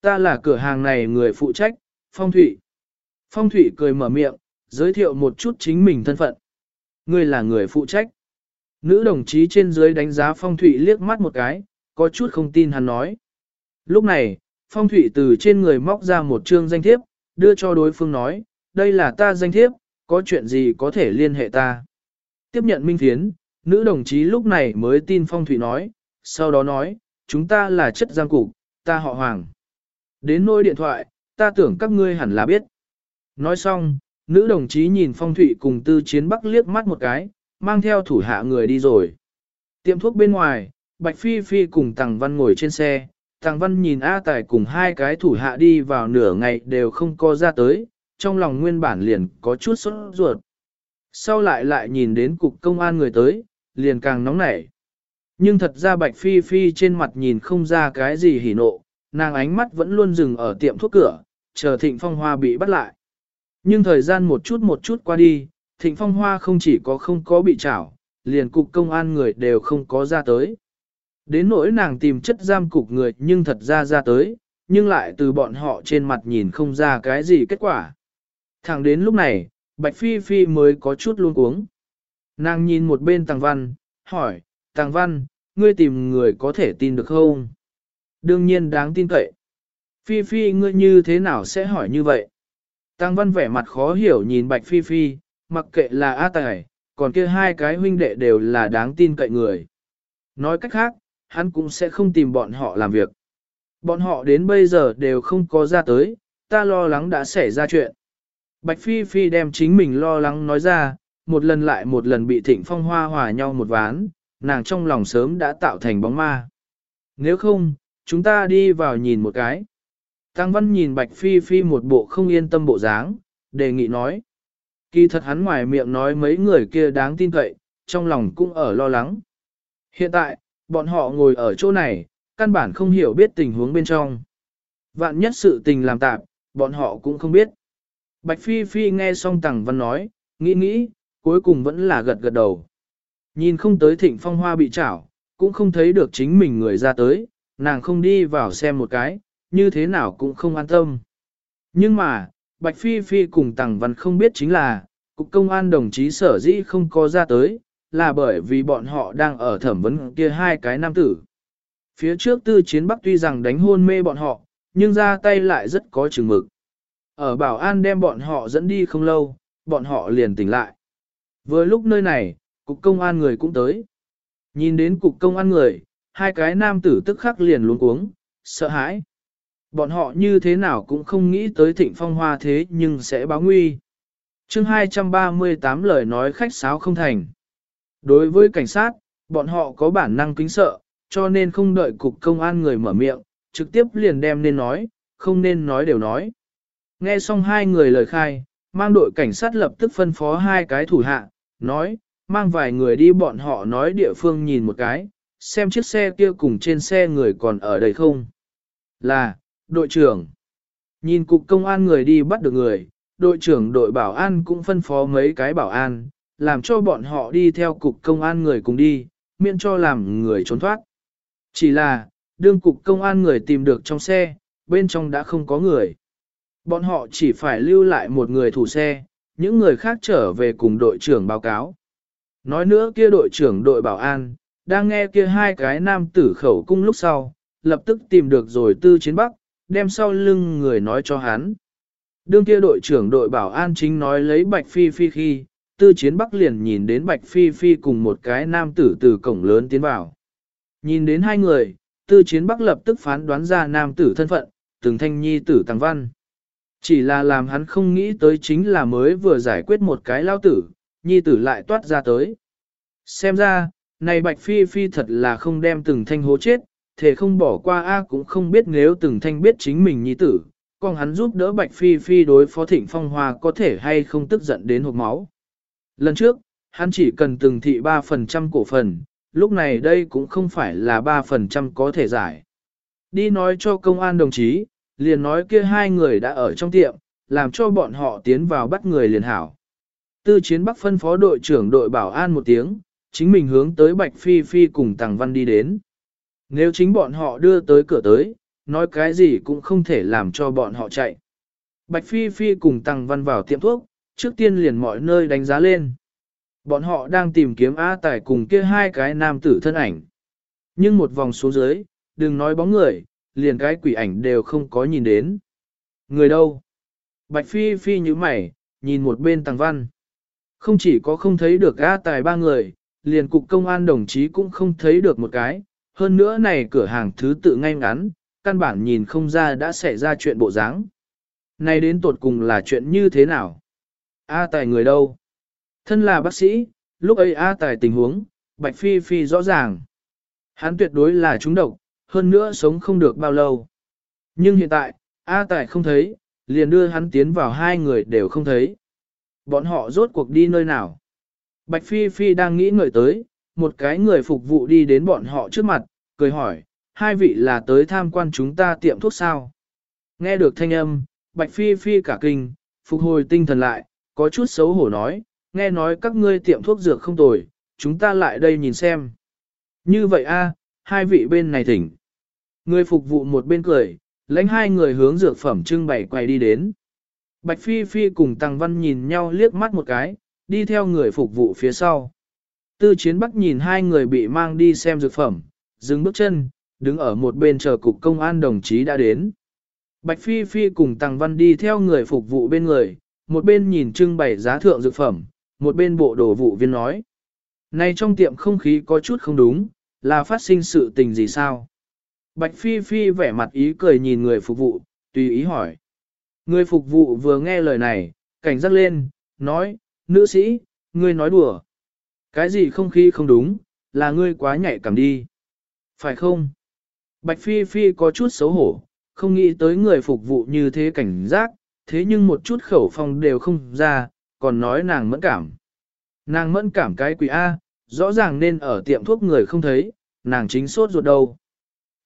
ta là cửa hàng này người phụ trách, Phong Thụy. Phong Thụy cười mở miệng, giới thiệu một chút chính mình thân phận. Ngươi là người phụ trách. Nữ đồng chí trên dưới đánh giá Phong Thụy liếc mắt một cái, có chút không tin hắn nói. Lúc này, Phong Thụy từ trên người móc ra một chương danh thiếp, đưa cho đối phương nói, đây là ta danh thiếp, có chuyện gì có thể liên hệ ta. Tiếp nhận minh thiến, nữ đồng chí lúc này mới tin Phong Thụy nói, sau đó nói, chúng ta là chất giang cục, ta họ Hoàng. Đến nôi điện thoại, ta tưởng các ngươi hẳn là biết. Nói xong, nữ đồng chí nhìn Phong thủy cùng Tư Chiến Bắc liếc mắt một cái, mang theo thủ hạ người đi rồi. Tiệm thuốc bên ngoài, Bạch Phi Phi cùng Tàng Văn ngồi trên xe, Tàng Văn nhìn A Tài cùng hai cái thủ hạ đi vào nửa ngày đều không có ra tới, trong lòng nguyên bản liền có chút sốt ruột. Sau lại lại nhìn đến cục công an người tới, liền càng nóng nảy. Nhưng thật ra Bạch Phi Phi trên mặt nhìn không ra cái gì hỉ nộ, nàng ánh mắt vẫn luôn dừng ở tiệm thuốc cửa, chờ Thịnh Phong Hoa bị bắt lại. Nhưng thời gian một chút một chút qua đi, Thịnh Phong Hoa không chỉ có không có bị trảo, liền cục công an người đều không có ra tới. Đến nỗi nàng tìm chất giam cục người nhưng thật ra ra tới, nhưng lại từ bọn họ trên mặt nhìn không ra cái gì kết quả. Thẳng đến lúc này, Bạch Phi Phi mới có chút luôn cuống. Nàng nhìn một bên Tàng Văn, hỏi, Tàng Văn, ngươi tìm người có thể tin được không? Đương nhiên đáng tin cậy. Phi Phi ngươi như thế nào sẽ hỏi như vậy? Tăng Văn vẻ mặt khó hiểu nhìn Bạch Phi Phi, mặc kệ là A Tài, còn kia hai cái huynh đệ đều là đáng tin cậy người. Nói cách khác, hắn cũng sẽ không tìm bọn họ làm việc. Bọn họ đến bây giờ đều không có ra tới, ta lo lắng đã xảy ra chuyện. Bạch Phi Phi đem chính mình lo lắng nói ra, một lần lại một lần bị thịnh phong hoa hòa nhau một ván, nàng trong lòng sớm đã tạo thành bóng ma. Nếu không, chúng ta đi vào nhìn một cái. Tăng Văn nhìn Bạch Phi Phi một bộ không yên tâm bộ dáng, đề nghị nói. Kỳ thật hắn ngoài miệng nói mấy người kia đáng tin cậy, trong lòng cũng ở lo lắng. Hiện tại, bọn họ ngồi ở chỗ này, căn bản không hiểu biết tình huống bên trong. Vạn nhất sự tình làm tạm, bọn họ cũng không biết. Bạch Phi Phi nghe xong tăng Văn nói, nghĩ nghĩ, cuối cùng vẫn là gật gật đầu. Nhìn không tới thịnh phong hoa bị chảo, cũng không thấy được chính mình người ra tới, nàng không đi vào xem một cái, như thế nào cũng không an tâm. Nhưng mà, Bạch Phi Phi cùng Tằng Văn không biết chính là, Cục Công an đồng chí sở dĩ không có ra tới, là bởi vì bọn họ đang ở thẩm vấn kia hai cái nam tử. Phía trước tư chiến Bắc tuy rằng đánh hôn mê bọn họ, nhưng ra tay lại rất có chừng mực. Ở bảo an đem bọn họ dẫn đi không lâu, bọn họ liền tỉnh lại. Vừa lúc nơi này, cục công an người cũng tới. Nhìn đến cục công an người, hai cái nam tử tức khắc liền luống cuống, sợ hãi. Bọn họ như thế nào cũng không nghĩ tới thịnh phong hoa thế nhưng sẽ báo nguy. chương 238 lời nói khách sáo không thành. Đối với cảnh sát, bọn họ có bản năng kính sợ, cho nên không đợi cục công an người mở miệng, trực tiếp liền đem nên nói, không nên nói đều nói. Nghe xong hai người lời khai, mang đội cảnh sát lập tức phân phó hai cái thủ hạ, nói, mang vài người đi bọn họ nói địa phương nhìn một cái, xem chiếc xe kia cùng trên xe người còn ở đây không. Là, đội trưởng. Nhìn cục công an người đi bắt được người, đội trưởng đội bảo an cũng phân phó mấy cái bảo an, làm cho bọn họ đi theo cục công an người cùng đi, miễn cho làm người trốn thoát. Chỉ là, đương cục công an người tìm được trong xe, bên trong đã không có người. Bọn họ chỉ phải lưu lại một người thủ xe, những người khác trở về cùng đội trưởng báo cáo. Nói nữa kia đội trưởng đội bảo an, đang nghe kia hai cái nam tử khẩu cung lúc sau, lập tức tìm được rồi tư chiến bắc, đem sau lưng người nói cho hắn. Đương kia đội trưởng đội bảo an chính nói lấy Bạch Phi Phi khi, tư chiến bắc liền nhìn đến Bạch Phi Phi cùng một cái nam tử từ cổng lớn tiến vào. Nhìn đến hai người, tư chiến bắc lập tức phán đoán ra nam tử thân phận, từng thanh nhi tử tăng văn. Chỉ là làm hắn không nghĩ tới chính là mới vừa giải quyết một cái lao tử, nhi tử lại toát ra tới. Xem ra, này Bạch Phi Phi thật là không đem từng thanh hố chết, thể không bỏ qua A cũng không biết nếu từng thanh biết chính mình nhi tử, còn hắn giúp đỡ Bạch Phi Phi đối phó thịnh phong hoa có thể hay không tức giận đến hộp máu. Lần trước, hắn chỉ cần từng thị 3% cổ phần, lúc này đây cũng không phải là 3% có thể giải. Đi nói cho công an đồng chí, liền nói kia hai người đã ở trong tiệm, làm cho bọn họ tiến vào bắt người liền hảo. Tư chiến bắc phân phó đội trưởng đội bảo an một tiếng, chính mình hướng tới Bạch Phi Phi cùng Tàng Văn đi đến. Nếu chính bọn họ đưa tới cửa tới, nói cái gì cũng không thể làm cho bọn họ chạy. Bạch Phi Phi cùng Tăng Văn vào tiệm thuốc, trước tiên liền mọi nơi đánh giá lên. Bọn họ đang tìm kiếm A Tài cùng kia hai cái nam tử thân ảnh. Nhưng một vòng xuống dưới, đừng nói bóng người, liền cái quỷ ảnh đều không có nhìn đến. Người đâu? Bạch Phi Phi như mày, nhìn một bên Tăng Văn. Không chỉ có không thấy được A Tài ba người, liền cục công an đồng chí cũng không thấy được một cái. Hơn nữa này cửa hàng thứ tự ngay ngắn, căn bản nhìn không ra đã xảy ra chuyện bộ dáng. Này đến tột cùng là chuyện như thế nào? A Tài người đâu? Thân là bác sĩ, lúc ấy A Tài tình huống, Bạch Phi Phi rõ ràng. Hắn tuyệt đối là trúng độc, hơn nữa sống không được bao lâu. Nhưng hiện tại, A Tài không thấy, liền đưa hắn tiến vào hai người đều không thấy. Bọn họ rốt cuộc đi nơi nào? Bạch Phi Phi đang nghĩ ngợi tới, một cái người phục vụ đi đến bọn họ trước mặt, cười hỏi, hai vị là tới tham quan chúng ta tiệm thuốc sao? Nghe được thanh âm, Bạch Phi Phi cả kinh, phục hồi tinh thần lại, có chút xấu hổ nói, nghe nói các ngươi tiệm thuốc dược không tồi, chúng ta lại đây nhìn xem. Như vậy a, hai vị bên này thỉnh. Người phục vụ một bên cười, lãnh hai người hướng dược phẩm trưng bày quay đi đến. Bạch Phi Phi cùng Tăng Văn nhìn nhau liếc mắt một cái, đi theo người phục vụ phía sau. Tư Chiến Bắc nhìn hai người bị mang đi xem dược phẩm, dừng bước chân, đứng ở một bên chờ cục công an đồng chí đã đến. Bạch Phi Phi cùng Tăng Văn đi theo người phục vụ bên người, một bên nhìn trưng bày giá thượng dược phẩm, một bên bộ đồ vụ viên nói. Này trong tiệm không khí có chút không đúng, là phát sinh sự tình gì sao? Bạch Phi Phi vẻ mặt ý cười nhìn người phục vụ, tùy ý hỏi. Người phục vụ vừa nghe lời này, cảnh giác lên, nói, nữ sĩ, ngươi nói đùa. Cái gì không khí không đúng, là ngươi quá nhạy cảm đi. Phải không? Bạch Phi Phi có chút xấu hổ, không nghĩ tới người phục vụ như thế cảnh giác, thế nhưng một chút khẩu phong đều không ra, còn nói nàng mẫn cảm. Nàng mẫn cảm cái quỷ A, rõ ràng nên ở tiệm thuốc người không thấy, nàng chính sốt ruột đầu.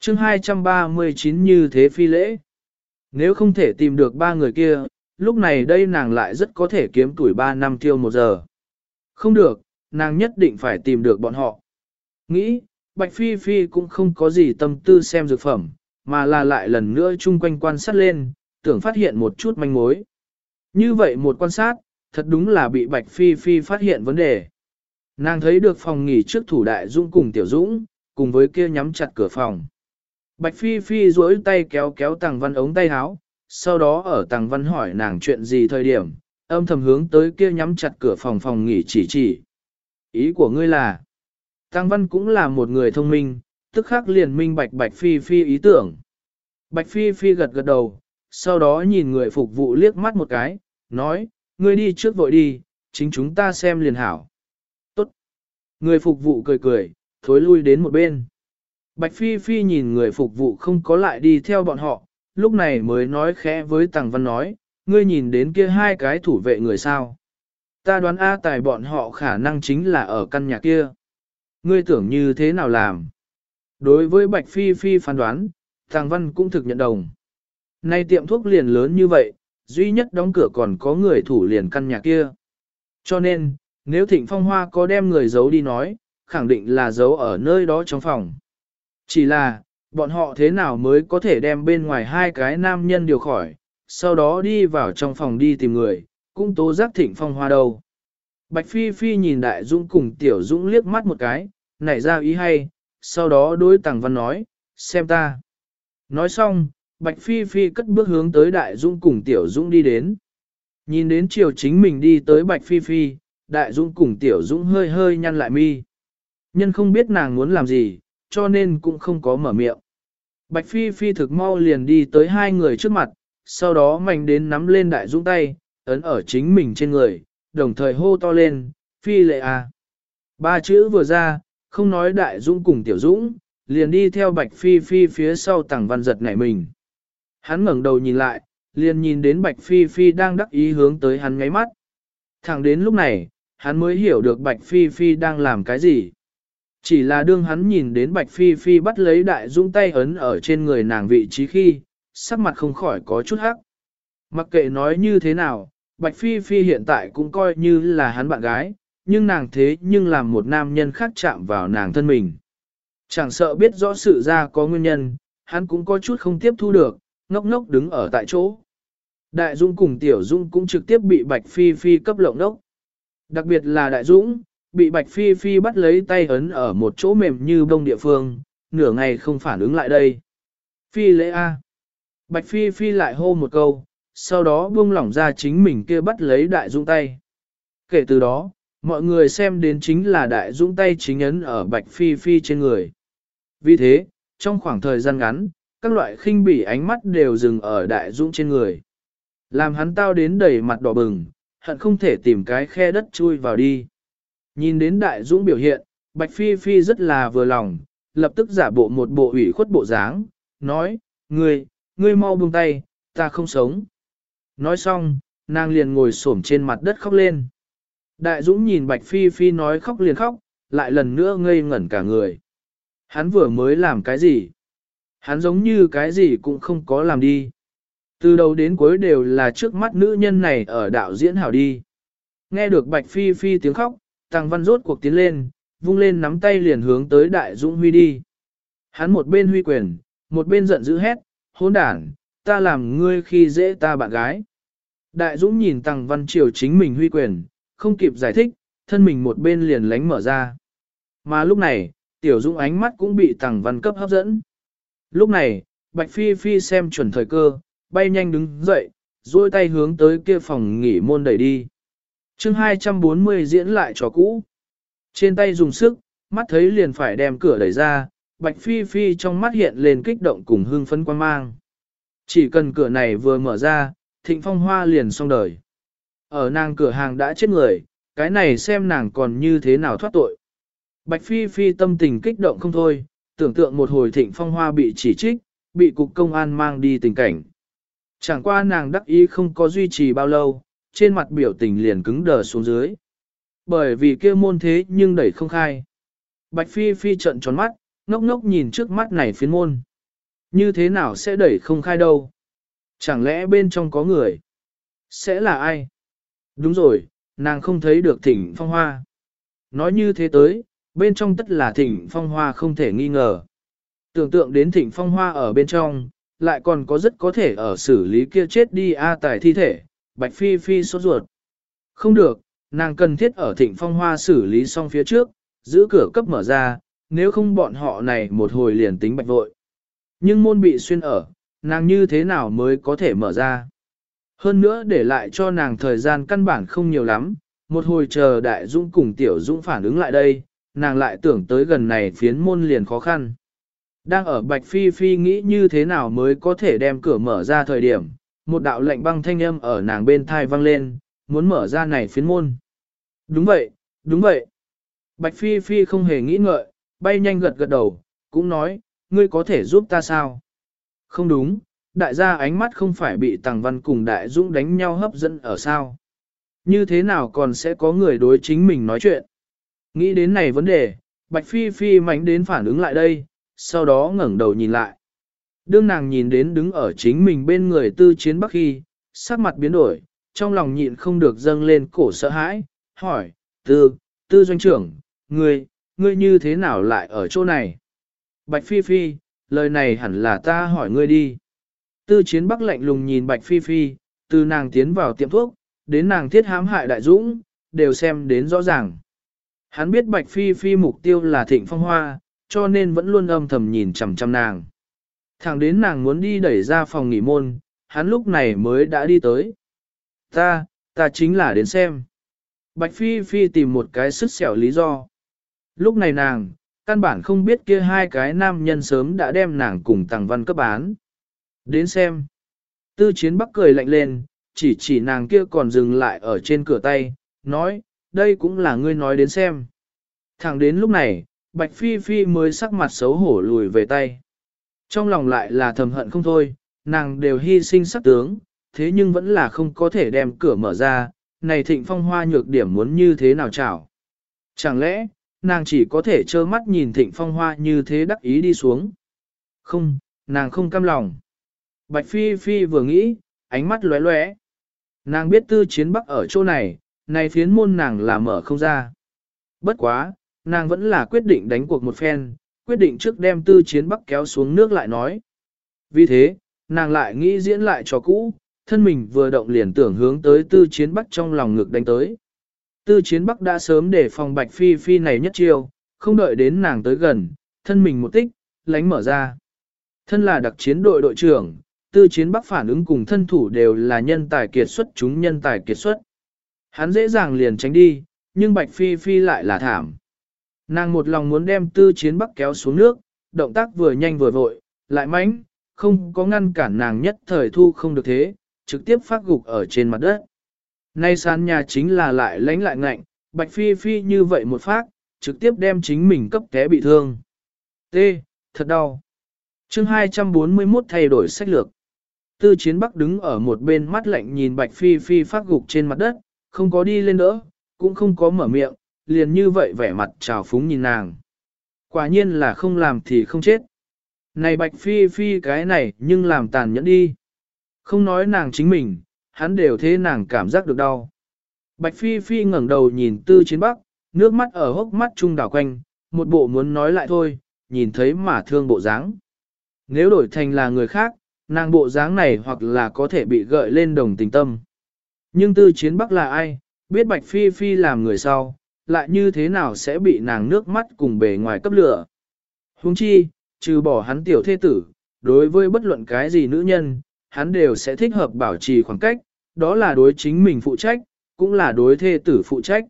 chương 239 như thế phi lễ. Nếu không thể tìm được ba người kia, lúc này đây nàng lại rất có thể kiếm tuổi ba năm tiêu một giờ. Không được, nàng nhất định phải tìm được bọn họ. Nghĩ, Bạch Phi Phi cũng không có gì tâm tư xem dược phẩm, mà là lại lần nữa chung quanh quan sát lên, tưởng phát hiện một chút manh mối. Như vậy một quan sát, thật đúng là bị Bạch Phi Phi phát hiện vấn đề. Nàng thấy được phòng nghỉ trước thủ đại dũng cùng tiểu dũng, cùng với kia nhắm chặt cửa phòng. Bạch Phi Phi duỗi tay kéo kéo tàng văn ống tay áo, sau đó ở tàng văn hỏi nàng chuyện gì thời điểm, âm thầm hướng tới kia nhắm chặt cửa phòng phòng nghỉ chỉ chỉ. Ý của ngươi là, tàng văn cũng là một người thông minh, tức khắc liền minh bạch Bạch Phi Phi ý tưởng. Bạch Phi Phi gật gật đầu, sau đó nhìn người phục vụ liếc mắt một cái, nói, ngươi đi trước vội đi, chính chúng ta xem liền hảo. Tốt. Người phục vụ cười cười, thối lui đến một bên. Bạch Phi Phi nhìn người phục vụ không có lại đi theo bọn họ, lúc này mới nói khẽ với Tằng Văn nói, ngươi nhìn đến kia hai cái thủ vệ người sao. Ta đoán A tài bọn họ khả năng chính là ở căn nhà kia. Ngươi tưởng như thế nào làm? Đối với Bạch Phi Phi phán đoán, Tàng Văn cũng thực nhận đồng. Nay tiệm thuốc liền lớn như vậy, duy nhất đóng cửa còn có người thủ liền căn nhà kia. Cho nên, nếu Thịnh Phong Hoa có đem người giấu đi nói, khẳng định là giấu ở nơi đó trong phòng. Chỉ là, bọn họ thế nào mới có thể đem bên ngoài hai cái nam nhân điều khỏi, sau đó đi vào trong phòng đi tìm người, cũng tố giác Thịnh Phong Hoa đâu. Bạch Phi Phi nhìn Đại Dũng cùng Tiểu Dũng liếc mắt một cái, nảy ra ý hay, sau đó đối Tàng Văn nói, xem ta. Nói xong, Bạch Phi Phi cất bước hướng tới Đại Dũng cùng Tiểu Dũng đi đến. Nhìn đến chiều chính mình đi tới Bạch Phi Phi, Đại Dũng cùng Tiểu Dũng hơi hơi nhăn lại mi. Nhân không biết nàng muốn làm gì, cho nên cũng không có mở miệng. Bạch Phi Phi thực mau liền đi tới hai người trước mặt, sau đó mạnh đến nắm lên Đại Dũng tay, ấn ở chính mình trên người, đồng thời hô to lên, Phi lệ à. Ba chữ vừa ra, không nói Đại Dũng cùng Tiểu Dũng, liền đi theo Bạch Phi Phi phía sau tàng văn giật nảy mình. Hắn ngẩng đầu nhìn lại, liền nhìn đến Bạch Phi Phi đang đắc ý hướng tới hắn ngáy mắt. Thẳng đến lúc này, hắn mới hiểu được Bạch Phi Phi đang làm cái gì. Chỉ là đương hắn nhìn đến Bạch Phi Phi bắt lấy đại dũng tay ấn ở trên người nàng vị trí khi, sắc mặt không khỏi có chút hắc. Mặc kệ nói như thế nào, Bạch Phi Phi hiện tại cũng coi như là hắn bạn gái, nhưng nàng thế nhưng làm một nam nhân khác chạm vào nàng thân mình. Chẳng sợ biết rõ sự ra có nguyên nhân, hắn cũng có chút không tiếp thu được, ngốc ngốc đứng ở tại chỗ. Đại Dũng cùng Tiểu Dũng cũng trực tiếp bị Bạch Phi Phi cấp lộng đốc. Đặc biệt là Đại Dũng, bị Bạch Phi Phi bắt lấy tay ấn ở một chỗ mềm như bông địa phương, nửa ngày không phản ứng lại đây. Phi lễ A. Bạch Phi Phi lại hô một câu, sau đó buông lỏng ra chính mình kia bắt lấy Đại Dũng tay. Kể từ đó, mọi người xem đến chính là Đại Dũng tay chính ấn ở Bạch Phi Phi trên người. Vì thế, trong khoảng thời gian ngắn, các loại khinh bỉ ánh mắt đều dừng ở Đại Dũng trên người. Làm hắn tao đến đầy mặt đỏ bừng, hận không thể tìm cái khe đất chui vào đi. Nhìn đến Đại Dũng biểu hiện, Bạch Phi Phi rất là vừa lòng, lập tức giả bộ một bộ ủy khuất bộ dáng, nói, ngươi, ngươi mau buông tay, ta không sống. Nói xong, nàng liền ngồi xổm trên mặt đất khóc lên. Đại Dũng nhìn Bạch Phi Phi nói khóc liền khóc, lại lần nữa ngây ngẩn cả người. Hắn vừa mới làm cái gì? Hắn giống như cái gì cũng không có làm đi. Từ đầu đến cuối đều là trước mắt nữ nhân này ở đạo diễn hảo đi. Nghe được Bạch Phi Phi tiếng khóc, Tăng Văn rốt cuộc tiến lên, vung lên nắm tay liền hướng tới Đại Dũng Huy đi. Hắn một bên huy quyền, một bên giận dữ hét, hỗn đản, ta làm ngươi khi dễ ta bạn gái. Đại Dũng nhìn Tăng Văn Triều chính mình huy quyền, không kịp giải thích, thân mình một bên liền lánh mở ra. Mà lúc này, Tiểu Dũng ánh mắt cũng bị Tăng Văn cấp hấp dẫn. Lúc này, Bạch Phi Phi xem chuẩn thời cơ, bay nhanh đứng dậy, duỗi tay hướng tới kia phòng nghỉ môn đẩy đi chương 240 diễn lại trò cũ. Trên tay dùng sức, mắt thấy liền phải đem cửa đẩy ra, Bạch Phi Phi trong mắt hiện lên kích động cùng hưng phấn quan mang. Chỉ cần cửa này vừa mở ra, thịnh phong hoa liền xong đời. Ở nàng cửa hàng đã chết người, cái này xem nàng còn như thế nào thoát tội. Bạch Phi Phi tâm tình kích động không thôi, tưởng tượng một hồi thịnh phong hoa bị chỉ trích, bị cục công an mang đi tình cảnh. Chẳng qua nàng đắc ý không có duy trì bao lâu, trên mặt biểu tình liền cứng đờ xuống dưới. Bởi vì kia môn thế nhưng đẩy không khai. Bạch Phi Phi trận tròn mắt, ngốc ngốc nhìn trước mắt này phiến môn. Như thế nào sẽ đẩy không khai đâu? Chẳng lẽ bên trong có người? Sẽ là ai? Đúng rồi, nàng không thấy được thỉnh phong hoa. Nói như thế tới, bên trong tất là thỉnh phong hoa không thể nghi ngờ. Tưởng tượng đến thỉnh phong hoa ở bên trong, lại còn có rất có thể ở xử lý kia chết đi A tài thi thể, Bạch Phi Phi sốt ruột. Không được, nàng cần thiết ở thịnh phong hoa xử lý xong phía trước, giữ cửa cấp mở ra, nếu không bọn họ này một hồi liền tính bạch vội. Nhưng môn bị xuyên ở, nàng như thế nào mới có thể mở ra. Hơn nữa để lại cho nàng thời gian căn bản không nhiều lắm, một hồi chờ đại dũng cùng tiểu dũng phản ứng lại đây, nàng lại tưởng tới gần này phiến môn liền khó khăn. Đang ở Bạch Phi Phi nghĩ như thế nào mới có thể đem cửa mở ra thời điểm, một đạo lệnh băng thanh âm ở nàng bên thai vang lên, muốn mở ra này phiến môn. Đúng vậy, đúng vậy. Bạch Phi Phi không hề nghĩ ngợi, bay nhanh gật gật đầu, cũng nói, ngươi có thể giúp ta sao? Không đúng, đại gia ánh mắt không phải bị Tàng Văn cùng Đại Dũng đánh nhau hấp dẫn ở sao? Như thế nào còn sẽ có người đối chính mình nói chuyện? Nghĩ đến này vấn đề, Bạch Phi Phi mánh đến phản ứng lại đây, sau đó ngẩng đầu nhìn lại. Đương nàng nhìn đến đứng ở chính mình bên người tư chiến bắc khi, sắc mặt biến đổi, trong lòng nhịn không được dâng lên cổ sợ hãi, hỏi, tư, tư doanh trưởng, ngươi, ngươi như thế nào lại ở chỗ này? Bạch Phi Phi, lời này hẳn là ta hỏi ngươi đi. Tư chiến bắc lạnh lùng nhìn Bạch Phi Phi, từ nàng tiến vào tiệm thuốc, đến nàng thiết hãm hại đại dũng, đều xem đến rõ ràng. Hắn biết Bạch Phi Phi mục tiêu là thịnh phong hoa, cho nên vẫn luôn âm thầm nhìn chằm chằm nàng. Thẳng đến nàng muốn đi đẩy ra phòng nghỉ môn, hắn lúc này mới đã đi tới. Ta, ta chính là đến xem. Bạch Phi Phi tìm một cái sức xẻo lý do. Lúc này nàng, căn bản không biết kia hai cái nam nhân sớm đã đem nàng cùng tàng văn cấp bán. Đến xem. Tư chiến bắc cười lạnh lên, chỉ chỉ nàng kia còn dừng lại ở trên cửa tay, nói, đây cũng là ngươi nói đến xem. Thẳng đến lúc này, Bạch Phi Phi mới sắc mặt xấu hổ lùi về tay. Trong lòng lại là thầm hận không thôi, nàng đều hy sinh sắc tướng, thế nhưng vẫn là không có thể đem cửa mở ra, này thịnh phong hoa nhược điểm muốn như thế nào chảo. Chẳng lẽ, nàng chỉ có thể trơ mắt nhìn thịnh phong hoa như thế đắc ý đi xuống. Không, nàng không cam lòng. Bạch Phi Phi vừa nghĩ, ánh mắt lóe lóe. Nàng biết tư chiến bắc ở chỗ này, này phiến môn nàng là mở không ra. Bất quá, nàng vẫn là quyết định đánh cuộc một phen, quyết định trước đem tư chiến bắc kéo xuống nước lại nói, Vì thế, nàng lại nghĩ diễn lại cho cũ, thân mình vừa động liền tưởng hướng tới tư chiến bắc trong lòng ngực đánh tới. Tư chiến bắc đã sớm để phòng bạch phi phi này nhất chiêu, không đợi đến nàng tới gần, thân mình một tích, lánh mở ra. Thân là đặc chiến đội đội trưởng, tư chiến bắc phản ứng cùng thân thủ đều là nhân tài kiệt xuất chúng nhân tài kiệt xuất. Hắn dễ dàng liền tránh đi, nhưng bạch phi phi lại là thảm. Nàng một lòng muốn đem tư chiến bắc kéo xuống nước, động tác vừa nhanh vừa vội, lại mánh, không có ngăn cản nàng nhất thời thu không được thế, trực tiếp phát gục ở trên mặt đất. Nay sàn nhà chính là lại lánh lại ngạnh, bạch phi phi như vậy một phát, trực tiếp đem chính mình cấp té bị thương. T. Thật đau. chương 241 thay đổi sách lược. Tư chiến bắc đứng ở một bên mắt lạnh nhìn bạch phi phi phát gục trên mặt đất, không có đi lên đỡ, cũng không có mở miệng, liền như vậy vẻ mặt trào phúng nhìn nàng. Quả nhiên là không làm thì không chết. Này bạch phi phi cái này nhưng làm tàn nhẫn đi. Không nói nàng chính mình, hắn đều thế nàng cảm giác được đau. Bạch phi phi ngẩng đầu nhìn tư chiến bắc, nước mắt ở hốc mắt trung đảo quanh, một bộ muốn nói lại thôi, nhìn thấy mà thương bộ dáng. Nếu đổi thành là người khác, nàng bộ dáng này hoặc là có thể bị gợi lên đồng tình tâm. Nhưng tư chiến bắc là ai, biết bạch phi phi làm người sau, lại như thế nào sẽ bị nàng nước mắt cùng bề ngoài cấp lửa. Huống chi, trừ bỏ hắn tiểu thế tử, đối với bất luận cái gì nữ nhân, hắn đều sẽ thích hợp bảo trì khoảng cách, đó là đối chính mình phụ trách, cũng là đối thê tử phụ trách.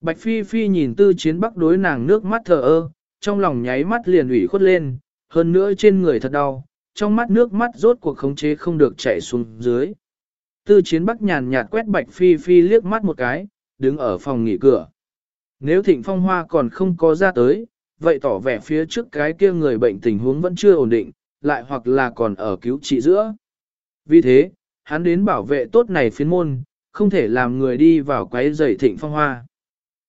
Bạch Phi Phi nhìn tư chiến bắc đối nàng nước mắt thờ ơ, trong lòng nháy mắt liền ủy khuất lên, hơn nữa trên người thật đau, trong mắt nước mắt rốt cuộc khống chế không được chảy xuống dưới. Tư chiến bắc nhàn nhạt quét Bạch Phi Phi liếc mắt một cái, đứng ở phòng nghỉ cửa. Nếu thịnh phong hoa còn không có ra tới, vậy tỏ vẻ phía trước cái kia người bệnh tình huống vẫn chưa ổn định, lại hoặc là còn ở cứu trị giữa. Vì thế, hắn đến bảo vệ tốt này phiến môn, không thể làm người đi vào quấy rầy thịnh phong hoa.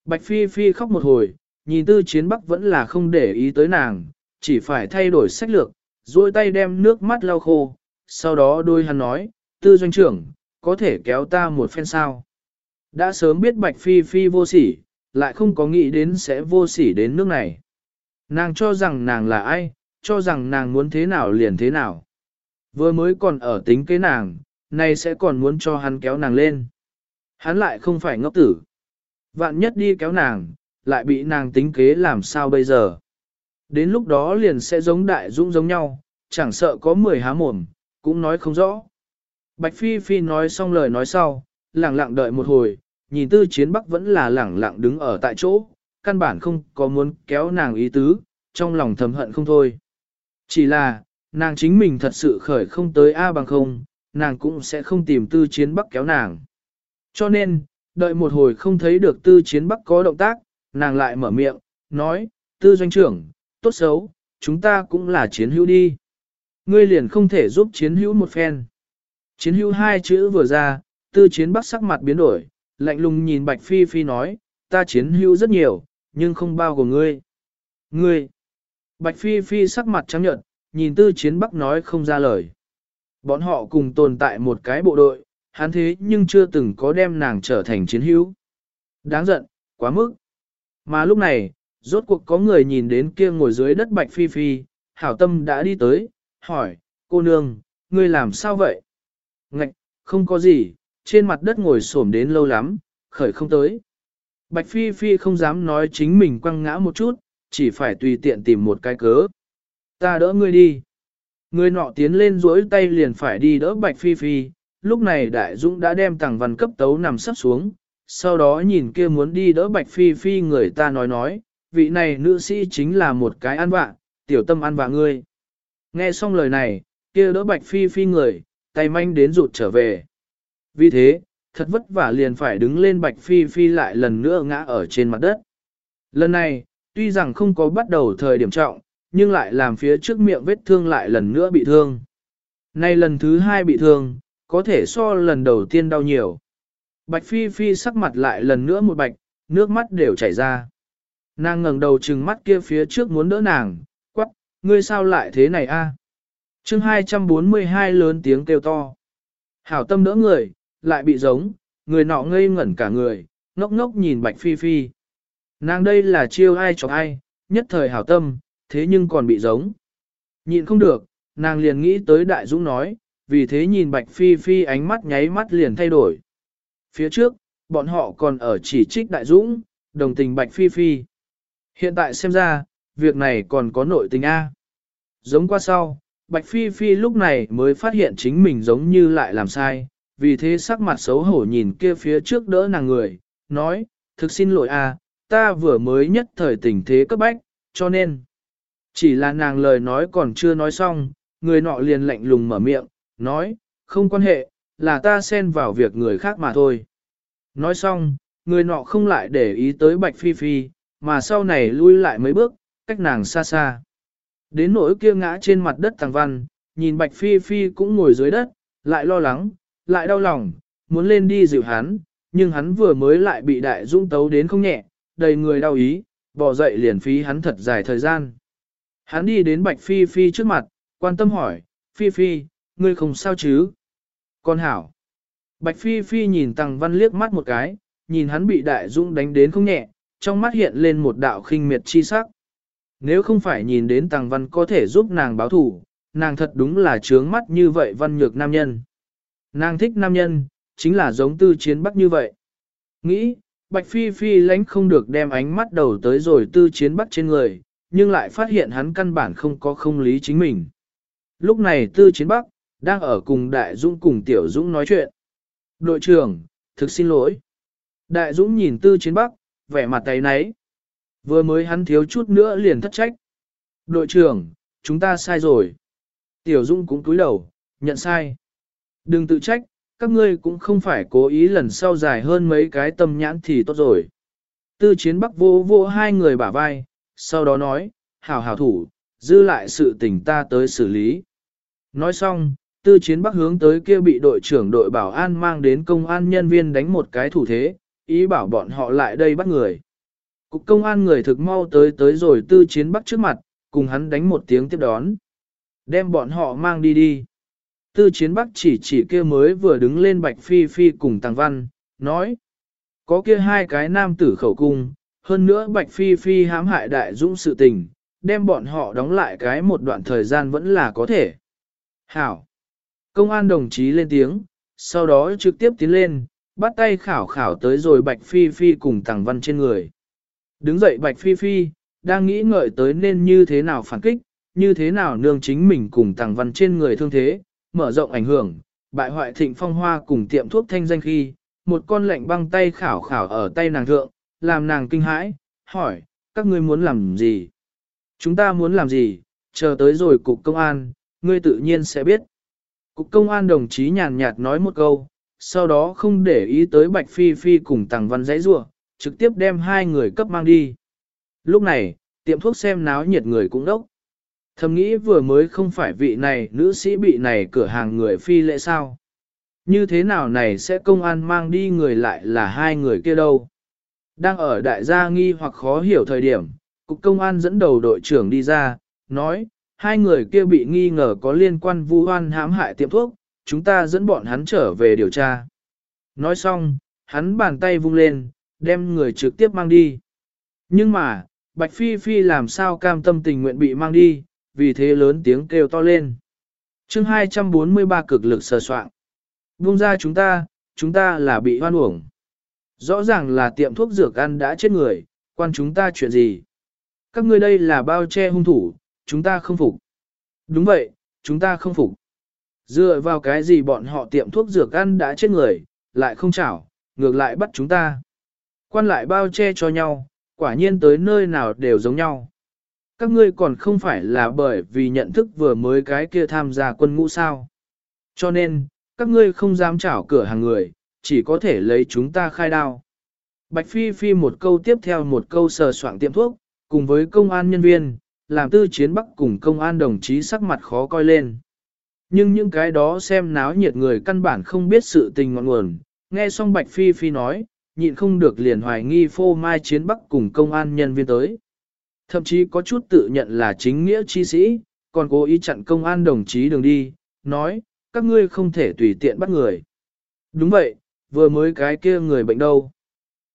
Bạch Phi Phi khóc một hồi, nhìn tư chiến bắc vẫn là không để ý tới nàng, chỉ phải thay đổi sách lược, duỗi tay đem nước mắt lau khô, sau đó đôi hắn nói, tư doanh trưởng, có thể kéo ta một phen sao. Đã sớm biết Bạch Phi Phi vô sỉ, lại không có nghĩ đến sẽ vô sỉ đến nước này. Nàng cho rằng nàng là ai, cho rằng nàng muốn thế nào liền thế nào. Vừa mới còn ở tính kế nàng, nay sẽ còn muốn cho hắn kéo nàng lên. Hắn lại không phải ngốc tử. Vạn nhất đi kéo nàng, lại bị nàng tính kế làm sao bây giờ. Đến lúc đó liền sẽ giống đại dũng giống nhau, chẳng sợ có mười há mồm, cũng nói không rõ. Bạch Phi Phi nói xong lời nói sau, lặng lặng đợi một hồi, nhìn tư chiến bắc vẫn là lẳng lặng đứng ở tại chỗ, căn bản không có muốn kéo nàng ý tứ, trong lòng thầm hận không thôi. Chỉ là, nàng chính mình thật sự khởi không tới A bằng không, nàng cũng sẽ không tìm tư chiến bắc kéo nàng. Cho nên, đợi một hồi không thấy được tư chiến bắc có động tác, nàng lại mở miệng, nói, tư doanh trưởng, tốt xấu, chúng ta cũng là chiến hữu đi. Ngươi liền không thể giúp chiến hữu một phen. Chiến hữu hai chữ vừa ra, tư chiến bắc sắc mặt biến đổi, lạnh lùng nhìn Bạch Phi Phi nói, ta chiến hữu rất nhiều, nhưng không bao gồm ngươi. Ngươi! Bạch Phi Phi sắc mặt trắng nhợt, nhìn tư chiến bắc nói không ra lời. Bọn họ cùng tồn tại một cái bộ đội, hắn thế nhưng chưa từng có đem nàng trở thành chiến hữu. Đáng giận, quá mức. Mà lúc này, rốt cuộc có người nhìn đến kia ngồi dưới đất Bạch Phi Phi, hảo tâm đã đi tới, hỏi, cô nương, ngươi làm sao vậy? Ngạch, không có gì, trên mặt đất ngồi xổm đến lâu lắm, khởi không tới. Bạch Phi Phi không dám nói chính mình quăng ngã một chút, chỉ phải tùy tiện tìm một cái cớ. Ta đỡ ngươi đi. Người nọ tiến lên duỗi tay liền phải đi đỡ Bạch Phi Phi, lúc này Đại Dũng đã đem tàng văn cấp tấu nằm sắp xuống, sau đó nhìn kia muốn đi đỡ Bạch Phi Phi người ta nói nói, vị này nữ sĩ chính là một cái ăn vạ, tiểu tâm ăn vạ ngươi. Nghe xong lời này, kia đỡ Bạch Phi Phi người, tay manh đến rụt trở về. Vì thế, thật vất vả liền phải đứng lên Bạch Phi Phi lại lần nữa ngã ở trên mặt đất. Lần này, tuy rằng không có bắt đầu thời điểm trọng, nhưng lại làm phía trước miệng vết thương lại lần nữa bị thương. Nay lần thứ hai bị thương, có thể so lần đầu tiên đau nhiều. Bạch Phi Phi sắc mặt lại lần nữa một bạch, nước mắt đều chảy ra. Nàng ngẩng đầu trừng mắt kia phía trước muốn đỡ nàng, quắc, ngươi sao lại thế này a? À? chương 242 lớn tiếng kêu to. Hảo tâm đỡ người, lại bị giống, người nọ ngây ngẩn cả người, ngốc ngốc nhìn Bạch Phi Phi. Nàng đây là chiêu ai cho ai, nhất thời hảo tâm, thế nhưng còn bị giống. Nhịn không được, nàng liền nghĩ tới Đại Dũng nói, vì thế nhìn Bạch Phi Phi ánh mắt nháy mắt liền thay đổi. Phía trước, bọn họ còn ở chỉ trích Đại Dũng, đồng tình Bạch Phi Phi. Hiện tại xem ra, việc này còn có nội tình A. Giống qua sau, Bạch Phi Phi lúc này mới phát hiện chính mình giống như lại làm sai, vì thế sắc mặt xấu hổ nhìn kia phía trước đỡ nàng người, nói, thực xin lỗi a, ta vừa mới nhất thời tình thế cấp bách, cho nên, chỉ là nàng lời nói còn chưa nói xong, người nọ liền lạnh lùng mở miệng, nói, không quan hệ, là ta xen vào việc người khác mà thôi. Nói xong, người nọ không lại để ý tới Bạch Phi Phi, mà sau này lui lại mấy bước, cách nàng xa xa. Đến nỗi kia ngã trên mặt đất thằng văn, nhìn Bạch Phi Phi cũng ngồi dưới đất, lại lo lắng, lại đau lòng, muốn lên đi dịu hắn, nhưng hắn vừa mới lại bị đại dũng tấu đến không nhẹ, đầy người đau ý, bỏ dậy liền phí hắn thật dài thời gian. Hắn đi đến Bạch Phi Phi trước mặt, quan tâm hỏi, Phi Phi, ngươi không sao chứ? Con hảo. Bạch Phi Phi nhìn Tăng Văn liếc mắt một cái, nhìn hắn bị đại dũng đánh đến không nhẹ, trong mắt hiện lên một đạo khinh miệt chi sắc. Nếu không phải nhìn đến Tăng Văn có thể giúp nàng báo thủ, nàng thật đúng là trướng mắt như vậy văn nhược nam nhân. Nàng thích nam nhân, chính là giống tư chiến bắc như vậy. Nghĩ, Bạch Phi Phi lánh không được đem ánh mắt đầu tới rồi tư chiến bắc trên người, nhưng lại phát hiện hắn căn bản không có không lý chính mình. Lúc này tư chiến bắc, đang ở cùng Đại Dũng cùng Tiểu Dũng nói chuyện. Đội trưởng, thực xin lỗi. Đại Dũng nhìn tư chiến bắc, vẻ mặt tay náy. Vừa mới hắn thiếu chút nữa liền thất trách. Đội trưởng, chúng ta sai rồi. Tiểu Dũng cũng cúi đầu, nhận sai. Đừng tự trách, các ngươi cũng không phải cố ý lần sau dài hơn mấy cái tâm nhãn thì tốt rồi. Tư chiến bắc vô vô hai người bả vai, sau đó nói, hảo hảo thủ, dư lại sự tình ta tới xử lý. Nói xong, tư chiến bắc hướng tới kia bị đội trưởng đội bảo an mang đến công an nhân viên đánh một cái thủ thế, ý bảo bọn họ lại đây bắt người. Cục công an người thực mau tới tới rồi tư chiến bắc trước mặt, cùng hắn đánh một tiếng tiếp đón. Đem bọn họ mang đi đi. Tư chiến bắc chỉ chỉ kia mới vừa đứng lên bạch phi phi cùng tàng văn, nói. Có kia hai cái nam tử khẩu cung, hơn nữa bạch phi phi hãm hại đại dũng sự tình, đem bọn họ đóng lại cái một đoạn thời gian vẫn là có thể. Hảo. Công an đồng chí lên tiếng, sau đó trực tiếp tiến lên, bắt tay khảo khảo tới rồi bạch phi phi cùng tàng văn trên người. Đứng dậy bạch phi phi, đang nghĩ ngợi tới nên như thế nào phản kích, như thế nào nương chính mình cùng tàng văn trên người thương thế, mở rộng ảnh hưởng, bại hoại thịnh phong hoa cùng tiệm thuốc thanh danh khi, một con lệnh băng tay khảo khảo ở tay nàng thượng, làm nàng kinh hãi, hỏi, các ngươi muốn làm gì? Chúng ta muốn làm gì? Chờ tới rồi cục công an, ngươi tự nhiên sẽ biết. Cục công an đồng chí nhàn nhạt nói một câu, sau đó không để ý tới Bạch Phi Phi cùng Tằng Văn dãy rủa, trực tiếp đem hai người cấp mang đi. Lúc này, tiệm thuốc xem náo nhiệt người cũng đốc. Thầm nghĩ vừa mới không phải vị này nữ sĩ bị này cửa hàng người phi lễ sao. Như thế nào này sẽ công an mang đi người lại là hai người kia đâu. Đang ở đại gia nghi hoặc khó hiểu thời điểm, cục công an dẫn đầu đội trưởng đi ra, nói, hai người kia bị nghi ngờ có liên quan vu oan hãm hại tiệm thuốc, chúng ta dẫn bọn hắn trở về điều tra. Nói xong, hắn bàn tay vung lên, đem người trực tiếp mang đi. Nhưng mà, Bạch Phi Phi làm sao cam tâm tình nguyện bị mang đi, vì thế lớn tiếng kêu to lên. chương 243 cực lực sờ soạn. Buông ra chúng ta, chúng ta là bị hoan uổng. Rõ ràng là tiệm thuốc dược ăn đã chết người, quan chúng ta chuyện gì? Các ngươi đây là bao che hung thủ, chúng ta không phục. Đúng vậy, chúng ta không phục. Dựa vào cái gì bọn họ tiệm thuốc dược ăn đã chết người, lại không chảo, ngược lại bắt chúng ta. Quan lại bao che cho nhau, quả nhiên tới nơi nào đều giống nhau các ngươi còn không phải là bởi vì nhận thức vừa mới cái kia tham gia quân ngũ sao. Cho nên, các ngươi không dám chảo cửa hàng người, chỉ có thể lấy chúng ta khai đao. Bạch Phi Phi một câu tiếp theo một câu sờ soạn tiệm thuốc, cùng với công an nhân viên, làm tư chiến bắc cùng công an đồng chí sắc mặt khó coi lên. Nhưng những cái đó xem náo nhiệt người căn bản không biết sự tình ngọn nguồn, nghe xong Bạch Phi Phi nói, nhịn không được liền hoài nghi phô mai chiến bắc cùng công an nhân viên tới. Thậm chí có chút tự nhận là chính nghĩa chi sĩ, còn cố ý chặn công an đồng chí đường đi, nói, các ngươi không thể tùy tiện bắt người. Đúng vậy, vừa mới cái kia người bệnh đâu.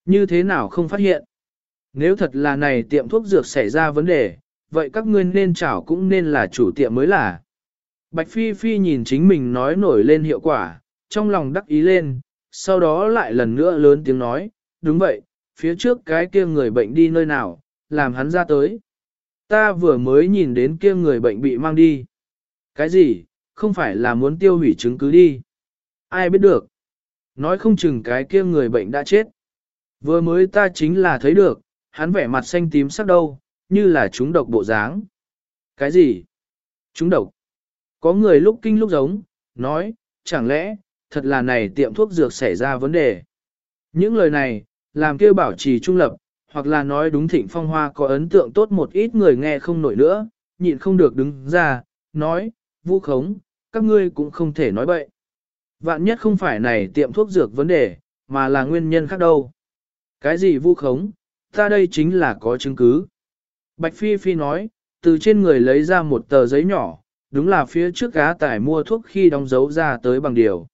Như thế nào không phát hiện? Nếu thật là này tiệm thuốc dược xảy ra vấn đề, vậy các ngươi nên chảo cũng nên là chủ tiệm mới là. Bạch Phi Phi nhìn chính mình nói nổi lên hiệu quả, trong lòng đắc ý lên, sau đó lại lần nữa lớn tiếng nói, đúng vậy, phía trước cái kia người bệnh đi nơi nào, làm hắn ra tới. Ta vừa mới nhìn đến kia người bệnh bị mang đi. Cái gì, không phải là muốn tiêu hủy chứng cứ đi. Ai biết được. Nói không chừng cái kia người bệnh đã chết. Vừa mới ta chính là thấy được, hắn vẻ mặt xanh tím sắc đâu, như là chúng độc bộ dáng. Cái gì? Chúng độc. Có người lúc kinh lúc giống, nói, chẳng lẽ, thật là này tiệm thuốc dược xảy ra vấn đề. Những lời này, làm kêu bảo trì trung lập, hoặc là nói đúng thịnh phong hoa có ấn tượng tốt một ít người nghe không nổi nữa, nhịn không được đứng ra, nói, vu khống, các ngươi cũng không thể nói bậy. Vạn nhất không phải này tiệm thuốc dược vấn đề, mà là nguyên nhân khác đâu. Cái gì vu khống, ta đây chính là có chứng cứ. Bạch Phi Phi nói, từ trên người lấy ra một tờ giấy nhỏ, đúng là phía trước gá tải mua thuốc khi đóng dấu ra tới bằng điều.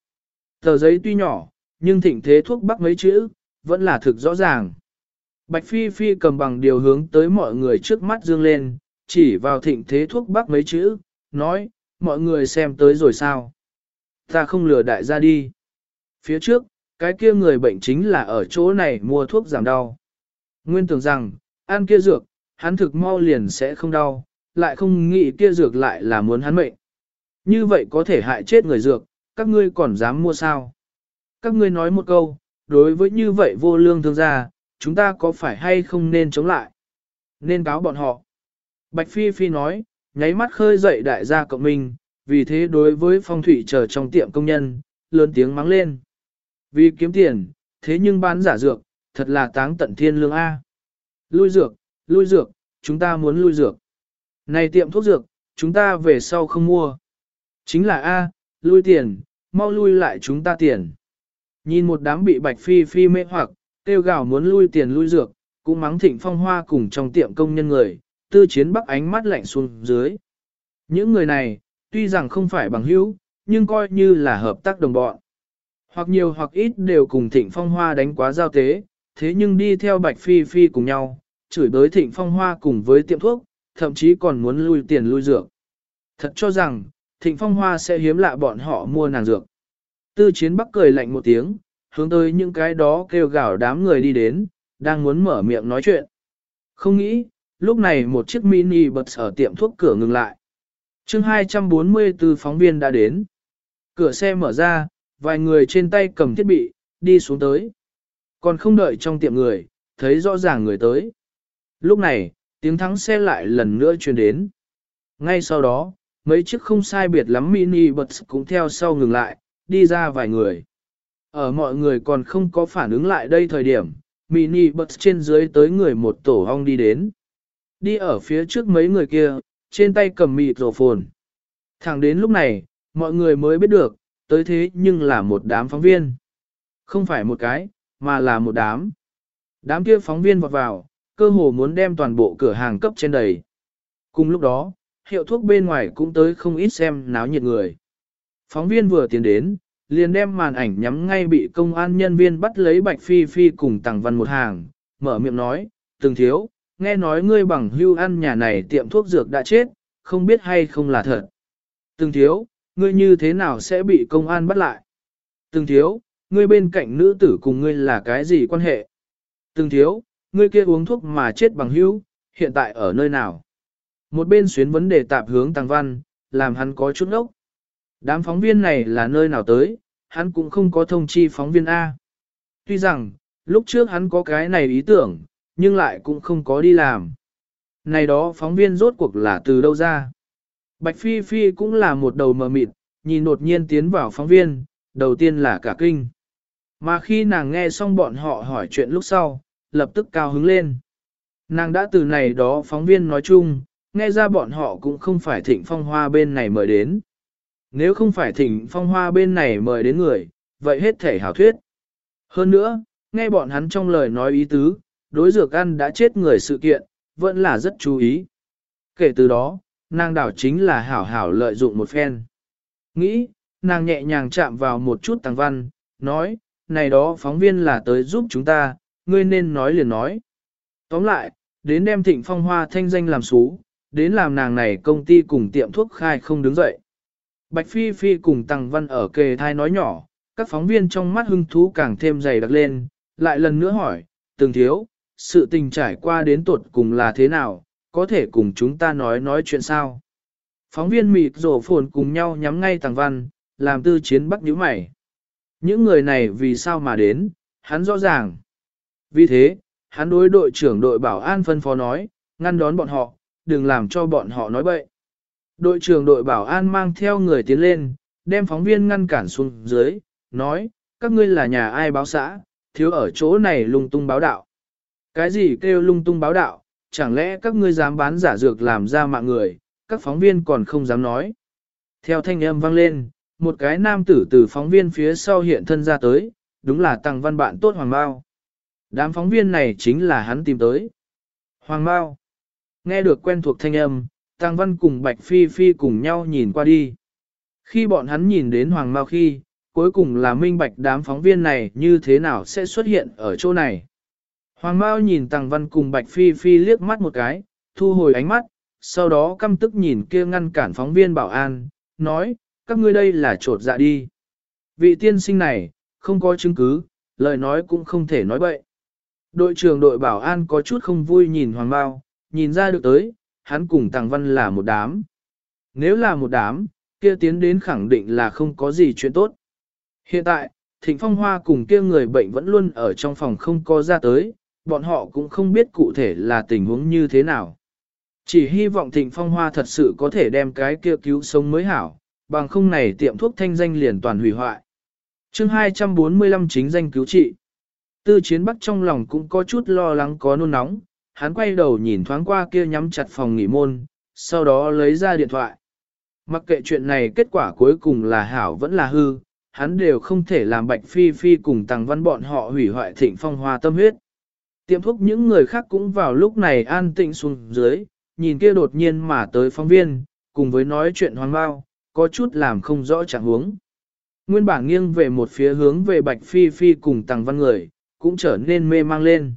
Tờ giấy tuy nhỏ, nhưng thịnh thế thuốc bắc mấy chữ, vẫn là thực rõ ràng. Bạch Phi Phi cầm bằng điều hướng tới mọi người trước mắt dương lên, chỉ vào thịnh thế thuốc bắc mấy chữ, nói, mọi người xem tới rồi sao. Ta không lừa đại gia đi. Phía trước, cái kia người bệnh chính là ở chỗ này mua thuốc giảm đau. Nguyên tưởng rằng, ăn kia dược, hắn thực mau liền sẽ không đau, lại không nghĩ kia dược lại là muốn hắn mệnh. Như vậy có thể hại chết người dược, các ngươi còn dám mua sao? Các ngươi nói một câu, đối với như vậy vô lương thương gia, chúng ta có phải hay không nên chống lại? Nên cáo bọn họ. Bạch Phi Phi nói, nháy mắt khơi dậy đại gia cộng minh, vì thế đối với phong thủy chờ trong tiệm công nhân, lớn tiếng mắng lên. Vì kiếm tiền, thế nhưng bán giả dược, thật là táng tận thiên lương A. Lui dược, lui dược, chúng ta muốn lui dược. Này tiệm thuốc dược, chúng ta về sau không mua. Chính là A, lui tiền, mau lui lại chúng ta tiền. Nhìn một đám bị bạch phi phi mê hoặc, tiêu gào muốn lui tiền lui dược, cũng mắng thịnh phong hoa cùng trong tiệm công nhân người, tư chiến bắc ánh mắt lạnh xuống dưới. Những người này, tuy rằng không phải bằng hữu, nhưng coi như là hợp tác đồng bọn. Hoặc nhiều hoặc ít đều cùng thịnh phong hoa đánh quá giao tế, thế nhưng đi theo bạch phi phi cùng nhau, chửi bới thịnh phong hoa cùng với tiệm thuốc, thậm chí còn muốn lui tiền lui dược. Thật cho rằng, thịnh phong hoa sẽ hiếm lạ bọn họ mua nàng dược. Tư chiến bắc cười lạnh một tiếng, hướng tới những cái đó kêu gào đám người đi đến, đang muốn mở miệng nói chuyện. Không nghĩ, lúc này một chiếc mini bật ở tiệm thuốc cửa ngừng lại. chương 244 phóng viên đã đến. Cửa xe mở ra, vài người trên tay cầm thiết bị, đi xuống tới. Còn không đợi trong tiệm người, thấy rõ ràng người tới. Lúc này, tiếng thắng xe lại lần nữa truyền đến. Ngay sau đó, mấy chiếc không sai biệt lắm mini bật cũng theo sau ngừng lại, đi ra vài người. Ở mọi người còn không có phản ứng lại đây thời điểm, mini bật trên dưới tới người một tổ hong đi đến. Đi ở phía trước mấy người kia, trên tay cầm mịt rổ phồn. Thẳng đến lúc này, mọi người mới biết được, tới thế nhưng là một đám phóng viên. Không phải một cái, mà là một đám. Đám kia phóng viên vọt vào, cơ hồ muốn đem toàn bộ cửa hàng cấp trên đầy. Cùng lúc đó, hiệu thuốc bên ngoài cũng tới không ít xem náo nhiệt người. Phóng viên vừa tiến đến, liền đem màn ảnh nhắm ngay bị công an nhân viên bắt lấy Bạch Phi Phi cùng Tằng Văn một hàng, mở miệng nói, từng thiếu, nghe nói ngươi bằng hưu ăn nhà này tiệm thuốc dược đã chết, không biết hay không là thật. Từng thiếu, ngươi như thế nào sẽ bị công an bắt lại? Từng thiếu, ngươi bên cạnh nữ tử cùng ngươi là cái gì quan hệ? Từng thiếu, ngươi kia uống thuốc mà chết bằng hưu hiện tại ở nơi nào? Một bên xuyến vấn đề tạp hướng Tăng Văn, làm hắn có chút ốc. Đám phóng viên này là nơi nào tới, hắn cũng không có thông chi phóng viên A. Tuy rằng, lúc trước hắn có cái này ý tưởng, nhưng lại cũng không có đi làm. Này đó phóng viên rốt cuộc là từ đâu ra? Bạch Phi Phi cũng là một đầu mờ mịt, nhìn đột nhiên tiến vào phóng viên, đầu tiên là cả kinh. Mà khi nàng nghe xong bọn họ hỏi chuyện lúc sau, lập tức cao hứng lên. Nàng đã từ này đó phóng viên nói chung, nghe ra bọn họ cũng không phải thịnh phong hoa bên này mời đến. Nếu không phải thịnh phong hoa bên này mời đến người, vậy hết thể hảo thuyết. Hơn nữa, nghe bọn hắn trong lời nói ý tứ, đối dược ăn đã chết người sự kiện, vẫn là rất chú ý. Kể từ đó, nàng đảo chính là hảo hảo lợi dụng một phen. Nghĩ, nàng nhẹ nhàng chạm vào một chút tăng văn, nói, này đó phóng viên là tới giúp chúng ta, ngươi nên nói liền nói. Tóm lại, đến đem thịnh phong hoa thanh danh làm xú, đến làm nàng này công ty cùng tiệm thuốc khai không đứng dậy. Bạch Phi Phi cùng Tăng Văn ở kề thai nói nhỏ, các phóng viên trong mắt hưng thú càng thêm dày đặc lên, lại lần nữa hỏi, từng thiếu, sự tình trải qua đến tuột cùng là thế nào, có thể cùng chúng ta nói nói chuyện sao. Phóng viên mịt rổ phồn cùng nhau nhắm ngay Tăng Văn, làm tư chiến bắt nhíu mày. Những người này vì sao mà đến, hắn rõ ràng. Vì thế, hắn đối đội trưởng đội bảo an phân phó nói, ngăn đón bọn họ, đừng làm cho bọn họ nói bậy. Đội trưởng đội bảo an mang theo người tiến lên, đem phóng viên ngăn cản xuống dưới, nói, các ngươi là nhà ai báo xã, thiếu ở chỗ này lung tung báo đạo. Cái gì kêu lung tung báo đạo, chẳng lẽ các ngươi dám bán giả dược làm ra mạng người, các phóng viên còn không dám nói. Theo thanh âm vang lên, một cái nam tử từ phóng viên phía sau hiện thân ra tới, đúng là tăng văn bạn tốt Hoàng Bao. Đám phóng viên này chính là hắn tìm tới. Hoàng Bao. Nghe được quen thuộc thanh âm, Tăng Văn cùng Bạch Phi Phi cùng nhau nhìn qua đi. Khi bọn hắn nhìn đến Hoàng Mao khi, cuối cùng là minh bạch đám phóng viên này như thế nào sẽ xuất hiện ở chỗ này. Hoàng Mao nhìn Tăng Văn cùng Bạch Phi Phi liếc mắt một cái, thu hồi ánh mắt, sau đó căm tức nhìn kia ngăn cản phóng viên bảo an, nói, các ngươi đây là trột dạ đi. Vị tiên sinh này, không có chứng cứ, lời nói cũng không thể nói bậy. Đội trưởng đội bảo an có chút không vui nhìn Hoàng Mao, nhìn ra được tới, hắn cùng Tàng Văn là một đám. Nếu là một đám, kia tiến đến khẳng định là không có gì chuyện tốt. Hiện tại, Thịnh Phong Hoa cùng kia người bệnh vẫn luôn ở trong phòng không có ra tới, bọn họ cũng không biết cụ thể là tình huống như thế nào. Chỉ hy vọng Thịnh Phong Hoa thật sự có thể đem cái kia cứu sống mới hảo, bằng không này tiệm thuốc thanh danh liền toàn hủy hoại. chương 245 chính danh cứu trị. Tư chiến bắc trong lòng cũng có chút lo lắng có nôn nóng, hắn quay đầu nhìn thoáng qua kia nhắm chặt phòng nghỉ môn, sau đó lấy ra điện thoại. Mặc kệ chuyện này kết quả cuối cùng là hảo vẫn là hư, hắn đều không thể làm bạch phi phi cùng tàng văn bọn họ hủy hoại thịnh phong hoa tâm huyết. Tiệm thuốc những người khác cũng vào lúc này an tĩnh xuống dưới, nhìn kia đột nhiên mà tới phóng viên, cùng với nói chuyện hoang bao, có chút làm không rõ trạng huống. Nguyên bản nghiêng về một phía hướng về bạch phi phi cùng tàng văn người, cũng trở nên mê mang lên.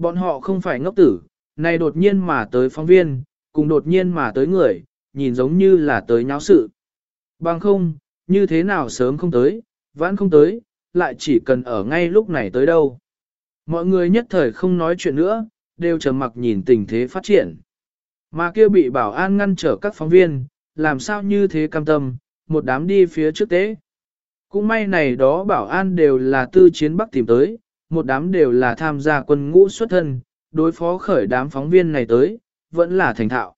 Bọn họ không phải ngốc tử, này đột nhiên mà tới phóng viên, cùng đột nhiên mà tới người, nhìn giống như là tới nháo sự. Bằng không, như thế nào sớm không tới, vãn không tới, lại chỉ cần ở ngay lúc này tới đâu. Mọi người nhất thời không nói chuyện nữa, đều trầm mặc nhìn tình thế phát triển. Mà kia bị bảo an ngăn trở các phóng viên, làm sao như thế cam tâm, một đám đi phía trước tế. Cũng may này đó bảo an đều là tư chiến bắc tìm tới, một đám đều là tham gia quân ngũ xuất thân, đối phó khởi đám phóng viên này tới, vẫn là thành thạo.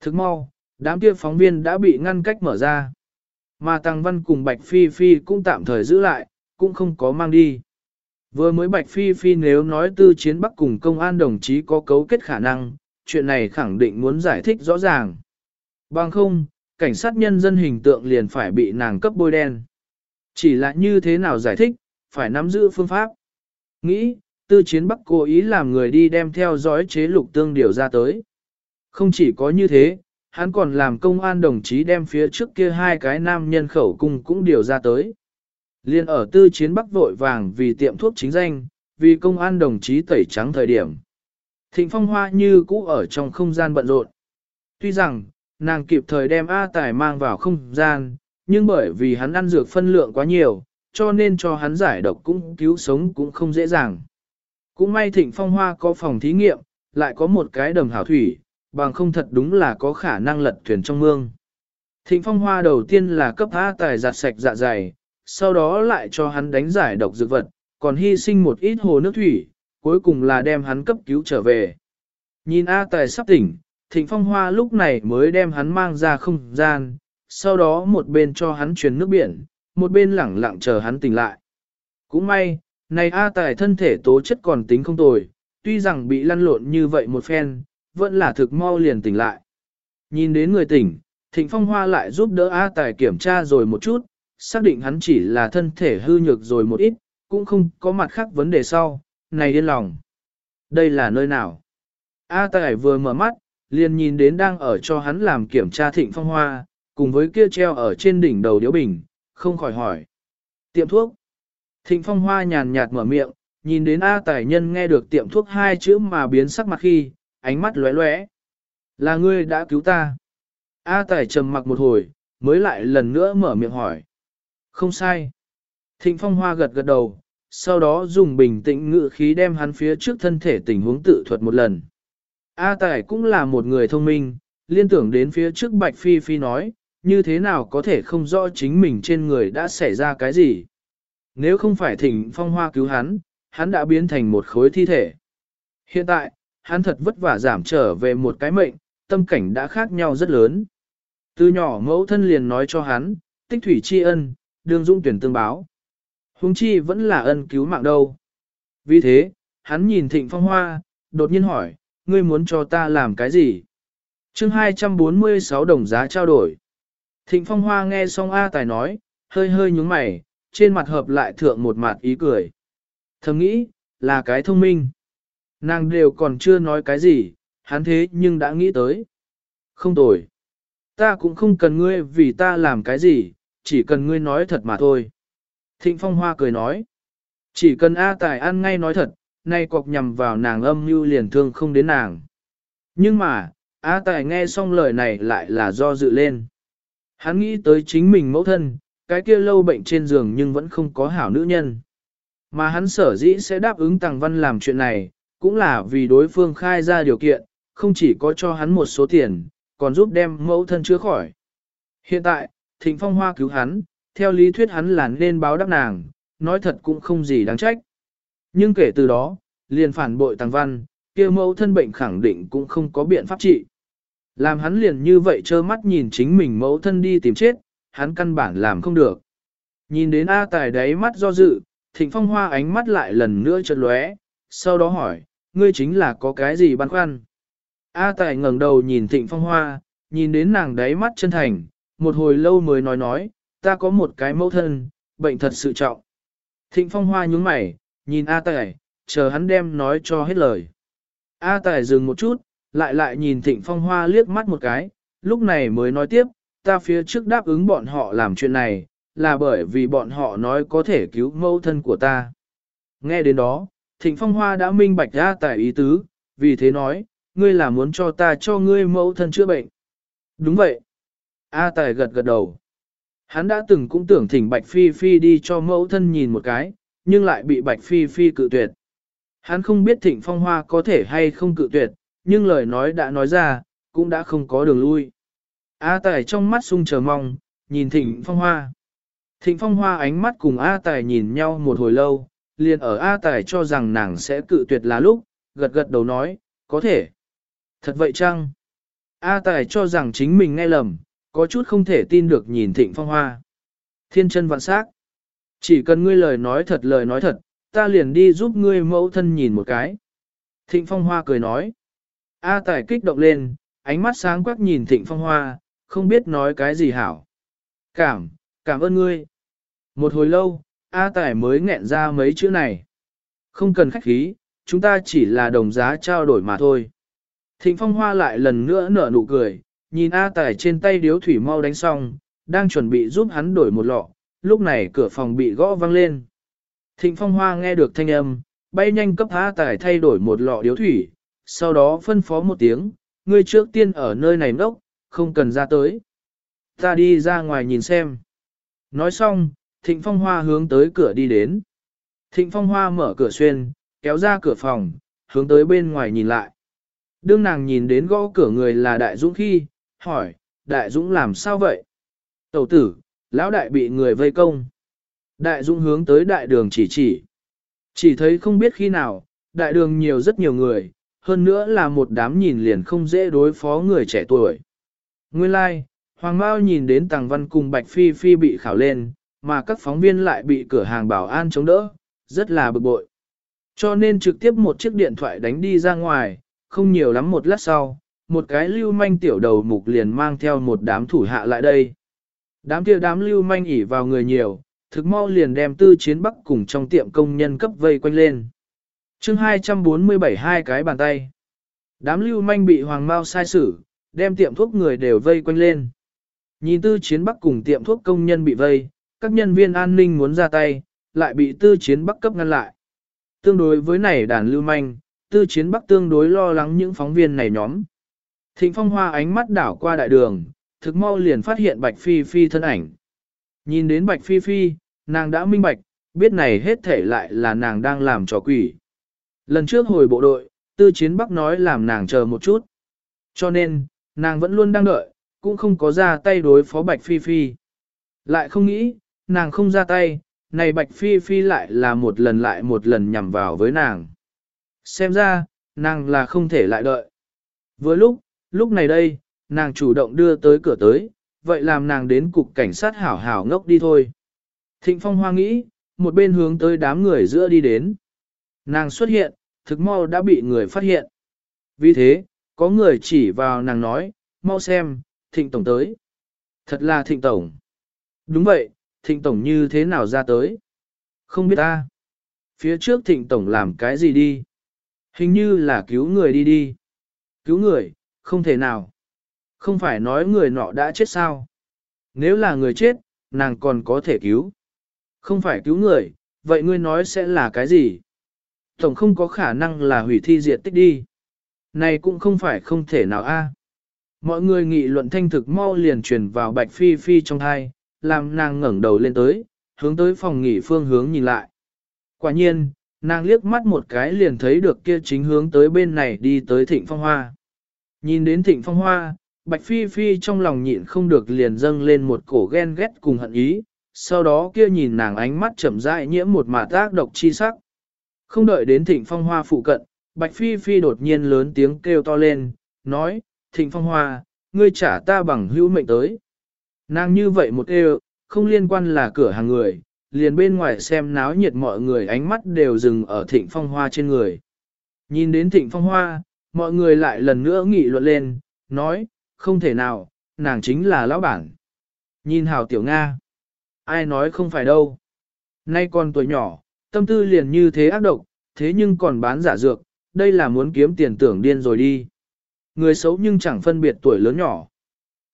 Thức mau, đám kia phóng viên đã bị ngăn cách mở ra. Mà Tăng Văn cùng Bạch Phi Phi cũng tạm thời giữ lại, cũng không có mang đi. Vừa mới Bạch Phi Phi nếu nói tư chiến bắc cùng công an đồng chí có cấu kết khả năng, chuyện này khẳng định muốn giải thích rõ ràng. Bằng không, cảnh sát nhân dân hình tượng liền phải bị nàng cấp bôi đen. Chỉ là như thế nào giải thích, phải nắm giữ phương pháp. Nghĩ, tư chiến bắc cố ý làm người đi đem theo dõi chế lục tương điều ra tới. Không chỉ có như thế, hắn còn làm công an đồng chí đem phía trước kia hai cái nam nhân khẩu cung cũng điều ra tới. Liên ở tư chiến bắc vội vàng vì tiệm thuốc chính danh, vì công an đồng chí tẩy trắng thời điểm. Thịnh phong hoa như cũ ở trong không gian bận rộn. Tuy rằng, nàng kịp thời đem A Tài mang vào không gian, nhưng bởi vì hắn ăn dược phân lượng quá nhiều, cho nên cho hắn giải độc cũng cứu sống cũng không dễ dàng. Cũng may thịnh phong hoa có phòng thí nghiệm, lại có một cái đầm hảo thủy, bằng không thật đúng là có khả năng lật thuyền trong mương. Thịnh phong hoa đầu tiên là cấp A tài giặt sạch dạ dày, sau đó lại cho hắn đánh giải độc dược vật, còn hy sinh một ít hồ nước thủy, cuối cùng là đem hắn cấp cứu trở về. Nhìn A tài sắp tỉnh, thịnh phong hoa lúc này mới đem hắn mang ra không gian, sau đó một bên cho hắn truyền nước biển, một bên lẳng lặng chờ hắn tỉnh lại. Cũng may, này A Tài thân thể tố chất còn tính không tồi, tuy rằng bị lăn lộn như vậy một phen, vẫn là thực mau liền tỉnh lại. Nhìn đến người tỉnh, Thịnh Phong Hoa lại giúp đỡ A Tài kiểm tra rồi một chút, xác định hắn chỉ là thân thể hư nhược rồi một ít, cũng không có mặt khác vấn đề sau, này điên lòng. Đây là nơi nào? A Tài vừa mở mắt, liền nhìn đến đang ở cho hắn làm kiểm tra Thịnh Phong Hoa, cùng với kia treo ở trên đỉnh đầu điếu bình, không khỏi hỏi. Tiệm thuốc. Thịnh phong hoa nhàn nhạt mở miệng, nhìn đến A tài nhân nghe được tiệm thuốc hai chữ mà biến sắc mặt khi, ánh mắt lóe lóe. Là ngươi đã cứu ta. A tài trầm mặc một hồi, mới lại lần nữa mở miệng hỏi. Không sai. Thịnh Phong Hoa gật gật đầu, sau đó dùng bình tĩnh ngự khí đem hắn phía trước thân thể tình huống tự thuật một lần. A Tài cũng là một người thông minh, liên tưởng đến phía trước Bạch Phi Phi nói, như thế nào có thể không rõ chính mình trên người đã xảy ra cái gì. Nếu không phải thỉnh phong hoa cứu hắn, hắn đã biến thành một khối thi thể. Hiện tại, hắn thật vất vả giảm trở về một cái mệnh, tâm cảnh đã khác nhau rất lớn. Từ nhỏ mẫu thân liền nói cho hắn, tích thủy tri ân, đường dung tuyển tương báo. Hùng chi vẫn là ân cứu mạng đâu. Vì thế, hắn nhìn thịnh phong hoa, đột nhiên hỏi, ngươi muốn cho ta làm cái gì? chương 246 đồng giá trao đổi. Thịnh phong hoa nghe xong A Tài nói, hơi hơi nhúng mày, trên mặt hợp lại thượng một mặt ý cười. Thầm nghĩ, là cái thông minh. Nàng đều còn chưa nói cái gì, hắn thế nhưng đã nghĩ tới. Không tồi. Ta cũng không cần ngươi vì ta làm cái gì, chỉ cần ngươi nói thật mà thôi. Thịnh Phong Hoa cười nói. Chỉ cần A Tài ăn ngay nói thật, nay cọc nhằm vào nàng âm mưu liền thương không đến nàng. Nhưng mà, A Tài nghe xong lời này lại là do dự lên. Hắn nghĩ tới chính mình mẫu thân, cái kia lâu bệnh trên giường nhưng vẫn không có hảo nữ nhân. Mà hắn sở dĩ sẽ đáp ứng Tàng Văn làm chuyện này, cũng là vì đối phương khai ra điều kiện, không chỉ có cho hắn một số tiền, còn giúp đem mẫu thân chữa khỏi. Hiện tại, Thịnh Phong Hoa cứu hắn, theo lý thuyết hắn là nên báo đáp nàng, nói thật cũng không gì đáng trách. Nhưng kể từ đó, liền phản bội Tàng Văn, kia mẫu thân bệnh khẳng định cũng không có biện pháp trị. Làm hắn liền như vậy trơ mắt nhìn chính mình mẫu thân đi tìm chết, hắn căn bản làm không được. Nhìn đến A Tài đáy mắt do dự, Thịnh Phong Hoa ánh mắt lại lần nữa chợt lóe, sau đó hỏi, ngươi chính là có cái gì băn khoăn? A Tài ngẩng đầu nhìn Thịnh Phong Hoa, nhìn đến nàng đáy mắt chân thành, một hồi lâu mới nói nói, ta có một cái mẫu thân, bệnh thật sự trọng. Thịnh Phong Hoa nhướng mày, nhìn A Tài, chờ hắn đem nói cho hết lời. A Tài dừng một chút, lại lại nhìn Thịnh Phong Hoa liếc mắt một cái, lúc này mới nói tiếp, ta phía trước đáp ứng bọn họ làm chuyện này, là bởi vì bọn họ nói có thể cứu mẫu thân của ta. Nghe đến đó, Thịnh Phong Hoa đã minh bạch ra tại ý tứ, vì thế nói, ngươi là muốn cho ta cho ngươi mẫu thân chữa bệnh. Đúng vậy. A Tài gật gật đầu. Hắn đã từng cũng tưởng thỉnh Bạch Phi Phi đi cho mẫu thân nhìn một cái, nhưng lại bị Bạch Phi Phi cự tuyệt. Hắn không biết Thịnh Phong Hoa có thể hay không cự tuyệt, nhưng lời nói đã nói ra, cũng đã không có đường lui. A Tài trong mắt sung chờ mong, nhìn Thịnh Phong Hoa. Thịnh Phong Hoa ánh mắt cùng A Tài nhìn nhau một hồi lâu, liền ở A Tài cho rằng nàng sẽ cự tuyệt là lúc, gật gật đầu nói, có thể. Thật vậy chăng? A Tài cho rằng chính mình nghe lầm, có chút không thể tin được nhìn Thịnh Phong Hoa. Thiên chân vạn sắc. Chỉ cần ngươi lời nói thật lời nói thật, ta liền đi giúp ngươi mẫu thân nhìn một cái. Thịnh Phong Hoa cười nói. A Tài kích động lên, ánh mắt sáng quắc nhìn Thịnh Phong Hoa, không biết nói cái gì hảo. Cảm, cảm ơn ngươi. Một hồi lâu, A Tài mới nghẹn ra mấy chữ này. Không cần khách khí, chúng ta chỉ là đồng giá trao đổi mà thôi. Thịnh Phong Hoa lại lần nữa nở nụ cười, nhìn A Tài trên tay điếu thủy mau đánh xong, đang chuẩn bị giúp hắn đổi một lọ, lúc này cửa phòng bị gõ vang lên. Thịnh Phong Hoa nghe được thanh âm, bay nhanh cấp A Tài thay đổi một lọ điếu thủy, sau đó phân phó một tiếng, ngươi trước tiên ở nơi này ngốc, không cần ra tới. Ta đi ra ngoài nhìn xem. Nói xong, Thịnh Phong Hoa hướng tới cửa đi đến. Thịnh Phong Hoa mở cửa xuyên, kéo ra cửa phòng, hướng tới bên ngoài nhìn lại. Đương nàng nhìn đến gõ cửa người là Đại Dũng khi, hỏi, Đại Dũng làm sao vậy? Tẩu tử, lão đại bị người vây công. Đại Dũng hướng tới đại đường chỉ chỉ. Chỉ thấy không biết khi nào, đại đường nhiều rất nhiều người, hơn nữa là một đám nhìn liền không dễ đối phó người trẻ tuổi. Nguyên lai, like, Hoàng Mao nhìn đến Tàng Văn cùng Bạch Phi Phi bị khảo lên, mà các phóng viên lại bị cửa hàng bảo an chống đỡ, rất là bực bội. Cho nên trực tiếp một chiếc điện thoại đánh đi ra ngoài, không nhiều lắm một lát sau, một cái lưu manh tiểu đầu mục liền mang theo một đám thủ hạ lại đây. Đám kia đám lưu manh ỉ vào người nhiều, thực mau liền đem tư chiến bắc cùng trong tiệm công nhân cấp vây quanh lên chương 247 hai cái bàn tay. Đám lưu manh bị hoàng mau sai xử, đem tiệm thuốc người đều vây quanh lên. Nhìn tư chiến bắc cùng tiệm thuốc công nhân bị vây, các nhân viên an ninh muốn ra tay, lại bị tư chiến bắc cấp ngăn lại. Tương đối với này đàn lưu manh, tư chiến bắc tương đối lo lắng những phóng viên này nhóm. Thịnh phong hoa ánh mắt đảo qua đại đường, thực mau liền phát hiện Bạch Phi Phi thân ảnh. Nhìn đến Bạch Phi Phi, nàng đã minh bạch, biết này hết thể lại là nàng đang làm trò quỷ. Lần trước hồi bộ đội, tư chiến bắc nói làm nàng chờ một chút. Cho nên, nàng vẫn luôn đang đợi, cũng không có ra tay đối phó Bạch Phi Phi. Lại không nghĩ, nàng không ra tay, này Bạch Phi Phi lại là một lần lại một lần nhằm vào với nàng. Xem ra, nàng là không thể lại đợi. Với lúc, lúc này đây, nàng chủ động đưa tới cửa tới, vậy làm nàng đến cục cảnh sát hảo hảo ngốc đi thôi. Thịnh Phong Hoa nghĩ, một bên hướng tới đám người giữa đi đến. Nàng xuất hiện, thực mau đã bị người phát hiện. Vì thế, có người chỉ vào nàng nói, mau xem, Thịnh Tổng tới. Thật là Thịnh Tổng. Đúng vậy, Thịnh Tổng như thế nào ra tới? Không biết ta. Phía trước Thịnh Tổng làm cái gì đi? Hình như là cứu người đi đi. Cứu người, không thể nào. Không phải nói người nọ đã chết sao? Nếu là người chết, nàng còn có thể cứu. Không phải cứu người, vậy ngươi nói sẽ là cái gì? Tổng không có khả năng là hủy thi diệt tích đi. Này cũng không phải không thể nào a. Mọi người nghị luận thanh thực mau liền truyền vào bạch phi phi trong thai, làm nàng ngẩng đầu lên tới, hướng tới phòng nghỉ phương hướng nhìn lại. Quả nhiên, nàng liếc mắt một cái liền thấy được kia chính hướng tới bên này đi tới thịnh phong hoa. Nhìn đến thịnh phong hoa, bạch phi phi trong lòng nhịn không được liền dâng lên một cổ ghen ghét cùng hận ý, sau đó kia nhìn nàng ánh mắt chậm rãi nhiễm một mả tác độc chi sắc. Không đợi đến thịnh phong hoa phụ cận, bạch phi phi đột nhiên lớn tiếng kêu to lên, nói, thịnh phong hoa, ngươi trả ta bằng hữu mệnh tới. Nàng như vậy một kêu, không liên quan là cửa hàng người, liền bên ngoài xem náo nhiệt mọi người ánh mắt đều dừng ở thịnh phong hoa trên người. Nhìn đến thịnh phong hoa, mọi người lại lần nữa nghị luận lên, nói, không thể nào, nàng chính là lão bản. Nhìn hào tiểu Nga. Ai nói không phải đâu. Nay còn tuổi nhỏ, tâm tư liền như thế ác độc, thế nhưng còn bán giả dược, đây là muốn kiếm tiền tưởng điên rồi đi. Người xấu nhưng chẳng phân biệt tuổi lớn nhỏ.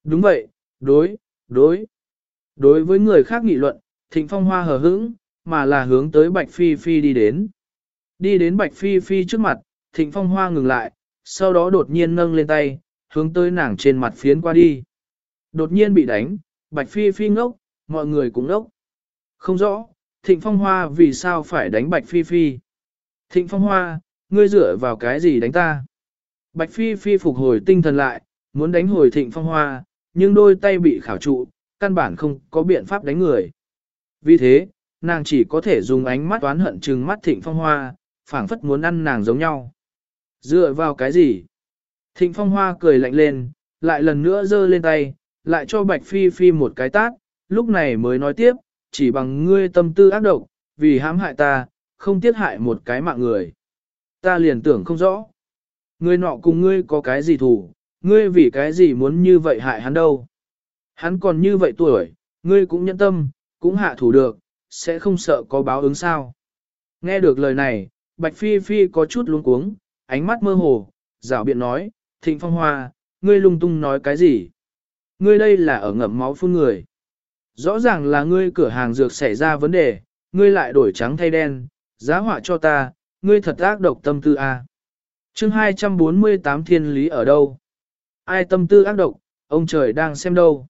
Đúng vậy, đối, đối. Đối với người khác nghị luận, Thịnh Phong Hoa hờ hững, mà là hướng tới Bạch Phi Phi đi đến. Đi đến Bạch Phi Phi trước mặt, Thịnh Phong Hoa ngừng lại, sau đó đột nhiên nâng lên tay, hướng tới nàng trên mặt phiến qua đi. Đột nhiên bị đánh, Bạch Phi Phi ngốc, mọi người cũng ngốc. Không rõ, Thịnh Phong Hoa vì sao phải đánh Bạch Phi Phi? Thịnh Phong Hoa, ngươi dựa vào cái gì đánh ta? Bạch Phi Phi phục hồi tinh thần lại, muốn đánh hồi Thịnh Phong Hoa, nhưng đôi tay bị khảo trụ, căn bản không có biện pháp đánh người. Vì thế, nàng chỉ có thể dùng ánh mắt oán hận trừng mắt Thịnh Phong Hoa, phảng phất muốn ăn nàng giống nhau. Dựa vào cái gì? Thịnh Phong Hoa cười lạnh lên, lại lần nữa giơ lên tay, lại cho Bạch Phi Phi một cái tát, lúc này mới nói tiếp, chỉ bằng ngươi tâm tư ác độc, vì hãm hại ta, không tiết hại một cái mạng người. Ta liền tưởng không rõ. Ngươi nọ cùng ngươi có cái gì thù, ngươi vì cái gì muốn như vậy hại hắn đâu. Hắn còn như vậy tuổi, ngươi cũng nhẫn tâm, cũng hạ thủ được, sẽ không sợ có báo ứng sao. Nghe được lời này, Bạch Phi Phi có chút luống cuống, ánh mắt mơ hồ, rảo biện nói, Thịnh Phong Hoa, ngươi lung tung nói cái gì? Ngươi đây là ở ngậm máu phun người. Rõ ràng là ngươi cửa hàng dược xảy ra vấn đề, ngươi lại đổi trắng thay đen, giá họa cho ta, ngươi thật ác độc tâm tư a. À. Chương 248 thiên lý ở đâu? Ai tâm tư ác độc, ông trời đang xem đâu?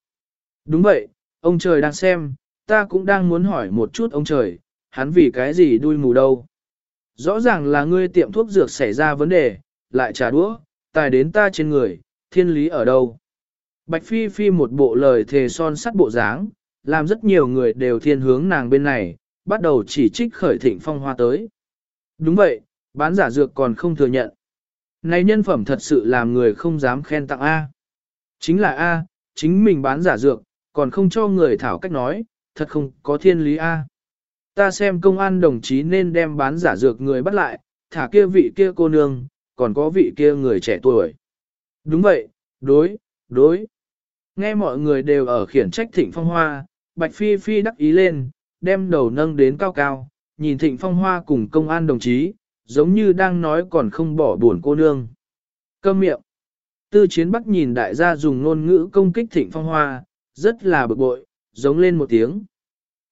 Đúng vậy, ông trời đang xem, ta cũng đang muốn hỏi một chút ông trời, hắn vì cái gì đuôi mù đâu? Rõ ràng là ngươi tiệm thuốc dược xảy ra vấn đề, lại trả đũa, tài đến ta trên người, thiên lý ở đâu? Bạch Phi Phi một bộ lời thề son sắt bộ dáng, làm rất nhiều người đều thiên hướng nàng bên này, bắt đầu chỉ trích khởi thịnh phong hoa tới. Đúng vậy, bán giả dược còn không thừa nhận. Này nhân phẩm thật sự làm người không dám khen tặng A. Chính là A, chính mình bán giả dược, còn không cho người thảo cách nói, thật không có thiên lý A. Ta xem công an đồng chí nên đem bán giả dược người bắt lại, thả kia vị kia cô nương, còn có vị kia người trẻ tuổi. Đúng vậy, đối, đối. Nghe mọi người đều ở khiển trách thịnh phong hoa, Bạch Phi Phi đắc ý lên, đem đầu nâng đến cao cao, nhìn Thịnh Phong Hoa cùng công an đồng chí, giống như đang nói còn không bỏ buồn cô nương. Câm miệng. Tư chiến bắc nhìn đại gia dùng ngôn ngữ công kích Thịnh Phong Hoa, rất là bực bội, giống lên một tiếng.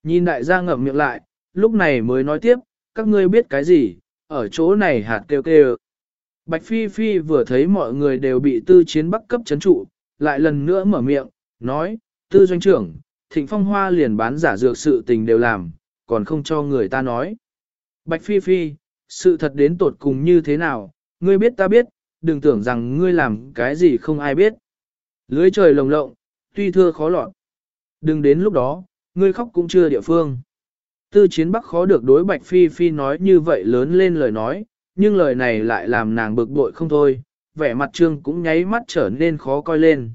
Nhìn đại gia ngậm miệng lại, lúc này mới nói tiếp, các ngươi biết cái gì, ở chỗ này hạt kêu kêu. Bạch Phi Phi vừa thấy mọi người đều bị tư chiến bắc cấp chấn trụ, lại lần nữa mở miệng, nói, tư doanh trưởng, thịnh phong hoa liền bán giả dược sự tình đều làm, còn không cho người ta nói. Bạch Phi Phi, sự thật đến tột cùng như thế nào, ngươi biết ta biết, đừng tưởng rằng ngươi làm cái gì không ai biết. Lưới trời lồng lộng, tuy thưa khó lọt. Đừng đến lúc đó, ngươi khóc cũng chưa địa phương. Tư chiến bắc khó được đối Bạch Phi Phi nói như vậy lớn lên lời nói, nhưng lời này lại làm nàng bực bội không thôi, vẻ mặt trương cũng nháy mắt trở nên khó coi lên.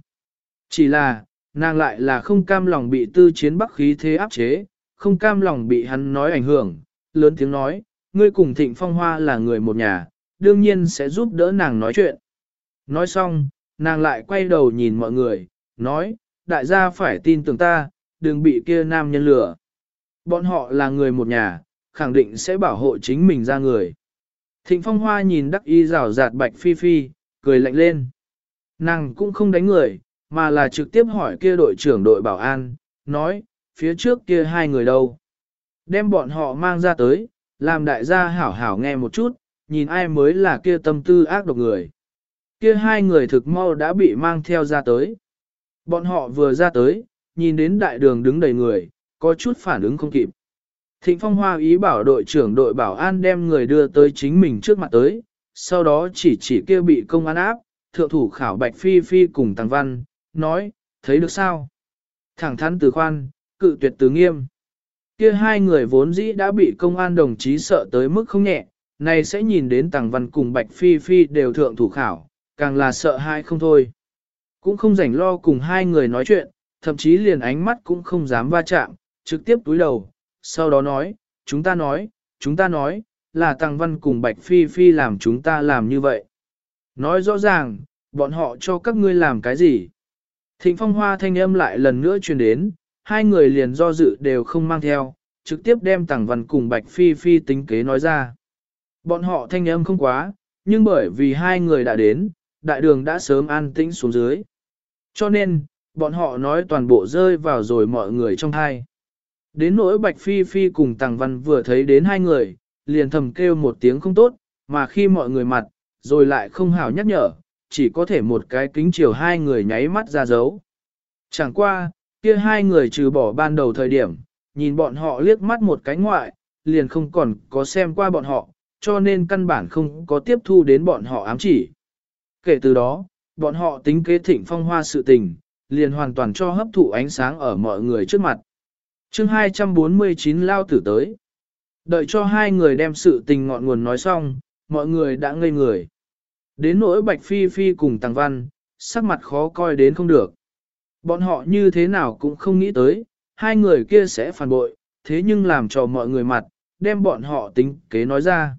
Chỉ là, nàng lại là không cam lòng bị tư chiến bắc khí thế áp chế, không cam lòng bị hắn nói ảnh hưởng, lớn tiếng nói, ngươi cùng thịnh phong hoa là người một nhà, đương nhiên sẽ giúp đỡ nàng nói chuyện. Nói xong, nàng lại quay đầu nhìn mọi người, nói, đại gia phải tin tưởng ta, đừng bị kia nam nhân lừa. Bọn họ là người một nhà, khẳng định sẽ bảo hộ chính mình ra người. Thịnh phong hoa nhìn đắc y rào rạt bạch phi phi, cười lạnh lên. Nàng cũng không đánh người, mà là trực tiếp hỏi kia đội trưởng đội bảo an, nói, phía trước kia hai người đâu. Đem bọn họ mang ra tới, làm đại gia hảo hảo nghe một chút, nhìn ai mới là kia tâm tư ác độc người. Kia hai người thực mau đã bị mang theo ra tới. Bọn họ vừa ra tới, nhìn đến đại đường đứng đầy người, có chút phản ứng không kịp. Thịnh Phong Hoa ý bảo đội trưởng đội bảo an đem người đưa tới chính mình trước mặt tới, sau đó chỉ chỉ kia bị công an áp, thượng thủ khảo Bạch Phi Phi cùng Tăng Văn, nói, thấy được sao? Thẳng thắn từ khoan, cự tuyệt từ nghiêm. Kia hai người vốn dĩ đã bị công an đồng chí sợ tới mức không nhẹ, này sẽ nhìn đến Tăng Văn cùng Bạch Phi Phi đều thượng thủ khảo, càng là sợ hai không thôi. Cũng không rảnh lo cùng hai người nói chuyện, thậm chí liền ánh mắt cũng không dám va chạm, trực tiếp túi đầu, sau đó nói, chúng ta nói, chúng ta nói, là Tăng Văn cùng Bạch Phi Phi làm chúng ta làm như vậy. Nói rõ ràng, bọn họ cho các ngươi làm cái gì? Thịnh phong hoa thanh âm lại lần nữa truyền đến, hai người liền do dự đều không mang theo, trực tiếp đem Tàng Văn cùng Bạch Phi Phi tính kế nói ra. Bọn họ thanh âm không quá, nhưng bởi vì hai người đã đến, đại đường đã sớm an tĩnh xuống dưới. Cho nên, bọn họ nói toàn bộ rơi vào rồi mọi người trong hai. Đến nỗi Bạch Phi Phi cùng Tàng Văn vừa thấy đến hai người, liền thầm kêu một tiếng không tốt, mà khi mọi người mặt, rồi lại không hảo nhắc nhở, chỉ có thể một cái kính chiều hai người nháy mắt ra dấu. Chẳng qua, kia hai người trừ bỏ ban đầu thời điểm, nhìn bọn họ liếc mắt một cái ngoại, liền không còn có xem qua bọn họ, cho nên căn bản không có tiếp thu đến bọn họ ám chỉ. Kể từ đó, bọn họ tính kế thịnh phong hoa sự tình, liền hoàn toàn cho hấp thụ ánh sáng ở mọi người trước mặt. chương 249 lao tử tới. Đợi cho hai người đem sự tình ngọn nguồn nói xong, mọi người đã ngây người. Đến nỗi Bạch Phi Phi cùng Tăng Văn, sắc mặt khó coi đến không được. Bọn họ như thế nào cũng không nghĩ tới, hai người kia sẽ phản bội, thế nhưng làm cho mọi người mặt, đem bọn họ tính kế nói ra.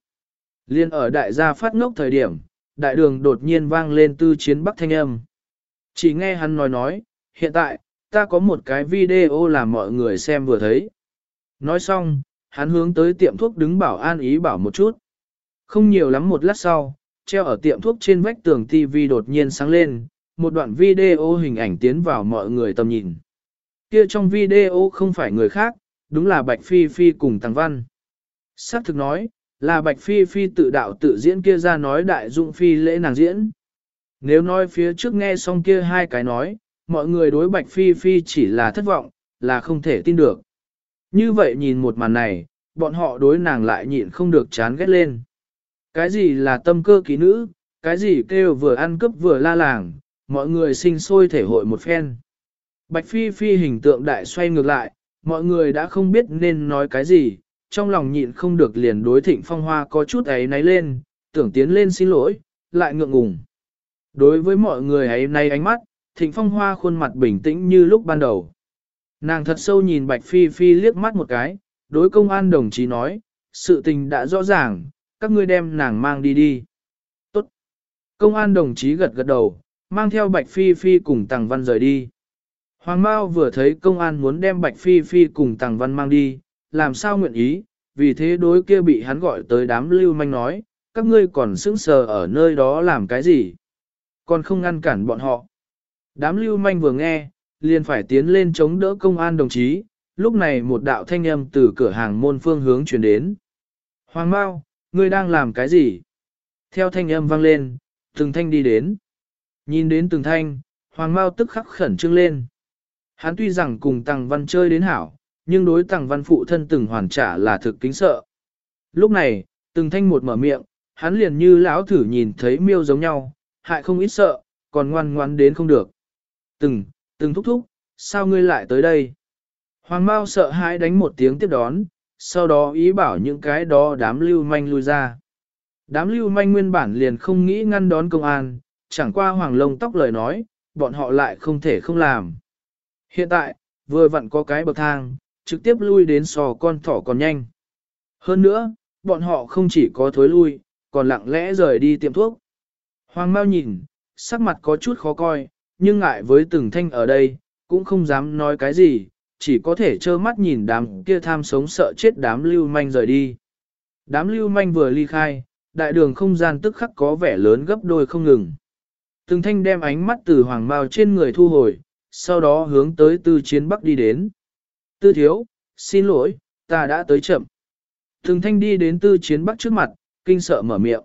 Liên ở đại gia phát ngốc thời điểm, đại đường đột nhiên vang lên tư chiến bắc thanh âm. Chỉ nghe hắn nói nói, hiện tại, ta có một cái video làm mọi người xem vừa thấy. Nói xong, hắn hướng tới tiệm thuốc đứng bảo an ý bảo một chút. Không nhiều lắm một lát sau, treo ở tiệm thuốc trên vách tường TV đột nhiên sáng lên, một đoạn video hình ảnh tiến vào mọi người tầm nhìn. Kia trong video không phải người khác, đúng là Bạch Phi Phi cùng Tăng Văn. Sắc thực nói, là Bạch Phi Phi tự đạo tự diễn kia ra nói đại dụng phi lễ nàng diễn. Nếu nói phía trước nghe xong kia hai cái nói, mọi người đối Bạch Phi Phi chỉ là thất vọng, là không thể tin được. Như vậy nhìn một màn này, bọn họ đối nàng lại nhịn không được chán ghét lên. Cái gì là tâm cơ ký nữ, cái gì kêu vừa ăn cướp vừa la làng, mọi người sinh sôi thể hội một phen. Bạch Phi Phi hình tượng đại xoay ngược lại, mọi người đã không biết nên nói cái gì, trong lòng nhịn không được liền đối thịnh phong hoa có chút ấy náy lên, tưởng tiến lên xin lỗi, lại ngượng ngùng. Đối với mọi người ấy nay ánh mắt, thịnh phong hoa khuôn mặt bình tĩnh như lúc ban đầu. Nàng thật sâu nhìn Bạch Phi Phi liếc mắt một cái, đối công an đồng chí nói, sự tình đã rõ ràng, các ngươi đem nàng mang đi đi. Tốt. Công an đồng chí gật gật đầu, mang theo Bạch Phi Phi cùng tàng Văn rời đi. Hoàng Mao vừa thấy công an muốn đem Bạch Phi Phi cùng tàng Văn mang đi, làm sao nguyện ý, vì thế đối kia bị hắn gọi tới đám lưu manh nói, các ngươi còn sững sờ ở nơi đó làm cái gì, còn không ngăn cản bọn họ. Đám lưu manh vừa nghe, liền phải tiến lên chống đỡ công an đồng chí, lúc này một đạo thanh âm từ cửa hàng môn phương hướng truyền đến. Hoàng Mao, ngươi đang làm cái gì? Theo thanh âm vang lên, từng thanh đi đến. Nhìn đến từng thanh, Hoàng Mao tức khắc khẩn trương lên. Hắn tuy rằng cùng tàng Văn chơi đến hảo, nhưng đối tàng Văn phụ thân từng hoàn trả là thực kính sợ. Lúc này, từng thanh một mở miệng, hắn liền như lão thử nhìn thấy miêu giống nhau, hại không ít sợ, còn ngoan ngoan đến không được. Từng, từng thúc thúc, sao ngươi lại tới đây? Hoàng Mao sợ hãi đánh một tiếng tiếp đón, sau đó ý bảo những cái đó đám lưu manh lui ra. Đám lưu manh nguyên bản liền không nghĩ ngăn đón công an, chẳng qua hoàng lông tóc lời nói, bọn họ lại không thể không làm. Hiện tại, vừa vặn có cái bậc thang, trực tiếp lui đến sò con thỏ còn nhanh. Hơn nữa, bọn họ không chỉ có thối lui, còn lặng lẽ rời đi tiệm thuốc. Hoàng Mao nhìn, sắc mặt có chút khó coi, nhưng ngại với từng thanh ở đây, cũng không dám nói cái gì, chỉ có thể trơ mắt nhìn đám kia tham sống sợ chết đám lưu manh rời đi. Đám lưu manh vừa ly khai, đại đường không gian tức khắc có vẻ lớn gấp đôi không ngừng. Từng thanh đem ánh mắt từ hoàng mao trên người thu hồi, sau đó hướng tới tư chiến bắc đi đến. Tư thiếu, xin lỗi, ta đã tới chậm. Từng thanh đi đến tư chiến bắc trước mặt, kinh sợ mở miệng.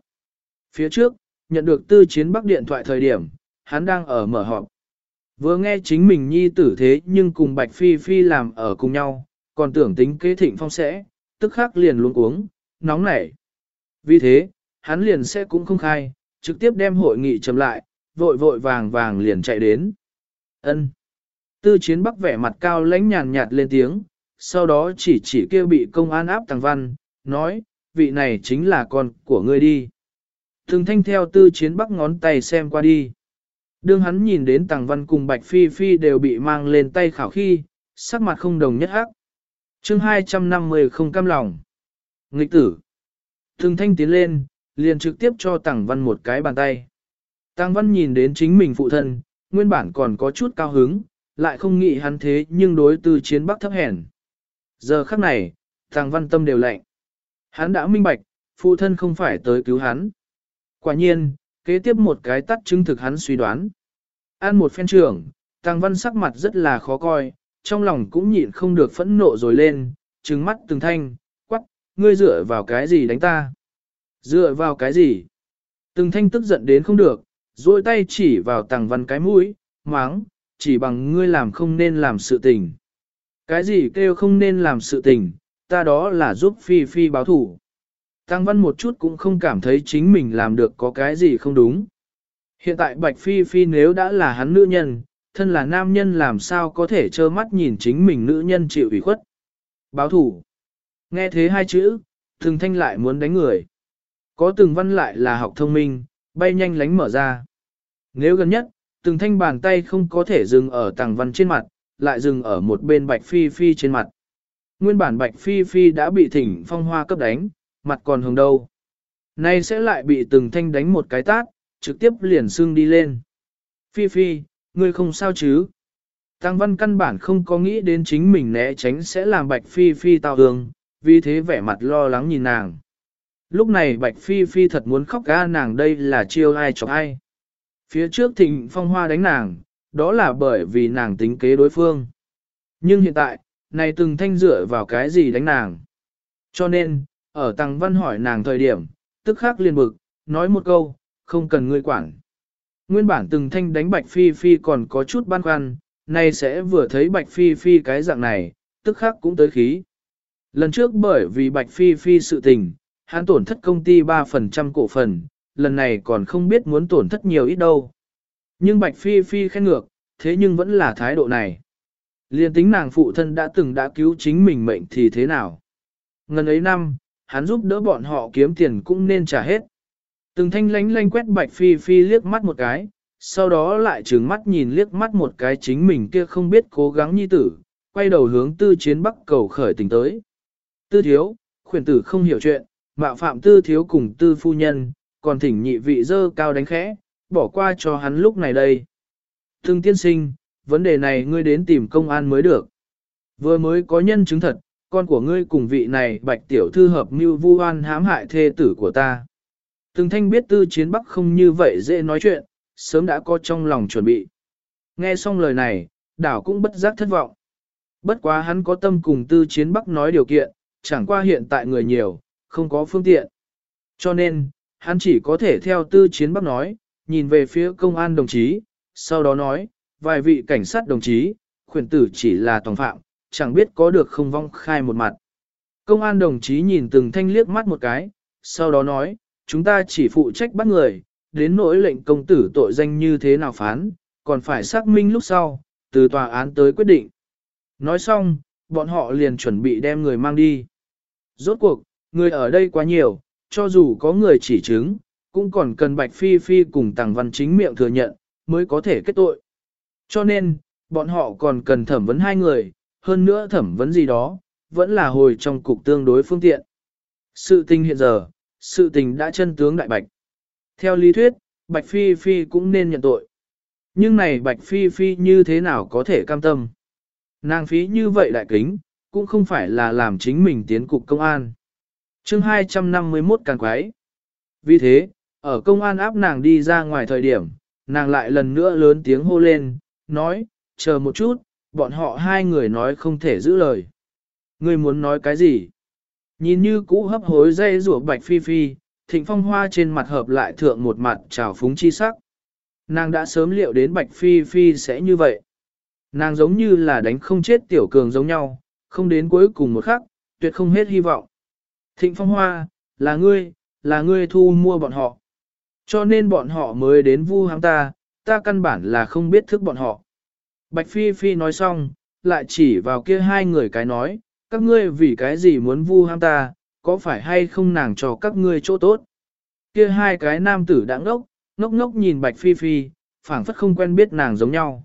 Phía trước, nhận được tư chiến bắc điện thoại thời điểm, hắn đang ở mở họp. Vừa nghe chính mình nhi tử thế nhưng cùng Bạch Phi Phi làm ở cùng nhau, còn tưởng tính kế thịnh phong sẽ, tức khắc liền luôn uống, nóng nảy. Vì thế, hắn liền sẽ cũng không khai, trực tiếp đem hội nghị chấm lại, vội vội vàng vàng liền chạy đến. ân Tư chiến bắc vẻ mặt cao lãnh nhàn nhạt lên tiếng, sau đó chỉ chỉ kêu bị công an áp tàng văn, nói, vị này chính là con của ngươi đi. Thường thanh theo tư chiến bắc ngón tay xem qua đi. Đương hắn nhìn đến tàng văn cùng Bạch Phi Phi đều bị mang lên tay khảo khi, sắc mặt không đồng nhất hắc. chương 250 không cam lòng. Nghịch tử. Thường thanh tiến lên, liền trực tiếp cho tàng văn một cái bàn tay. Tàng văn nhìn đến chính mình phụ thân, nguyên bản còn có chút cao hứng, lại không nghĩ hắn thế nhưng đối tư chiến bắc thấp hèn. Giờ khắc này, tàng văn tâm đều lạnh. Hắn đã minh bạch, phụ thân không phải tới cứu hắn. Quả nhiên, kế tiếp một cái tắt chứng thực hắn suy đoán. An một phen trưởng, Tăng Văn sắc mặt rất là khó coi, trong lòng cũng nhịn không được phẫn nộ rồi lên, trừng mắt từng thanh, quắc, ngươi dựa vào cái gì đánh ta? Dựa vào cái gì? Từng thanh tức giận đến không được, duỗi tay chỉ vào Tăng Văn cái mũi, máng, chỉ bằng ngươi làm không nên làm sự tình. Cái gì kêu không nên làm sự tình, ta đó là giúp Phi Phi báo thủ. Tăng Văn một chút cũng không cảm thấy chính mình làm được có cái gì không đúng. Hiện tại Bạch Phi Phi nếu đã là hắn nữ nhân, thân là nam nhân làm sao có thể trơ mắt nhìn chính mình nữ nhân chịu ủy khuất. Báo thủ. Nghe thế hai chữ, từng thanh lại muốn đánh người. Có từng văn lại là học thông minh, bay nhanh lánh mở ra. Nếu gần nhất, từng thanh bàn tay không có thể dừng ở tàng văn trên mặt, lại dừng ở một bên Bạch Phi Phi trên mặt. Nguyên bản Bạch Phi Phi đã bị thỉnh phong hoa cấp đánh, mặt còn hồng đâu. Nay sẽ lại bị từng thanh đánh một cái tát, trực tiếp liền xương đi lên. Phi Phi, ngươi không sao chứ? Tăng Văn căn bản không có nghĩ đến chính mình né tránh sẽ làm Bạch Phi Phi tao hương, vì thế vẻ mặt lo lắng nhìn nàng. Lúc này Bạch Phi Phi thật muốn khóc ga nàng đây là chiêu ai chọc ai. Phía trước thịnh phong hoa đánh nàng, đó là bởi vì nàng tính kế đối phương. Nhưng hiện tại, này từng thanh dựa vào cái gì đánh nàng. Cho nên, ở Tăng Văn hỏi nàng thời điểm, tức khắc liền bực, nói một câu, không cần ngươi quản. Nguyên bản từng thanh đánh Bạch Phi Phi còn có chút băn khoăn, nay sẽ vừa thấy Bạch Phi Phi cái dạng này, tức khắc cũng tới khí. Lần trước bởi vì Bạch Phi Phi sự tình, hắn tổn thất công ty 3% cổ phần, lần này còn không biết muốn tổn thất nhiều ít đâu. Nhưng Bạch Phi Phi khen ngược, thế nhưng vẫn là thái độ này. Liên tính nàng phụ thân đã từng đã cứu chính mình mệnh thì thế nào? Ngần ấy năm, hắn giúp đỡ bọn họ kiếm tiền cũng nên trả hết. Từng thanh lánh lánh quét bạch phi phi liếc mắt một cái, sau đó lại trừng mắt nhìn liếc mắt một cái chính mình kia không biết cố gắng nhi tử, quay đầu hướng tư chiến bắc cầu khởi tình tới. Tư thiếu, khuyển tử không hiểu chuyện, mạo phạm tư thiếu cùng tư phu nhân, còn thỉnh nhị vị dơ cao đánh khẽ, bỏ qua cho hắn lúc này đây. Thương tiên sinh, vấn đề này ngươi đến tìm công an mới được. Vừa mới có nhân chứng thật, con của ngươi cùng vị này bạch tiểu thư hợp mưu vu oan hãm hại thê tử của ta. Từng thanh biết tư chiến bắc không như vậy dễ nói chuyện, sớm đã có trong lòng chuẩn bị. Nghe xong lời này, đảo cũng bất giác thất vọng. Bất quá hắn có tâm cùng tư chiến bắc nói điều kiện, chẳng qua hiện tại người nhiều, không có phương tiện. Cho nên, hắn chỉ có thể theo tư chiến bắc nói, nhìn về phía công an đồng chí, sau đó nói, vài vị cảnh sát đồng chí, khuyển tử chỉ là tòng phạm, chẳng biết có được không vong khai một mặt. Công an đồng chí nhìn từng thanh liếc mắt một cái, sau đó nói, chúng ta chỉ phụ trách bắt người, đến nỗi lệnh công tử tội danh như thế nào phán, còn phải xác minh lúc sau, từ tòa án tới quyết định. Nói xong, bọn họ liền chuẩn bị đem người mang đi. Rốt cuộc, người ở đây quá nhiều, cho dù có người chỉ chứng, cũng còn cần Bạch Phi Phi cùng Tàng Văn chính miệng thừa nhận, mới có thể kết tội. Cho nên, bọn họ còn cần thẩm vấn hai người, hơn nữa thẩm vấn gì đó, vẫn là hồi trong cục tương đối phương tiện. Sự tình hiện giờ, sự tình đã chân tướng đại bạch. Theo lý thuyết, Bạch Phi Phi cũng nên nhận tội. Nhưng này Bạch Phi Phi như thế nào có thể cam tâm? Nàng phí như vậy đại kính, cũng không phải là làm chính mình tiến cục công an. chương 251 càng quái. Vì thế, ở công an áp nàng đi ra ngoài thời điểm, nàng lại lần nữa lớn tiếng hô lên, nói, chờ một chút, bọn họ hai người nói không thể giữ lời. Ngươi muốn nói cái gì? Nhìn như cũ hấp hối dây rủa bạch phi phi, thịnh phong hoa trên mặt hợp lại thượng một mặt trào phúng chi sắc. Nàng đã sớm liệu đến bạch phi phi sẽ như vậy. Nàng giống như là đánh không chết tiểu cường giống nhau, không đến cuối cùng một khắc, tuyệt không hết hy vọng. Thịnh phong hoa, là ngươi, là ngươi thu mua bọn họ. Cho nên bọn họ mới đến vu hãm ta, ta căn bản là không biết thức bọn họ. Bạch Phi Phi nói xong, lại chỉ vào kia hai người cái nói, các ngươi vì cái gì muốn vu ham ta, có phải hay không nàng cho các ngươi chỗ tốt. Kia hai cái nam tử đã ngốc, ngốc ngốc nhìn Bạch Phi Phi, phảng phất không quen biết nàng giống nhau.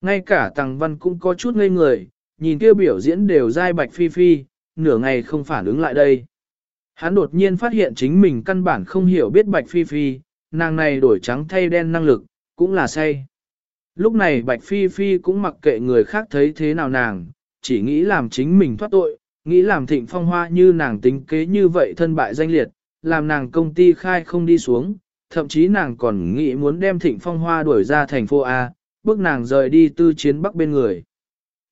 Ngay cả Tăng Văn cũng có chút ngây người, nhìn kia biểu diễn đều dai Bạch Phi Phi, nửa ngày không phản ứng lại đây. Hắn đột nhiên phát hiện chính mình căn bản không hiểu biết Bạch Phi Phi, nàng này đổi trắng thay đen năng lực, cũng là say. Lúc này Bạch Phi Phi cũng mặc kệ người khác thấy thế nào nàng, chỉ nghĩ làm chính mình thoát tội, nghĩ làm thịnh phong hoa như nàng tính kế như vậy thân bại danh liệt, làm nàng công ty khai không đi xuống, thậm chí nàng còn nghĩ muốn đem thịnh phong hoa đuổi ra thành phố A, bước nàng rời đi tư chiến bắc bên người.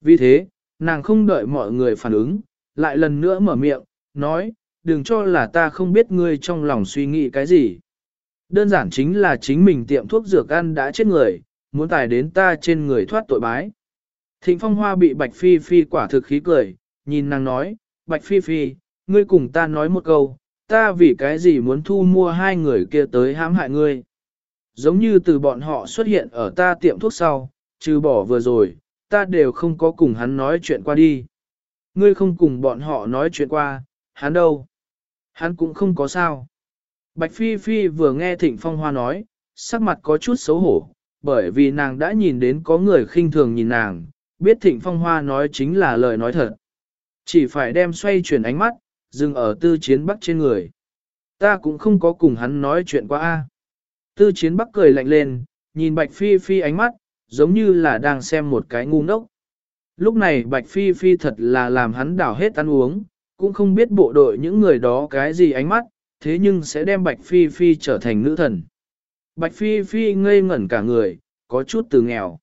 Vì thế, nàng không đợi mọi người phản ứng, lại lần nữa mở miệng, nói, đừng cho là ta không biết ngươi trong lòng suy nghĩ cái gì. Đơn giản chính là chính mình tiệm thuốc dược ăn đã chết người, muốn tài đến ta trên người thoát tội bái. Thịnh phong hoa bị Bạch Phi Phi quả thực khí cười, nhìn nàng nói, Bạch Phi Phi, ngươi cùng ta nói một câu, ta vì cái gì muốn thu mua hai người kia tới hãm hại ngươi. Giống như từ bọn họ xuất hiện ở ta tiệm thuốc sau, trừ bỏ vừa rồi, ta đều không có cùng hắn nói chuyện qua đi. Ngươi không cùng bọn họ nói chuyện qua, hắn đâu? Hắn cũng không có sao. Bạch Phi Phi vừa nghe Thịnh Phong Hoa nói, sắc mặt có chút xấu hổ, bởi vì nàng đã nhìn đến có người khinh thường nhìn nàng, biết Thịnh Phong Hoa nói chính là lời nói thật. Chỉ phải đem xoay chuyển ánh mắt, dừng ở tư chiến bắc trên người. Ta cũng không có cùng hắn nói chuyện qua a. Tư chiến bắc cười lạnh lên, nhìn Bạch Phi Phi ánh mắt, giống như là đang xem một cái ngu ngốc. Lúc này Bạch Phi Phi thật là làm hắn đảo hết ăn uống, cũng không biết bộ đội những người đó cái gì ánh mắt, thế nhưng sẽ đem Bạch Phi Phi trở thành nữ thần. Bạch Phi Phi ngây ngẩn cả người, có chút từ nghèo.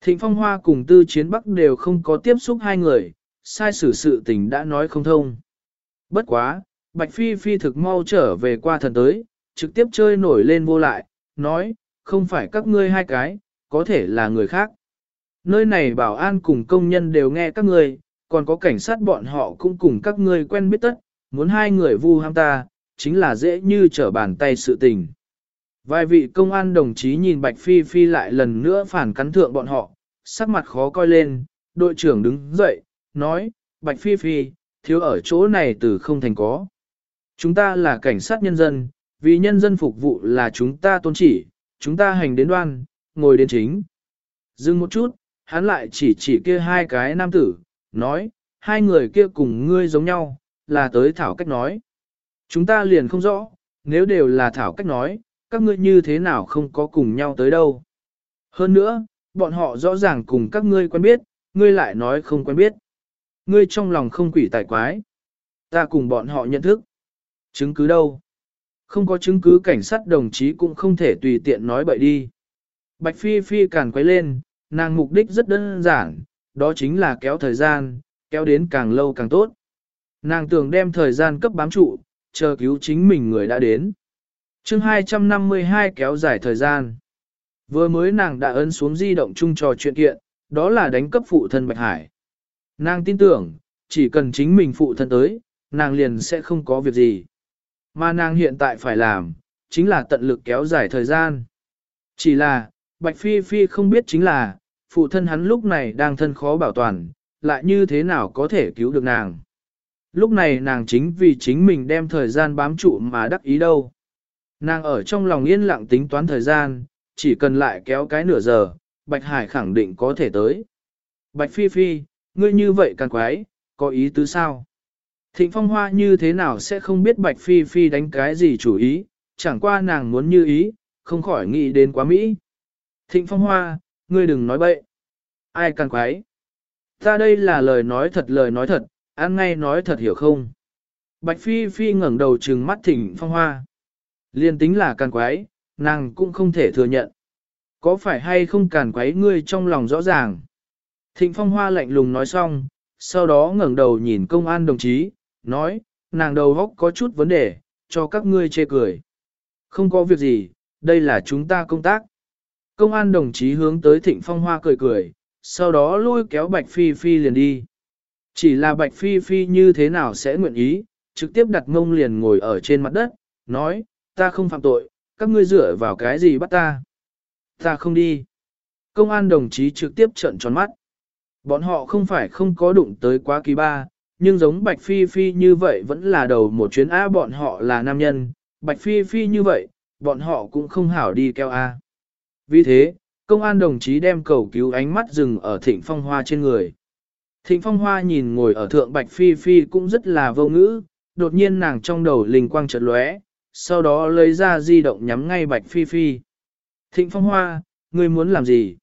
Thịnh Phong Hoa cùng Tư Chiến Bắc đều không có tiếp xúc hai người, sai xử sự tình đã nói không thông. Bất quá, Bạch Phi Phi thực mau trở về qua thần tới, trực tiếp chơi nổi lên vô lại, nói, không phải các ngươi hai cái, có thể là người khác. Nơi này bảo an cùng công nhân đều nghe các ngươi, còn có cảnh sát bọn họ cũng cùng các ngươi quen biết tất, muốn hai người vu ham ta, chính là dễ như trở bàn tay sự tình. Vài vị công an đồng chí nhìn Bạch Phi Phi lại lần nữa phản cắn thượng bọn họ, sắc mặt khó coi lên, đội trưởng đứng dậy, nói, Bạch Phi Phi, thiếu ở chỗ này từ không thành có. Chúng ta là cảnh sát nhân dân, vì nhân dân phục vụ là chúng ta tôn chỉ, chúng ta hành đến đoan, ngồi đến chính. Dừng một chút, hắn lại chỉ chỉ kia hai cái nam tử, nói, hai người kia cùng ngươi giống nhau, là tới thảo cách nói. Chúng ta liền không rõ, nếu đều là thảo cách nói, các ngươi như thế nào không có cùng nhau tới đâu. Hơn nữa, bọn họ rõ ràng cùng các ngươi quen biết, ngươi lại nói không quen biết. Ngươi trong lòng không quỷ tài quái. Ta cùng bọn họ nhận thức. Chứng cứ đâu? Không có chứng cứ cảnh sát đồng chí cũng không thể tùy tiện nói bậy đi. Bạch Phi Phi càng quấy lên, nàng mục đích rất đơn giản, đó chính là kéo thời gian, kéo đến càng lâu càng tốt. Nàng tưởng đem thời gian cấp bám trụ, chờ cứu chính mình người đã đến chương 252 kéo dài thời gian. Vừa mới nàng đã ấn xuống di động chung trò chuyện kiện, đó là đánh cấp phụ thân Bạch Hải. Nàng tin tưởng, chỉ cần chính mình phụ thân tới, nàng liền sẽ không có việc gì. Mà nàng hiện tại phải làm, chính là tận lực kéo dài thời gian. Chỉ là, Bạch Phi Phi không biết chính là, phụ thân hắn lúc này đang thân khó bảo toàn, lại như thế nào có thể cứu được nàng. Lúc này nàng chính vì chính mình đem thời gian bám trụ mà đắc ý đâu. Nàng ở trong lòng yên lặng tính toán thời gian, chỉ cần lại kéo cái nửa giờ, Bạch Hải khẳng định có thể tới. Bạch Phi Phi, ngươi như vậy càng quái, có ý tứ sao? Thịnh Phong Hoa như thế nào sẽ không biết Bạch Phi Phi đánh cái gì chủ ý, chẳng qua nàng muốn như ý, không khỏi nghĩ đến quá Mỹ. Thịnh Phong Hoa, ngươi đừng nói bậy. Ai càng quái? Ta đây là lời nói thật lời nói thật, ăn ngay nói thật hiểu không? Bạch Phi Phi ngẩng đầu trừng mắt Thịnh Phong Hoa. Liên tính là càn quái, nàng cũng không thể thừa nhận. Có phải hay không càn quái ngươi trong lòng rõ ràng? Thịnh Phong Hoa lạnh lùng nói xong, sau đó ngẩng đầu nhìn công an đồng chí, nói, nàng đầu góc có chút vấn đề, cho các ngươi chê cười. Không có việc gì, đây là chúng ta công tác. Công an đồng chí hướng tới Thịnh Phong Hoa cười cười, sau đó lôi kéo Bạch Phi Phi liền đi. Chỉ là Bạch Phi Phi như thế nào sẽ nguyện ý, trực tiếp đặt ngông liền ngồi ở trên mặt đất, nói, ta không phạm tội, các ngươi dựa vào cái gì bắt ta. Ta không đi. Công an đồng chí trực tiếp trợn tròn mắt. Bọn họ không phải không có đụng tới quá kỳ ba, nhưng giống Bạch Phi Phi như vậy vẫn là đầu một chuyến A bọn họ là nam nhân, Bạch Phi Phi như vậy, bọn họ cũng không hảo đi keo A. Vì thế, công an đồng chí đem cầu cứu ánh mắt dừng ở thịnh phong hoa trên người. Thịnh phong hoa nhìn ngồi ở thượng Bạch Phi Phi cũng rất là vô ngữ, đột nhiên nàng trong đầu linh quang chợt lóe, sau đó lấy ra di động nhắm ngay Bạch Phi Phi. Thịnh Phong Hoa, ngươi muốn làm gì?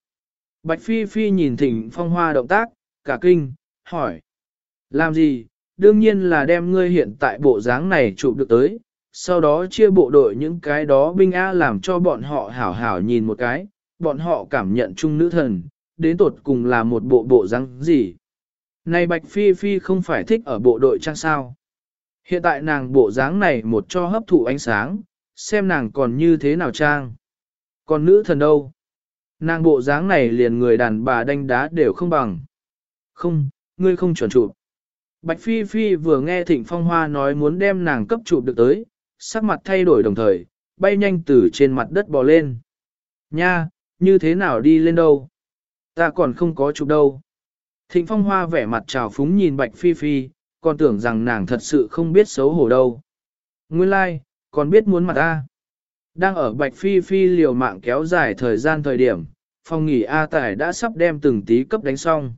Bạch Phi Phi nhìn Thịnh Phong Hoa động tác, cả kinh, hỏi. Làm gì? Đương nhiên là đem ngươi hiện tại bộ dáng này chụp được tới, sau đó chia bộ đội những cái đó binh A làm cho bọn họ hảo hảo nhìn một cái, bọn họ cảm nhận chung nữ thần, đến tột cùng là một bộ bộ dáng gì. Này Bạch Phi Phi không phải thích ở bộ đội trang sao? Hiện tại nàng bộ dáng này một cho hấp thụ ánh sáng, xem nàng còn như thế nào trang. Còn nữ thần đâu? Nàng bộ dáng này liền người đàn bà đánh đá đều không bằng. Không, ngươi không chuẩn chụp. Bạch Phi Phi vừa nghe Thịnh Phong Hoa nói muốn đem nàng cấp chụp được tới, sắc mặt thay đổi đồng thời, bay nhanh từ trên mặt đất bò lên. Nha, như thế nào đi lên đâu? Ta còn không có chụp đâu. Thịnh Phong Hoa vẻ mặt trào phúng nhìn Bạch Phi Phi, còn tưởng rằng nàng thật sự không biết xấu hổ đâu. Nguyên lai, like, còn biết muốn mặt ta. Đang ở Bạch Phi Phi liều mạng kéo dài thời gian thời điểm, phòng nghỉ A Tài đã sắp đem từng tí cấp đánh xong.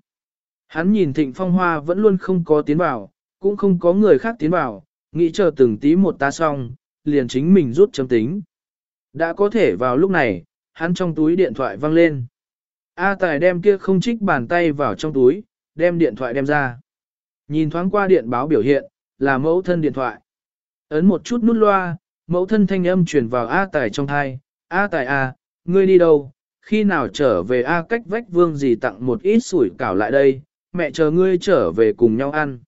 Hắn nhìn Thịnh Phong Hoa vẫn luôn không có tiến vào, cũng không có người khác tiến vào, nghĩ chờ từng tí một ta xong, liền chính mình rút chấm tính. Đã có thể vào lúc này, hắn trong túi điện thoại văng lên. A Tài đem kia không trích bàn tay vào trong túi, đem điện thoại đem ra. Nhìn thoáng qua điện báo biểu hiện, là mẫu thân điện thoại. Ấn một chút nút loa, mẫu thân thanh âm truyền vào A Tài trong thai. A Tài A, ngươi đi đâu? Khi nào trở về A cách vách vương gì tặng một ít sủi cảo lại đây, mẹ chờ ngươi trở về cùng nhau ăn.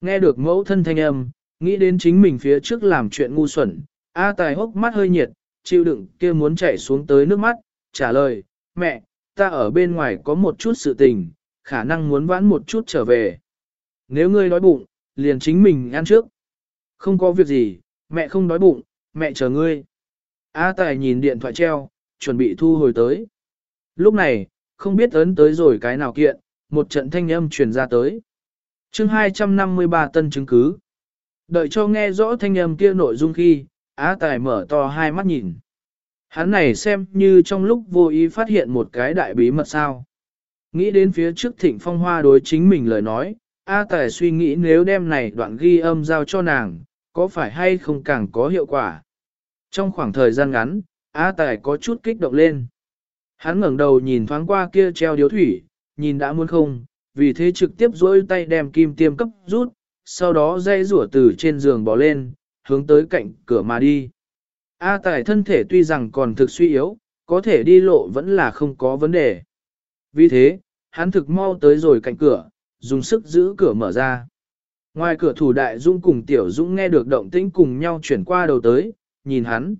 Nghe được mẫu thân thanh âm, nghĩ đến chính mình phía trước làm chuyện ngu xuẩn, A Tài hốc mắt hơi nhiệt, chịu đựng kia muốn chảy xuống tới nước mắt, trả lời, mẹ, ta ở bên ngoài có một chút sự tình, khả năng muốn vãn một chút trở về nếu ngươi đói bụng, liền chính mình ăn trước. Không có việc gì, mẹ không đói bụng, mẹ chờ ngươi. A Tài nhìn điện thoại treo, chuẩn bị thu hồi tới. Lúc này, không biết ấn tới rồi cái nào kiện, một trận thanh âm truyền ra tới. chương 253 tân chứng cứ. Đợi cho nghe rõ thanh âm kia nội dung khi, Á Tài mở to hai mắt nhìn. Hắn này xem như trong lúc vô ý phát hiện một cái đại bí mật sao. Nghĩ đến phía trước thịnh phong hoa đối chính mình lời nói, A Tài suy nghĩ nếu đem này đoạn ghi âm giao cho nàng, có phải hay không càng có hiệu quả. Trong khoảng thời gian ngắn, A Tài có chút kích động lên. Hắn ngẩng đầu nhìn thoáng qua kia treo điếu thủy, nhìn đã muốn không, vì thế trực tiếp dối tay đem kim tiêm cấp rút, sau đó dây rủa từ trên giường bỏ lên, hướng tới cạnh cửa mà đi. A Tài thân thể tuy rằng còn thực suy yếu, có thể đi lộ vẫn là không có vấn đề. Vì thế, hắn thực mau tới rồi cạnh cửa, dùng sức giữ cửa mở ra. Ngoài cửa thủ đại dung cùng tiểu dũng nghe được động tĩnh cùng nhau chuyển qua đầu tới, nhìn hắn.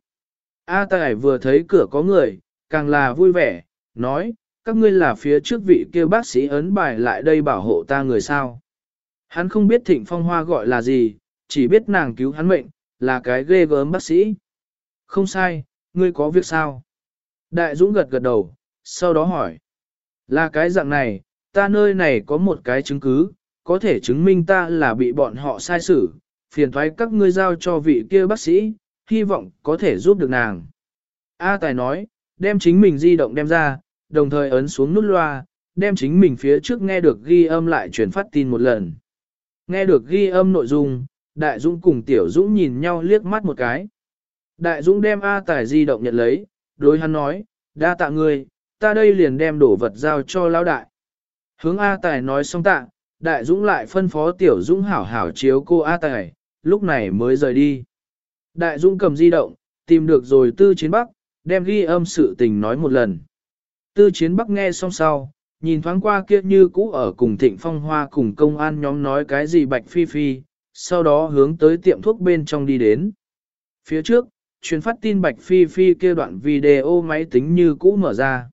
A tài vừa thấy cửa có người, càng là vui vẻ, nói, các ngươi là phía trước vị kia bác sĩ ấn bài lại đây bảo hộ ta người sao. Hắn không biết thịnh phong hoa gọi là gì, chỉ biết nàng cứu hắn mệnh, là cái ghê gớm bác sĩ. Không sai, ngươi có việc sao? Đại Dũng gật gật đầu, sau đó hỏi. Là cái dạng này, ta nơi này có một cái chứng cứ, có thể chứng minh ta là bị bọn họ sai xử, phiền thoái các ngươi giao cho vị kia bác sĩ, hy vọng có thể giúp được nàng. A Tài nói, đem chính mình di động đem ra, đồng thời ấn xuống nút loa, đem chính mình phía trước nghe được ghi âm lại truyền phát tin một lần. Nghe được ghi âm nội dung, Đại Dũng cùng Tiểu Dũng nhìn nhau liếc mắt một cái. Đại Dũng đem A Tài di động nhận lấy, đối hắn nói, đa tạ ngươi, ta đây liền đem đổ vật giao cho lão đại. Hướng A Tài nói xong tạ, Đại Dũng lại phân phó Tiểu Dũng hảo hảo chiếu cô A Tài, lúc này mới rời đi. Đại Dũng cầm di động, tìm được rồi tư chiến bắc, đem ghi âm sự tình nói một lần. Tư chiến bắc nghe xong sau, nhìn thoáng qua kia như cũ ở cùng thịnh phong hoa cùng công an nhóm nói cái gì bạch phi phi, sau đó hướng tới tiệm thuốc bên trong đi đến. Phía trước, truyền phát tin bạch phi phi kia đoạn video máy tính như cũ mở ra.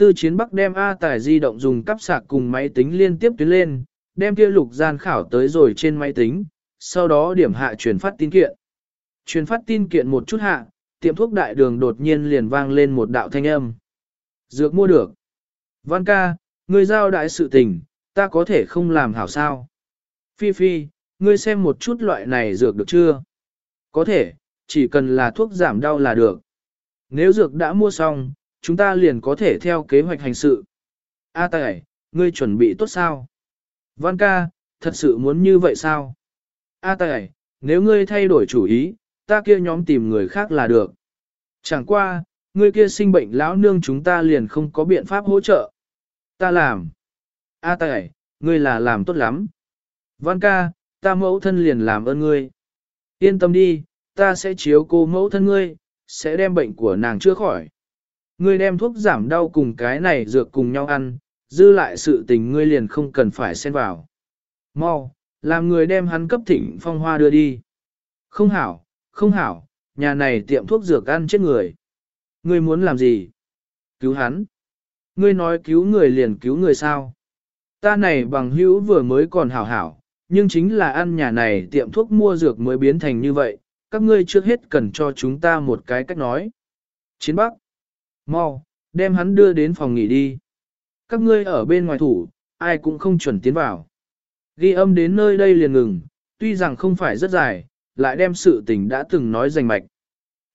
Tư chiến bắc đem A tải di động dùng cắp sạc cùng máy tính liên tiếp tuyến lên, đem kia lục gian khảo tới rồi trên máy tính, sau đó điểm hạ truyền phát tin kiện. Truyền phát tin kiện một chút hạ, tiệm thuốc đại đường đột nhiên liền vang lên một đạo thanh âm. Dược mua được. Văn ca, người giao đại sự tình, ta có thể không làm hảo sao. Phi Phi, ngươi xem một chút loại này dược được chưa? Có thể, chỉ cần là thuốc giảm đau là được. Nếu dược đã mua xong, chúng ta liền có thể theo kế hoạch hành sự. A tài, ngươi chuẩn bị tốt sao? Văn ca, thật sự muốn như vậy sao? A tài, nếu ngươi thay đổi chủ ý, ta kia nhóm tìm người khác là được. Chẳng qua, ngươi kia sinh bệnh lão nương chúng ta liền không có biện pháp hỗ trợ. Ta làm. A tài, ngươi là làm tốt lắm. Văn ca, ta mẫu thân liền làm ơn ngươi. Yên tâm đi, ta sẽ chiếu cô mẫu thân ngươi, sẽ đem bệnh của nàng chữa khỏi. Ngươi đem thuốc giảm đau cùng cái này dược cùng nhau ăn, dư lại sự tình ngươi liền không cần phải xen vào. Mau, làm người đem hắn cấp thỉnh phong hoa đưa đi. Không hảo, không hảo, nhà này tiệm thuốc dược ăn chết người. Ngươi muốn làm gì? Cứu hắn. Ngươi nói cứu người liền cứu người sao? Ta này bằng hữu vừa mới còn hảo hảo, nhưng chính là ăn nhà này tiệm thuốc mua dược mới biến thành như vậy, các ngươi trước hết cần cho chúng ta một cái cách nói. Chiến Bắc, mau, đem hắn đưa đến phòng nghỉ đi. Các ngươi ở bên ngoài thủ, ai cũng không chuẩn tiến vào. Ghi âm đến nơi đây liền ngừng, tuy rằng không phải rất dài, lại đem sự tình đã từng nói rành mạch.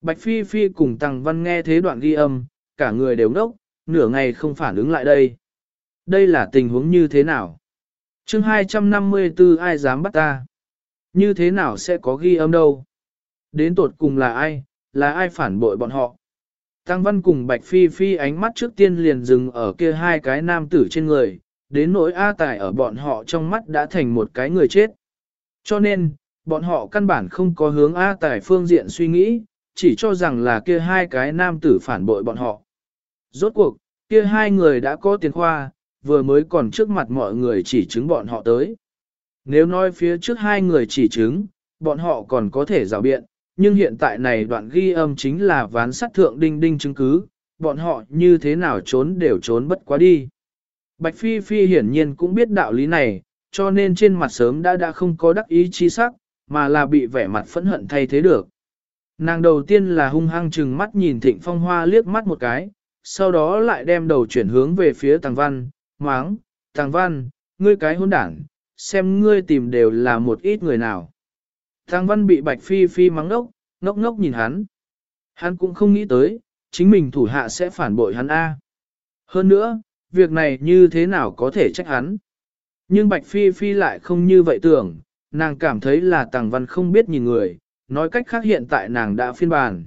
Bạch Phi Phi cùng Tăng Văn nghe thế đoạn ghi âm, cả người đều ngốc, nửa ngày không phản ứng lại đây. Đây là tình huống như thế nào? chương 254 ai dám bắt ta? Như thế nào sẽ có ghi âm đâu? Đến tột cùng là ai? Là ai phản bội bọn họ? Tăng Văn cùng Bạch Phi Phi ánh mắt trước tiên liền dừng ở kia hai cái nam tử trên người, đến nỗi A Tài ở bọn họ trong mắt đã thành một cái người chết. Cho nên, bọn họ căn bản không có hướng A Tài phương diện suy nghĩ, chỉ cho rằng là kia hai cái nam tử phản bội bọn họ. Rốt cuộc, kia hai người đã có tiền khoa, vừa mới còn trước mặt mọi người chỉ chứng bọn họ tới. Nếu nói phía trước hai người chỉ chứng, bọn họ còn có thể rào biện, nhưng hiện tại này đoạn ghi âm chính là ván sát thượng đinh đinh chứng cứ, bọn họ như thế nào trốn đều trốn bất quá đi. Bạch Phi Phi hiển nhiên cũng biết đạo lý này, cho nên trên mặt sớm đã đã không có đắc ý chi sắc, mà là bị vẻ mặt phẫn hận thay thế được. Nàng đầu tiên là hung hăng chừng mắt nhìn thịnh phong hoa liếc mắt một cái, sau đó lại đem đầu chuyển hướng về phía tàng văn, máng, tàng văn, ngươi cái hôn đảng, xem ngươi tìm đều là một ít người nào. Thang văn bị bạch phi phi mắng ngốc, ngốc ngốc nhìn hắn. Hắn cũng không nghĩ tới, chính mình thủ hạ sẽ phản bội hắn A. Hơn nữa, việc này như thế nào có thể trách hắn. Nhưng bạch phi phi lại không như vậy tưởng, nàng cảm thấy là tàng văn không biết nhìn người, nói cách khác hiện tại nàng đã phiên bản.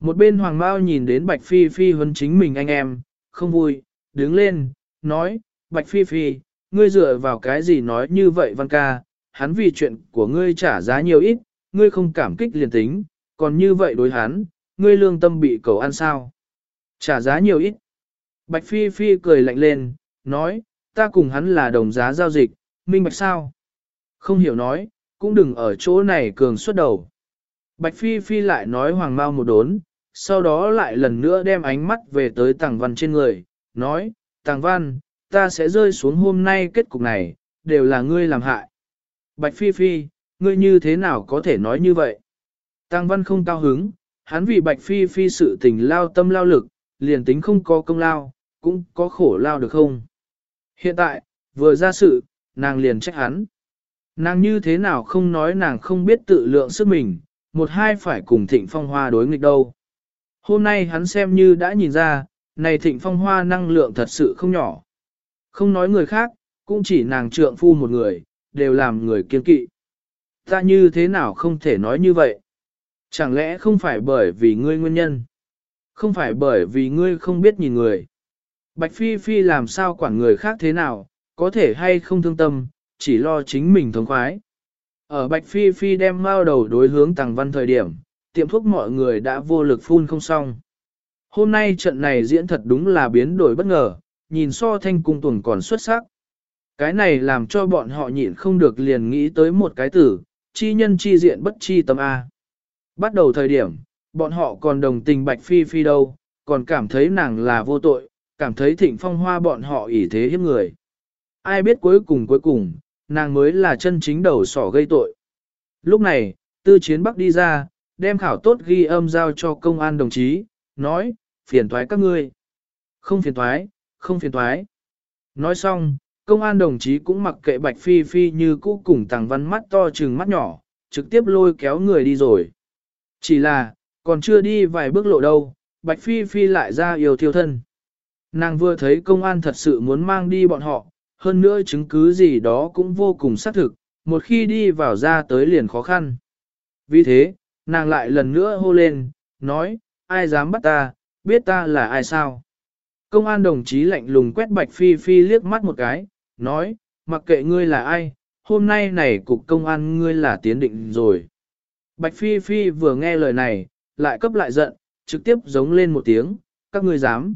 Một bên hoàng Mao nhìn đến Bạch Phi Phi huấn chính mình anh em, không vui, đứng lên, nói, Bạch Phi Phi, ngươi dựa vào cái gì nói như vậy văn ca, hắn vì chuyện của ngươi trả giá nhiều ít, ngươi không cảm kích liền tính, còn như vậy đối hắn, ngươi lương tâm bị cầu ăn sao. Trả giá nhiều ít. Bạch Phi Phi cười lạnh lên, nói, ta cùng hắn là đồng giá giao dịch, minh bạch sao? Không hiểu nói, cũng đừng ở chỗ này cường xuất đầu. Bạch Phi Phi lại nói hoàng mau một đốn, sau đó lại lần nữa đem ánh mắt về tới tàng văn trên người, nói, Tàng Văn, ta sẽ rơi xuống hôm nay kết cục này, đều là ngươi làm hại. Bạch Phi Phi, ngươi như thế nào có thể nói như vậy? Tăng Văn không cao hứng, hắn vì Bạch Phi Phi sự tình lao tâm lao lực, liền tính không có công lao, cũng có khổ lao được không? Hiện tại, vừa ra sự, nàng liền trách hắn. Nàng như thế nào không nói nàng không biết tự lượng sức mình, một hai phải cùng thịnh phong hoa đối nghịch đâu. Hôm nay hắn xem như đã nhìn ra, này thịnh phong hoa năng lượng thật sự không nhỏ. Không nói người khác, cũng chỉ nàng trượng phu một người, đều làm người kiên kỵ. Ta như thế nào không thể nói như vậy? Chẳng lẽ không phải bởi vì ngươi nguyên nhân? Không phải bởi vì ngươi không biết nhìn người. Bạch Phi Phi làm sao quản người khác thế nào, có thể hay không thương tâm, chỉ lo chính mình thống khoái. Ở Bạch Phi Phi đem mao đầu đối hướng Tàng Văn thời điểm, tiệm thuốc mọi người đã vô lực phun không xong. Hôm nay trận này diễn thật đúng là biến đổi bất ngờ, nhìn so thanh cung tuần còn xuất sắc. Cái này làm cho bọn họ nhịn không được liền nghĩ tới một cái tử, chi nhân chi diện bất chi tâm A. Bắt đầu thời điểm, bọn họ còn đồng tình Bạch Phi Phi đâu, còn cảm thấy nàng là vô tội, cảm thấy thịnh phong hoa bọn họ ỷ thế hiếp người. Ai biết cuối cùng cuối cùng, nàng mới là chân chính đầu sỏ gây tội. Lúc này, tư chiến bắc đi ra, đem khảo tốt ghi âm giao cho công an đồng chí, nói, phiền thoái các ngươi. Không phiền thoái, không phiền thoái. Nói xong, công an đồng chí cũng mặc kệ bạch phi phi như cũ cùng tàng văn mắt to trừng mắt nhỏ, trực tiếp lôi kéo người đi rồi. Chỉ là, còn chưa đi vài bước lộ đâu, bạch phi phi lại ra yêu thiêu thân. Nàng vừa thấy công an thật sự muốn mang đi bọn họ, hơn nữa chứng cứ gì đó cũng vô cùng xác thực, một khi đi vào ra tới liền khó khăn. Vì thế, nàng lại lần nữa hô lên, nói, ai dám bắt ta, biết ta là ai sao? Công an đồng chí lạnh lùng quét Bạch Phi Phi liếc mắt một cái, nói, mặc kệ ngươi là ai, hôm nay này cục công an ngươi là tiến định rồi. Bạch Phi Phi vừa nghe lời này, lại cấp lại giận, trực tiếp giống lên một tiếng, các ngươi dám.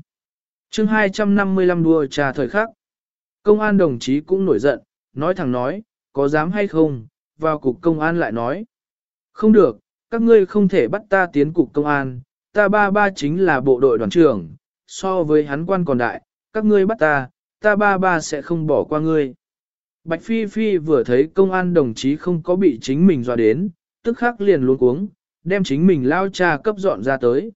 chương 255 đua trà thời khắc. Công an đồng chí cũng nổi giận, nói thẳng nói, có dám hay không, vào cục công an lại nói. Không được, các ngươi không thể bắt ta tiến cục công an, ta ba ba chính là bộ đội đoàn trưởng, so với hắn quan còn đại, các ngươi bắt ta, ta ba ba sẽ không bỏ qua ngươi. Bạch Phi Phi vừa thấy công an đồng chí không có bị chính mình dọa đến, tức khắc liền luôn cuống, đem chính mình lao cha cấp dọn ra tới.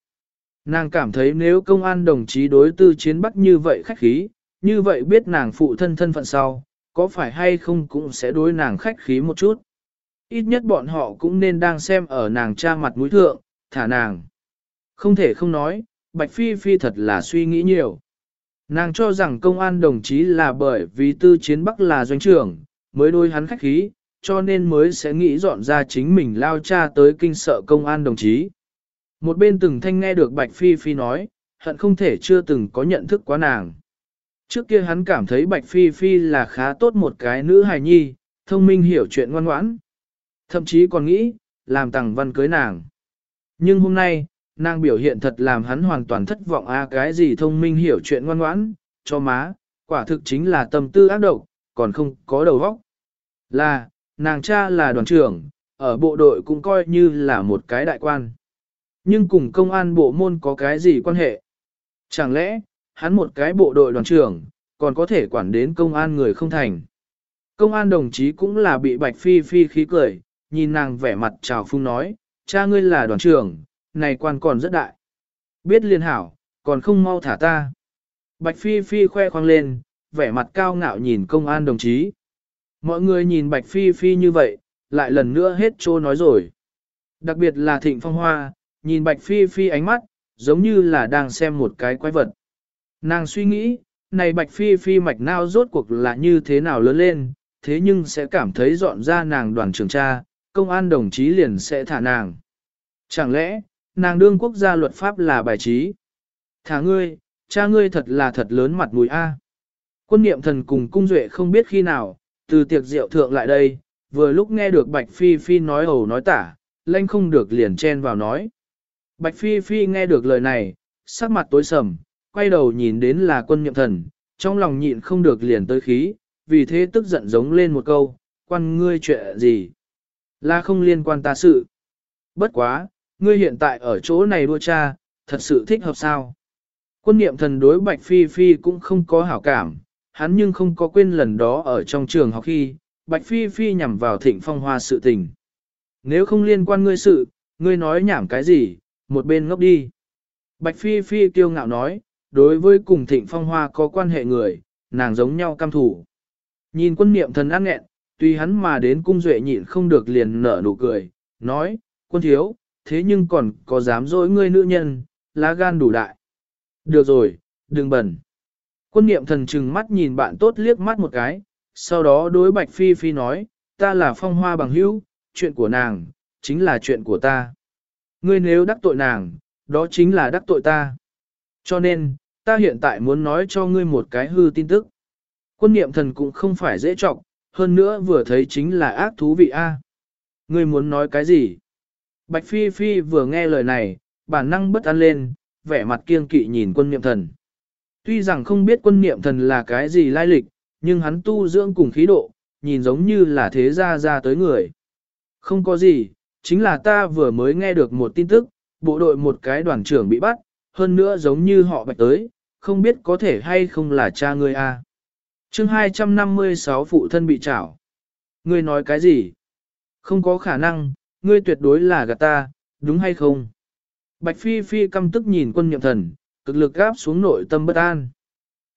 Nàng cảm thấy nếu công an đồng chí đối tư chiến bắt như vậy khách khí, như vậy biết nàng phụ thân thân phận sau, có phải hay không cũng sẽ đối nàng khách khí một chút. Ít nhất bọn họ cũng nên đang xem ở nàng cha mặt mũi thượng, thả nàng. Không thể không nói, Bạch Phi Phi thật là suy nghĩ nhiều. Nàng cho rằng công an đồng chí là bởi vì tư chiến bắc là doanh trưởng, mới đôi hắn khách khí, cho nên mới sẽ nghĩ dọn ra chính mình lao cha tới kinh sợ công an đồng chí. Một bên từng thanh nghe được Bạch Phi Phi nói, hận không thể chưa từng có nhận thức quá nàng. Trước kia hắn cảm thấy Bạch Phi Phi là khá tốt một cái nữ hài nhi, thông minh hiểu chuyện ngoan ngoãn. Thậm chí còn nghĩ, làm tàng văn cưới nàng. Nhưng hôm nay, nàng biểu hiện thật làm hắn hoàn toàn thất vọng a cái gì thông minh hiểu chuyện ngoan ngoãn, cho má, quả thực chính là tâm tư ác độc, còn không có đầu óc. Là, nàng cha là đoàn trưởng, ở bộ đội cũng coi như là một cái đại quan. Nhưng cùng công an bộ môn có cái gì quan hệ? Chẳng lẽ, hắn một cái bộ đội đoàn trưởng, còn có thể quản đến công an người không thành. Công an đồng chí cũng là bị Bạch Phi Phi khí cười, nhìn nàng vẻ mặt trào phung nói, cha ngươi là đoàn trưởng, này quan còn rất đại. Biết liên hảo, còn không mau thả ta. Bạch Phi Phi khoe khoang lên, vẻ mặt cao ngạo nhìn công an đồng chí. Mọi người nhìn Bạch Phi Phi như vậy, lại lần nữa hết trô nói rồi. Đặc biệt là Thịnh Phong Hoa, nhìn Bạch Phi Phi ánh mắt, giống như là đang xem một cái quái vật. Nàng suy nghĩ, này bạch phi phi mạch nao rốt cuộc là như thế nào lớn lên, thế nhưng sẽ cảm thấy dọn ra nàng đoàn trưởng cha, công an đồng chí liền sẽ thả nàng. Chẳng lẽ, nàng đương quốc gia luật pháp là bài trí? Thả ngươi, cha ngươi thật là thật lớn mặt mũi A. Quân niệm thần cùng cung duệ không biết khi nào, từ tiệc rượu thượng lại đây, vừa lúc nghe được Bạch Phi Phi nói ẩu nói tả, lanh không được liền chen vào nói. Bạch Phi Phi nghe được lời này, sắc mặt tối sầm, quay đầu nhìn đến là quân niệm thần, trong lòng nhịn không được liền tới khí, vì thế tức giận giống lên một câu, quan ngươi chuyện gì? Là không liên quan ta sự. Bất quá, ngươi hiện tại ở chỗ này đua cha, thật sự thích hợp sao? Quân niệm thần đối Bạch Phi Phi cũng không có hảo cảm, hắn nhưng không có quên lần đó ở trong trường học khi, Bạch Phi Phi nhằm vào thịnh phong hoa sự tình. Nếu không liên quan ngươi sự, ngươi nói nhảm cái gì, một bên ngốc đi. Bạch Phi Phi kiêu ngạo nói, đối với cùng thịnh phong hoa có quan hệ người, nàng giống nhau cam thủ. Nhìn quân niệm thần ăn nghẹn, tuy hắn mà đến cung duệ nhịn không được liền nở nụ cười, nói, quân thiếu, thế nhưng còn có dám dối ngươi nữ nhân, lá gan đủ đại. Được rồi, đừng bẩn. Quân niệm thần trừng mắt nhìn bạn tốt liếc mắt một cái, sau đó đối Bạch Phi Phi nói, ta là phong hoa bằng hữu, chuyện của nàng, chính là chuyện của ta. Ngươi nếu đắc tội nàng, đó chính là đắc tội ta. Cho nên, ta hiện tại muốn nói cho ngươi một cái hư tin tức. Quân niệm thần cũng không phải dễ trọng, hơn nữa vừa thấy chính là ác thú vị a. Ngươi muốn nói cái gì? Bạch Phi Phi vừa nghe lời này, bản năng bất an lên, vẻ mặt kiên kỵ nhìn quân niệm thần. Tuy rằng không biết quân niệm thần là cái gì lai lịch, nhưng hắn tu dưỡng cùng khí độ, nhìn giống như là thế gia ra tới người. Không có gì, chính là ta vừa mới nghe được một tin tức, bộ đội một cái đoàn trưởng bị bắt, hơn nữa giống như họ bạch tới, không biết có thể hay không là cha ngươi a. À. Chương 256 phụ thân bị trảo. Ngươi nói cái gì? Không có khả năng, ngươi tuyệt đối là gạt ta, đúng hay không? Bạch Phi Phi căm tức nhìn quân nhậm thần, cực lực gáp xuống nội tâm bất an.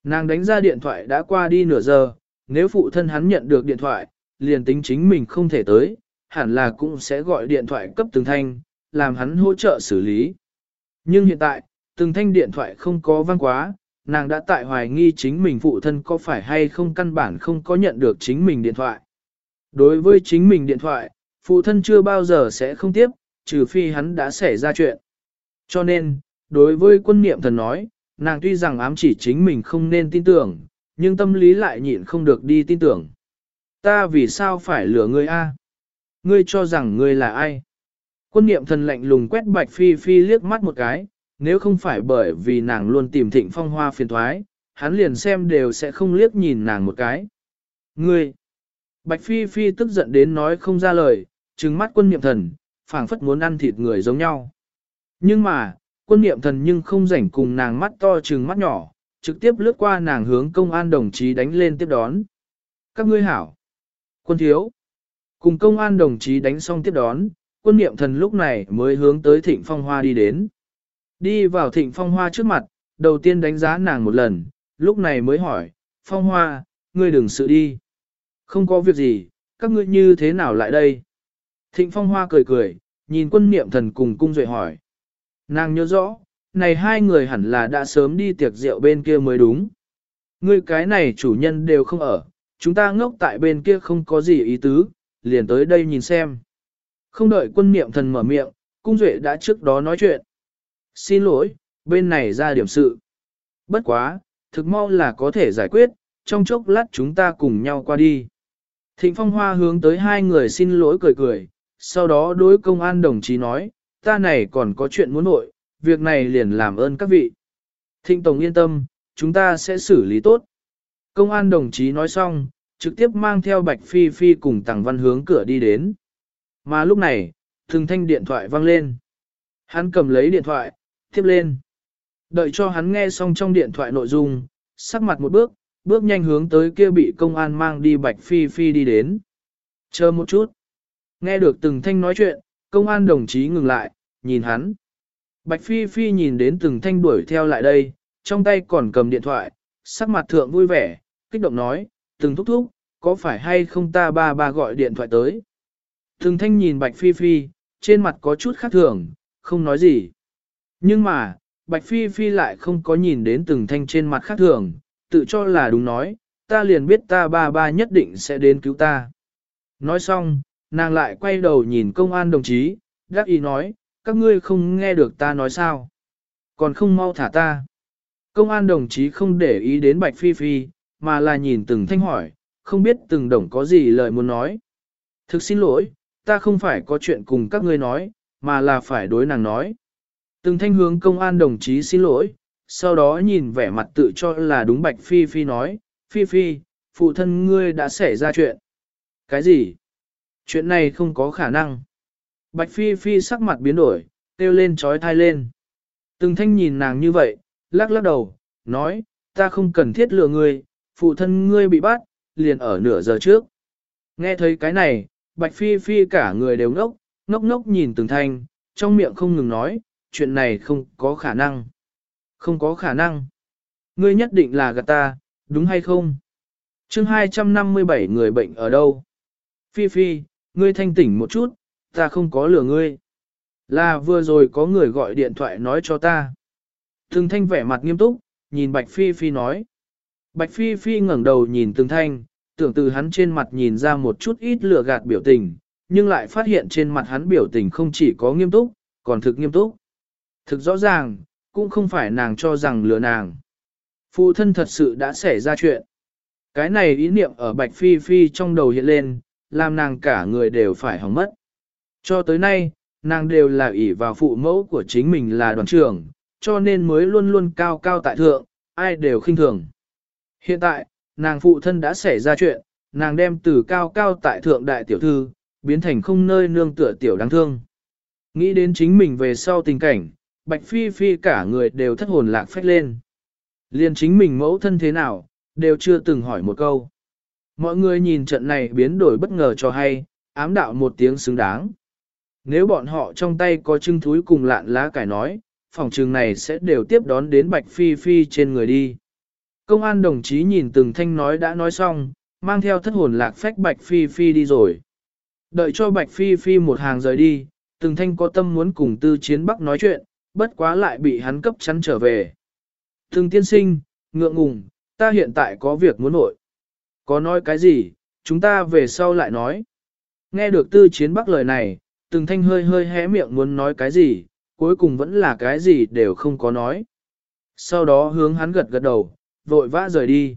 Nàng đánh ra điện thoại đã qua đi nửa giờ, nếu phụ thân hắn nhận được điện thoại, liền tính chính mình không thể tới, hẳn là cũng sẽ gọi điện thoại cấp từng thanh, làm hắn hỗ trợ xử lý. Nhưng hiện tại, từng thanh điện thoại không có vang quá, nàng đã tại hoài nghi chính mình phụ thân có phải hay không căn bản không có nhận được chính mình điện thoại. Đối với chính mình điện thoại, phụ thân chưa bao giờ sẽ không tiếp, trừ phi hắn đã xảy ra chuyện. Cho nên, đối với quân niệm thần nói, nàng tuy rằng ám chỉ chính mình không nên tin tưởng, nhưng tâm lý lại nhịn không được đi tin tưởng. Ta vì sao phải lừa ngươi a? Ngươi cho rằng ngươi là ai? Quân niệm thần lạnh lùng quét bạch phi phi liếc mắt một cái, nếu không phải bởi vì nàng luôn tìm thịnh phong hoa phiền thoái, hắn liền xem đều sẽ không liếc nhìn nàng một cái. Ngươi! Bạch phi phi tức giận đến nói không ra lời, trừng mắt quân niệm thần, phảng phất muốn ăn thịt người giống nhau. Nhưng mà, quân niệm thần nhưng không rảnh cùng nàng mắt to trừng mắt nhỏ, trực tiếp lướt qua nàng hướng công an đồng chí đánh lên tiếp đón. Các ngươi hảo. Quân thiếu. Cùng công an đồng chí đánh xong tiếp đón, quân niệm thần lúc này mới hướng tới thịnh phong hoa đi đến. Đi vào thịnh phong hoa trước mặt, đầu tiên đánh giá nàng một lần, lúc này mới hỏi, phong hoa, ngươi đừng sự đi. Không có việc gì, các ngươi như thế nào lại đây? Thịnh phong hoa cười cười, nhìn quân niệm thần cùng cung duệ hỏi. Nàng nhớ rõ, này hai người hẳn là đã sớm đi tiệc rượu bên kia mới đúng. Ngươi cái này chủ nhân đều không ở, chúng ta ngốc tại bên kia không có gì ý tứ, liền tới đây nhìn xem. Không đợi quân niệm thần mở miệng, cung duệ đã trước đó nói chuyện. Xin lỗi, bên này ra điểm sự. Bất quá, thực mau là có thể giải quyết, trong chốc lát chúng ta cùng nhau qua đi. Thịnh Phong Hoa hướng tới hai người xin lỗi cười cười, sau đó đối công an đồng chí nói, ta này còn có chuyện muốn nội, việc này liền làm ơn các vị. Thịnh Tổng yên tâm, chúng ta sẽ xử lý tốt. Công an đồng chí nói xong, trực tiếp mang theo Bạch Phi Phi cùng Tằng Văn hướng cửa đi đến. Mà lúc này, thường thanh điện thoại vang lên. Hắn cầm lấy điện thoại, tiếp lên. Đợi cho hắn nghe xong trong điện thoại nội dung, sắc mặt một bước, bước nhanh hướng tới kia bị công an mang đi Bạch Phi Phi đi đến. Chờ một chút. Nghe được từng thanh nói chuyện, công an đồng chí ngừng lại, nhìn hắn. Bạch Phi Phi nhìn đến từng thanh đuổi theo lại đây, trong tay còn cầm điện thoại, sắc mặt thượng vui vẻ, kích động nói, từng thúc thúc, có phải hay không ta ba ba gọi điện thoại tới. Từng thanh nhìn Bạch Phi Phi, trên mặt có chút khác thường, không nói gì. Nhưng mà, Bạch Phi Phi lại không có nhìn đến từng thanh trên mặt khác thường, tự cho là đúng nói, ta liền biết ta ba ba nhất định sẽ đến cứu ta. Nói xong, nàng lại quay đầu nhìn công an đồng chí, đắc ý nói, các ngươi không nghe được ta nói sao. Còn không mau thả ta. Công an đồng chí không để ý đến Bạch Phi Phi, mà là nhìn từng thanh hỏi, không biết từng đồng có gì lời muốn nói. Thực xin lỗi, ta không phải có chuyện cùng các ngươi nói, mà là phải đối nàng nói. Từng thanh hướng công an đồng chí xin lỗi, sau đó nhìn vẻ mặt tự cho là đúng Bạch Phi Phi nói, Phi Phi, phụ thân ngươi đã xảy ra chuyện. Cái gì? Chuyện này không có khả năng. Bạch Phi Phi sắc mặt biến đổi, kêu lên trói thai lên. Từng thanh nhìn nàng như vậy, lắc lắc đầu, nói, ta không cần thiết lừa ngươi, phụ thân ngươi bị bắt, liền ở nửa giờ trước. Nghe thấy cái này, Bạch Phi Phi cả người đều ngốc, ngốc ngốc nhìn từng thanh, trong miệng không ngừng nói, chuyện này không có khả năng. Không có khả năng. Ngươi nhất định là gạt ta, đúng hay không? chương 257 người bệnh ở đâu? Phi Phi, ngươi thanh tỉnh một chút, ta không có lừa ngươi. Là vừa rồi có người gọi điện thoại nói cho ta. Từng thanh vẻ mặt nghiêm túc, nhìn Bạch Phi Phi nói. Bạch Phi Phi ngẩng đầu nhìn từng thanh, tưởng từ hắn trên mặt nhìn ra một chút ít lừa gạt biểu tình, nhưng lại phát hiện trên mặt hắn biểu tình không chỉ có nghiêm túc, còn thực nghiêm túc. Thực rõ ràng, cũng không phải nàng cho rằng lừa nàng. Phụ thân thật sự đã xảy ra chuyện. Cái này ý niệm ở Bạch Phi Phi trong đầu hiện lên, làm nàng cả người đều phải hỏng mất. Cho tới nay, nàng đều là ỷ vào phụ mẫu của chính mình là đoàn trưởng, cho nên mới luôn luôn cao cao tại thượng, ai đều khinh thường. Hiện tại, nàng phụ thân đã xảy ra chuyện, nàng đem từ cao cao tại thượng đại tiểu thư, biến thành không nơi nương tựa tiểu đáng thương. Nghĩ đến chính mình về sau tình cảnh, Bạch Phi Phi cả người đều thất hồn lạc phách lên. Liên chính mình mẫu thân thế nào, đều chưa từng hỏi một câu. Mọi người nhìn trận này biến đổi bất ngờ cho hay, ám đạo một tiếng xứng đáng. Nếu bọn họ trong tay có trưng thúi cùng lạn lá cải nói, phòng trường này sẽ đều tiếp đón đến Bạch Phi Phi trên người đi. Công an đồng chí nhìn từng thanh nói đã nói xong, mang theo thất hồn lạc phách Bạch Phi Phi đi rồi. Đợi cho Bạch Phi Phi một hàng rời đi, từng thanh có tâm muốn cùng tư chiến bắc nói chuyện, bất quá lại bị hắn cấp chắn trở về. Từng tiên sinh, ngượng ngùng, ta hiện tại có việc muốn nội. Có nói cái gì, chúng ta về sau lại nói. Nghe được tư chiến bắc lời này, từng thanh hơi hơi hé miệng muốn nói cái gì, cuối cùng vẫn là cái gì đều không có nói. Sau đó hướng hắn gật gật đầu, vội vã rời đi.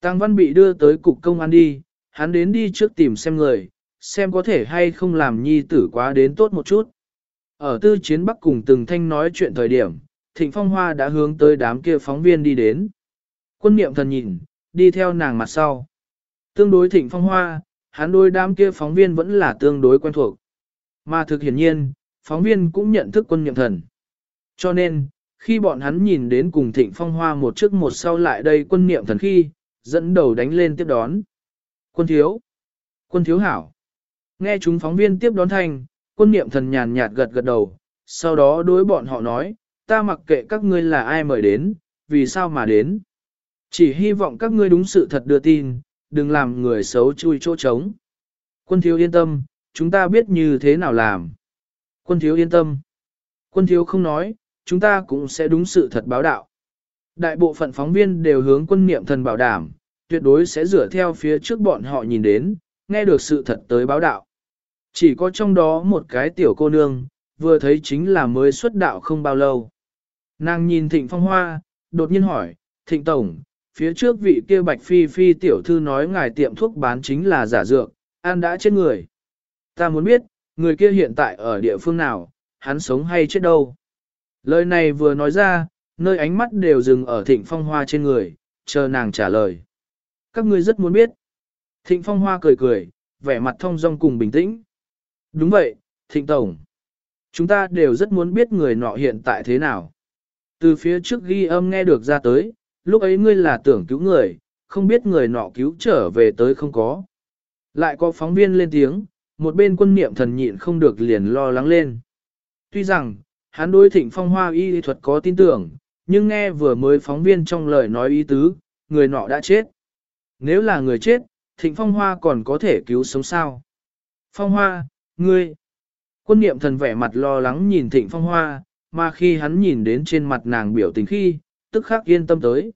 Tăng Văn bị đưa tới cục công an đi, hắn đến đi trước tìm xem người, xem có thể hay không làm nhi tử quá đến tốt một chút. Ở tư chiến bắc cùng từng thanh nói chuyện thời điểm, Thịnh Phong Hoa đã hướng tới đám kia phóng viên đi đến. Quân niệm thần nhìn, đi theo nàng mặt sau. Tương đối Thịnh Phong Hoa, hắn đôi đám kia phóng viên vẫn là tương đối quen thuộc. Mà thực hiển nhiên, phóng viên cũng nhận thức quân niệm thần. Cho nên, khi bọn hắn nhìn đến cùng Thịnh Phong Hoa một trước một sau lại đây quân niệm thần khi, dẫn đầu đánh lên tiếp đón. Quân thiếu! Quân thiếu hảo! Nghe chúng phóng viên tiếp đón thành, quân niệm thần nhàn nhạt gật gật đầu, sau đó đối bọn họ nói, ta mặc kệ các ngươi là ai mời đến, vì sao mà đến. Chỉ hy vọng các ngươi đúng sự thật đưa tin, đừng làm người xấu chui chỗ trống. Quân thiếu yên tâm, chúng ta biết như thế nào làm. Quân thiếu yên tâm. Quân thiếu không nói, chúng ta cũng sẽ đúng sự thật báo đạo. Đại bộ phận phóng viên đều hướng quân niệm thần bảo đảm, tuyệt đối sẽ rửa theo phía trước bọn họ nhìn đến, nghe được sự thật tới báo đạo. Chỉ có trong đó một cái tiểu cô nương, vừa thấy chính là mới xuất đạo không bao lâu. Nàng nhìn Thịnh Phong Hoa, đột nhiên hỏi, Thịnh Tổng, phía trước vị kia Bạch Phi Phi tiểu thư nói ngài tiệm thuốc bán chính là giả dược, an đã chết người. Ta muốn biết, người kia hiện tại ở địa phương nào, hắn sống hay chết đâu. Lời này vừa nói ra, nơi ánh mắt đều dừng ở Thịnh Phong Hoa trên người, chờ nàng trả lời. Các ngươi rất muốn biết. Thịnh Phong Hoa cười cười, vẻ mặt thông dong cùng bình tĩnh. Đúng vậy, Thịnh Tổng. Chúng ta đều rất muốn biết người nọ hiện tại thế nào. Từ phía trước ghi âm nghe được ra tới, lúc ấy ngươi là tưởng cứu người, không biết người nọ cứu trở về tới không có. Lại có phóng viên lên tiếng, một bên quân niệm thần nhịn không được liền lo lắng lên. Tuy rằng, hắn đối thịnh phong hoa y thuật có tin tưởng, nhưng nghe vừa mới phóng viên trong lời nói ý tứ, người nọ đã chết. Nếu là người chết, thịnh phong hoa còn có thể cứu sống sao? Phong hoa, ngươi! Quân niệm thần vẻ mặt lo lắng nhìn thịnh phong hoa, mà khi hắn nhìn đến trên mặt nàng biểu tình khi, tức khắc yên tâm tới.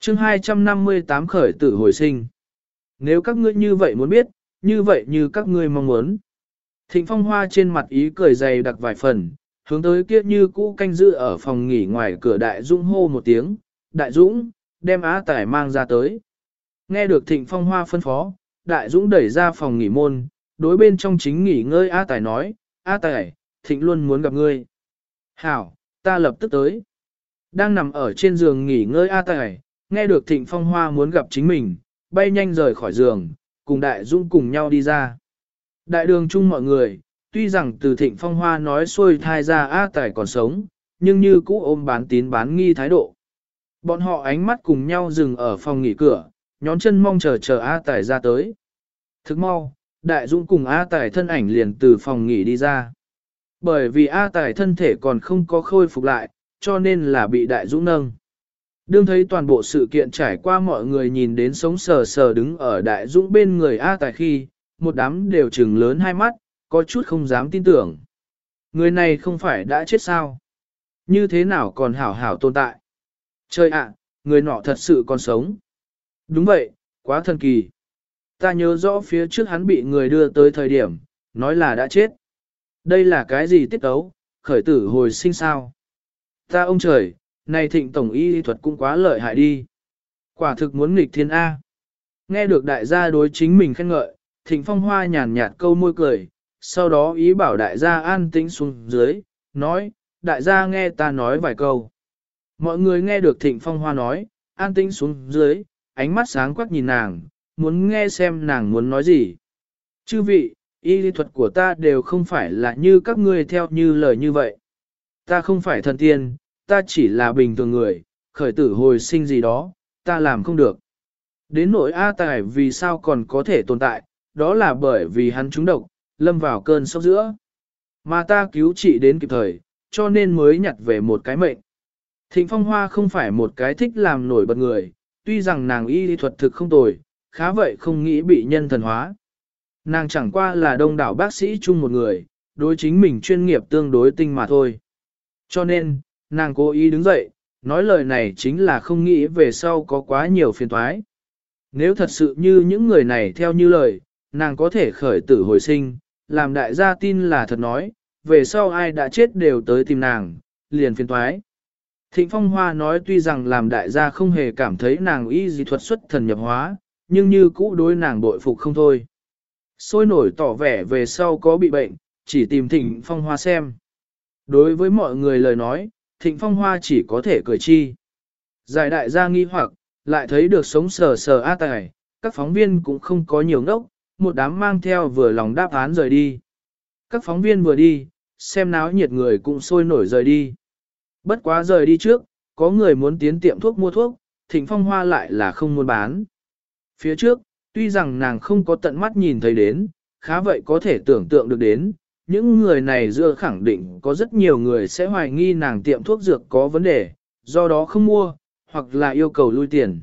chương 258 khởi tử hồi sinh. Nếu các ngươi như vậy muốn biết, như vậy như các ngươi mong muốn. Thịnh phong hoa trên mặt ý cười dày đặc vài phần, hướng tới kia như cũ canh giữ ở phòng nghỉ ngoài cửa đại dũng hô một tiếng, đại dũng, đem á tải mang ra tới. Nghe được thịnh phong hoa phân phó, đại dũng đẩy ra phòng nghỉ môn, đối bên trong chính nghỉ ngơi á tải nói, á tải, thịnh luôn muốn gặp ngươi. Hảo, ta lập tức tới. Đang nằm ở trên giường nghỉ ngơi A Tài, nghe được Thịnh Phong Hoa muốn gặp chính mình, bay nhanh rời khỏi giường, cùng Đại Dung cùng nhau đi ra. Đại đường chung mọi người, tuy rằng từ Thịnh Phong Hoa nói xuôi thai ra A Tài còn sống, nhưng như cũ ôm bán tín bán nghi thái độ. Bọn họ ánh mắt cùng nhau dừng ở phòng nghỉ cửa, nhón chân mong chờ chờ A Tài ra tới. Thức mau, Đại Dũng cùng A Tài thân ảnh liền từ phòng nghỉ đi ra. Bởi vì A Tài thân thể còn không có khôi phục lại, cho nên là bị Đại Dũng nâng. Đương thấy toàn bộ sự kiện trải qua mọi người nhìn đến sống sờ sờ đứng ở Đại Dũng bên người A Tài khi, một đám đều trừng lớn hai mắt, có chút không dám tin tưởng. Người này không phải đã chết sao? Như thế nào còn hảo hảo tồn tại? Trời ạ, người nọ thật sự còn sống. Đúng vậy, quá thần kỳ. Ta nhớ rõ phía trước hắn bị người đưa tới thời điểm, nói là đã chết. Đây là cái gì tiết tấu, khởi tử hồi sinh sao? Ta ông trời, này thịnh tổng y thuật cũng quá lợi hại đi. Quả thực muốn nghịch thiên A. Nghe được đại gia đối chính mình khen ngợi, thịnh phong hoa nhàn nhạt câu môi cười, sau đó ý bảo đại gia an tĩnh xuống dưới, nói, đại gia nghe ta nói vài câu. Mọi người nghe được thịnh phong hoa nói, an tĩnh xuống dưới, ánh mắt sáng quắc nhìn nàng, muốn nghe xem nàng muốn nói gì. Chư vị, y lý thuật của ta đều không phải là như các ngươi theo như lời như vậy. Ta không phải thần tiên, ta chỉ là bình thường người, khởi tử hồi sinh gì đó, ta làm không được. Đến nỗi A Tài vì sao còn có thể tồn tại, đó là bởi vì hắn trúng độc, lâm vào cơn sốc giữa. Mà ta cứu trị đến kịp thời, cho nên mới nhặt về một cái mệnh. Thịnh Phong Hoa không phải một cái thích làm nổi bật người, tuy rằng nàng y lý thuật thực không tồi, khá vậy không nghĩ bị nhân thần hóa. Nàng chẳng qua là đông đảo bác sĩ chung một người, đối chính mình chuyên nghiệp tương đối tinh mà thôi. Cho nên, nàng cố ý đứng dậy, nói lời này chính là không nghĩ về sau có quá nhiều phiền toái. Nếu thật sự như những người này theo như lời, nàng có thể khởi tử hồi sinh, làm đại gia tin là thật nói, về sau ai đã chết đều tới tìm nàng, liền phiền toái. Thịnh Phong Hoa nói tuy rằng làm đại gia không hề cảm thấy nàng y dị thuật xuất thần nhập hóa, nhưng như cũ đối nàng bội phục không thôi. Sôi nổi tỏ vẻ về sau có bị bệnh, chỉ tìm Thịnh Phong Hoa xem. Đối với mọi người lời nói, Thịnh Phong Hoa chỉ có thể cười chi. Giải đại gia nghi hoặc, lại thấy được sống sờ sờ á tài, các phóng viên cũng không có nhiều ngốc, một đám mang theo vừa lòng đáp án rời đi. Các phóng viên vừa đi, xem náo nhiệt người cũng sôi nổi rời đi. Bất quá rời đi trước, có người muốn tiến tiệm thuốc mua thuốc, thịnh phong hoa lại là không muốn bán. Phía trước, tuy rằng nàng không có tận mắt nhìn thấy đến, khá vậy có thể tưởng tượng được đến, những người này dựa khẳng định có rất nhiều người sẽ hoài nghi nàng tiệm thuốc dược có vấn đề, do đó không mua, hoặc là yêu cầu lui tiền.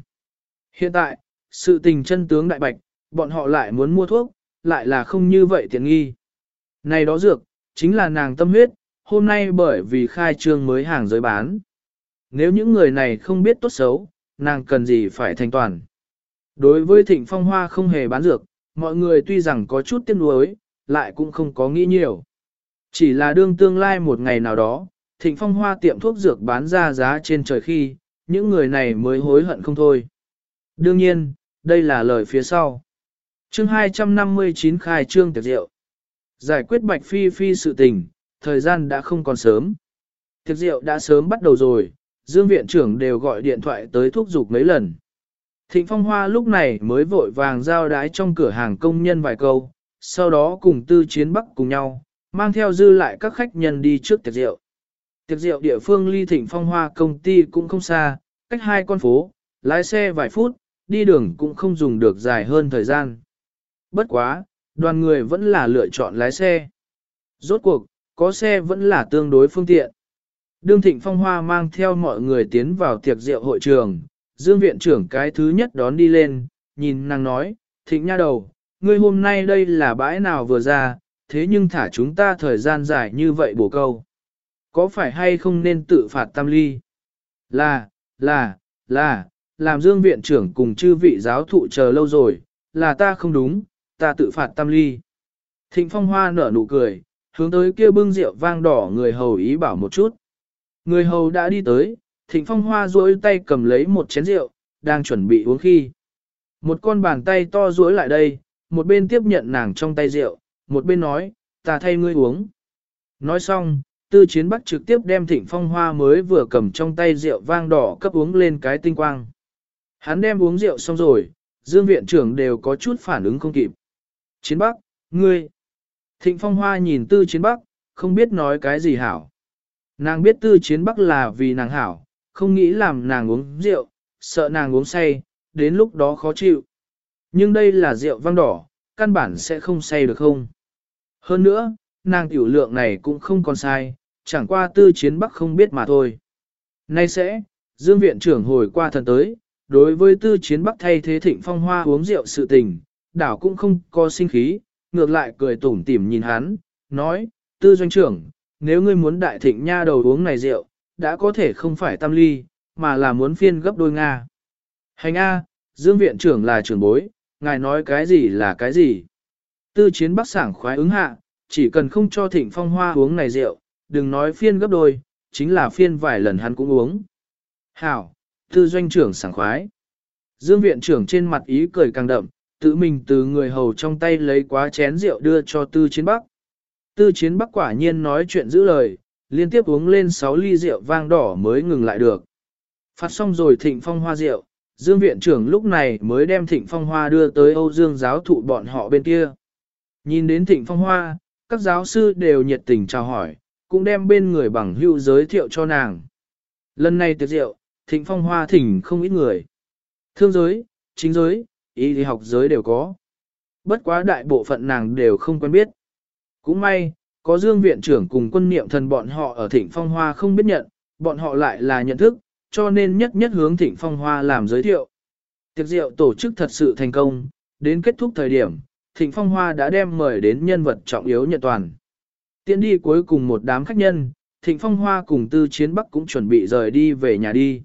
Hiện tại, sự tình chân tướng đại bạch, bọn họ lại muốn mua thuốc, lại là không như vậy tiện nghi. Này đó dược, chính là nàng tâm huyết, hôm nay bởi vì khai trương mới hàng giới bán. Nếu những người này không biết tốt xấu, nàng cần gì phải thành toàn. Đối với thịnh phong hoa không hề bán dược, mọi người tuy rằng có chút tiếc nuối, lại cũng không có nghĩ nhiều. Chỉ là đương tương lai một ngày nào đó, thịnh phong hoa tiệm thuốc dược bán ra giá trên trời khi, những người này mới hối hận không thôi. Đương nhiên, đây là lời phía sau. Chương 259 khai trương tiệc rượu. Giải quyết Bạch Phi Phi sự tình, thời gian đã không còn sớm. Tiệc rượu đã sớm bắt đầu rồi, Dương viện trưởng đều gọi điện thoại tới thúc giục mấy lần. Thịnh Phong Hoa lúc này mới vội vàng giao đái trong cửa hàng công nhân vài câu, sau đó cùng tư chiến bắc cùng nhau, mang theo dư lại các khách nhân đi trước tiệc rượu. Tiệc rượu địa phương ly Thịnh Phong Hoa công ty cũng không xa, cách hai con phố, lái xe vài phút, đi đường cũng không dùng được dài hơn thời gian. Bất quá, đoàn người vẫn là lựa chọn lái xe. Rốt cuộc, có xe vẫn là tương đối phương tiện. Đương Thịnh Phong Hoa mang theo mọi người tiến vào tiệc rượu hội trường, Dương viện trưởng cái thứ nhất đón đi lên, nhìn nàng nói, Thịnh nha đầu, ngươi hôm nay đây là bãi nào vừa ra, thế nhưng thả chúng ta thời gian dài như vậy bổ câu. Có phải hay không nên tự phạt tam ly? Là, là, là, làm Dương viện trưởng cùng chư vị giáo thụ chờ lâu rồi, là ta không đúng, ta tự phạt tam ly. Thịnh Phong Hoa nở nụ cười, hướng tới kia bưng rượu vang đỏ người hầu ý bảo một chút. Người hầu đã đi tới, Thịnh Phong Hoa duỗi tay cầm lấy một chén rượu, đang chuẩn bị uống khi. Một con bàn tay to duỗi lại đây, một bên tiếp nhận nàng trong tay rượu, một bên nói, ta thay ngươi uống. Nói xong, tư chiến bắc trực tiếp đem thịnh phong hoa mới vừa cầm trong tay rượu vang đỏ cấp uống lên cái tinh quang. Hắn đem uống rượu xong rồi, dương viện trưởng đều có chút phản ứng không kịp. Chiến bắc, ngươi. Thịnh phong hoa nhìn tư chiến bắc, không biết nói cái gì hảo. Nàng biết tư chiến bắc là vì nàng hảo, không nghĩ làm nàng uống rượu, sợ nàng uống say, đến lúc đó khó chịu. Nhưng đây là rượu vang đỏ, căn bản sẽ không say được không. Hơn nữa, nàng tiểu lượng này cũng không còn sai, chẳng qua tư chiến bắc không biết mà thôi. Nay sẽ, Dương viện trưởng hồi qua thần tới, đối với tư chiến bắc thay thế thịnh phong hoa uống rượu sự tình, đảo cũng không có sinh khí, ngược lại cười tủm tỉm nhìn hắn, nói, tư doanh trưởng, nếu ngươi muốn đại thịnh nha đầu uống này rượu, đã có thể không phải tam ly, mà là muốn phiên gấp đôi Nga. Hành A, Dương viện trưởng là trưởng bối, ngài nói cái gì là cái gì. Tư chiến bắc sảng khoái ứng hạ, chỉ cần không cho thịnh phong hoa uống này rượu, đừng nói phiên gấp đôi, chính là phiên vài lần hắn cũng uống. Hảo, tư doanh trưởng sảng khoái. Dương viện trưởng trên mặt ý cười càng đậm, tự mình từ người hầu trong tay lấy quá chén rượu đưa cho tư chiến bắc. Tư chiến bắc quả nhiên nói chuyện giữ lời, liên tiếp uống lên 6 ly rượu vang đỏ mới ngừng lại được. Phát xong rồi thịnh phong hoa rượu, Dương viện trưởng lúc này mới đem thịnh phong hoa đưa tới Âu Dương giáo thụ bọn họ bên kia. Nhìn đến thịnh phong hoa, các giáo sư đều nhiệt tình chào hỏi, cũng đem bên người bằng hữu giới thiệu cho nàng. Lần này tiệc rượu, thịnh phong hoa thỉnh không ít người. Thương giới, chính giới, y lý học giới đều có. Bất quá đại bộ phận nàng đều không quen biết. Cũng may, có Dương viện trưởng cùng quân niệm thần bọn họ ở thịnh phong hoa không biết nhận, bọn họ lại là nhận thức, cho nên nhất nhất hướng thịnh phong hoa làm giới thiệu. Tiệc rượu tổ chức thật sự thành công, đến kết thúc thời điểm, thịnh phong hoa đã đem mời đến nhân vật trọng yếu nhận toàn. Tiến đi cuối cùng một đám khách nhân, thịnh phong hoa cùng tư chiến bắc cũng chuẩn bị rời đi về nhà đi.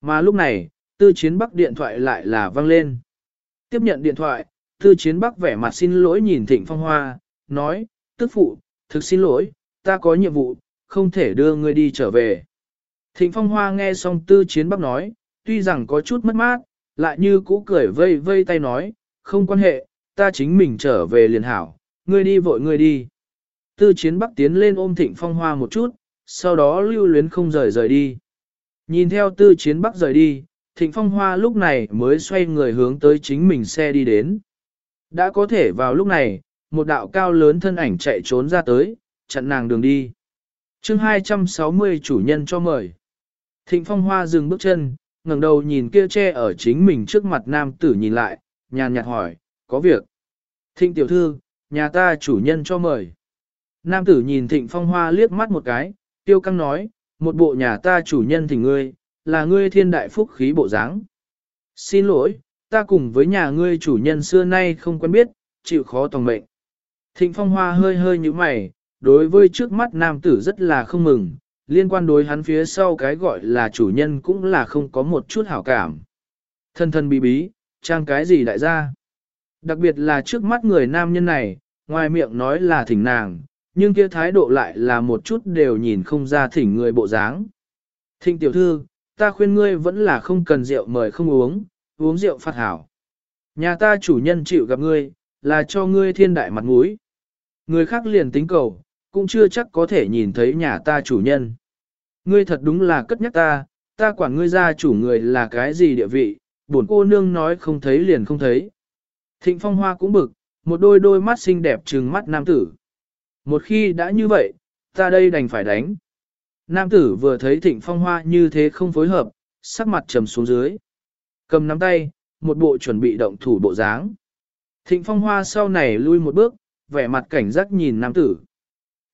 Mà lúc này, tư chiến bắc điện thoại lại là vang lên. Tiếp nhận điện thoại, tư chiến bắc vẻ mặt xin lỗi nhìn thịnh phong hoa, nói, tức phụ, thực xin lỗi, ta có nhiệm vụ, không thể đưa ngươi đi trở về. Thịnh phong hoa nghe xong tư chiến bắc nói, tuy rằng có chút mất mát, lại như cũ cười vây vây tay nói, không quan hệ, ta chính mình trở về liền hảo, ngươi đi vội ngươi đi. Tư chiến bắc tiến lên ôm thịnh phong hoa một chút, sau đó lưu luyến không rời rời đi. Nhìn theo tư chiến bắc rời đi, thịnh phong hoa lúc này mới xoay người hướng tới chính mình xe đi đến. Đã có thể vào lúc này, một đạo cao lớn thân ảnh chạy trốn ra tới, chặn nàng đường đi. chương 260 chủ nhân cho mời. Thịnh phong hoa dừng bước chân, ngẩng đầu nhìn kia che ở chính mình trước mặt nam tử nhìn lại, nhàn nhạt hỏi, có việc. Thịnh tiểu thư, nhà ta chủ nhân cho mời. Nam tử nhìn thịnh phong hoa liếc mắt một cái, tiêu căng nói, một bộ nhà ta chủ nhân thì ngươi, là ngươi thiên đại phúc khí bộ dáng. Xin lỗi, ta cùng với nhà ngươi chủ nhân xưa nay không quen biết, chịu khó tòng mệnh. Thịnh phong hoa hơi hơi như mày, đối với trước mắt nam tử rất là không mừng, liên quan đối hắn phía sau cái gọi là chủ nhân cũng là không có một chút hảo cảm. Thân thân bí bí, trang cái gì đại gia? Đặc biệt là trước mắt người nam nhân này, ngoài miệng nói là thỉnh nàng, nhưng kia thái độ lại là một chút đều nhìn không ra thỉnh người bộ dáng. Thịnh tiểu thư, ta khuyên ngươi vẫn là không cần rượu mời không uống, uống rượu phạt hảo. Nhà ta chủ nhân chịu gặp ngươi, là cho ngươi thiên đại mặt mũi. Người khác liền tính cầu, cũng chưa chắc có thể nhìn thấy nhà ta chủ nhân. Ngươi thật đúng là cất nhắc ta, ta quản ngươi ra chủ người là cái gì địa vị, bổn cô nương nói không thấy liền không thấy. Thịnh phong hoa cũng bực, một đôi đôi mắt xinh đẹp trừng mắt nam tử. Một khi đã như vậy, ta đây đành phải đánh. Nam tử vừa thấy thịnh phong hoa như thế không phối hợp, sắc mặt trầm xuống dưới. Cầm nắm tay, một bộ chuẩn bị động thủ bộ dáng. Thịnh phong hoa sau này lui một bước, vẻ mặt cảnh giác nhìn nam tử.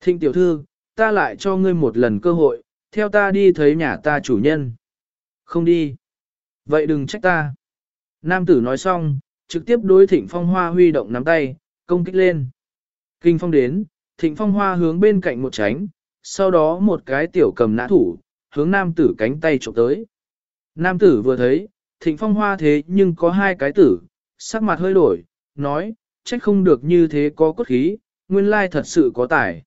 Thịnh tiểu thư, ta lại cho ngươi một lần cơ hội, theo ta đi thấy nhà ta chủ nhân. Không đi. Vậy đừng trách ta. Nam tử nói xong, trực tiếp đối thịnh phong hoa huy động nắm tay, công kích lên. Kinh phong đến, thịnh phong hoa hướng bên cạnh một tránh, sau đó một cái tiểu cầm nã thủ, hướng nam tử cánh tay trộm tới. Nam tử vừa thấy, thịnh phong hoa thế nhưng có hai cái tử, sắc mặt hơi đổi, nói, trách không được như thế có cốt khí, nguyên lai thật sự có tài.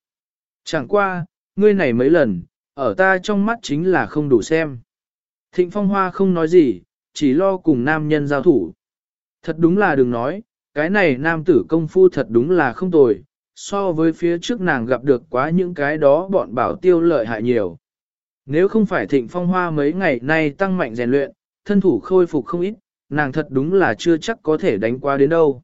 Chẳng qua, ngươi này mấy lần, ở ta trong mắt chính là không đủ xem. Thịnh phong hoa không nói gì, chỉ lo cùng nam nhân giao thủ. Thật đúng là đừng nói, cái này nam tử công phu thật đúng là không tồi, so với phía trước nàng gặp được quá những cái đó bọn bảo tiêu lợi hại nhiều. Nếu không phải thịnh phong hoa mấy ngày nay tăng mạnh rèn luyện, thân thủ khôi phục không ít, nàng thật đúng là chưa chắc có thể đánh qua đến đâu.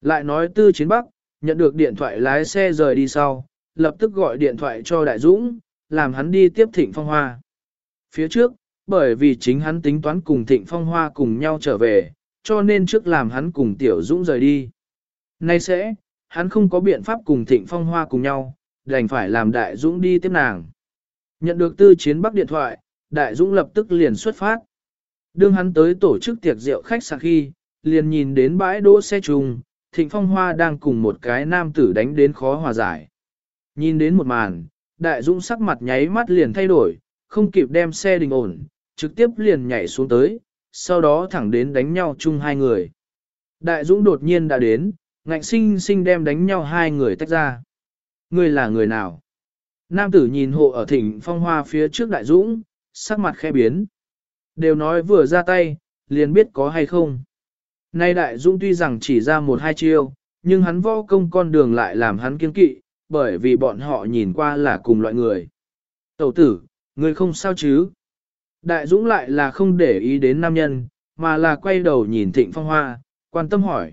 Lại nói tư chiến bắc, nhận được điện thoại lái xe rời đi sau, lập tức gọi điện thoại cho Đại Dũng, làm hắn đi tiếp thịnh phong hoa. Phía trước, bởi vì chính hắn tính toán cùng thịnh phong hoa cùng nhau trở về, cho nên trước làm hắn cùng Tiểu Dũng rời đi. Nay sẽ, hắn không có biện pháp cùng thịnh phong hoa cùng nhau, đành phải làm Đại Dũng đi tiếp nàng. Nhận được tư chiến bắc điện thoại, Đại Dũng lập tức liền xuất phát. Đương hắn tới tổ chức tiệc rượu khách sạn khi, liền nhìn đến bãi đỗ xe trùng, Thịnh Phong Hoa đang cùng một cái nam tử đánh đến khó hòa giải. Nhìn đến một màn, Đại Dũng sắc mặt nháy mắt liền thay đổi, không kịp đem xe đình ổn, trực tiếp liền nhảy xuống tới, sau đó thẳng đến đánh nhau chung hai người. Đại Dũng đột nhiên đã đến, ngạnh sinh sinh đem đánh nhau hai người tách ra. Người là người nào? Nam tử nhìn hộ ở thỉnh phong hoa phía trước Đại Dũng, sắc mặt khẽ biến. Đều nói vừa ra tay, liền biết có hay không. Nay Đại Dũng tuy rằng chỉ ra một hai chiêu, nhưng hắn võ công con đường lại làm hắn kiên kỵ, bởi vì bọn họ nhìn qua là cùng loại người. Tẩu tử, người không sao chứ? Đại Dũng lại là không để ý đến nam nhân, mà là quay đầu nhìn Thịnh Phong Hoa, quan tâm hỏi.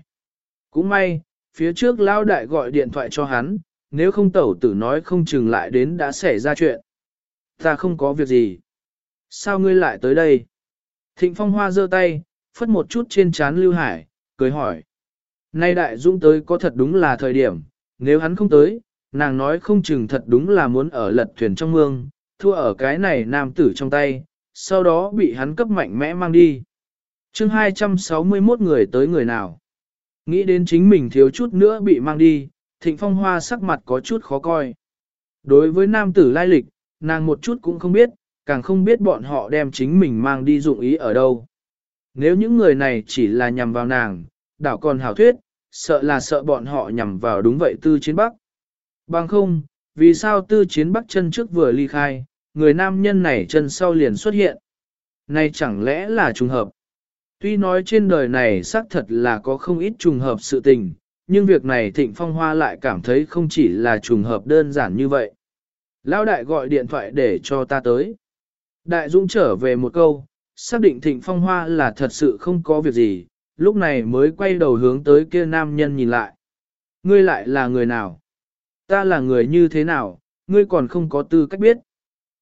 Cũng may, phía trước lao Đại gọi điện thoại cho hắn, nếu không tẩu tử nói không chừng lại đến đã xảy ra chuyện. Ta không có việc gì. Sao ngươi lại tới đây? Thịnh Phong Hoa giơ tay, phất một chút trên trán Lưu Hải, cười hỏi. Nay Đại Dũng tới có thật đúng là thời điểm, nếu hắn không tới, nàng nói không chừng thật đúng là muốn ở lật thuyền trong mương, thua ở cái này nam tử trong tay, sau đó bị hắn cấp mạnh mẽ mang đi. chương 261 người tới người nào? Nghĩ đến chính mình thiếu chút nữa bị mang đi, thịnh phong hoa sắc mặt có chút khó coi. Đối với nam tử lai lịch, nàng một chút cũng không biết, càng không biết bọn họ đem chính mình mang đi dụng ý ở đâu. Nếu những người này chỉ là nhằm vào nàng, đảo còn hảo thuyết, sợ là sợ bọn họ nhằm vào đúng vậy tư chiến bắc. Bằng không, vì sao tư chiến bắc chân trước vừa ly khai, người nam nhân này chân sau liền xuất hiện. Này chẳng lẽ là trùng hợp? Tuy nói trên đời này xác thật là có không ít trùng hợp sự tình, nhưng việc này Thịnh Phong Hoa lại cảm thấy không chỉ là trùng hợp đơn giản như vậy. Lão đại gọi điện thoại để cho ta tới. Đại Dũng trở về một câu, xác định Thịnh Phong Hoa là thật sự không có việc gì, lúc này mới quay đầu hướng tới kia nam nhân nhìn lại. Ngươi lại là người nào? Ta là người như thế nào, ngươi còn không có tư cách biết.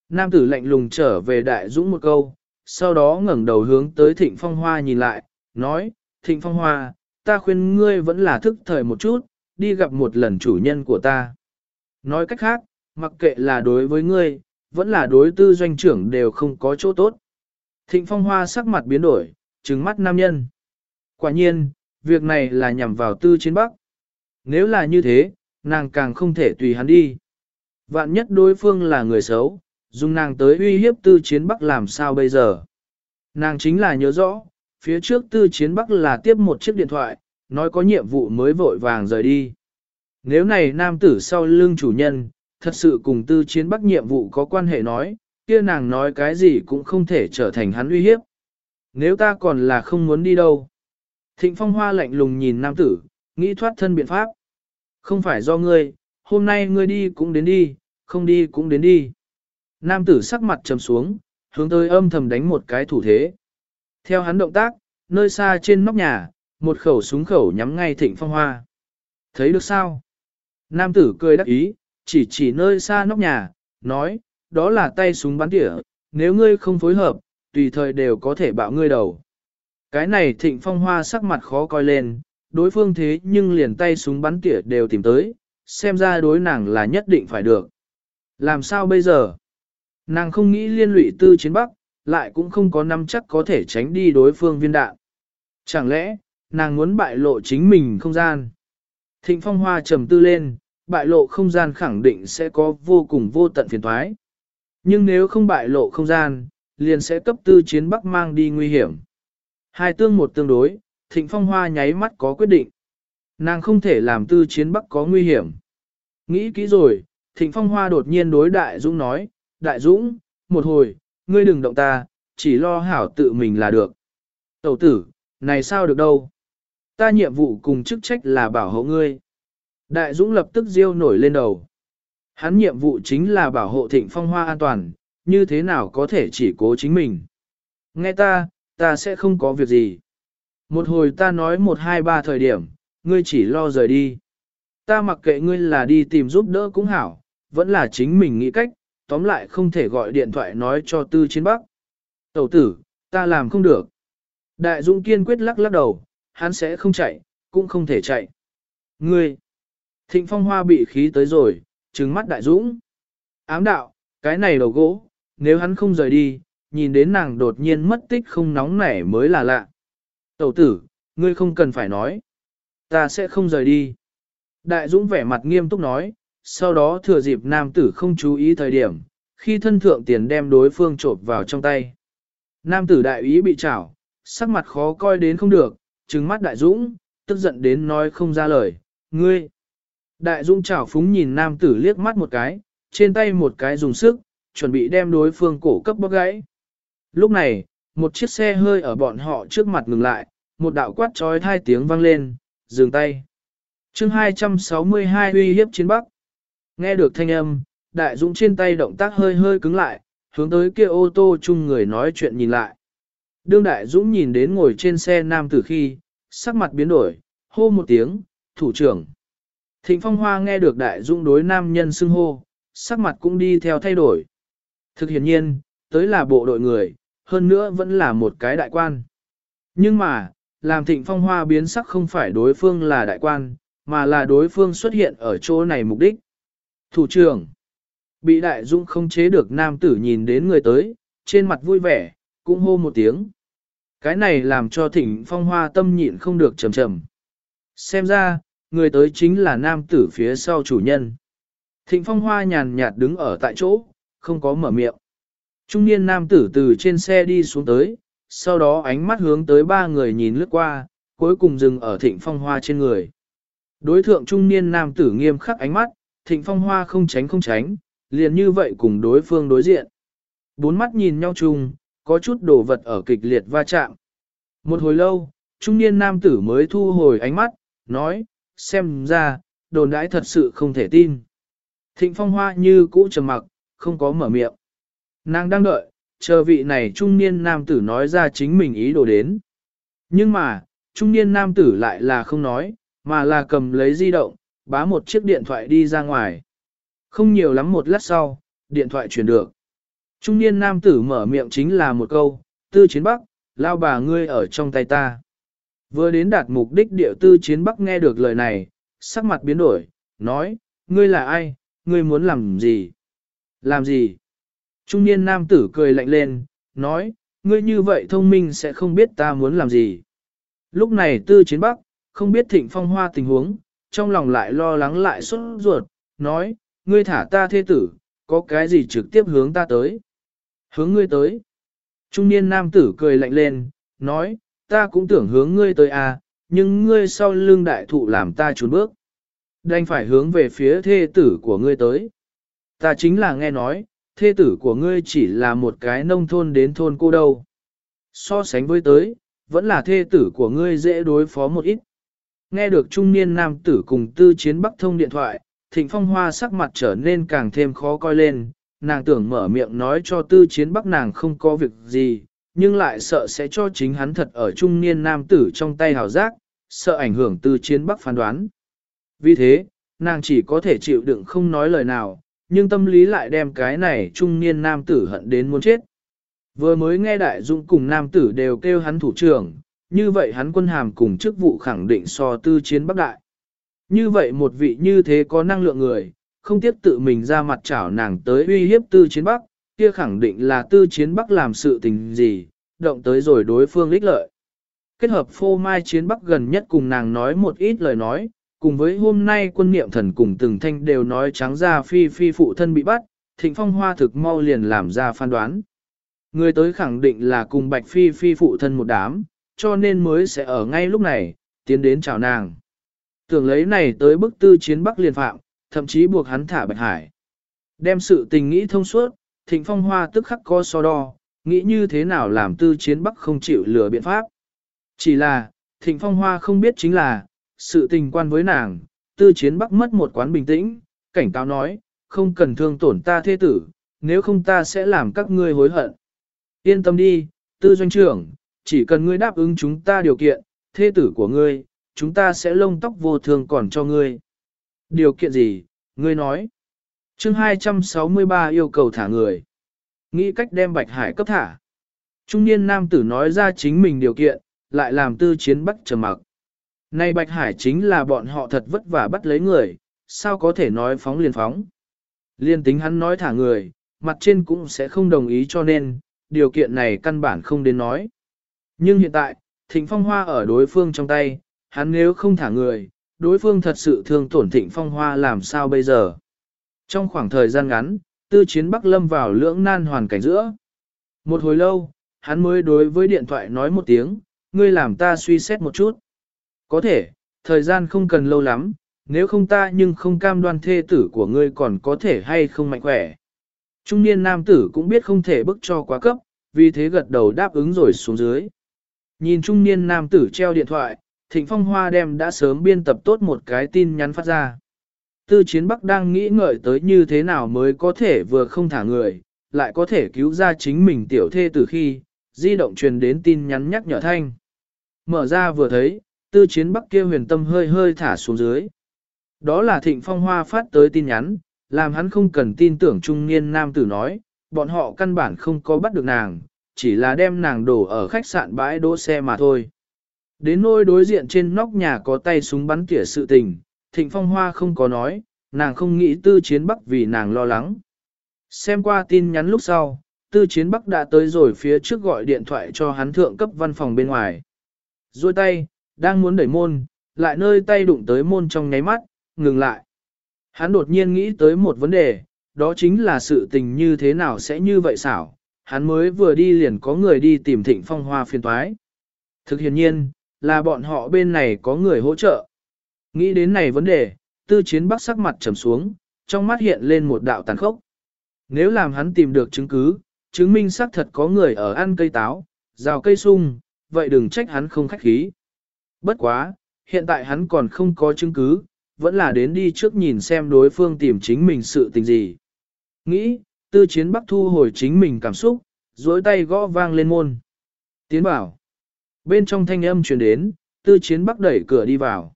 Nam tử lạnh lùng trở về đại dũng một câu, sau đó ngẩng đầu hướng tới thịnh phong hoa nhìn lại, nói, thịnh phong hoa, ta khuyên ngươi vẫn là thức thời một chút, đi gặp một lần chủ nhân của ta. Nói cách khác, mặc kệ là đối với ngươi, vẫn là đối tư doanh trưởng đều không có chỗ tốt. Thịnh phong hoa sắc mặt biến đổi, trừng mắt nam nhân. Quả nhiên, việc này là nhằm vào tư chiến bắc. Nếu là như thế, nàng càng không thể tùy hắn đi. Vạn nhất đối phương là người xấu, dùng nàng tới uy hiếp tư chiến bắc làm sao bây giờ. Nàng chính là nhớ rõ, phía trước tư chiến bắc là tiếp một chiếc điện thoại, nói có nhiệm vụ mới vội vàng rời đi. Nếu này nam tử sau lưng chủ nhân, thật sự cùng tư chiến bắc nhiệm vụ có quan hệ nói, kia nàng nói cái gì cũng không thể trở thành hắn uy hiếp. Nếu ta còn là không muốn đi đâu. Thịnh phong hoa lạnh lùng nhìn nam tử, nghĩ thoát thân biện pháp. Không phải do ngươi, hôm nay ngươi đi cũng đến đi, không đi cũng đến đi. Nam tử sắc mặt trầm xuống, hướng tới âm thầm đánh một cái thủ thế. Theo hắn động tác, nơi xa trên nóc nhà, một khẩu súng khẩu nhắm ngay thịnh phong hoa. Thấy được sao? Nam tử cười đắc ý, chỉ chỉ nơi xa nóc nhà, nói, đó là tay súng bắn tỉa, nếu ngươi không phối hợp, tùy thời đều có thể bạo ngươi đầu. Cái này thịnh phong hoa sắc mặt khó coi lên, đối phương thế nhưng liền tay súng bắn tỉa đều tìm tới, xem ra đối nàng là nhất định phải được. Làm sao bây giờ? Nàng không nghĩ liên lụy tư chiến bắc, lại cũng không có năm chắc có thể tránh đi đối phương viên đạn. Chẳng lẽ, nàng muốn bại lộ chính mình không gian? Thịnh phong hoa trầm tư lên, bại lộ không gian khẳng định sẽ có vô cùng vô tận phiền thoái. Nhưng nếu không bại lộ không gian, liền sẽ cấp tư chiến bắc mang đi nguy hiểm. Hai tương một tương đối, thịnh phong hoa nháy mắt có quyết định. Nàng không thể làm tư chiến bắc có nguy hiểm. Nghĩ kỹ rồi, thịnh phong hoa đột nhiên đối đại dũng nói, đại dũng, một hồi, ngươi đừng động ta, chỉ lo hảo tự mình là được. Tẩu tử, này sao được đâu? Ta nhiệm vụ cùng chức trách là bảo hộ ngươi. Đại dũng lập tức riêu nổi lên đầu. Hắn nhiệm vụ chính là bảo hộ thịnh phong hoa an toàn, như thế nào có thể chỉ cố chính mình. Nghe ta, ta sẽ không có việc gì. Một hồi ta nói một hai ba thời điểm, ngươi chỉ lo rời đi. Ta mặc kệ ngươi là đi tìm giúp đỡ cũng hảo, vẫn là chính mình nghĩ cách, tóm lại không thể gọi điện thoại nói cho tư chiến bắc. Tẩu tử, ta làm không được. Đại Dũng kiên quyết lắc lắc đầu, hắn sẽ không chạy, cũng không thể chạy. Ngươi! Thịnh phong hoa bị khí tới rồi, trừng mắt Đại Dũng. Ám đạo, cái này đầu gỗ, nếu hắn không rời đi, nhìn đến nàng đột nhiên mất tích không nóng nảy mới là lạ. Tẩu tử, ngươi không cần phải nói. Ta sẽ không rời đi. Đại Dũng vẻ mặt nghiêm túc nói, sau đó thừa dịp nam tử không chú ý thời điểm, khi thân thượng tiền đem đối phương trộm vào trong tay. Nam tử đại ý bị chảo, sắc mặt khó coi đến không được, trừng mắt đại dũng, tức giận đến nói không ra lời, ngươi. Đại dũng chảo phúng nhìn nam tử liếc mắt một cái, trên tay một cái dùng sức, chuẩn bị đem đối phương cổ cấp bóc gãy. Lúc này, một chiếc xe hơi ở bọn họ trước mặt ngừng lại, một đạo quát trói hai tiếng vang lên, dừng tay. chương 262 uy hiếp chiến bắc. Nghe được thanh âm, đại dũng trên tay động tác hơi hơi cứng lại, hướng tới kia ô tô chung người nói chuyện nhìn lại. Đương đại dũng nhìn đến ngồi trên xe nam tử khi, sắc mặt biến đổi, hô một tiếng, thủ trưởng. Thịnh phong hoa nghe được đại dũng đối nam nhân xưng hô, sắc mặt cũng đi theo thay đổi. Thực hiện nhiên, tới là bộ đội người, hơn nữa vẫn là một cái đại quan. Nhưng mà, làm thịnh phong hoa biến sắc không phải đối phương là đại quan, mà là đối phương xuất hiện ở chỗ này mục đích. Thủ trưởng, bị đại dũng không chế được nam tử nhìn đến người tới, trên mặt vui vẻ, cũng hô một tiếng. Cái này làm cho thịnh phong hoa tâm nhịn không được trầm trầm. Xem ra, người tới chính là nam tử phía sau chủ nhân. Thịnh phong hoa nhàn nhạt đứng ở tại chỗ, không có mở miệng. Trung niên nam tử từ trên xe đi xuống tới, sau đó ánh mắt hướng tới ba người nhìn lướt qua, cuối cùng dừng ở thịnh phong hoa trên người. Đối thượng trung niên nam tử nghiêm khắc ánh mắt, thịnh phong hoa không tránh không tránh, liền như vậy cùng đối phương đối diện. Bốn mắt nhìn nhau chung, có chút đồ vật ở kịch liệt va chạm. Một hồi lâu, trung niên nam tử mới thu hồi ánh mắt, nói, xem ra, đồn đãi thật sự không thể tin. Thịnh phong hoa như cũ trầm mặc, không có mở miệng. Nàng đang đợi, chờ vị này trung niên nam tử nói ra chính mình ý đồ đến. Nhưng mà, trung niên nam tử lại là không nói, mà là cầm lấy di động, bá một chiếc điện thoại đi ra ngoài. Không nhiều lắm một lát sau, điện thoại chuyển được. Trung niên nam tử mở miệng chính là một câu, tư chiến bắc, lao bà ngươi ở trong tay ta. Vừa đến đạt mục đích địa tư chiến bắc nghe được lời này, sắc mặt biến đổi, nói, ngươi là ai, ngươi muốn làm gì? Làm gì? Trung niên nam tử cười lạnh lên, nói, ngươi như vậy thông minh sẽ không biết ta muốn làm gì. Lúc này tư chiến bắc, không biết thịnh phong hoa tình huống, trong lòng lại lo lắng lại xuất ruột, nói, ngươi thả ta thê tử, có cái gì trực tiếp hướng ta tới. Hướng ngươi tới. Trung niên nam tử cười lạnh lên, nói, ta cũng tưởng hướng ngươi tới à, nhưng ngươi sau lưng đại thụ làm ta trốn bước. Đành phải hướng về phía thê tử của ngươi tới. Ta chính là nghe nói, thê tử của ngươi chỉ là một cái nông thôn đến thôn cô đâu. So sánh với tới, vẫn là thê tử của ngươi dễ đối phó một ít. Nghe được trung niên nam tử cùng tư chiến bắc thông điện thoại, thịnh phong hoa sắc mặt trở nên càng thêm khó coi lên, nàng tưởng mở miệng nói cho tư chiến bắc nàng không có việc gì, nhưng lại sợ sẽ cho chính hắn thật ở trung niên nam tử trong tay hào giác, sợ ảnh hưởng tư chiến bắc phán đoán. Vì thế, nàng chỉ có thể chịu đựng không nói lời nào, nhưng tâm lý lại đem cái này trung niên nam tử hận đến muốn chết. Vừa mới nghe đại dũng cùng nam tử đều kêu hắn thủ trưởng, như vậy hắn quân hàm cùng chức vụ khẳng định so tư chiến bắc đại. Như vậy một vị như thế có năng lượng người, không tiếp tự mình ra mặt chảo nàng tới uy hiếp tư chiến bắc, kia khẳng định là tư chiến bắc làm sự tình gì, động tới rồi đối phương ích lợi. Kết hợp phô mai chiến bắc gần nhất cùng nàng nói một ít lời nói, cùng với hôm nay quân niệm thần cùng từng thanh đều nói trắng ra phi phi phụ thân bị bắt, thịnh phong hoa thực mau liền làm ra phán đoán. Người tới khẳng định là cùng bạch phi phi phụ thân một đám, cho nên mới sẽ ở ngay lúc này, tiến đến chào nàng. Tưởng lấy này tới bức tư chiến bắc liên phạm, thậm chí buộc hắn thả bạch hải. Đem sự tình nghĩ thông suốt, thịnh phong hoa tức khắc co so đo, nghĩ như thế nào làm tư chiến bắc không chịu lừa biện pháp. Chỉ là, thịnh phong hoa không biết chính là, sự tình quan với nàng, tư chiến bắc mất một quán bình tĩnh, cảnh cáo nói, không cần thương tổn ta thế tử, nếu không ta sẽ làm các ngươi hối hận. Yên tâm đi, tư doanh trưởng, chỉ cần ngươi đáp ứng chúng ta điều kiện, thế tử của ngươi, chúng ta sẽ lông tóc vô thường còn cho ngươi. Điều kiện gì, ngươi nói. chương 263 yêu cầu thả người. Nghĩ cách đem Bạch Hải cấp thả. Trung niên nam tử nói ra chính mình điều kiện, lại làm tư chiến bắt trầm mặc này Bạch Hải chính là bọn họ thật vất vả bắt lấy người, sao có thể nói phóng liền phóng. Liên tính hắn nói thả người, mặt trên cũng sẽ không đồng ý cho nên, điều kiện này căn bản không đến nói. Nhưng hiện tại, thịnh phong hoa ở đối phương trong tay, hắn nếu không thả người, đối phương thật sự thương tổn thịnh phong hoa làm sao bây giờ. Trong khoảng thời gian ngắn, tư chiến Bắc lâm vào lưỡng nan hoàn cảnh giữa. Một hồi lâu, hắn mới đối với điện thoại nói một tiếng, ngươi làm ta suy xét một chút. Có thể, thời gian không cần lâu lắm, nếu không ta nhưng không cam đoan thê tử của ngươi còn có thể hay không mạnh khỏe. Trung niên nam tử cũng biết không thể bức cho quá cấp, vì thế gật đầu đáp ứng rồi xuống dưới. Nhìn trung niên nam tử treo điện thoại, Thịnh Phong Hoa đem đã sớm biên tập tốt một cái tin nhắn phát ra. Tư Chiến Bắc đang nghĩ ngợi tới như thế nào mới có thể vừa không thả người, lại có thể cứu ra chính mình tiểu thê từ khi, di động truyền đến tin nhắn nhắc nhở thanh. Mở ra vừa thấy, Tư Chiến Bắc kia huyền tâm hơi hơi thả xuống dưới. Đó là Thịnh Phong Hoa phát tới tin nhắn, làm hắn không cần tin tưởng trung niên nam tử nói, bọn họ căn bản không có bắt được nàng, chỉ là đem nàng đổ ở khách sạn bãi đỗ xe mà thôi. Đến nôi đối diện trên nóc nhà có tay súng bắn tỉa sự tình, Thịnh Phong Hoa không có nói, nàng không nghĩ tư chiến bắc vì nàng lo lắng. Xem qua tin nhắn lúc sau, tư chiến bắc đã tới rồi phía trước gọi điện thoại cho hắn thượng cấp văn phòng bên ngoài. Rồi tay, đang muốn đẩy môn, lại nơi tay đụng tới môn trong nháy mắt, ngừng lại. Hắn đột nhiên nghĩ tới một vấn đề, đó chính là sự tình như thế nào sẽ như vậy xảo, hắn mới vừa đi liền có người đi tìm thịnh phong hoa phiên toái. Thực hiện nhiên, là bọn họ bên này có người hỗ trợ. Nghĩ đến này vấn đề, tư chiến bắc sắc mặt trầm xuống, trong mắt hiện lên một đạo tàn khốc. Nếu làm hắn tìm được chứng cứ, chứng minh xác thật có người ở ăn cây táo, rào cây sung, vậy đừng trách hắn không khách khí. Bất quá, hiện tại hắn còn không có chứng cứ, vẫn là đến đi trước nhìn xem đối phương tìm chính mình sự tình gì. Nghĩ, tư chiến bắc thu hồi chính mình cảm xúc, dối tay gõ vang lên môn. Tiến bảo. Bên trong thanh âm truyền đến, tư chiến bắc đẩy cửa đi vào.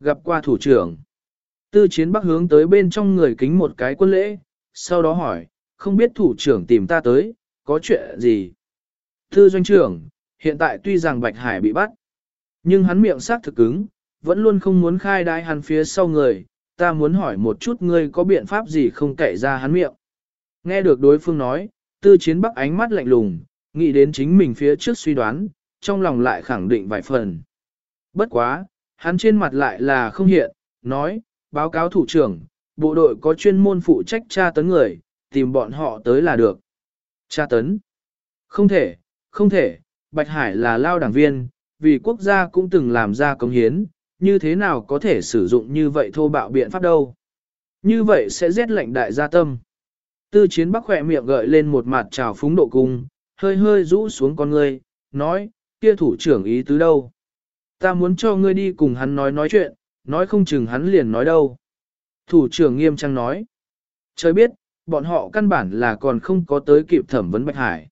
Gặp qua thủ trưởng. Tư chiến bắc hướng tới bên trong người kính một cái quân lễ, sau đó hỏi, không biết thủ trưởng tìm ta tới, có chuyện gì? Tư doanh trưởng, hiện tại tuy rằng Bạch Hải bị bắt, nhưng hắn miệng sát thực cứng, vẫn luôn không muốn khai đai hắn phía sau người, ta muốn hỏi một chút ngươi có biện pháp gì không kể ra hắn miệng. Nghe được đối phương nói, tư chiến bắc ánh mắt lạnh lùng, nghĩ đến chính mình phía trước suy đoán, trong lòng lại khẳng định vài phần. Bất quá, hắn trên mặt lại là không hiện, nói, báo cáo thủ trưởng, bộ đội có chuyên môn phụ trách tra tấn người, tìm bọn họ tới là được. Tra tấn? Không thể, không thể, Bạch Hải là lao đảng viên, vì quốc gia cũng từng làm ra công hiến, như thế nào có thể sử dụng như vậy thô bạo biện pháp đâu. Như vậy sẽ rét lệnh đại gia tâm. Tư chiến bắc khỏe miệng gợi lên một mặt trào phúng độ cung, hơi hơi rũ xuống con ngươi, nói, kia thủ trưởng ý tứ đâu. Ta muốn cho ngươi đi cùng hắn nói nói chuyện, nói không chừng hắn liền nói đâu. Thủ trưởng nghiêm trang nói. Trời biết, bọn họ căn bản là còn không có tới kịp thẩm vấn Bạch Hải.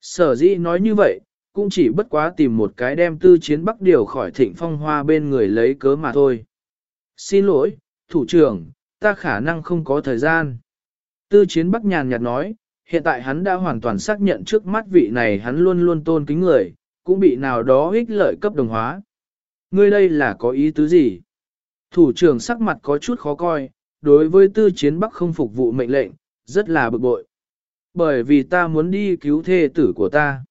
Sở dĩ nói như vậy, cũng chỉ bất quá tìm một cái đem tư chiến bắc điều khỏi thịnh phong hoa bên người lấy cớ mà thôi. Xin lỗi, thủ trưởng, ta khả năng không có thời gian. Tư chiến bắc nhàn nhạt nói, hiện tại hắn đã hoàn toàn xác nhận trước mắt vị này hắn luôn luôn tôn kính người, cũng bị nào đó ích lợi cấp đồng hóa. Ngươi đây là có ý tứ gì? Thủ trưởng sắc mặt có chút khó coi, đối với tư chiến bắc không phục vụ mệnh lệnh, rất là bực bội. Bởi vì ta muốn đi cứu thê tử của ta.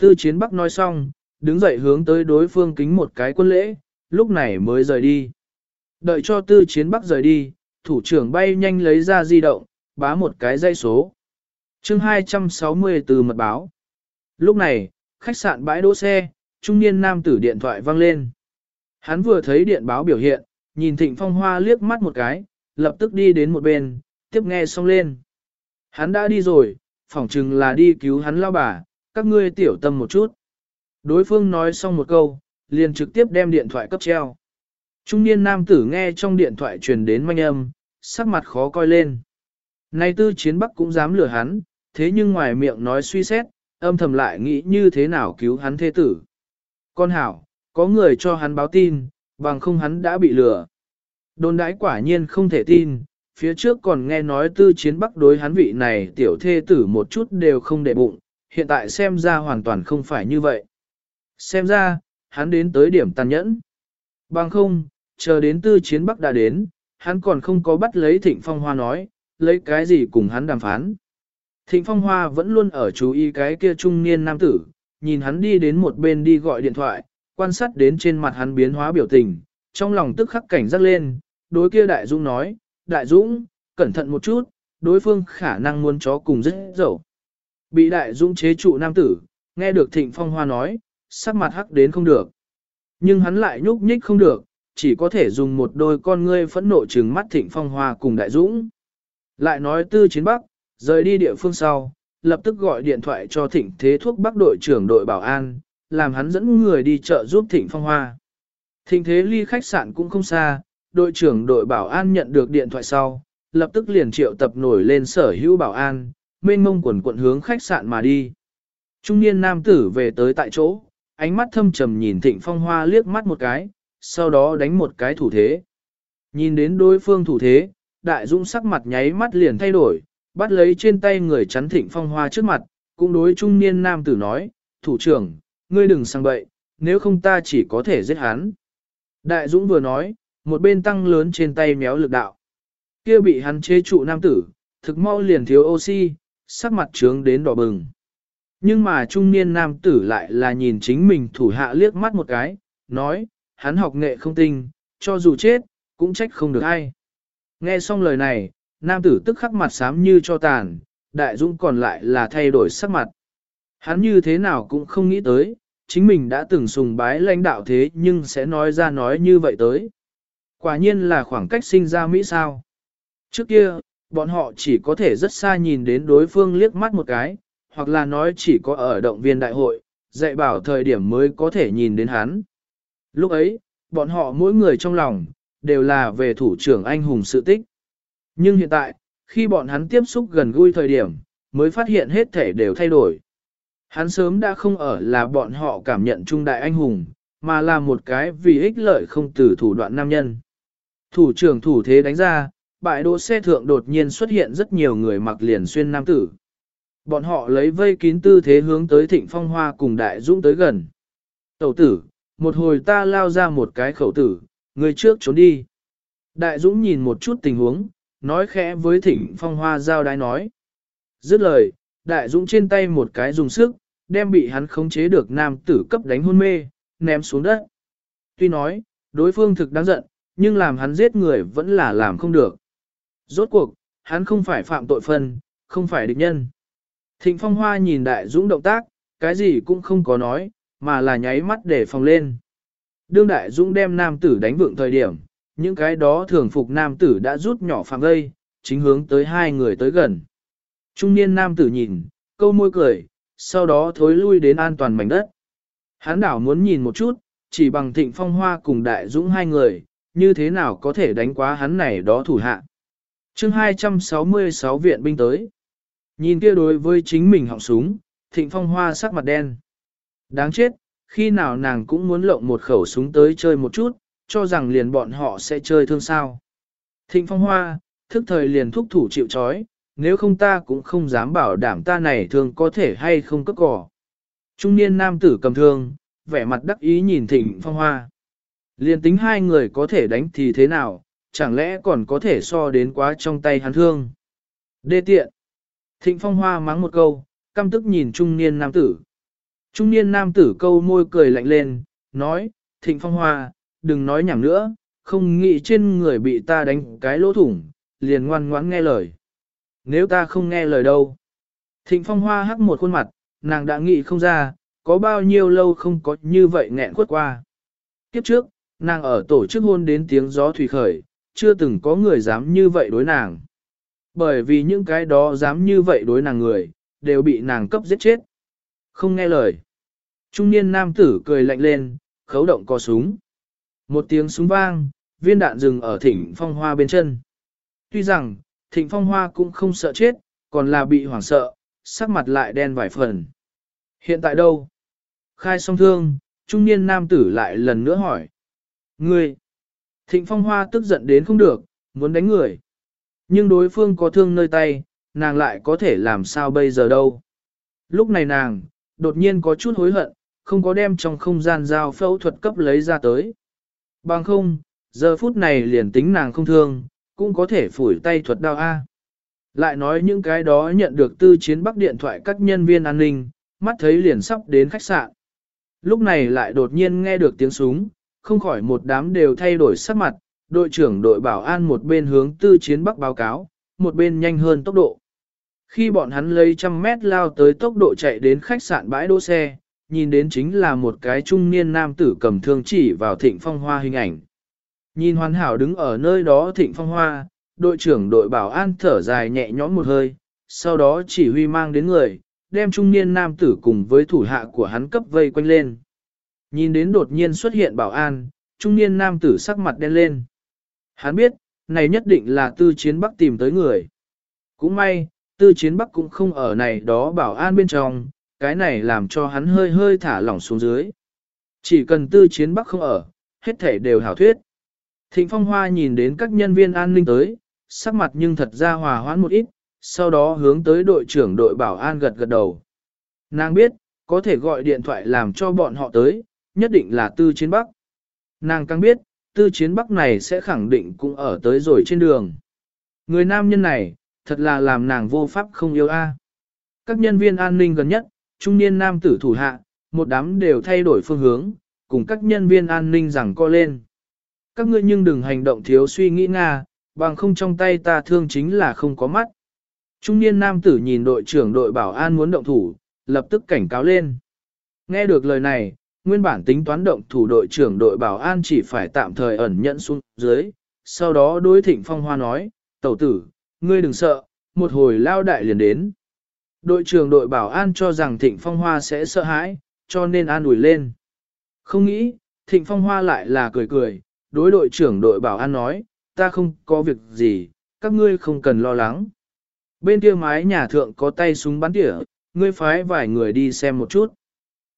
Tư chiến bắc nói xong, đứng dậy hướng tới đối phương kính một cái quân lễ, lúc này mới rời đi. Đợi cho tư chiến bắc rời đi, thủ trưởng bay nhanh lấy ra di động, bá một cái dây số. chương 260 từ mật báo. Lúc này, khách sạn bãi đỗ xe, trung niên nam tử điện thoại vang lên. Hắn vừa thấy điện báo biểu hiện, nhìn thịnh phong hoa liếc mắt một cái, lập tức đi đến một bên, tiếp nghe xong lên. Hắn đã đi rồi, phỏng chừng là đi cứu hắn lao bà, các ngươi tiểu tâm một chút. Đối phương nói xong một câu, liền trực tiếp đem điện thoại cấp treo. Trung niên nam tử nghe trong điện thoại truyền đến manh âm, sắc mặt khó coi lên. Nay tư chiến bắc cũng dám lừa hắn, thế nhưng ngoài miệng nói suy xét, âm thầm lại nghĩ như thế nào cứu hắn thế tử. Con hảo, có người cho hắn báo tin, bằng không hắn đã bị lừa. Đồn đãi quả nhiên không thể tin, phía trước còn nghe nói tư chiến bắc đối hắn vị này tiểu thê tử một chút đều không để bụng, hiện tại xem ra hoàn toàn không phải như vậy. Xem ra, hắn đến tới điểm tàn nhẫn. Bằng không, chờ đến tư chiến bắc đã đến, hắn còn không có bắt lấy thịnh phong hoa nói, lấy cái gì cùng hắn đàm phán. Thịnh phong hoa vẫn luôn ở chú ý cái kia trung niên nam tử, nhìn hắn đi đến một bên đi gọi điện thoại, quan sát đến trên mặt hắn biến hóa biểu tình, trong lòng tức khắc cảnh giác lên, đối kia đại dũng nói, đại dũng, cẩn thận một chút, đối phương khả năng muốn chó cùng rất dẫu. Bị đại dũng chế trụ nam tử, nghe được thịnh phong hoa nói, sắc mặt hắc đến không được. Nhưng hắn lại nhúc nhích không được, chỉ có thể dùng một đôi con ngươi phẫn nộ trừng mắt thịnh phong hoa cùng đại dũng. Lại nói tư chiến bắc, rời đi địa phương sau, lập tức gọi điện thoại cho thịnh thế thuốc bắc đội trưởng đội bảo an, làm hắn dẫn người đi chợ giúp thịnh phong hoa. Thịnh thế ly khách sạn cũng không xa, đội trưởng đội bảo an nhận được điện thoại sau, lập tức liền triệu tập nổi lên sở hữu bảo an, mênh mông quần quận hướng khách sạn mà đi. Trung niên nam tử về tới tại chỗ, ánh mắt thâm trầm nhìn thịnh phong hoa liếc mắt một cái, sau đó đánh một cái thủ thế. Nhìn đến đối phương thủ thế, đại dũng sắc mặt nháy mắt liền thay đổi, bắt lấy trên tay người chắn thịnh phong hoa trước mặt, cũng đối trung niên nam tử nói, thủ trưởng, ngươi đừng sang bậy, nếu không ta chỉ có thể giết hắn. Đại dũng vừa nói, một bên tăng lớn trên tay méo lực đạo. Kia bị hắn chế trụ nam tử, thực mau liền thiếu oxy, sắc mặt trướng đến đỏ bừng. Nhưng mà trung niên nam tử lại là nhìn chính mình thủ hạ liếc mắt một cái, nói, hắn học nghệ không tinh, cho dù chết, cũng trách không được ai. Nghe xong lời này, nam tử tức khắc mặt xám như cho tàn, đại dũng còn lại là thay đổi sắc mặt. Hắn như thế nào cũng không nghĩ tới, chính mình đã từng sùng bái lãnh đạo thế nhưng sẽ nói ra nói như vậy tới. Quả nhiên là khoảng cách sinh ra Mỹ sao. Trước kia, bọn họ chỉ có thể rất xa nhìn đến đối phương liếc mắt một cái, hoặc là nói chỉ có ở động viên đại hội, dạy bảo thời điểm mới có thể nhìn đến hắn. Lúc ấy, bọn họ mỗi người trong lòng, đều là về thủ trưởng anh hùng sự tích. Nhưng hiện tại, khi bọn hắn tiếp xúc gần gũi thời điểm, mới phát hiện hết thể đều thay đổi. Hắn sớm đã không ở là bọn họ cảm nhận trung đại anh hùng, mà là một cái vì ích lợi không từ thủ đoạn nam nhân. Thủ trưởng thủ thế đánh ra, bãi đỗ xe thượng đột nhiên xuất hiện rất nhiều người mặc liền xuyên nam tử. Bọn họ lấy vây kín tư thế hướng tới thịnh phong hoa cùng đại dũng tới gần. Tẩu tử, một hồi ta lao ra một cái khẩu tử, người trước trốn đi. Đại dũng nhìn một chút tình huống, nói khẽ với thịnh phong hoa giao đái nói. Dứt lời, đại dũng trên tay một cái dùng sức, đem bị hắn khống chế được nam tử cấp đánh hôn mê, ném xuống đất. Tuy nói, đối phương thực đáng giận, nhưng làm hắn giết người vẫn là làm không được. Rốt cuộc, hắn không phải phạm tội phân, không phải địch nhân. Thịnh Phong Hoa nhìn Đại Dũng động tác, cái gì cũng không có nói, mà là nháy mắt để phòng lên. Đương Đại Dũng đem nam tử đánh vượng thời điểm, những cái đó thường phục nam tử đã rút nhỏ phạm gây, chính hướng tới hai người tới gần. Trung niên nam tử nhìn, câu môi cười, sau đó thối lui đến an toàn mảnh đất. Hắn đảo muốn nhìn một chút, chỉ bằng thịnh phong hoa cùng đại dũng hai người, như thế nào có thể đánh quá hắn này đó thủ hạ chương 266 viện binh tới. Nhìn kia đối với chính mình họng súng, thịnh phong hoa sắc mặt đen. Đáng chết, khi nào nàng cũng muốn lộng một khẩu súng tới chơi một chút, cho rằng liền bọn họ sẽ chơi thương sao. Thịnh phong hoa, thức thời liền thúc thủ chịu chói, nếu không ta cũng không dám bảo đảm ta này thương có thể hay không cất cỏ. Trung niên nam tử cầm thương, vẻ mặt đắc ý nhìn thịnh phong hoa. Liền tính hai người có thể đánh thì thế nào, chẳng lẽ còn có thể so đến quá trong tay hắn thương. Đê tiện. Thịnh phong hoa mắng một câu, căm tức nhìn trung niên nam tử. Trung niên nam tử câu môi cười lạnh lên, nói, thịnh phong hoa, đừng nói nhảm nữa, không nghĩ trên người bị ta đánh cái lỗ thủng, liền ngoan ngoãn nghe lời. Nếu ta không nghe lời đâu. Thịnh phong hoa hắc một khuôn mặt, nàng đã nghĩ không ra, có bao nhiêu lâu không có như vậy nghẹn quất qua. Kiếp trước, nàng ở tổ chức hôn đến tiếng gió thủy khởi, chưa từng có người dám như vậy đối nàng. Bởi vì những cái đó dám như vậy đối nàng người, đều bị nàng cấp giết chết. Không nghe lời. Trung niên nam tử cười lạnh lên, khấu động co súng. Một tiếng súng vang, viên đạn dừng ở thỉnh phong hoa bên chân. Tuy rằng, thịnh phong hoa cũng không sợ chết, còn là bị hoảng sợ, sắc mặt lại đen vài phần. Hiện tại đâu? Khai song thương, trung niên nam tử lại lần nữa hỏi. Ngươi! Thịnh phong hoa tức giận đến không được, muốn đánh người. Nhưng đối phương có thương nơi tay, nàng lại có thể làm sao bây giờ đâu. Lúc này nàng, đột nhiên có chút hối hận, không có đem trong không gian giao phẫu thuật cấp lấy ra tới. Bằng không, giờ phút này liền tính nàng không thương, cũng có thể phủi tay thuật đao A. Lại nói những cái đó nhận được tư chiến bắc điện thoại các nhân viên an ninh, mắt thấy liền sắp đến khách sạn. Lúc này lại đột nhiên nghe được tiếng súng, không khỏi một đám đều thay đổi sắc mặt, đội trưởng đội bảo an một bên hướng tư chiến bắc báo cáo, một bên nhanh hơn tốc độ. Khi bọn hắn lấy trăm mét lao tới tốc độ chạy đến khách sạn bãi đỗ xe, nhìn đến chính là một cái trung niên nam tử cầm thương chỉ vào thịnh phong hoa hình ảnh. Nhìn hoàn hảo đứng ở nơi đó thịnh phong hoa, đội trưởng đội bảo an thở dài nhẹ nhõm một hơi, sau đó chỉ huy mang đến người, đem trung niên nam tử cùng với thủ hạ của hắn cấp vây quanh lên. Nhìn đến đột nhiên xuất hiện bảo an, trung niên nam tử sắc mặt đen lên. Hắn biết, này nhất định là tư chiến bắc tìm tới người. Cũng may, tư chiến bắc cũng không ở này đó bảo an bên trong, cái này làm cho hắn hơi hơi thả lỏng xuống dưới. Chỉ cần tư chiến bắc không ở, hết thể đều hảo thuyết. Thịnh Phong Hoa nhìn đến các nhân viên an ninh tới, sắc mặt nhưng thật ra hòa hoãn một ít, sau đó hướng tới đội trưởng đội bảo an gật gật đầu. Nàng biết, có thể gọi điện thoại làm cho bọn họ tới, nhất định là tư chiến bắc. Nàng càng biết, tư chiến bắc này sẽ khẳng định cũng ở tới rồi trên đường. Người nam nhân này, thật là làm nàng vô pháp không yêu a. À. Các nhân viên an ninh gần nhất, trung niên nam tử thủ hạ, một đám đều thay đổi phương hướng, cùng các nhân viên an ninh rằng co lên. Các ngươi nhưng đừng hành động thiếu suy nghĩ nga, bằng không trong tay ta thương chính là không có mắt. Trung niên nam tử nhìn đội trưởng đội bảo an muốn động thủ, lập tức cảnh cáo lên. Nghe được lời này, nguyên bản tính toán động thủ đội trưởng đội bảo an chỉ phải tạm thời ẩn nhận xuống dưới, sau đó đối thịnh phong hoa nói, tẩu tử, ngươi đừng sợ, một hồi lao đại liền đến. Đội trưởng đội bảo an cho rằng thịnh phong hoa sẽ sợ hãi, cho nên an ủi lên. Không nghĩ, thịnh phong hoa lại là cười cười, đối đội trưởng đội bảo an nói, ta không có việc gì, các ngươi không cần lo lắng. Bên kia mái nhà thượng có tay súng bắn tỉa, ngươi phái vài người đi xem một chút.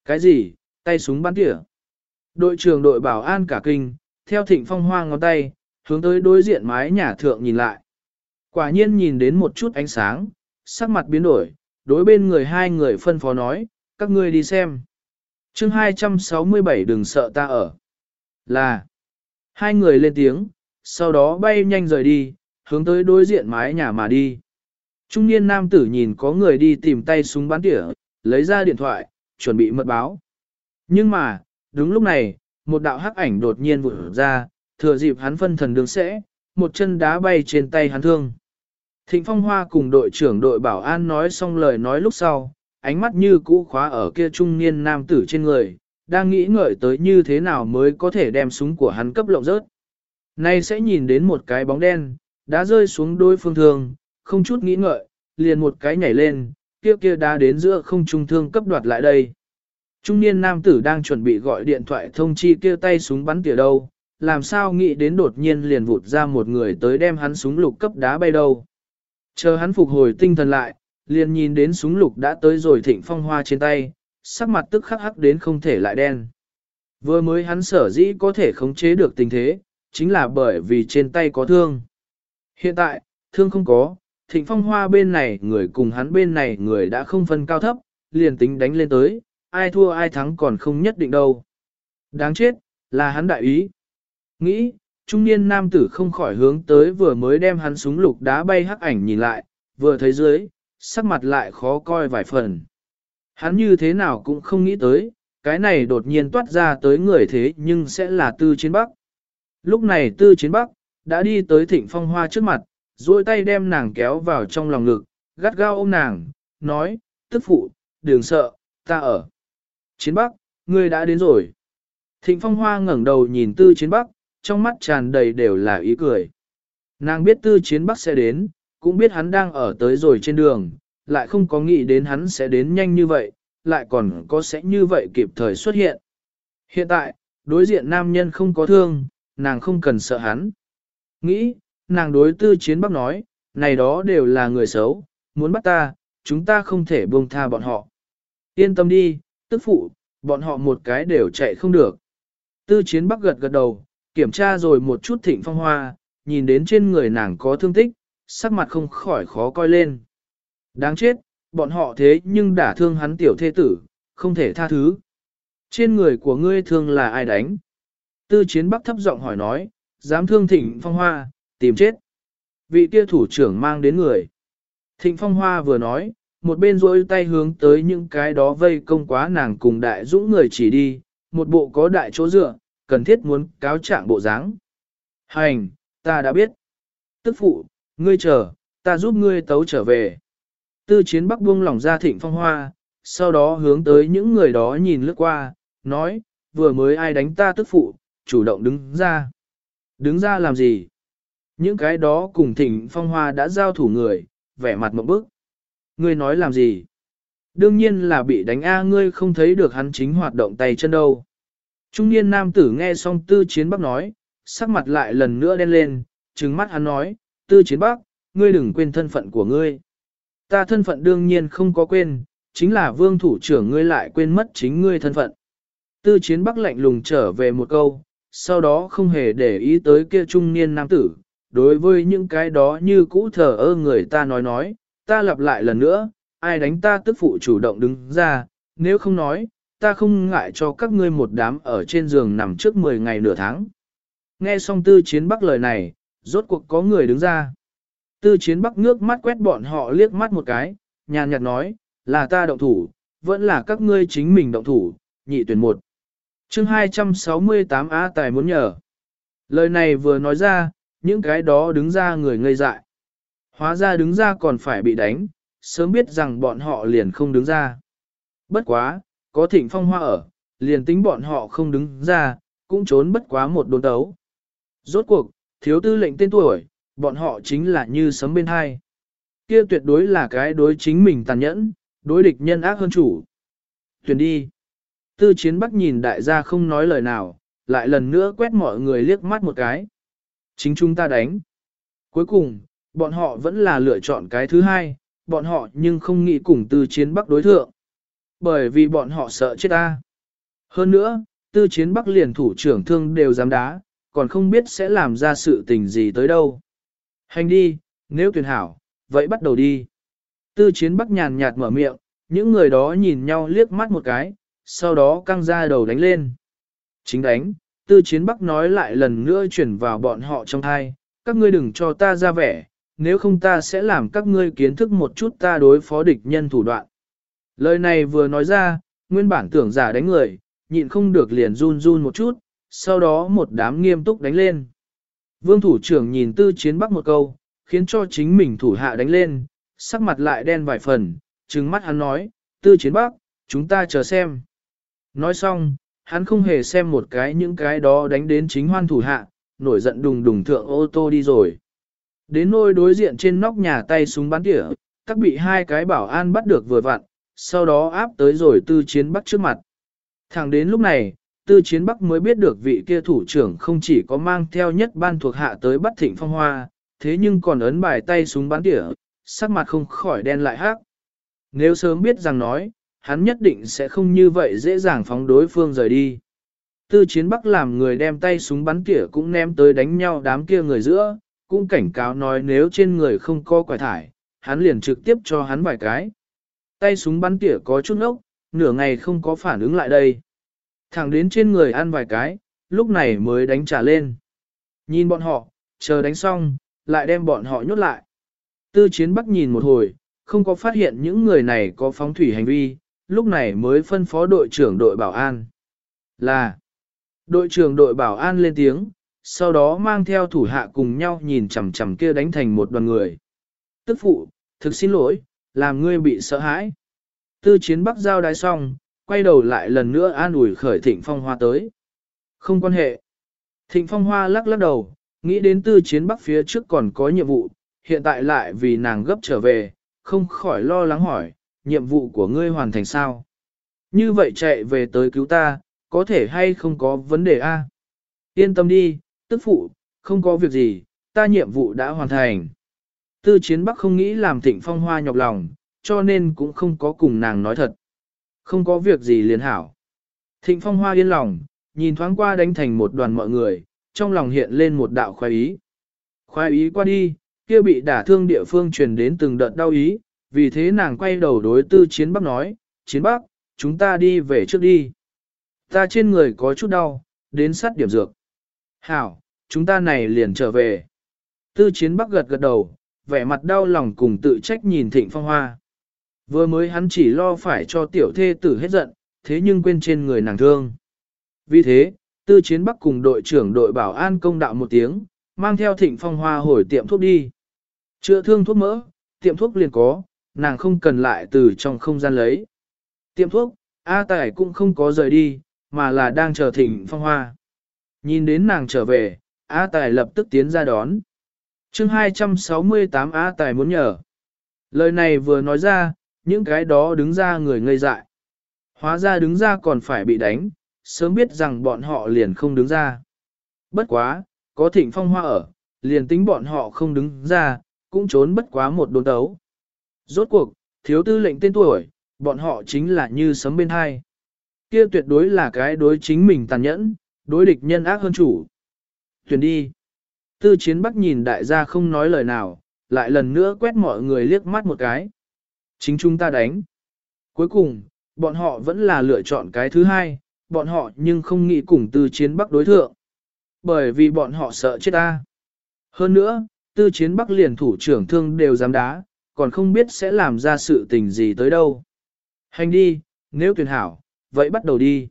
Cái gì, tay súng bắn tỉa? Đội trưởng đội bảo an cả kinh, theo thịnh phong hoa ngón tay, hướng tới đối diện mái nhà thượng nhìn lại. Quả nhiên nhìn đến một chút ánh sáng, sắc mặt biến đổi, đối bên người hai người phân phó nói, các ngươi đi xem. chương 267 đừng sợ ta ở. Là, hai người lên tiếng, sau đó bay nhanh rời đi, hướng tới đối diện mái nhà mà đi. Trung niên nam tử nhìn có người đi tìm tay súng bắn tỉa, lấy ra điện thoại, chuẩn bị mật báo. Nhưng mà, đúng lúc này, một đạo hắc ảnh đột nhiên vụt ra, thừa dịp hắn phân thần đường sẽ, một chân đá bay trên tay hắn thương. Thịnh Phong Hoa cùng đội trưởng đội bảo an nói xong lời nói lúc sau, ánh mắt như cũ khóa ở kia trung niên nam tử trên người, đang nghĩ ngợi tới như thế nào mới có thể đem súng của hắn cấp lộng rớt. Nay sẽ nhìn đến một cái bóng đen, đã rơi xuống đôi phương thường, không chút nghĩ ngợi, liền một cái nhảy lên, kia kia đã đến giữa không trung thương cấp đoạt lại đây. Trung niên nam tử đang chuẩn bị gọi điện thoại thông chi kia tay súng bắn tỉa đâu, làm sao nghĩ đến đột nhiên liền vụt ra một người tới đem hắn súng lục cấp đá bay đâu. Chờ hắn phục hồi tinh thần lại, liền nhìn đến súng lục đã tới rồi thịnh phong hoa trên tay, sắc mặt tức khắc hắc đến không thể lại đen. Vừa mới hắn sở dĩ có thể khống chế được tình thế, chính là bởi vì trên tay có thương. Hiện tại, thương không có, thịnh phong hoa bên này người cùng hắn bên này người đã không phân cao thấp, liền tính đánh lên tới, ai thua ai thắng còn không nhất định đâu. Đáng chết, là hắn đại ý. Nghĩ, trung niên nam tử không khỏi hướng tới vừa mới đem hắn súng lục đá bay hắc ảnh nhìn lại, vừa thấy dưới, sắc mặt lại khó coi vài phần. Hắn như thế nào cũng không nghĩ tới, cái này đột nhiên toát ra tới người thế nhưng sẽ là tư chiến bắc. Lúc này tư chiến bắc, đã đi tới thịnh phong hoa trước mặt, duỗi tay đem nàng kéo vào trong lòng ngực, gắt gao ôm nàng, nói, tức phụ, đừng sợ, ta ở. Chiến bắc, ngươi đã đến rồi. Thịnh phong hoa ngẩng đầu nhìn tư chiến bắc, trong mắt tràn đầy đều là ý cười. Nàng biết tư chiến bắc sẽ đến, cũng biết hắn đang ở tới rồi trên đường, lại không có nghĩ đến hắn sẽ đến nhanh như vậy, lại còn có sẽ như vậy kịp thời xuất hiện. Hiện tại, đối diện nam nhân không có thương, nàng không cần sợ hắn. Nghĩ, nàng đối tư chiến bắc nói, này đó đều là người xấu, muốn bắt ta, chúng ta không thể buông tha bọn họ. Yên tâm đi, tức phụ, bọn họ một cái đều chạy không được. Tư chiến bắc gật gật đầu, kiểm tra rồi một chút thịnh phong hoa, nhìn đến trên người nàng có thương tích, sắc mặt không khỏi khó coi lên. Đáng chết, bọn họ thế nhưng đã thương hắn tiểu thê tử, không thể tha thứ. Trên người của ngươi thương là ai đánh? Tư chiến bắc thấp giọng hỏi nói, dám thương thịnh phong hoa, tìm chết. Vị kia thủ trưởng mang đến người. Thịnh phong hoa vừa nói, một bên rỗi tay hướng tới những cái đó vây công quá nàng cùng đại dũng người chỉ đi, một bộ có đại chỗ dựa, cần thiết muốn cáo trạng bộ dáng. Hành, ta đã biết. Tức phụ, ngươi chờ, ta giúp ngươi tấu trở về. Tư chiến bắc buông lỏng ra thịnh phong hoa, sau đó hướng tới những người đó nhìn lướt qua, nói, vừa mới ai đánh ta tức phụ, chủ động đứng ra. Đứng ra làm gì? Những cái đó cùng thịnh phong hoa đã giao thủ người, vẻ mặt một bức. Ngươi nói làm gì? Đương nhiên là bị đánh A ngươi không thấy được hắn chính hoạt động tay chân đâu. Trung niên nam tử nghe xong tư chiến bắc nói, sắc mặt lại lần nữa đen lên, trừng mắt hắn nói, tư chiến bắc, ngươi đừng quên thân phận của ngươi. Ta thân phận đương nhiên không có quên, chính là vương thủ trưởng ngươi lại quên mất chính ngươi thân phận. Tư chiến bắc lạnh lùng trở về một câu, sau đó không hề để ý tới kia trung niên nam tử. Đối với những cái đó như cũ thờ ơ người ta nói nói, ta lặp lại lần nữa, ai đánh ta tức phụ chủ động đứng ra, nếu không nói, ta không ngại cho các ngươi một đám ở trên giường nằm trước 10 ngày nửa tháng. Nghe xong tư chiến bắc lời này, rốt cuộc có người đứng ra. Tư chiến bắc ngước mắt quét bọn họ liếc mắt một cái, nhàn nhạt nói, là ta động thủ, vẫn là các ngươi chính mình động thủ, nhị tuyển một. chương 268 A Tài muốn nhờ. Lời này vừa nói ra, những cái đó đứng ra người ngây dại. Hóa ra đứng ra còn phải bị đánh, sớm biết rằng bọn họ liền không đứng ra. Bất quá, có thịnh phong hoa ở, liền tính bọn họ không đứng ra, cũng trốn bất quá một đồn tấu. Rốt cuộc, thiếu tư lệnh tên tuổi, bọn họ chính là như sấm bên hai. Kia tuyệt đối là cái đối chính mình tàn nhẫn, đối địch nhân ác hơn chủ. Tuyển đi. Tư chiến bắc nhìn đại gia không nói lời nào, lại lần nữa quét mọi người liếc mắt một cái. Chính chúng ta đánh. Cuối cùng, bọn họ vẫn là lựa chọn cái thứ hai, bọn họ nhưng không nghĩ cùng tư chiến bắc đối thượng. Bởi vì bọn họ sợ chết ta. Hơn nữa, tư chiến bắc liền thủ trưởng thương đều dám đá, còn không biết sẽ làm ra sự tình gì tới đâu. Hành đi, nếu tuyển hảo, vậy bắt đầu đi. Tư chiến bắc nhàn nhạt mở miệng, những người đó nhìn nhau liếc mắt một cái, sau đó căng ra đầu đánh lên. Chính đánh, tư chiến bắc nói lại lần nữa chuyển vào bọn họ trong thai, các ngươi đừng cho ta ra vẻ, nếu không ta sẽ làm các ngươi kiến thức một chút ta đối phó địch nhân thủ đoạn. Lời này vừa nói ra, nguyên bản tưởng giả đánh người, nhịn không được liền run run một chút, sau đó một đám nghiêm túc đánh lên. Vương thủ trưởng nhìn tư chiến bắc một câu, khiến cho chính mình thủ hạ đánh lên, sắc mặt lại đen vài phần, trừng mắt hắn nói, tư chiến bắc, chúng ta chờ xem. Nói xong, hắn không hề xem một cái những cái đó đánh đến chính hoan thủ hạ, nổi giận đùng đùng thượng ô tô đi rồi. Đến nôi đối diện trên nóc nhà tay súng bắn tỉa, các bị hai cái bảo an bắt được vừa vặn, sau đó áp tới rồi tư chiến bắc trước mặt. Thẳng đến lúc này, tư chiến bắc mới biết được vị kia thủ trưởng không chỉ có mang theo nhất ban thuộc hạ tới bắt thịnh phong hoa, thế nhưng còn ấn bài tay súng bắn tỉa, sắc mặt không khỏi đen lại hắc. Nếu sớm biết rằng nói, hắn nhất định sẽ không như vậy dễ dàng phóng đối phương rời đi. Tư chiến bắc làm người đem tay súng bắn tỉa cũng ném tới đánh nhau đám kia người giữa, cũng cảnh cáo nói nếu trên người không có quải thải, hắn liền trực tiếp cho hắn vài cái. Tay súng bắn tỉa có chút nốc, nửa ngày không có phản ứng lại đây. Thẳng đến trên người ăn vài cái, lúc này mới đánh trả lên. Nhìn bọn họ, chờ đánh xong, lại đem bọn họ nhốt lại. Tư chiến bắc nhìn một hồi, không có phát hiện những người này có phóng thủy hành vi, lúc này mới phân phó đội trưởng đội bảo an. Là, đội trưởng đội bảo an lên tiếng, sau đó mang theo thủ hạ cùng nhau nhìn chằm chằm kia đánh thành một đoàn người. Tức phụ, thực xin lỗi, làm ngươi bị sợ hãi. Tư chiến bắc giao đái xong, quay đầu lại lần nữa an ủi khởi thịnh phong hoa tới. Không quan hệ. Thịnh phong hoa lắc lắc đầu, nghĩ đến tư chiến bắc phía trước còn có nhiệm vụ, hiện tại lại vì nàng gấp trở về, không khỏi lo lắng hỏi, nhiệm vụ của ngươi hoàn thành sao? Như vậy chạy về tới cứu ta, có thể hay không có vấn đề a? Yên tâm đi, tức phụ, không có việc gì, ta nhiệm vụ đã hoàn thành. Tư chiến bắc không nghĩ làm thịnh phong hoa nhọc lòng, cho nên cũng không có cùng nàng nói thật. Không có việc gì liền hảo. Thịnh phong hoa yên lòng, nhìn thoáng qua đánh thành một đoàn mọi người, trong lòng hiện lên một đạo khoái ý. Khoái ý qua đi, kia bị đả thương địa phương truyền đến từng đợt đau ý, vì thế nàng quay đầu đối tư chiến bắc nói, chiến bắc, chúng ta đi về trước đi. Ta trên người có chút đau, đến sát điểm dược. Hảo, chúng ta này liền trở về. Tư chiến bắc gật gật đầu, vẻ mặt đau lòng cùng tự trách nhìn thịnh phong hoa. Vừa mới hắn chỉ lo phải cho tiểu thê tử hết giận, thế nhưng quên trên người nàng thương. Vì thế, tư chiến bắc cùng đội trưởng đội bảo an công đạo một tiếng, mang theo thịnh phong hoa hồi tiệm thuốc đi. Chữa thương thuốc mỡ, tiệm thuốc liền có, nàng không cần lại từ trong không gian lấy. Tiệm thuốc, A Tài cũng không có rời đi, mà là đang chờ thịnh phong hoa. Nhìn đến nàng trở về, A Tài lập tức tiến ra đón. chương 268 A Tài muốn nhờ. Lời này vừa nói ra, những cái đó đứng ra người ngây dại. Hóa ra đứng ra còn phải bị đánh, sớm biết rằng bọn họ liền không đứng ra. Bất quá, có thịnh phong hoa ở, liền tính bọn họ không đứng ra, cũng trốn bất quá một đốn đấu. Rốt cuộc, thiếu tư lệnh tên tuổi, bọn họ chính là như sấm bên hai. Kia tuyệt đối là cái đối chính mình tàn nhẫn, đối địch nhân ác hơn chủ. Tuyển đi. Tư chiến bắc nhìn đại gia không nói lời nào, lại lần nữa quét mọi người liếc mắt một cái. Chính chúng ta đánh. Cuối cùng, bọn họ vẫn là lựa chọn cái thứ hai, bọn họ nhưng không nghĩ cùng tư chiến bắc đối thượng. Bởi vì bọn họ sợ chết ta. Hơn nữa, tư chiến bắc liền thủ trưởng thương đều dám đá, còn không biết sẽ làm ra sự tình gì tới đâu. Hành đi, nếu tuyển hảo, vậy bắt đầu đi.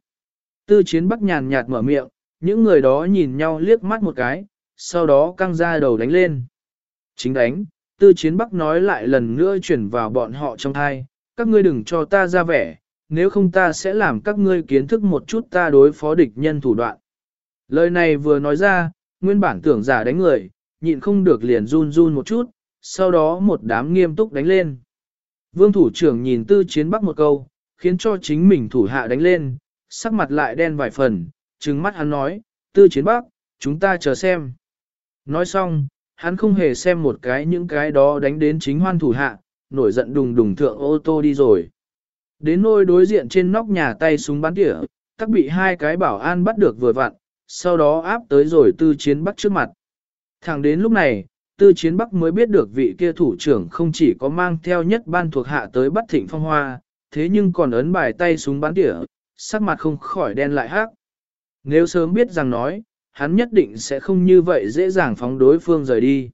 Tư chiến bắc nhàn nhạt mở miệng, những người đó nhìn nhau liếc mắt một cái, sau đó căng ra đầu đánh lên. Chính đánh, tư chiến bắc nói lại lần nữa chuyển vào bọn họ trong thai, các ngươi đừng cho ta ra vẻ, nếu không ta sẽ làm các ngươi kiến thức một chút ta đối phó địch nhân thủ đoạn. Lời này vừa nói ra, nguyên bản tưởng giả đánh người, nhịn không được liền run run một chút, sau đó một đám nghiêm túc đánh lên. Vương thủ trưởng nhìn tư chiến bắc một câu, khiến cho chính mình thủ hạ đánh lên, sắc mặt lại đen vài phần, trừng mắt hắn nói, tư chiến bắc, chúng ta chờ xem. Nói xong, hắn không hề xem một cái những cái đó đánh đến chính hoan thủ hạ, nổi giận đùng đùng thượng ô tô đi rồi. Đến nôi đối diện trên nóc nhà tay súng bắn tỉa, các bị hai cái bảo an bắt được vừa vặn, sau đó áp tới rồi tư chiến bắc trước mặt. Thẳng đến lúc này, tư chiến bắc mới biết được vị kia thủ trưởng không chỉ có mang theo nhất ban thuộc hạ tới bắt thịnh phong hoa, thế nhưng còn ấn bài tay súng bắn tỉa, sắc mặt không khỏi đen lại hắc. Nếu sớm biết rằng nói, hắn nhất định sẽ không như vậy dễ dàng phóng đối phương rời đi.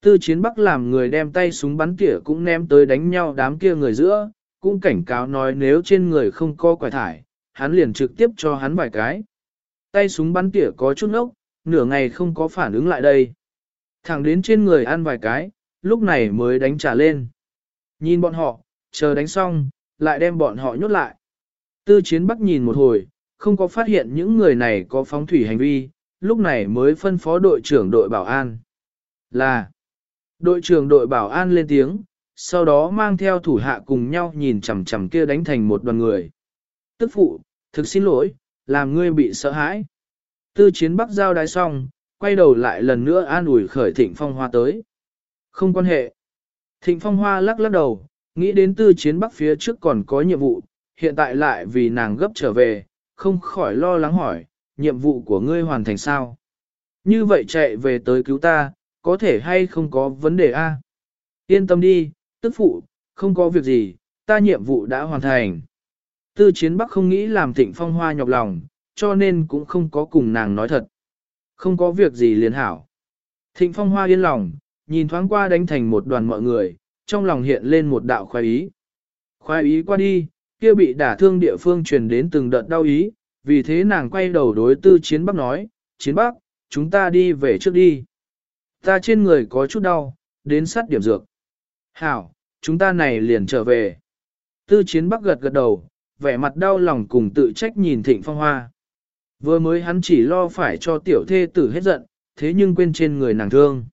Tư chiến bắc làm người đem tay súng bắn tỉa cũng ném tới đánh nhau đám kia người giữa, cũng cảnh cáo nói nếu trên người không có quải thải, hắn liền trực tiếp cho hắn vài cái. Tay súng bắn tỉa có chút ốc, nửa ngày không có phản ứng lại đây. Thẳng đến trên người ăn vài cái, lúc này mới đánh trả lên. Nhìn bọn họ, chờ đánh xong, lại đem bọn họ nhốt lại. Tư chiến bắc nhìn một hồi, không có phát hiện những người này có phóng thủy hành vi, lúc này mới phân phó đội trưởng đội bảo an. Là, đội trưởng đội bảo an lên tiếng, sau đó mang theo thủ hạ cùng nhau nhìn chằm chằm kia đánh thành một đoàn người. Tức phụ, thực xin lỗi, làm ngươi bị sợ hãi. Tư chiến bắc giao đái xong, quay đầu lại lần nữa an ủi khởi thịnh phong hoa tới. Không quan hệ. Thịnh phong hoa lắc lắc đầu, nghĩ đến tư chiến bắc phía trước còn có nhiệm vụ, hiện tại lại vì nàng gấp trở về, không khỏi lo lắng hỏi, nhiệm vụ của ngươi hoàn thành sao? Như vậy chạy về tới cứu ta, có thể hay không có vấn đề a? Yên tâm đi, tức phụ, không có việc gì, ta nhiệm vụ đã hoàn thành. Tư chiến bắc không nghĩ làm thịnh phong hoa nhọc lòng, cho nên cũng không có cùng nàng nói thật. Không có việc gì liền hảo. Thịnh phong hoa yên lòng, nhìn thoáng qua đánh thành một đoàn mọi người, trong lòng hiện lên một đạo khoái ý. Khoái ý qua đi, kia bị đả thương địa phương truyền đến từng đợt đau ý, vì thế nàng quay đầu đối tư chiến bắc nói, chiến bắc, chúng ta đi về trước đi. Ta trên người có chút đau, đến sát điểm dược. Hảo, chúng ta này liền trở về. Tư chiến bắc gật gật đầu, vẻ mặt đau lòng cùng tự trách nhìn thịnh phong hoa. Vừa mới hắn chỉ lo phải cho tiểu thê tử hết giận, thế nhưng quên trên người nàng thương.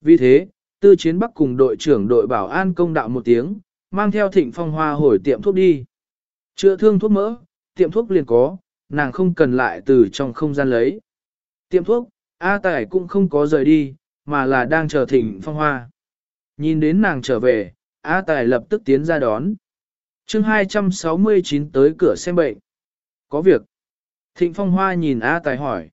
Vì thế, tư chiến bắc cùng đội trưởng đội bảo an công đạo một tiếng, mang theo thịnh phong hoa hồi tiệm thuốc đi. Chữa thương thuốc mỡ, tiệm thuốc liền có, nàng không cần lại từ trong không gian lấy. Tiệm thuốc, A Tài cũng không có rời đi, mà là đang chờ thịnh phong hoa. Nhìn đến nàng trở về, A Tài lập tức tiến ra đón. chương 269 tới cửa xem bệnh. Có việc. Thịnh phong hoa nhìn A Tài hỏi.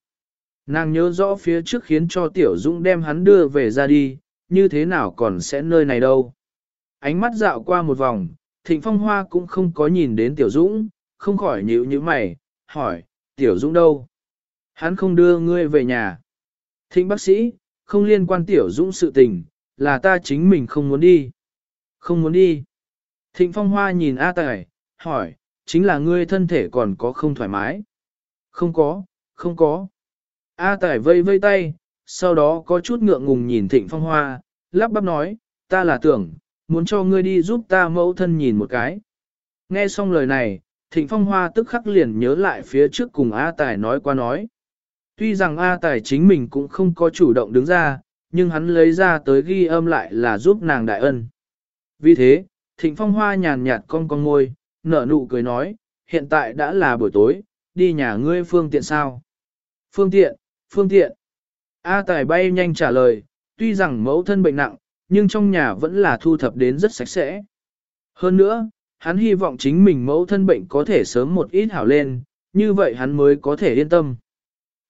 Nàng nhớ rõ phía trước khiến cho Tiểu Dũng đem hắn đưa về ra đi, như thế nào còn sẽ nơi này đâu. Ánh mắt dạo qua một vòng, Thịnh Phong Hoa cũng không có nhìn đến Tiểu Dũng, không khỏi nhíu như mày, hỏi, Tiểu Dũng đâu? Hắn không đưa ngươi về nhà. Thịnh bác sĩ, không liên quan Tiểu Dũng sự tình, là ta chính mình không muốn đi. Không muốn đi. Thịnh Phong Hoa nhìn A Tài, hỏi, chính là ngươi thân thể còn có không thoải mái? Không có, không có. A Tài vây vây tay, sau đó có chút ngượng ngùng nhìn Thịnh Phong Hoa, lắp bắp nói, ta là tưởng, muốn cho ngươi đi giúp ta mẫu thân nhìn một cái. Nghe xong lời này, Thịnh Phong Hoa tức khắc liền nhớ lại phía trước cùng A Tài nói qua nói. Tuy rằng A Tài chính mình cũng không có chủ động đứng ra, nhưng hắn lấy ra tới ghi âm lại là giúp nàng đại ân. Vì thế, Thịnh Phong Hoa nhàn nhạt con con ngôi, nở nụ cười nói, hiện tại đã là buổi tối, đi nhà ngươi phương tiện sao? Phương tiện, phương tiện. A Tài bay nhanh trả lời, tuy rằng mẫu thân bệnh nặng, nhưng trong nhà vẫn là thu thập đến rất sạch sẽ. Hơn nữa, hắn hy vọng chính mình mẫu thân bệnh có thể sớm một ít hảo lên, như vậy hắn mới có thể yên tâm.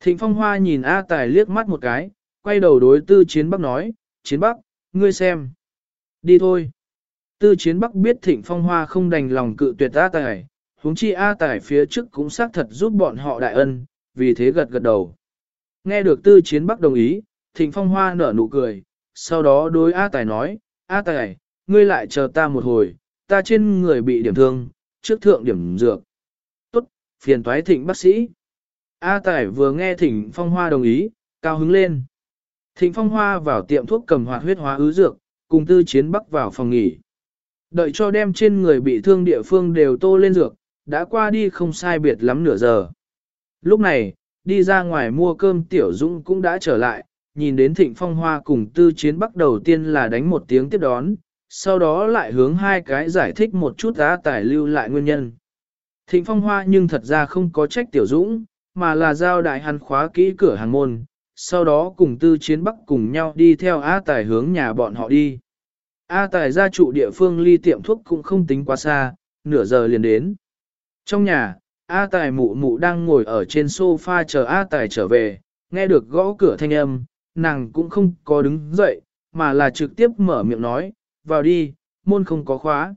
Thịnh Phong Hoa nhìn A Tài liếc mắt một cái, quay đầu đối Tư Chiến Bắc nói, Chiến Bắc, ngươi xem. Đi thôi. Tư Chiến Bắc biết Thịnh Phong Hoa không đành lòng cự tuyệt A Tài, huống chi A Tài phía trước cũng xác thật giúp bọn họ đại ân, vì thế gật gật đầu. Nghe được Tư Chiến Bắc đồng ý, Thịnh Phong Hoa nở nụ cười, sau đó đối A Tài nói, A Tài, ngươi lại chờ ta một hồi, ta trên người bị điểm thương, trước thượng điểm dược. Tốt, phiền toái thịnh bác sĩ. A Tài vừa nghe Thịnh Phong Hoa đồng ý, cao hứng lên. Thịnh Phong Hoa vào tiệm thuốc cầm hoạt huyết hóa ứ dược, cùng tư chiến bắc vào phòng nghỉ. Đợi cho đem trên người bị thương địa phương đều tô lên dược, đã qua đi không sai biệt lắm nửa giờ. Lúc này, đi ra ngoài mua cơm Tiểu Dũng cũng đã trở lại, nhìn đến Thịnh Phong Hoa cùng tư chiến bắc đầu tiên là đánh một tiếng tiếp đón, sau đó lại hướng hai cái giải thích một chút giá tài lưu lại nguyên nhân. Thịnh Phong Hoa nhưng thật ra không có trách Tiểu Dũng, mà là giao đại hắn khóa kỹ cửa hàng môn, sau đó cùng tư chiến bắc cùng nhau đi theo A Tài hướng nhà bọn họ đi. A Tài gia trụ địa phương ly tiệm thuốc cũng không tính quá xa, nửa giờ liền đến. Trong nhà, A Tài mụ mụ đang ngồi ở trên sofa chờ A Tài trở về, nghe được gõ cửa thanh âm, nàng cũng không có đứng dậy, mà là trực tiếp mở miệng nói, vào đi, môn không có khóa.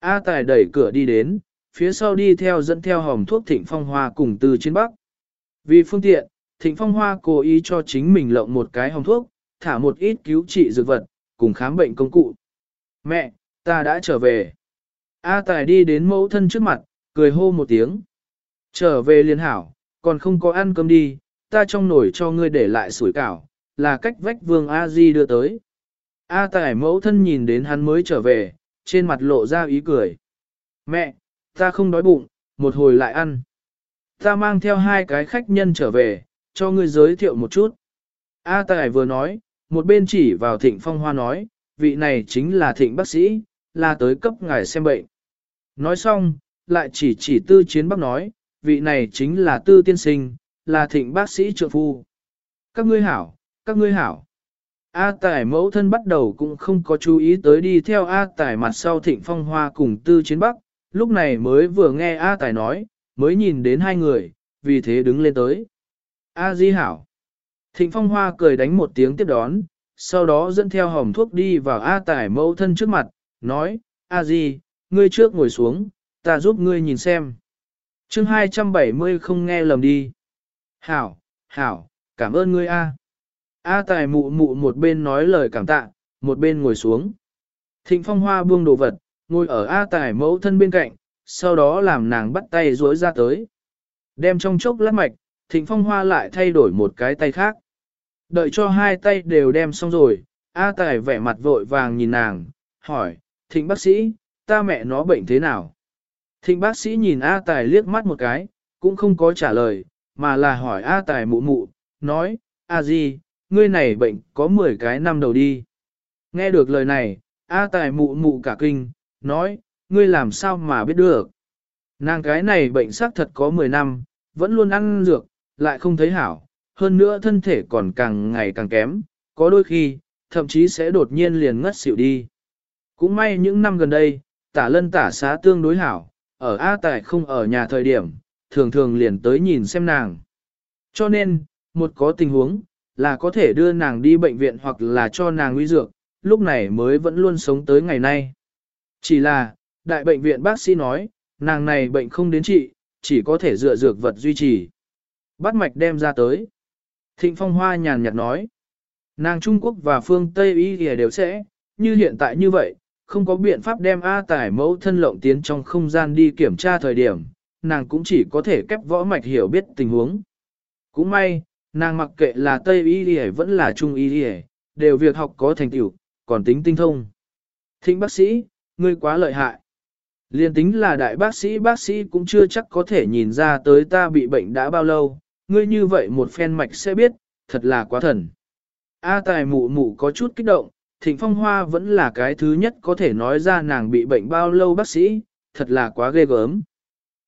A Tài đẩy cửa đi đến, phía sau đi theo dẫn theo hòm thuốc thịnh phong hoa cùng từ trên bắc. Vì phương tiện, thịnh phong hoa cố ý cho chính mình lộng một cái hòm thuốc, thả một ít cứu trị dược vật, cùng khám bệnh công cụ. Mẹ, ta đã trở về. A Tài đi đến mẫu thân trước mặt, cười hô một tiếng. Trở về liên hảo, còn không có ăn cơm đi, ta trong nồi cho ngươi để lại sủi cảo, là cách vách vương A Di đưa tới. A Tài mẫu thân nhìn đến hắn mới trở về, trên mặt lộ ra ý cười. Mẹ, ta không đói bụng, một hồi lại ăn. Ta mang theo hai cái khách nhân trở về, cho ngươi giới thiệu một chút. A Tài vừa nói, một bên chỉ vào thịnh phong hoa nói, vị này chính là thịnh bác sĩ, là tới cấp ngài xem bệnh. Nói xong, lại chỉ chỉ tư chiến bác nói, vị này chính là tư tiên sinh, là thịnh bác sĩ trượng phu. Các ngươi hảo, các ngươi hảo. A Tài mẫu thân bắt đầu cũng không có chú ý tới đi theo A Tài mặt sau thịnh phong hoa cùng tư chiến bắc, lúc này mới vừa nghe A Tài nói, mới nhìn đến hai người, vì thế đứng lên tới. A Di hảo. Thịnh phong hoa cười đánh một tiếng tiếp đón, sau đó dẫn theo hồng thuốc đi vào A Tài mẫu thân trước mặt, nói, A Di, ngươi trước ngồi xuống, ta giúp ngươi nhìn xem. chương 270 không nghe lầm đi. Hảo, hảo, cảm ơn ngươi A. A Tài mụ mụ một bên nói lời cảm tạ, một bên ngồi xuống. Thịnh Phong Hoa buông đồ vật, ngồi ở A Tài mẫu thân bên cạnh, sau đó làm nàng bắt tay rối ra tới. Đem trong chốc lát mạch, Thịnh Phong Hoa lại thay đổi một cái tay khác. Đợi cho hai tay đều đem xong rồi, A Tài vẻ mặt vội vàng nhìn nàng, hỏi, Thịnh bác sĩ, ta mẹ nó bệnh thế nào? Thịnh bác sĩ nhìn A Tài liếc mắt một cái, cũng không có trả lời, mà là hỏi A Tài mụ mụ, nói, A gì, ngươi này bệnh có 10 cái năm đầu đi. Nghe được lời này, A Tài mụ mụ cả kinh, nói, ngươi làm sao mà biết được. Nàng cái này bệnh xác thật có 10 năm, vẫn luôn ăn dược, lại không thấy hảo, hơn nữa thân thể còn càng ngày càng kém, có đôi khi, thậm chí sẽ đột nhiên liền ngất xỉu đi. Cũng may những năm gần đây, tả lân tả xá tương đối hảo, ở A Tài không ở nhà thời điểm, thường thường liền tới nhìn xem nàng. Cho nên, một có tình huống, là có thể đưa nàng đi bệnh viện hoặc là cho nàng nguy dược, lúc này mới vẫn luôn sống tới ngày nay. Chỉ là, đại bệnh viện bác sĩ nói, nàng này bệnh không đến trị, chỉ có thể dựa dược vật duy trì. Bắt mạch đem ra tới. Thịnh Phong Hoa nhàn nhạt nói, nàng Trung Quốc và phương Tây Y đều sẽ, như hiện tại như vậy, không có biện pháp đem A tải mẫu thân lộng tiến trong không gian đi kiểm tra thời điểm, nàng cũng chỉ có thể kép võ mạch hiểu biết tình huống. Cũng may, nàng mặc kệ là Tây Y Y vẫn là Trung Y Y, đều việc học có thành tựu, còn tính tinh thông. Thịnh bác sĩ, ngươi quá lợi hại. Liên tính là đại bác sĩ bác sĩ cũng chưa chắc có thể nhìn ra tới ta bị bệnh đã bao lâu, ngươi như vậy một phen mạch sẽ biết, thật là quá thần. A tài mụ mụ có chút kích động, thịnh phong hoa vẫn là cái thứ nhất có thể nói ra nàng bị bệnh bao lâu bác sĩ, thật là quá ghê gớm.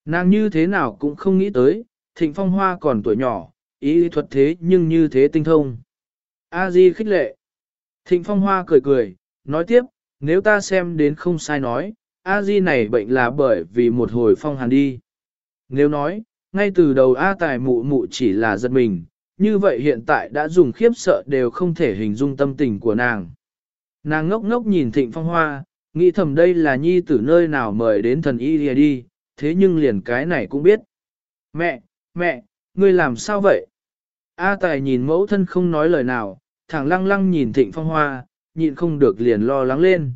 Nàng như thế nào cũng không nghĩ tới, thịnh phong hoa còn tuổi nhỏ, ý thuật thế nhưng như thế tinh thông. A Di khích lệ. Thịnh phong hoa cười cười, nói tiếp, nếu ta xem đến không sai nói, A Di này bệnh là bởi vì một hồi phong hàn đi. Nếu nói, ngay từ đầu A tài mụ mụ chỉ là giật mình, như vậy hiện tại đã dùng khiếp sợ đều không thể hình dung tâm tình của nàng. Nàng ngốc ngốc nhìn thịnh phong hoa, nghĩ thầm đây là nhi tử nơi nào mời đến thần y đi, đi thế nhưng liền cái này cũng biết. Mẹ, mẹ, ngươi làm sao vậy? A tài nhìn mẫu thân không nói lời nào, thẳng lăng lăng nhìn thịnh phong hoa, nhịn không được liền lo lắng lên.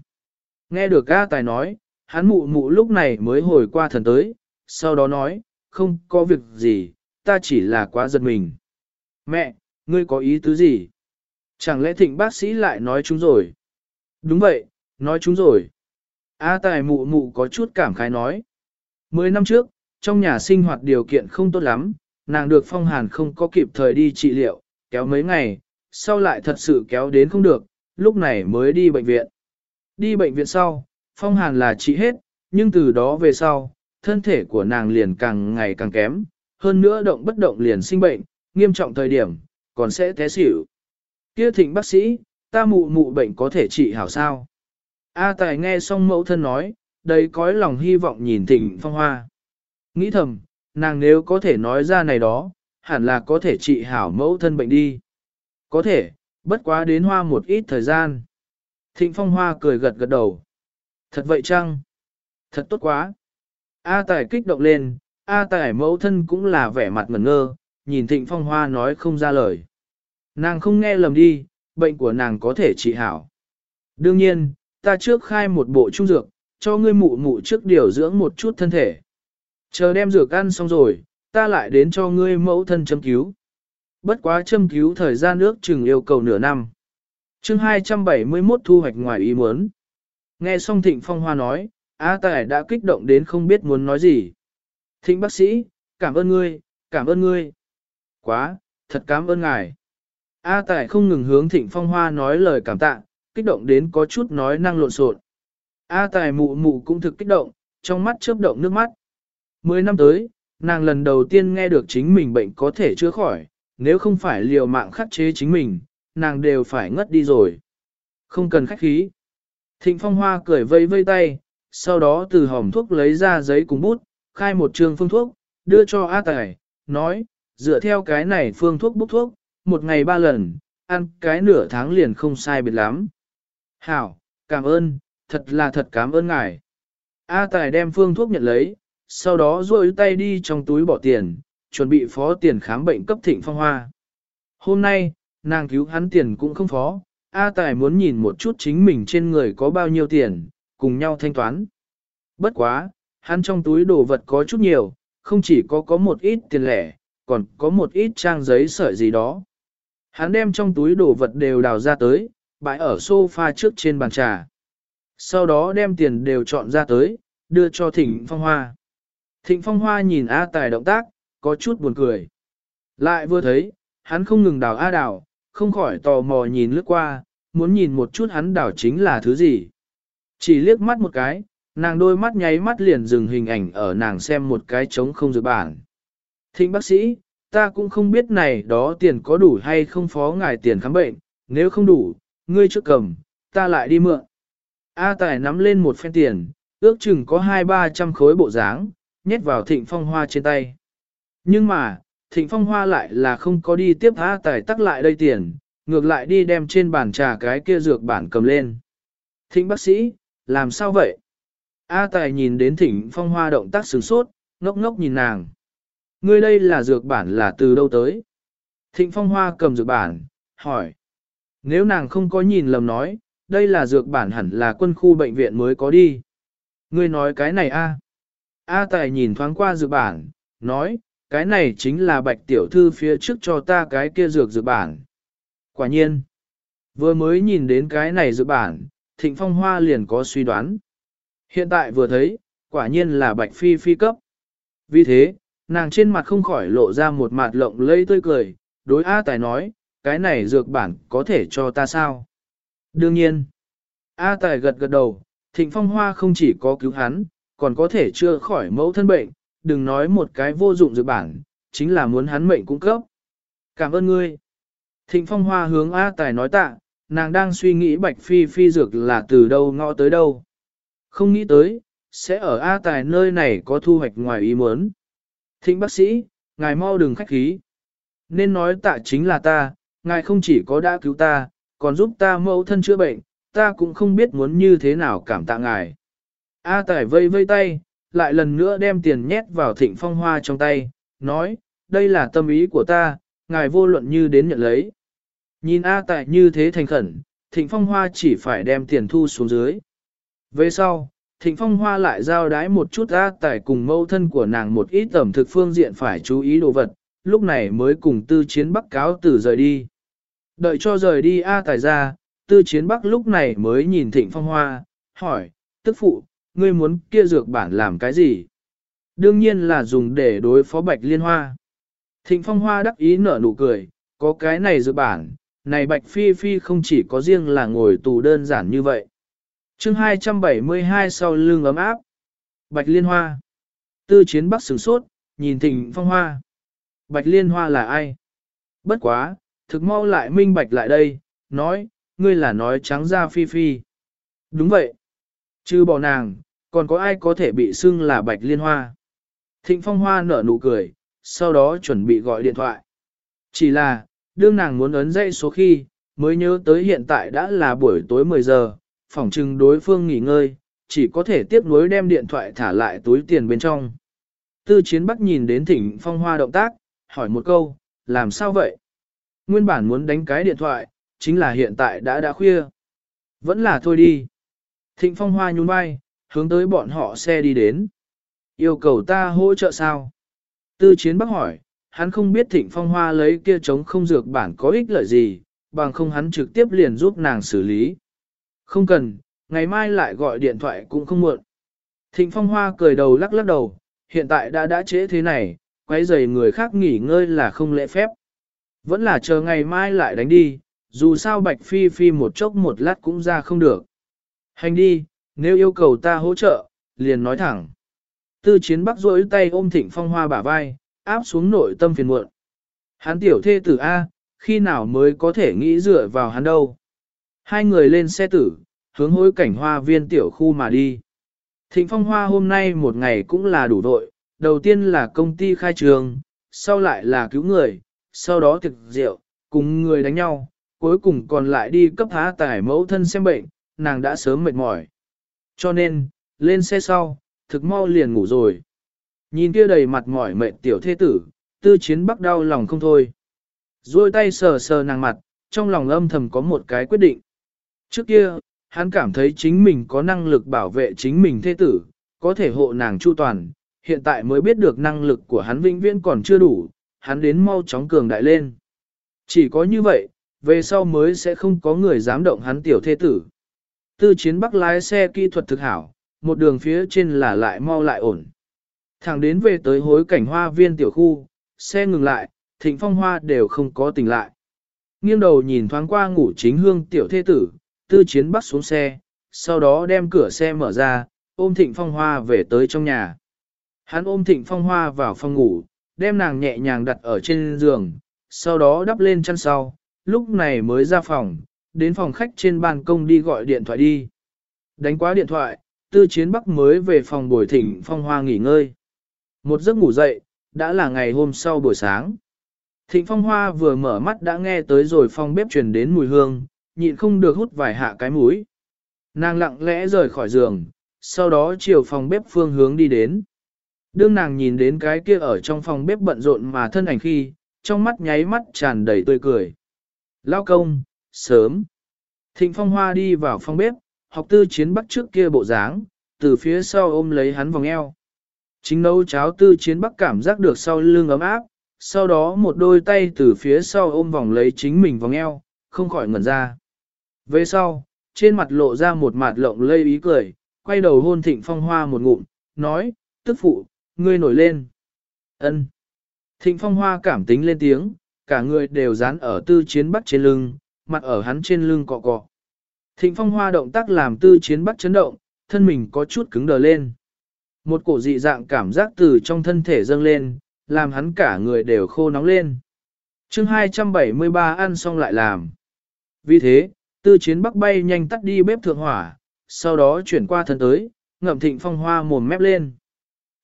Nghe được A tài nói, hắn mụ mụ lúc này mới hồi qua thần tới, sau đó nói, không có việc gì, ta chỉ là quá giật mình. Mẹ, ngươi có ý tứ gì? Chẳng lẽ thịnh bác sĩ lại nói chúng rồi? Đúng vậy, nói chúng rồi. A tài mụ mụ có chút cảm khái nói. Mười năm trước, trong nhà sinh hoạt điều kiện không tốt lắm, nàng được phong hàn không có kịp thời đi trị liệu, kéo mấy ngày, sau lại thật sự kéo đến không được, lúc này mới đi bệnh viện. Đi bệnh viện sau, phong hàn là trị hết, nhưng từ đó về sau, thân thể của nàng liền càng ngày càng kém, hơn nữa động bất động liền sinh bệnh, nghiêm trọng thời điểm, còn sẽ té xỉu. Kia thịnh bác sĩ, ta mụ mụ bệnh có thể trị hảo sao? A Tài nghe xong mẫu thân nói, đầy cõi lòng hy vọng nhìn thịnh phong hoa. Nghĩ thầm, nàng nếu có thể nói ra này đó, hẳn là có thể trị hảo mẫu thân bệnh đi. Có thể, bất quá đến hoa một ít thời gian. Thịnh phong hoa cười gật gật đầu. Thật vậy chăng? Thật tốt quá. A Tài kích động lên, A Tài mẫu thân cũng là vẻ mặt ngẩn ngơ, nhìn Thịnh Phong Hoa nói không ra lời. Nàng không nghe lầm đi, bệnh của nàng có thể trị hảo. Đương nhiên, ta trước khai một bộ trung dược, cho ngươi mụ mụ trước điều dưỡng một chút thân thể. Chờ đem dược ăn xong rồi, ta lại đến cho ngươi mẫu thân châm cứu. Bất quá châm cứu thời gian nước chừng yêu cầu nửa năm. chương 271 thu hoạch ngoài ý muốn. Nghe xong Thịnh Phong Hoa nói, A Tài đã kích động đến không biết muốn nói gì. Thịnh bác sĩ, cảm ơn ngươi, cảm ơn ngươi. Quá, thật cảm ơn ngài. A Tài không ngừng hướng Thịnh Phong Hoa nói lời cảm tạ, kích động đến có chút nói năng lộn xộn. A Tài mụ mụ cũng thực kích động, trong mắt chớp động nước mắt. Mười năm tới, nàng lần đầu tiên nghe được chính mình bệnh có thể chữa khỏi, nếu không phải liều mạng khắc chế chính mình, nàng đều phải ngất đi rồi. Không cần khách khí. Thịnh Phong Hoa cười vây vây tay, sau đó từ hòm thuốc lấy ra giấy cùng bút, khai một trường phương thuốc, đưa cho A Tài, nói, dựa theo cái này phương thuốc bút thuốc, một ngày ba lần, ăn cái nửa tháng liền không sai biệt lắm. Hảo, cảm ơn, thật là thật cảm ơn ngài. A Tài đem phương thuốc nhận lấy, sau đó rôi tay đi trong túi bỏ tiền, chuẩn bị phó tiền khám bệnh cấp thịnh phong hoa. Hôm nay, nàng cứu hắn tiền cũng không phó, A Tài muốn nhìn một chút chính mình trên người có bao nhiêu tiền, cùng nhau thanh toán. Bất quá, hắn trong túi đồ vật có chút nhiều, không chỉ có có một ít tiền lẻ, còn có một ít trang giấy sợi gì đó. Hắn đem trong túi đồ vật đều đào ra tới, bãi ở sofa trước trên bàn trà. Sau đó đem tiền đều chọn ra tới, đưa cho Thịnh Phong Hoa. Thịnh Phong Hoa nhìn A Tài động tác, có chút buồn cười. Lại vừa thấy, hắn không ngừng đào A đào, không khỏi tò mò nhìn lướt qua, muốn nhìn một chút hắn đào chính là thứ gì. Chỉ liếc mắt một cái, nàng đôi mắt nháy mắt liền dừng hình ảnh ở nàng xem một cái trống không dự bản. Thịnh bác sĩ, ta cũng không biết này đó tiền có đủ hay không phó ngài tiền khám bệnh, nếu không đủ, ngươi trước cầm, ta lại đi mượn. A Tài nắm lên một phen tiền, ước chừng có hai ba trăm khối bộ dáng, nhét vào thịnh phong hoa trên tay. Nhưng mà, Thịnh Phong Hoa lại là không có đi tiếp A Tài tắc lại đây tiền, ngược lại đi đem trên bàn trà cái kia dược bản cầm lên. Thịnh bác sĩ, làm sao vậy? A Tài nhìn đến Thịnh Phong Hoa động tác sửng sốt, ngốc ngốc nhìn nàng. Ngươi đây là dược bản là từ đâu tới? Thịnh Phong Hoa cầm dược bản, hỏi. Nếu nàng không có nhìn lầm nói, đây là dược bản hẳn là quân khu bệnh viện mới có đi. Ngươi nói cái này a? A Tài nhìn thoáng qua dược bản, nói, cái này chính là bạch tiểu thư phía trước cho ta cái kia dược dược bản. Quả nhiên, vừa mới nhìn đến cái này dược bản, thịnh phong hoa liền có suy đoán. Hiện tại vừa thấy, quả nhiên là bạch phi phi cấp. Vì thế, nàng trên mặt không khỏi lộ ra một mặt lộng lây tươi cười, đối A Tài nói, cái này dược bản có thể cho ta sao? Đương nhiên, A Tài gật gật đầu, thịnh phong hoa không chỉ có cứu hắn, còn có thể chưa khỏi mẫu thân bệnh, đừng nói một cái vô dụng dược bản, chính là muốn hắn mệnh cung cấp. Cảm ơn ngươi. Thịnh phong hoa hướng A Tài nói tạ, nàng đang suy nghĩ bạch phi phi dược là từ đâu ngõ tới đâu. Không nghĩ tới, sẽ ở A Tài nơi này có thu hoạch ngoài ý muốn. Thịnh bác sĩ, ngài mau đừng khách khí. Nên nói tạ chính là ta, ngài không chỉ có đã cứu ta, còn giúp ta mẫu thân chữa bệnh, ta cũng không biết muốn như thế nào cảm tạ ngài. A Tài vây vây tay, lại lần nữa đem tiền nhét vào thịnh phong hoa trong tay, nói, đây là tâm ý của ta, ngài vô luận như đến nhận lấy. Nhìn A Tài như thế thành khẩn, thịnh phong hoa chỉ phải đem tiền thu xuống dưới. Về sau, thịnh phong hoa lại giao đái một chút A Tài cùng mâu thân của nàng một ít tẩm thực phương diện phải chú ý đồ vật, lúc này mới cùng tư chiến bắc cáo từ rời đi. Đợi cho rời đi A Tài ra, tư chiến bắc lúc này mới nhìn thịnh phong hoa, hỏi, tức phụ, ngươi muốn kia dược bản làm cái gì? Đương nhiên là dùng để đối phó bạch liên hoa. Thịnh phong hoa đắc ý nở nụ cười, có cái này dược bản, này bạch phi phi không chỉ có riêng là ngồi tù đơn giản như vậy. chương 272 sau lưng ấm áp. Bạch liên hoa. Tư chiến bắc sửng sốt, nhìn thịnh phong hoa. Bạch liên hoa là ai? Bất quá, thực mau lại minh bạch lại đây, nói, ngươi là nói trắng ra phi phi. Đúng vậy. Chứ bỏ nàng, còn có ai có thể bị xưng là bạch liên hoa. Thịnh phong hoa nở nụ cười, sau đó chuẩn bị gọi điện thoại. Chỉ là, đương nàng muốn ấn dây số khi, mới nhớ tới hiện tại đã là buổi tối 10 giờ, phỏng chừng đối phương nghỉ ngơi, chỉ có thể tiếp nối đem điện thoại thả lại túi tiền bên trong. Tư chiến bắc nhìn đến thịnh phong hoa động tác, hỏi một câu, làm sao vậy? Nguyên bản muốn đánh cái điện thoại, chính là hiện tại đã đã khuya. Vẫn là thôi đi. Thịnh phong hoa nhún vai, hướng tới bọn họ xe đi đến. Yêu cầu ta hỗ trợ sao? Tư chiến bắc hỏi, hắn không biết thịnh phong hoa lấy kia chống không dược bản có ích lợi gì, bằng không hắn trực tiếp liền giúp nàng xử lý. Không cần, ngày mai lại gọi điện thoại cũng không muộn. Thịnh phong hoa cười đầu lắc lắc đầu, hiện tại đã đã trễ thế này, quấy rầy người khác nghỉ ngơi là không lễ phép. Vẫn là chờ ngày mai lại đánh đi, dù sao bạch phi phi một chốc một lát cũng ra không được. Hành đi, nếu yêu cầu ta hỗ trợ, liền nói thẳng. Tư chiến bắc rỗi tay ôm thịnh phong hoa bả vai, áp xuống nội tâm phiền muộn. Hắn tiểu thê tử A, khi nào mới có thể nghĩ dựa vào hắn đâu. Hai người lên xe tử, hướng hối cảnh hoa viên tiểu khu mà đi. Thịnh phong hoa hôm nay một ngày cũng là đủ đội, đầu tiên là công ty khai trường, sau lại là cứu người, sau đó thực rượu, cùng người đánh nhau, cuối cùng còn lại đi cấp há tải mẫu thân xem bệnh, nàng đã sớm mệt mỏi. Cho nên, lên xe sau, thực mau liền ngủ rồi. Nhìn kia đầy mặt mỏi mệt tiểu thế tử, tư chiến bắc đau lòng không thôi. Rồi tay sờ sờ nàng mặt, trong lòng âm thầm có một cái quyết định. Trước kia, hắn cảm thấy chính mình có năng lực bảo vệ chính mình thế tử, có thể hộ nàng chu toàn, hiện tại mới biết được năng lực của hắn vĩnh viễn còn chưa đủ, hắn đến mau chóng cường đại lên. Chỉ có như vậy, về sau mới sẽ không có người dám động hắn tiểu thế tử. Tư chiến bắc lái xe kỹ thuật thực hảo, một đường phía trên là lại mau lại ổn. Thẳng đến về tới hối cảnh hoa viên tiểu khu, xe ngừng lại, thịnh phong hoa đều không có tỉnh lại. Nghiêng đầu nhìn thoáng qua ngủ chính hương tiểu thế tử, tư chiến bắc xuống xe, sau đó đem cửa xe mở ra, ôm thịnh phong hoa về tới trong nhà. Hắn ôm thịnh phong hoa vào phòng ngủ, đem nàng nhẹ nhàng đặt ở trên giường, sau đó đắp lên chăn sau, lúc này mới ra phòng, đến phòng khách trên ban công đi gọi điện thoại đi. Đánh quá điện thoại, tư chiến bắc mới về phòng bồi thỉnh phong hoa nghỉ ngơi. Một giấc ngủ dậy, đã là ngày hôm sau buổi sáng. Thịnh Phong Hoa vừa mở mắt đã nghe tới rồi phòng bếp truyền đến mùi hương, nhịn không được hút vài hạ cái mũi. Nàng lặng lẽ rời khỏi giường, sau đó chiều phòng bếp phương hướng đi đến. Đương nàng nhìn đến cái kia ở trong phòng bếp bận rộn mà thân ảnh khi, trong mắt nháy mắt tràn đầy tươi cười. Lao công, sớm. Thịnh Phong Hoa đi vào phòng bếp, học tư chiến bắc trước kia bộ dáng, từ phía sau ôm lấy hắn vòng eo. Chính nấu cháo tư chiến bắc cảm giác được sau lưng ấm áp, sau đó một đôi tay từ phía sau ôm vòng lấy chính mình vòng eo, không khỏi ngẩn ra. Về sau, trên mặt lộ ra một mặt lộng lây ý cười, quay đầu hôn thịnh phong hoa một ngụm, nói, tức phụ, ngươi nổi lên. ân Thịnh phong hoa cảm tính lên tiếng, cả người đều dán ở tư chiến bắc trên lưng, mặt ở hắn trên lưng cọ cọ. Thịnh phong hoa động tác làm tư chiến bắc chấn động, thân mình có chút cứng đờ lên. Một cổ dị dạng cảm giác từ trong thân thể dâng lên, làm hắn cả người đều khô nóng lên. chương 273 ăn xong lại làm. Vì thế, tư chiến bắc bay nhanh tắt đi bếp thượng hỏa, sau đó chuyển qua thân tới, ngậm thịnh phong hoa mồm mép lên.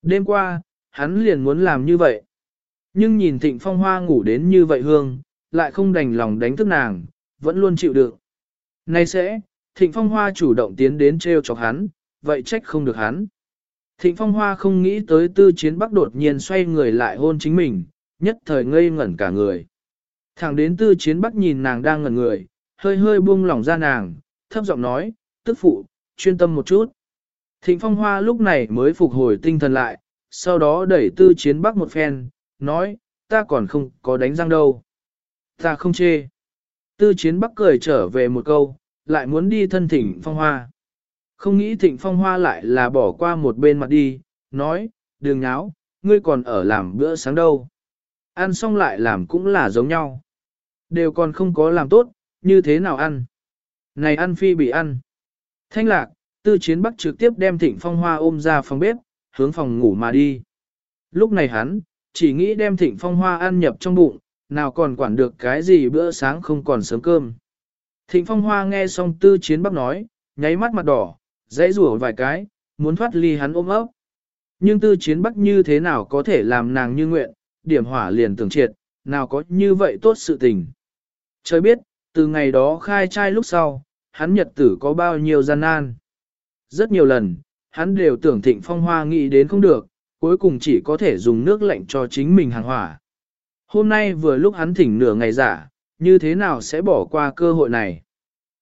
Đêm qua, hắn liền muốn làm như vậy. Nhưng nhìn thịnh phong hoa ngủ đến như vậy hương, lại không đành lòng đánh thức nàng, vẫn luôn chịu đựng. Nay sẽ, thịnh phong hoa chủ động tiến đến treo chọc hắn, vậy trách không được hắn. Thịnh phong hoa không nghĩ tới tư chiến bắc đột nhiên xoay người lại hôn chính mình, nhất thời ngây ngẩn cả người. Thẳng đến tư chiến bắc nhìn nàng đang ngẩn người, hơi hơi buông lỏng ra nàng, thấp giọng nói, tức phụ, chuyên tâm một chút. Thịnh phong hoa lúc này mới phục hồi tinh thần lại, sau đó đẩy tư chiến bắc một phen, nói, ta còn không có đánh răng đâu. Ta không chê. Tư chiến bắc cười trở về một câu, lại muốn đi thân thịnh phong hoa. Không nghĩ thịnh phong hoa lại là bỏ qua một bên mặt đi, nói, đừng nháo, ngươi còn ở làm bữa sáng đâu. Ăn xong lại làm cũng là giống nhau. Đều còn không có làm tốt, như thế nào ăn? Này ăn phi bị ăn. Thanh lạc, tư chiến bắc trực tiếp đem thịnh phong hoa ôm ra phòng bếp, hướng phòng ngủ mà đi. Lúc này hắn, chỉ nghĩ đem thịnh phong hoa ăn nhập trong bụng, nào còn quản được cái gì bữa sáng không còn sớm cơm. Thịnh phong hoa nghe xong tư chiến bắc nói, nháy mắt mặt đỏ, dãy rủa vài cái, muốn thoát ly hắn ôm ấp. Nhưng tư chiến bắc như thế nào có thể làm nàng như nguyện, điểm hỏa liền tưởng triệt, nào có như vậy tốt sự tình. Trời biết, từ ngày đó khai trai lúc sau, hắn nhật tử có bao nhiêu gian nan. Rất nhiều lần, hắn đều tưởng thịnh phong hoa nghĩ đến không được, cuối cùng chỉ có thể dùng nước lạnh cho chính mình hàng hỏa. Hôm nay vừa lúc hắn thỉnh nửa ngày giả, như thế nào sẽ bỏ qua cơ hội này?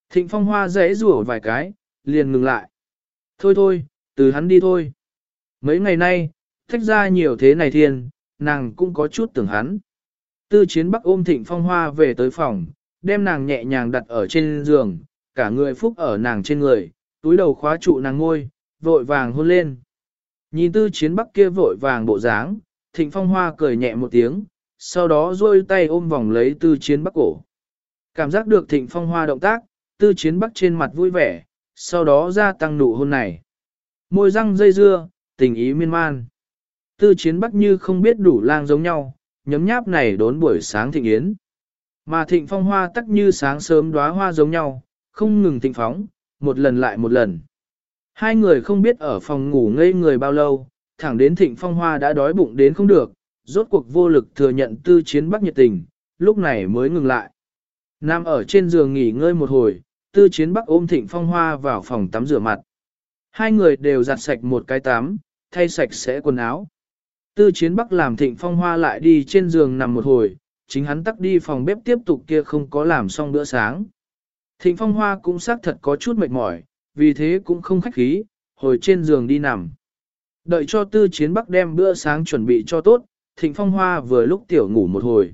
Thịnh phong hoa rẽ rủa vài cái, liền ngừng lại. Thôi thôi, từ hắn đi thôi. Mấy ngày nay, thách ra nhiều thế này thiên, nàng cũng có chút tưởng hắn. Tư chiến bắc ôm thịnh phong hoa về tới phòng, đem nàng nhẹ nhàng đặt ở trên giường, cả người phúc ở nàng trên người, túi đầu khóa trụ nàng ngôi, vội vàng hôn lên. Nhìn tư chiến bắc kia vội vàng bộ dáng, thịnh phong hoa cười nhẹ một tiếng, sau đó duỗi tay ôm vòng lấy tư chiến bắc cổ. Cảm giác được thịnh phong hoa động tác, tư chiến bắc trên mặt vui vẻ, sau đó gia tăng nụ hôn này. Môi răng dây dưa, tình ý miên man. Tư chiến bắc như không biết đủ lang giống nhau, nhấm nháp này đốn buổi sáng thịnh yến. Mà thịnh phong hoa tắc như sáng sớm đóa hoa giống nhau, không ngừng thịnh phóng, một lần lại một lần. Hai người không biết ở phòng ngủ ngây người bao lâu, thẳng đến thịnh phong hoa đã đói bụng đến không được, rốt cuộc vô lực thừa nhận tư chiến bắc nhiệt tình, lúc này mới ngừng lại. Nam ở trên giường nghỉ ngơi một hồi, tư chiến bắc ôm thịnh phong hoa vào phòng tắm rửa mặt. Hai người đều giặt sạch một cái tắm, thay sạch sẽ quần áo. Tư chiến bắc làm thịnh phong hoa lại đi trên giường nằm một hồi, chính hắn tắt đi phòng bếp tiếp tục kia không có làm xong bữa sáng. Thịnh phong hoa cũng xác thật có chút mệt mỏi, vì thế cũng không khách khí, hồi trên giường đi nằm. Đợi cho tư chiến bắc đem bữa sáng chuẩn bị cho tốt, thịnh phong hoa vừa lúc tiểu ngủ một hồi.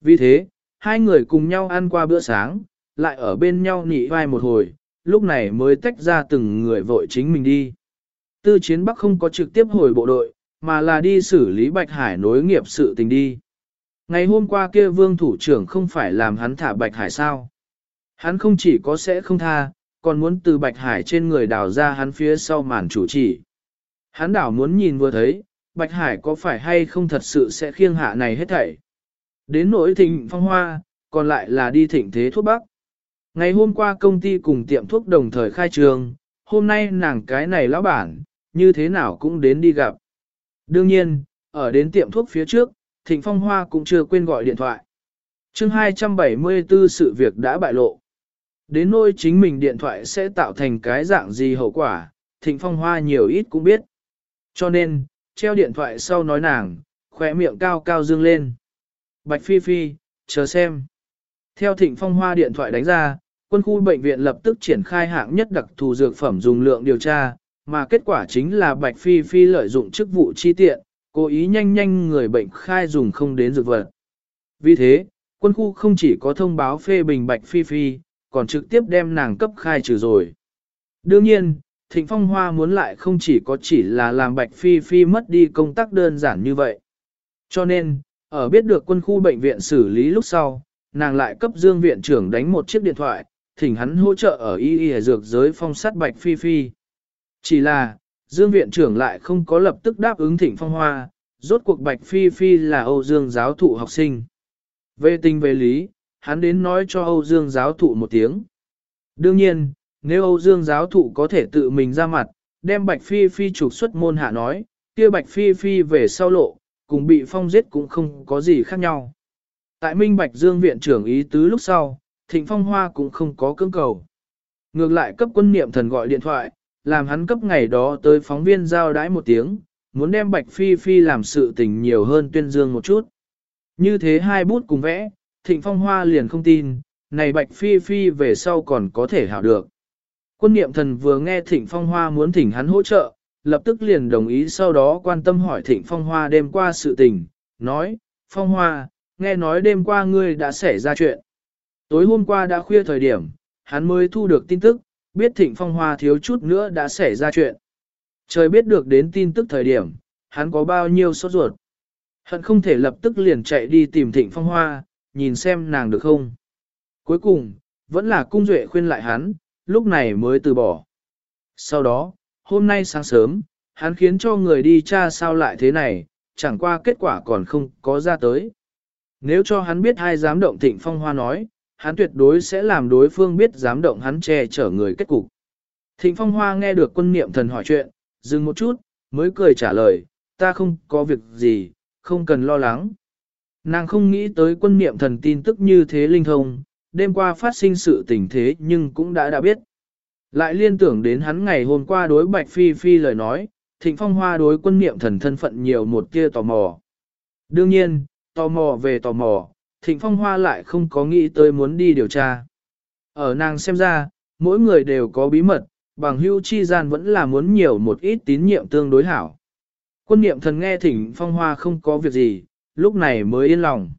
Vì thế, hai người cùng nhau ăn qua bữa sáng, lại ở bên nhau nị vai một hồi, lúc này mới tách ra từng người vội chính mình đi. Tư chiến bắc không có trực tiếp hồi bộ đội, mà là đi xử lý Bạch Hải nối nghiệp sự tình đi. Ngày hôm qua kia vương thủ trưởng không phải làm hắn thả Bạch Hải sao. Hắn không chỉ có sẽ không tha, còn muốn từ Bạch Hải trên người đào ra hắn phía sau màn chủ chỉ. Hắn đảo muốn nhìn vừa thấy, Bạch Hải có phải hay không thật sự sẽ khiêng hạ này hết thảy. Đến nỗi thịnh phong hoa, còn lại là đi thịnh thế thuốc bắc. Ngày hôm qua công ty cùng tiệm thuốc đồng thời khai trường, hôm nay nàng cái này lão bản, như thế nào cũng đến đi gặp. Đương nhiên, ở đến tiệm thuốc phía trước, Thịnh Phong Hoa cũng chưa quên gọi điện thoại. chương 274 sự việc đã bại lộ. Đến nỗi chính mình điện thoại sẽ tạo thành cái dạng gì hậu quả, Thịnh Phong Hoa nhiều ít cũng biết. Cho nên, treo điện thoại sau nói nàng, khỏe miệng cao cao dương lên. Bạch Phi Phi, chờ xem. Theo Thịnh Phong Hoa điện thoại đánh ra, quân khu bệnh viện lập tức triển khai hạng nhất đặc thù dược phẩm dùng lượng điều tra, mà kết quả chính là Bạch Phi Phi lợi dụng chức vụ chi tiện, cố ý nhanh nhanh người bệnh khai dùng không đến dược vật. Vì thế, quân khu không chỉ có thông báo phê bình Bạch Phi Phi, còn trực tiếp đem nàng cấp khai trừ rồi. Đương nhiên, Thịnh Phong Hoa muốn lại không chỉ có chỉ là làm Bạch Phi Phi mất đi công tác đơn giản như vậy. Cho nên, ở biết được quân khu bệnh viện xử lý lúc sau, nàng lại cấp Dương viện trưởng đánh một chiếc điện thoại, thỉnh hắn hỗ trợ ở y y dược giới phong sát Bạch Phi Phi. Chỉ là, Dương viện trưởng lại không có lập tức đáp ứng Thịnh Phong Hoa, rốt cuộc Bạch Phi Phi là Âu Dương giáo thụ học sinh. Về tình về lý, hắn đến nói cho Âu Dương giáo thụ một tiếng. Đương nhiên, nếu Âu Dương giáo thụ có thể tự mình ra mặt, đem Bạch Phi Phi trục xuất môn hạ nói, kia Bạch Phi Phi về sau lộ, cùng bị phong giết cũng không có gì khác nhau. Tại Minh Bạch Dương viện trưởng ý tứ lúc sau, Thịnh Phong Hoa cũng không có cưỡng cầu. Ngược lại cấp quân niệm thần gọi điện thoại, làm hắn cấp ngày đó tới phóng viên giao đái một tiếng, muốn đem Bạch Phi Phi làm sự tình nhiều hơn tuyên dương một chút. Như thế hai bút cùng vẽ, Thịnh Phong Hoa liền không tin, này Bạch Phi Phi về sau còn có thể hảo được. Quân niệm thần vừa nghe Thịnh Phong Hoa muốn thỉnh hắn hỗ trợ, lập tức liền đồng ý sau đó quan tâm hỏi Thịnh Phong Hoa đêm qua sự tình, nói, Phong Hoa, nghe nói đêm qua ngươi đã xảy ra chuyện. Tối hôm qua đã khuya thời điểm, hắn mới thu được tin tức, biết Thịnh Phong Hoa thiếu chút nữa đã xảy ra chuyện. Trời biết được đến tin tức thời điểm, hắn có bao nhiêu sốt ruột. Hận không thể lập tức liền chạy đi tìm Thịnh Phong Hoa, nhìn xem nàng được không. Cuối cùng, vẫn là cung duệ khuyên lại hắn, lúc này mới từ bỏ. Sau đó, hôm nay sáng sớm, hắn khiến cho người đi tra sao lại thế này, chẳng qua kết quả còn không có ra tới. Nếu cho hắn biết ai dám động thịnh phong hoa nói, hắn tuyệt đối sẽ làm đối phương biết dám động hắn che chở người kết cục. Thịnh phong hoa nghe được quân niệm thần hỏi chuyện, dừng một chút, mới cười trả lời, ta không có việc gì, không cần lo lắng. Nàng không nghĩ tới quân niệm thần tin tức như thế linh thông, đêm qua phát sinh sự tình thế nhưng cũng đã đã biết. Lại liên tưởng đến hắn ngày hôm qua đối Bạch Phi Phi lời nói, Thịnh Phong Hoa đối quân niệm thần thân phận nhiều một tia tò mò. Đương nhiên, tò mò về tò mò, Thịnh Phong Hoa lại không có nghĩ tới muốn đi điều tra. Ở nàng xem ra, mỗi người đều có bí mật, bằng hưu chi gian vẫn là muốn nhiều một ít tín nhiệm tương đối hảo. Quân niệm thần nghe Thịnh Phong Hoa không có việc gì, lúc này mới yên lòng.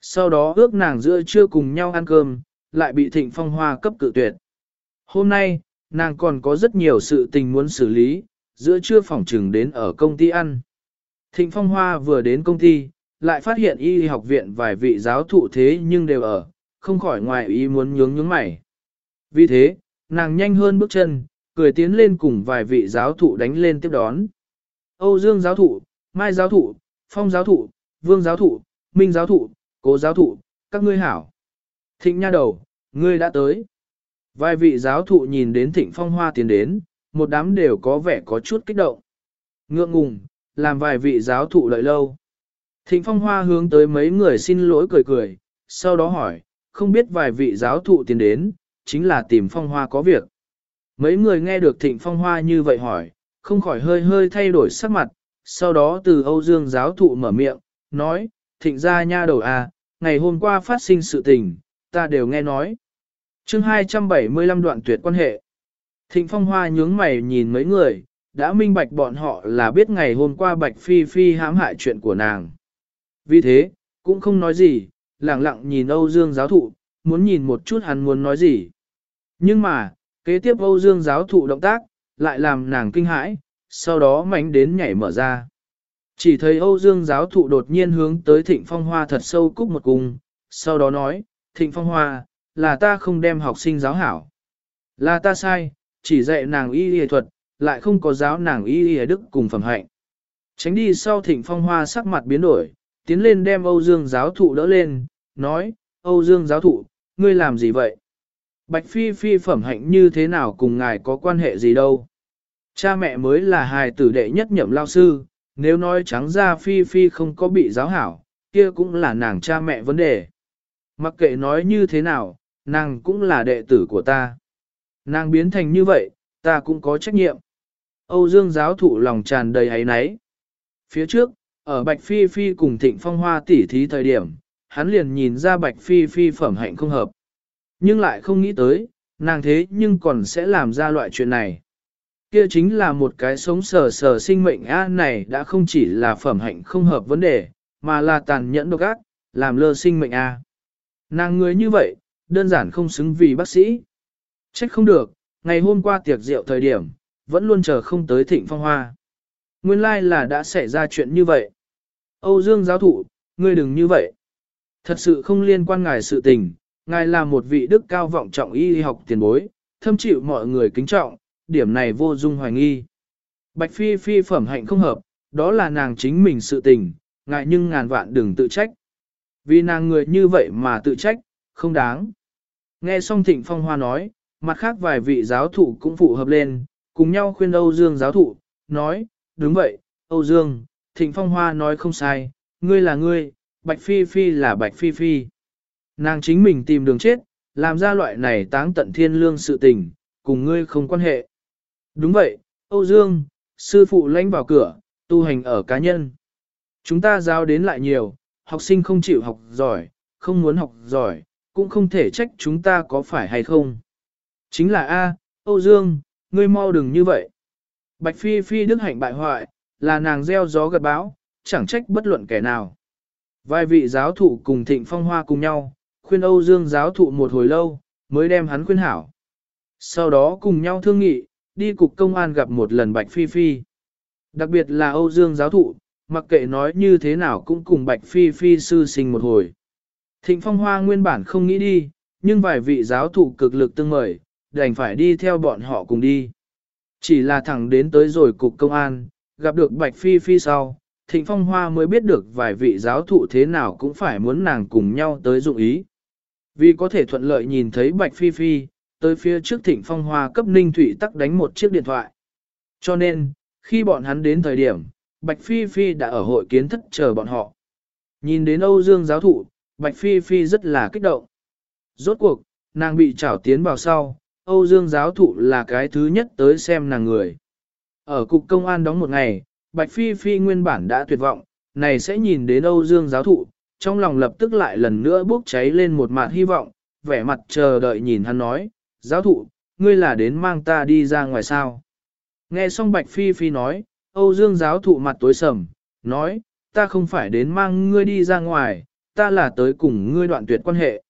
Sau đó ước nàng giữa trưa cùng nhau ăn cơm, lại bị Thịnh Phong Hoa cấp cự tuyệt. Hôm nay, nàng còn có rất nhiều sự tình muốn xử lý, giữa trưa phỏng trừng đến ở công ty ăn. Thịnh Phong Hoa vừa đến công ty, lại phát hiện y học viện vài vị giáo thụ thế nhưng đều ở, không khỏi ngoài ý muốn nhướng nhướng mày. Vì thế, nàng nhanh hơn bước chân, cười tiến lên cùng vài vị giáo thụ đánh lên tiếp đón. Âu Dương giáo thụ, Mai giáo thụ, Phong giáo thụ, Vương giáo thụ, Minh giáo thụ, Cố giáo thụ, các ngươi hảo. Thịnh nha đầu, ngươi đã tới. Vài vị giáo thụ nhìn đến thịnh phong hoa tiến đến, một đám đều có vẻ có chút kích động. Ngượng ngùng, làm vài vị giáo thụ lợi lâu. Thịnh phong hoa hướng tới mấy người xin lỗi cười cười, sau đó hỏi, không biết vài vị giáo thụ tiến đến, chính là tìm phong hoa có việc. Mấy người nghe được thịnh phong hoa như vậy hỏi, không khỏi hơi hơi thay đổi sắc mặt, sau đó từ Âu Dương giáo thụ mở miệng, nói, thịnh ra nha đầu à, ngày hôm qua phát sinh sự tình, ta đều nghe nói. chương 275 đoạn tuyệt quan hệ. Thịnh phong hoa nhướng mày nhìn mấy người, đã minh bạch bọn họ là biết ngày hôm qua Bạch Phi Phi hãm hại chuyện của nàng. Vì thế, cũng không nói gì, lặng lặng nhìn Âu Dương giáo thụ, muốn nhìn một chút hắn muốn nói gì. Nhưng mà, kế tiếp Âu Dương giáo thụ động tác, lại làm nàng kinh hãi, sau đó mánh đến nhảy mở ra. Chỉ thấy Âu Dương giáo thụ đột nhiên hướng tới Thịnh Phong Hoa thật sâu cúc một cung, sau đó nói, Thịnh Phong Hoa, là ta không đem học sinh giáo hảo. Là ta sai, chỉ dạy nàng y y thuật, lại không có giáo nàng y y đức cùng phẩm hạnh. Tránh đi sau Thịnh Phong Hoa sắc mặt biến đổi, tiến lên đem Âu Dương giáo thụ đỡ lên, nói, Âu Dương giáo thụ, ngươi làm gì vậy? Bạch Phi Phi phẩm hạnh như thế nào cùng ngài có quan hệ gì đâu? Cha mẹ mới là hài tử đệ nhất nhậm lao sư, nếu nói trắng ra Phi Phi không có bị giáo hảo, kia cũng là nàng cha mẹ vấn đề. Mặc kệ nói như thế nào, nàng cũng là đệ tử của ta. Nàng biến thành như vậy, ta cũng có trách nhiệm. Âu Dương giáo thụ lòng tràn đầy ấy náy. Phía trước, ở Bạch Phi Phi cùng Thịnh Phong Hoa tỉ thí thời điểm, hắn liền nhìn ra Bạch Phi Phi phẩm hạnh không hợp. Nhưng lại không nghĩ tới, nàng thế nhưng còn sẽ làm ra loại chuyện này. Kia chính là một cái sống sờ sờ sinh mệnh A này đã không chỉ là phẩm hạnh không hợp vấn đề, mà là tàn nhẫn độc ác, làm lơ sinh mệnh A. Nàng người như vậy, đơn giản không xứng vì bác sĩ. Trách không được, ngày hôm qua tiệc rượu thời điểm, vẫn luôn chờ không tới thịnh phong hoa. Nguyên lai là đã xảy ra chuyện như vậy. Âu Dương giáo thụ, ngươi đừng như vậy. Thật sự không liên quan ngài sự tình, ngài là một vị đức cao vọng trọng y học tiền bối, thâm chịu mọi người kính trọng, điểm này vô dung hoài nghi. Bạch Phi Phi phẩm hạnh không hợp, đó là nàng chính mình sự tình, ngại nhưng ngàn vạn đừng tự trách. Vì nàng người như vậy mà tự trách, không đáng. Nghe xong Thịnh Phong Hoa nói, mặt khác vài vị giáo thụ cũng phụ hợp lên, cùng nhau khuyên Âu Dương giáo thụ, nói, đúng vậy, Âu Dương, Thịnh Phong Hoa nói không sai, ngươi là ngươi, Bạch Phi Phi là Bạch Phi Phi. Nàng chính mình tìm đường chết, làm ra loại này táng tận thiên lương sự tình, cùng ngươi không quan hệ. Đúng vậy, Âu Dương, sư phụ lãnh vào cửa, tu hành ở cá nhân. Chúng ta giáo đến lại nhiều, học sinh không chịu học giỏi, không muốn học giỏi, cũng không thể trách chúng ta có phải hay không. Chính là A, Âu Dương, ngươi mau đừng như vậy. Bạch Phi Phi đức hạnh bại hoại, là nàng gieo gió gật báo, chẳng trách bất luận kẻ nào. Vài vị giáo thụ cùng thịnh phong hoa cùng nhau, khuyên Âu Dương giáo thụ một hồi lâu, mới đem hắn khuyên hảo. Sau đó cùng nhau thương nghị, đi cục công an gặp một lần Bạch Phi Phi. Đặc biệt là Âu Dương giáo thụ, mặc kệ nói như thế nào cũng cùng Bạch Phi Phi sư sinh một hồi. Thịnh Phong Hoa nguyên bản không nghĩ đi, nhưng vài vị giáo thụ cực lực tương mời, đành phải đi theo bọn họ cùng đi. Chỉ là thẳng đến tới rồi cục công an, gặp được Bạch Phi Phi sau, Thịnh Phong Hoa mới biết được vài vị giáo thụ thế nào cũng phải muốn nàng cùng nhau tới dụng ý. Vì có thể thuận lợi nhìn thấy Bạch Phi Phi, tới phía trước Thịnh Phong Hoa cấp Ninh thủy tắc đánh một chiếc điện thoại. Cho nên, khi bọn hắn đến thời điểm, Bạch Phi Phi đã ở hội kiến thất chờ bọn họ. Nhìn đến Âu Dương giáo thụ, Bạch Phi Phi rất là kích động. Rốt cuộc, nàng bị trảo tiến vào sau, Âu Dương giáo thụ là cái thứ nhất tới xem nàng người. Ở cục công an đóng một ngày, Bạch Phi Phi nguyên bản đã tuyệt vọng, này sẽ nhìn đến Âu Dương giáo thụ, trong lòng lập tức lại lần nữa bốc cháy lên một mặt hy vọng, vẻ mặt chờ đợi nhìn hắn nói, giáo thụ, ngươi là đến mang ta đi ra ngoài sao. Nghe xong Bạch Phi Phi nói, Âu Dương giáo thụ mặt tối sầm, nói, ta không phải đến mang ngươi đi ra ngoài, ta là tới cùng ngươi đoạn tuyệt quan hệ.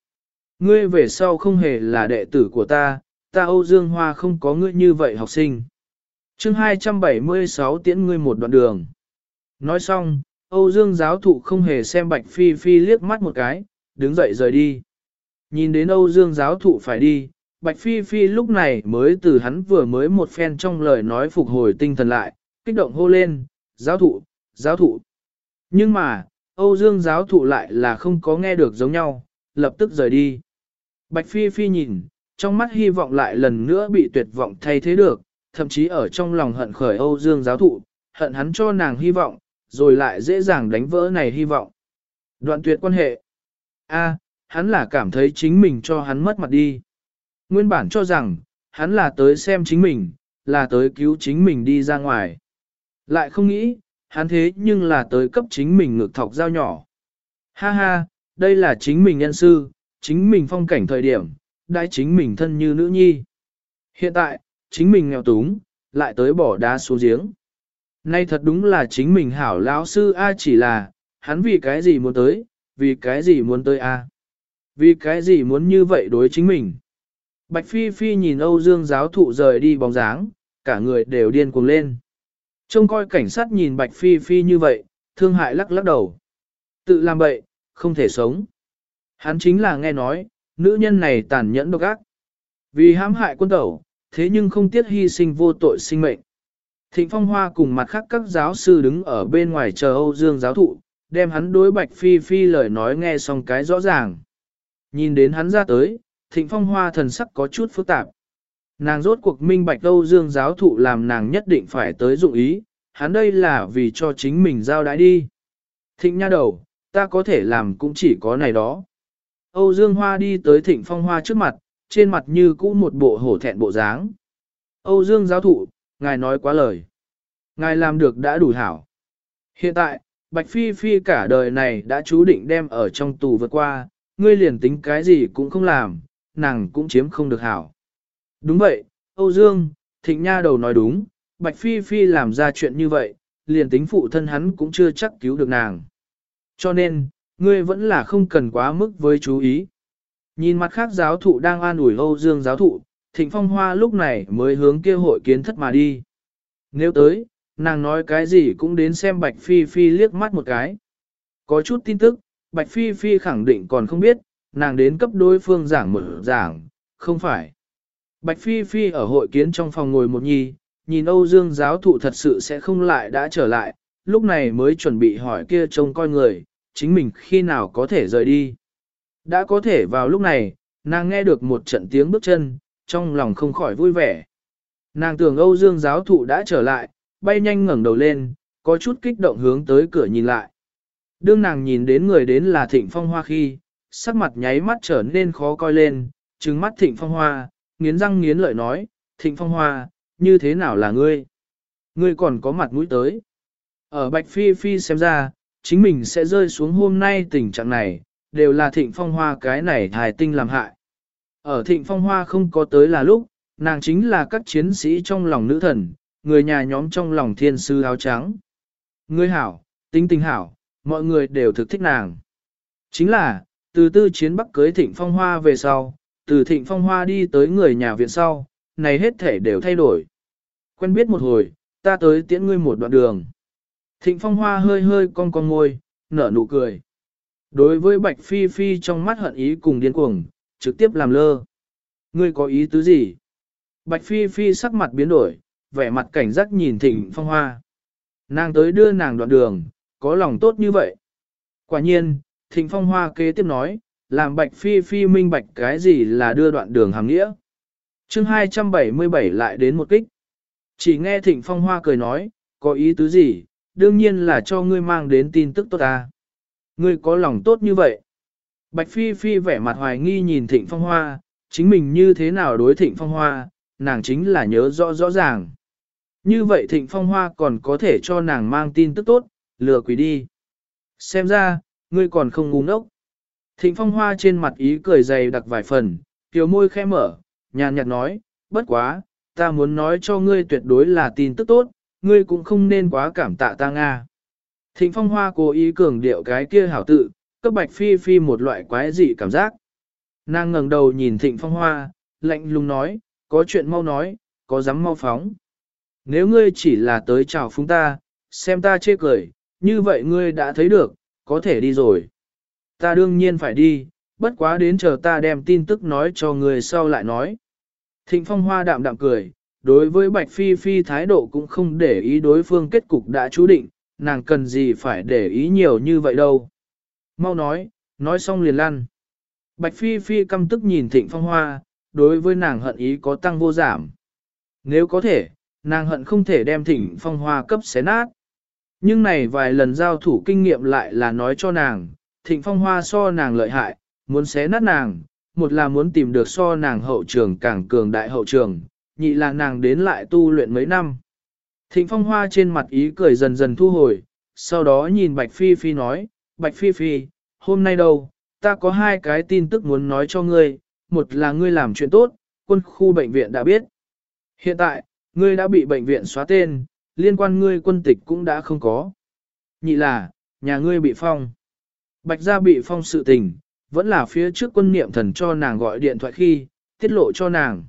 Ngươi về sau không hề là đệ tử của ta, ta Âu Dương Hoa không có ngươi như vậy học sinh. chương 276 tiễn ngươi một đoạn đường. Nói xong, Âu Dương giáo thụ không hề xem Bạch Phi Phi liếc mắt một cái, đứng dậy rời đi. Nhìn đến Âu Dương giáo thụ phải đi, Bạch Phi Phi lúc này mới từ hắn vừa mới một phen trong lời nói phục hồi tinh thần lại, kích động hô lên, giáo thụ, giáo thụ. Nhưng mà, Âu Dương giáo thụ lại là không có nghe được giống nhau, lập tức rời đi. Bạch Phi Phi nhìn, trong mắt hy vọng lại lần nữa bị tuyệt vọng thay thế được, thậm chí ở trong lòng hận khởi Âu Dương giáo thụ, hận hắn cho nàng hy vọng, rồi lại dễ dàng đánh vỡ này hy vọng. Đoạn tuyệt quan hệ. A, hắn là cảm thấy chính mình cho hắn mất mặt đi. Nguyên bản cho rằng, hắn là tới xem chính mình, là tới cứu chính mình đi ra ngoài. Lại không nghĩ, hắn thế nhưng là tới cấp chính mình ngược thọc dao nhỏ. Ha ha, đây là chính mình nhân sư, chính mình phong cảnh thời điểm, đại chính mình thân như nữ nhi. Hiện tại, chính mình nghèo túng, lại tới bỏ đá xuống giếng. Nay thật đúng là chính mình hảo lão sư A chỉ là, hắn vì cái gì muốn tới, vì cái gì muốn tới A. Vì cái gì muốn như vậy đối chính mình. Bạch Phi Phi nhìn Âu Dương giáo thụ rời đi bóng dáng, cả người đều điên cuồng lên. Trông coi cảnh sát nhìn Bạch Phi Phi như vậy, thương hại lắc lắc đầu. Tự làm bậy, không thể sống. Hắn chính là nghe nói, nữ nhân này tàn nhẫn độc ác. Vì hãm hại quân tẩu, thế nhưng không tiếc hy sinh vô tội sinh mệnh. Thịnh Phong Hoa cùng mặt khác các giáo sư đứng ở bên ngoài chờ Âu Dương giáo thụ, đem hắn đối Bạch Phi Phi lời nói nghe xong cái rõ ràng. Nhìn đến hắn ra tới, Thịnh Phong Hoa thần sắc có chút phức tạp. Nàng rốt cuộc minh Bạch Âu Dương giáo thụ làm nàng nhất định phải tới dụng ý, hắn đây là vì cho chính mình giao đãi đi. Thịnh nha đầu, ta có thể làm cũng chỉ có này đó. Âu Dương Hoa đi tới thịnh phong hoa trước mặt, trên mặt như cũ một bộ hổ thẹn bộ dáng. Âu Dương giáo thụ, ngài nói quá lời. Ngài làm được đã đủ hảo. Hiện tại, Bạch Phi Phi cả đời này đã chú định đem ở trong tù vượt qua, ngươi liền tính cái gì cũng không làm, nàng cũng chiếm không được hảo. Đúng vậy, Âu Dương, Thịnh Nha đầu nói đúng, Bạch Phi Phi làm ra chuyện như vậy, liền tính phụ thân hắn cũng chưa chắc cứu được nàng. Cho nên, ngươi vẫn là không cần quá mức với chú ý. Nhìn mặt khác giáo thụ đang an ủi Âu Dương giáo thụ, Thịnh Phong Hoa lúc này mới hướng kia hội kiến thất mà đi. Nếu tới, nàng nói cái gì cũng đến xem Bạch Phi Phi liếc mắt một cái. Có chút tin tức, Bạch Phi Phi khẳng định còn không biết, nàng đến cấp đối phương giảng mở giảng, không phải. Bạch Phi Phi ở hội kiến trong phòng ngồi một nhi, nhìn Âu Dương giáo thụ thật sự sẽ không lại đã trở lại, lúc này mới chuẩn bị hỏi kia trông coi người, chính mình khi nào có thể rời đi. Đã có thể vào lúc này, nàng nghe được một trận tiếng bước chân, trong lòng không khỏi vui vẻ. Nàng tưởng Âu Dương giáo thụ đã trở lại, bay nhanh ngẩng đầu lên, có chút kích động hướng tới cửa nhìn lại. Đương nàng nhìn đến người đến là Thịnh Phong Hoa khi, sắc mặt nháy mắt trở nên khó coi lên, trừng mắt Thịnh Phong Hoa, nghiến răng nghiến lợi nói, Thịnh Phong Hoa, như thế nào là ngươi? Ngươi còn có mặt mũi tới. Ở Bạch Phi Phi xem ra, chính mình sẽ rơi xuống hôm nay tình trạng này, đều là Thịnh Phong Hoa cái này hài tinh làm hại. Ở Thịnh Phong Hoa không có tới là lúc, nàng chính là các chiến sĩ trong lòng nữ thần, người nhà nhóm trong lòng thiên sư áo trắng. Ngươi hảo, tinh tinh hảo, mọi người đều thực thích nàng. Chính là, từ tư chiến bắc cưới thịnh phong hoa về sau, từ thịnh phong hoa đi tới người nhà viện sau, này hết thể đều thay đổi. Quen biết một hồi, ta tới tiễn ngươi một đoạn đường. Thịnh phong hoa hơi hơi cong cong môi, nở nụ cười. Đối với bạch phi phi trong mắt hận ý cùng điên cuồng, trực tiếp làm lơ. Ngươi có ý tứ gì? Bạch phi phi sắc mặt biến đổi, vẻ mặt cảnh giác nhìn thịnh phong hoa. Nàng tới đưa nàng đoạn đường, có lòng tốt như vậy. Quả nhiên, thịnh phong hoa kế tiếp nói, làm bạch phi phi minh bạch cái gì là đưa đoạn đường hàng nghĩa. chương 277 lại đến một kích. Chỉ nghe thịnh phong hoa cười nói, có ý tứ gì, đương nhiên là cho ngươi mang đến tin tức tốt ta. Ngươi có lòng tốt như vậy. Bạch phi phi vẻ mặt hoài nghi nhìn thịnh phong hoa, chính mình như thế nào đối thịnh phong hoa, nàng chính là nhớ rõ rõ ràng. Như vậy thịnh phong hoa còn có thể cho nàng mang tin tức tốt, lừa quỷ đi. Xem ra, ngươi còn không ngu ngốc. Thịnh phong hoa trên mặt ý cười dày đặc vài phần, tiểu môi khẽ mở, nhàn nhạt nói, bất quá, ta muốn nói cho ngươi tuyệt đối là tin tức tốt, ngươi cũng không nên quá cảm tạ ta Nga. Thịnh phong hoa cố ý cường điệu cái kia hảo tự, cấp bạch phi phi một loại quái dị cảm giác. Nàng ngẩng đầu nhìn thịnh phong hoa, lạnh lùng nói, có chuyện mau nói, có dám mau phóng. Nếu ngươi chỉ là tới chào phúng ta, xem ta chê cười, như vậy ngươi đã thấy được, có thể đi rồi. Ta đương nhiên phải đi, bất quá đến chờ ta đem tin tức nói cho người, sau lại nói. Thịnh phong hoa đạm đạm cười, đối với Bạch Phi Phi thái độ cũng không để ý đối phương kết cục đã chú định, nàng cần gì phải để ý nhiều như vậy đâu. Mau nói, nói xong liền lăn. Bạch Phi Phi căm tức nhìn thịnh phong hoa, đối với nàng hận ý có tăng vô giảm. Nếu có thể, nàng hận không thể đem thịnh phong hoa cấp xé nát. Nhưng này vài lần giao thủ kinh nghiệm lại là nói cho nàng, thịnh phong hoa so nàng lợi hại, muốn xé nát nàng, một là muốn tìm được so nàng hậu trường càng cường đại hậu trường, nhị là nàng đến lại tu luyện mấy năm. Thịnh phong hoa trên mặt ý cười dần dần thu hồi, sau đó nhìn Bạch Phi Phi nói, Bạch Phi Phi, hôm nay đâu, ta có hai cái tin tức muốn nói cho ngươi, một là ngươi làm chuyện tốt, quân khu bệnh viện đã biết. Hiện tại, ngươi đã bị bệnh viện xóa tên, liên quan ngươi quân tịch cũng đã không có. Nhị là, nhà ngươi bị phong. Bạch gia bị phong sự tình, vẫn là phía trước quân niệm thần cho nàng gọi điện thoại khi, tiết lộ cho nàng.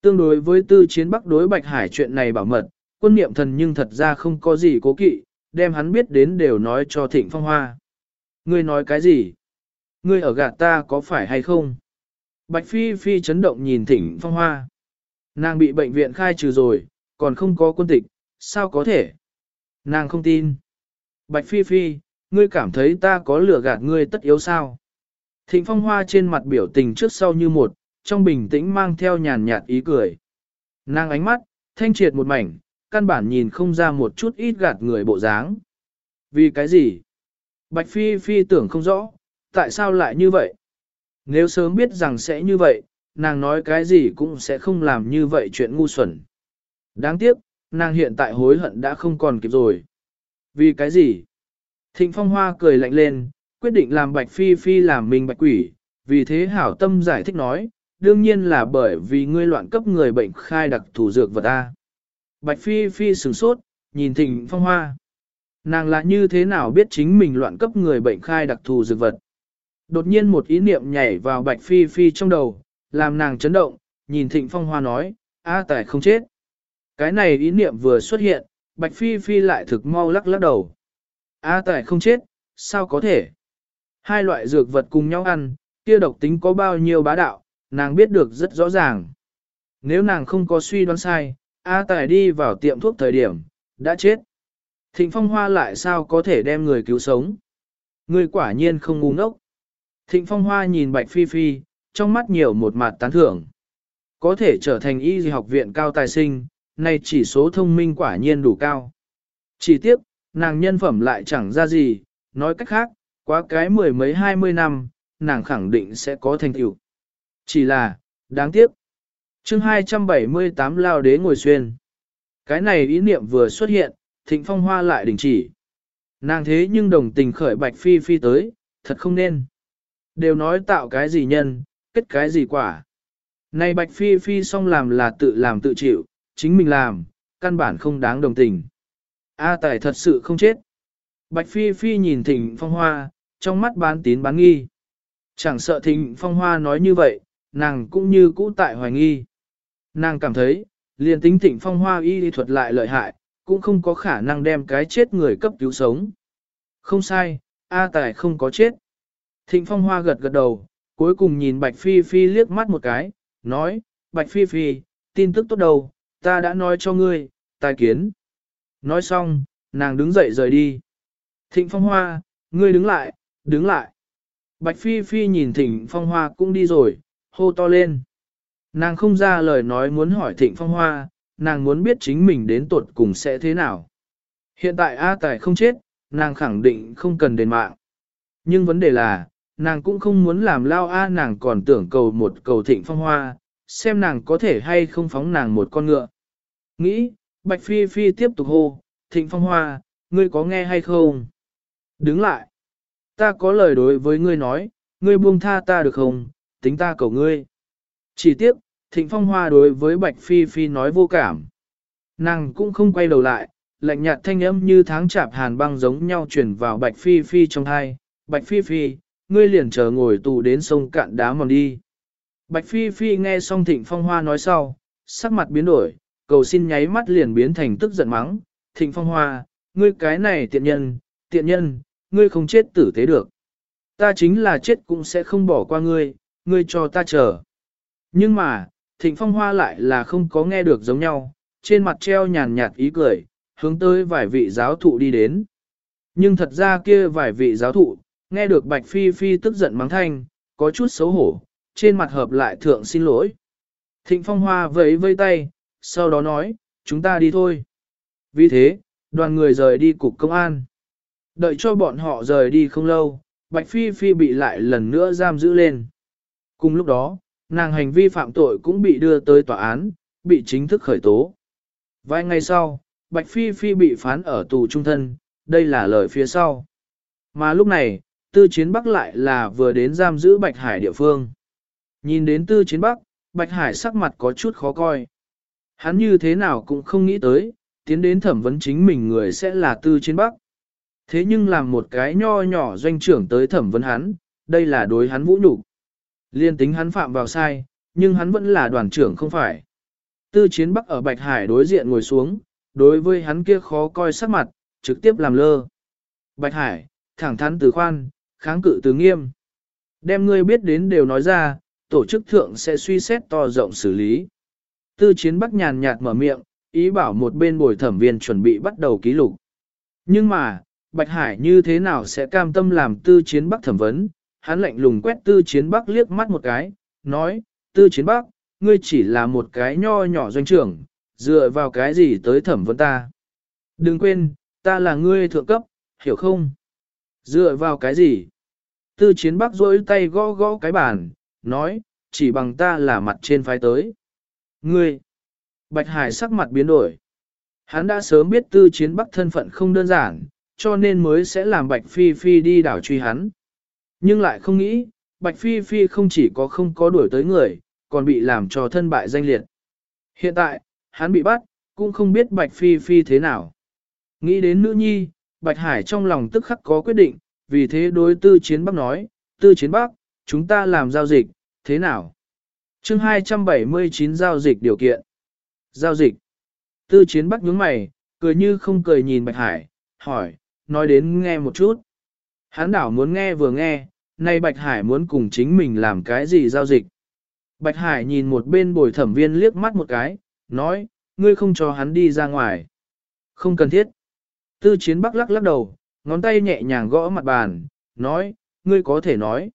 Tương đối với tư chiến bắc đối Bạch Hải chuyện này bảo mật, quân niệm thần nhưng thật ra không có gì cố kỵ, đem hắn biết đến đều nói cho thịnh phong hoa. Ngươi nói cái gì? Ngươi ở gạt ta có phải hay không? Bạch Phi Phi chấn động nhìn thịnh phong hoa. Nàng bị bệnh viện khai trừ rồi, còn không có quân tịch, sao có thể? Nàng không tin. Bạch Phi Phi, ngươi cảm thấy ta có lửa gạt ngươi tất yếu sao? Thịnh phong hoa trên mặt biểu tình trước sau như một, trong bình tĩnh mang theo nhàn nhạt ý cười. Nàng ánh mắt, thanh triệt một mảnh, căn bản nhìn không ra một chút ít gạt người bộ dáng. Vì cái gì? Bạch Phi Phi tưởng không rõ, tại sao lại như vậy? Nếu sớm biết rằng sẽ như vậy, nàng nói cái gì cũng sẽ không làm như vậy chuyện ngu xuẩn. Đáng tiếc, nàng hiện tại hối hận đã không còn kịp rồi. Vì cái gì? Thịnh Phong Hoa cười lạnh lên, quyết định làm Bạch Phi Phi làm mình bạch quỷ, vì thế hảo tâm giải thích nói, đương nhiên là bởi vì ngươi loạn cấp người bệnh khai đặc thủ dược vật A. Bạch Phi Phi sửng sốt, nhìn Thịnh Phong Hoa. Nàng là như thế nào biết chính mình loạn cấp người bệnh khai đặc thù dược vật. Đột nhiên một ý niệm nhảy vào Bạch Phi Phi trong đầu, làm nàng chấn động, nhìn Thịnh Phong Hoa nói, A tài không chết. Cái này ý niệm vừa xuất hiện, Bạch Phi Phi lại thực mau lắc lắc đầu. A tài không chết, sao có thể? Hai loại dược vật cùng nhau ăn, kia độc tính có bao nhiêu bá đạo, nàng biết được rất rõ ràng. Nếu nàng không có suy đoán sai, A tài đi vào tiệm thuốc thời điểm, đã chết. Thịnh Phong Hoa lại sao có thể đem người cứu sống? Người quả nhiên không ngu ngốc. Thịnh Phong Hoa nhìn Bạch Phi Phi, trong mắt nhiều một mặt tán thưởng. Có thể trở thành y học viện cao tài sinh, này chỉ số thông minh quả nhiên đủ cao. Chỉ tiếc, nàng nhân phẩm lại chẳng ra gì, nói cách khác, quá cái mười mấy hai mươi năm, nàng khẳng định sẽ có thành tựu. Chỉ là, đáng tiếc. chương 278 lao đế ngồi xuyên. Cái này ý niệm vừa xuất hiện, thịnh phong hoa lại đình chỉ. Nàng thế nhưng đồng tình khởi bạch phi phi tới, thật không nên. Đều nói tạo cái gì nhân, kết cái gì quả. Này bạch phi phi xong làm là tự làm tự chịu, chính mình làm, căn bản không đáng đồng tình. A tài thật sự không chết. Bạch phi phi nhìn thịnh phong hoa, trong mắt bán tín bán nghi. Chẳng sợ thịnh phong hoa nói như vậy, nàng cũng như cũ tại hoài nghi. Nàng cảm thấy, liền tính thịnh phong hoa y lý thuật lại lợi hại, cũng không có khả năng đem cái chết người cấp cứu sống. Không sai, A Tài không có chết. Thịnh Phong Hoa gật gật đầu, cuối cùng nhìn Bạch Phi Phi liếc mắt một cái, nói, Bạch Phi Phi, tin tức tốt đầu, ta đã nói cho ngươi, tài kiến. Nói xong, nàng đứng dậy rời đi. Thịnh Phong Hoa, ngươi đứng lại, đứng lại. Bạch Phi Phi nhìn Thịnh Phong Hoa cũng đi rồi, hô to lên. Nàng không ra lời nói muốn hỏi Thịnh Phong Hoa, nàng muốn biết chính mình đến tuột cùng sẽ thế nào. Hiện tại A Tài không chết, nàng khẳng định không cần đền mạng. Nhưng vấn đề là, nàng cũng không muốn làm lao A nàng còn tưởng cầu một cầu thịnh phong hoa, xem nàng có thể hay không phóng nàng một con ngựa. Nghĩ, Bạch Phi Phi tiếp tục hô, thịnh phong hoa, ngươi có nghe hay không? Đứng lại. Ta có lời đối với ngươi nói, ngươi buông tha ta được không, tính ta cầu ngươi. Chỉ tiếp, Thịnh Phong Hoa đối với Bạch Phi Phi nói vô cảm. Nàng cũng không quay đầu lại, lạnh nhạt thanh âm như tháng chạp hàn băng giống nhau truyền vào Bạch Phi Phi trong hai. Bạch Phi Phi, ngươi liền chờ ngồi tù đến sông cạn đá mòn đi. Bạch Phi Phi nghe xong Thịnh Phong Hoa nói sau, sắc mặt biến đổi, cầu xin nháy mắt liền biến thành tức giận mắng. Thịnh Phong Hoa, ngươi cái này tiện nhân, tiện nhân, ngươi không chết tử tế được. Ta chính là chết cũng sẽ không bỏ qua ngươi, ngươi cho ta chờ. Nhưng mà, Thịnh Phong Hoa lại là không có nghe được giống nhau, trên mặt treo nhàn nhạt ý cười, hướng tới vài vị giáo thụ đi đến. Nhưng thật ra kia vài vị giáo thụ, nghe được Bạch Phi Phi tức giận mắng thanh, có chút xấu hổ, trên mặt hợp lại thượng xin lỗi. Thịnh Phong Hoa vẫy vây tay, sau đó nói, chúng ta đi thôi. Vì thế, đoàn người rời đi cục công an. Đợi cho bọn họ rời đi không lâu, Bạch Phi Phi bị lại lần nữa giam giữ lên. Cùng lúc đó, nàng hành vi phạm tội cũng bị đưa tới tòa án, bị chính thức khởi tố. Vài ngày sau, Bạch Phi Phi bị phán ở tù trung thân, đây là lời phía sau. Mà lúc này, Tư Chiến Bắc lại là vừa đến giam giữ Bạch Hải địa phương. Nhìn đến Tư Chiến Bắc, Bạch Hải sắc mặt có chút khó coi. Hắn như thế nào cũng không nghĩ tới, tiến đến thẩm vấn chính mình người sẽ là Tư Chiến Bắc. Thế nhưng làm một cái nho nhỏ doanh trưởng tới thẩm vấn hắn, đây là đối hắn vũ nhục. Liên tính hắn phạm vào sai, nhưng hắn vẫn là đoàn trưởng không phải. Tư chiến bắc ở Bạch Hải đối diện ngồi xuống, đối với hắn kia khó coi sắc mặt, trực tiếp làm lơ. Bạch Hải, thẳng thắn từ khoan, kháng cự từ nghiêm. Đem ngươi biết đến đều nói ra, tổ chức thượng sẽ suy xét to rộng xử lý. Tư chiến bắc nhàn nhạt mở miệng, ý bảo một bên bồi thẩm viên chuẩn bị bắt đầu ký lục. Nhưng mà, Bạch Hải như thế nào sẽ cam tâm làm tư chiến bắc thẩm vấn, hắn lạnh lùng quét tư chiến bắc liếc mắt một cái, nói, tư chiến bắc, ngươi chỉ là một cái nho nhỏ doanh trưởng, dựa vào cái gì tới thẩm vấn ta. Đừng quên, ta là ngươi thượng cấp, hiểu không? Dựa vào cái gì? Tư chiến bắc rỗi tay gõ gõ cái bàn, nói, chỉ bằng ta là mặt trên phái tới. Ngươi! Bạch Hải sắc mặt biến đổi. Hắn đã sớm biết tư chiến bắc thân phận không đơn giản, cho nên mới sẽ làm Bạch Phi Phi đi đảo truy hắn. Nhưng lại không nghĩ, Bạch Phi Phi không chỉ có không có đuổi tới người, còn bị làm cho thân bại danh liệt. Hiện tại, hắn bị bắt, cũng không biết Bạch Phi Phi thế nào. Nghĩ đến nữ nhi, Bạch Hải trong lòng tức khắc có quyết định, vì thế đối tư chiến bắc nói, tư chiến bắc, chúng ta làm giao dịch, thế nào? Chương 279 giao dịch điều kiện. Giao dịch. Tư chiến bắc nhướng mày, cười như không cười nhìn Bạch Hải, hỏi, nói đến nghe một chút. Hắn đảo muốn nghe vừa nghe, nay Bạch Hải muốn cùng chính mình làm cái gì giao dịch. Bạch Hải nhìn một bên bồi thẩm viên liếc mắt một cái, nói, ngươi không cho hắn đi ra ngoài. Không cần thiết. Tư chiến bắc lắc lắc đầu, ngón tay nhẹ nhàng gõ mặt bàn, nói, ngươi có thể nói.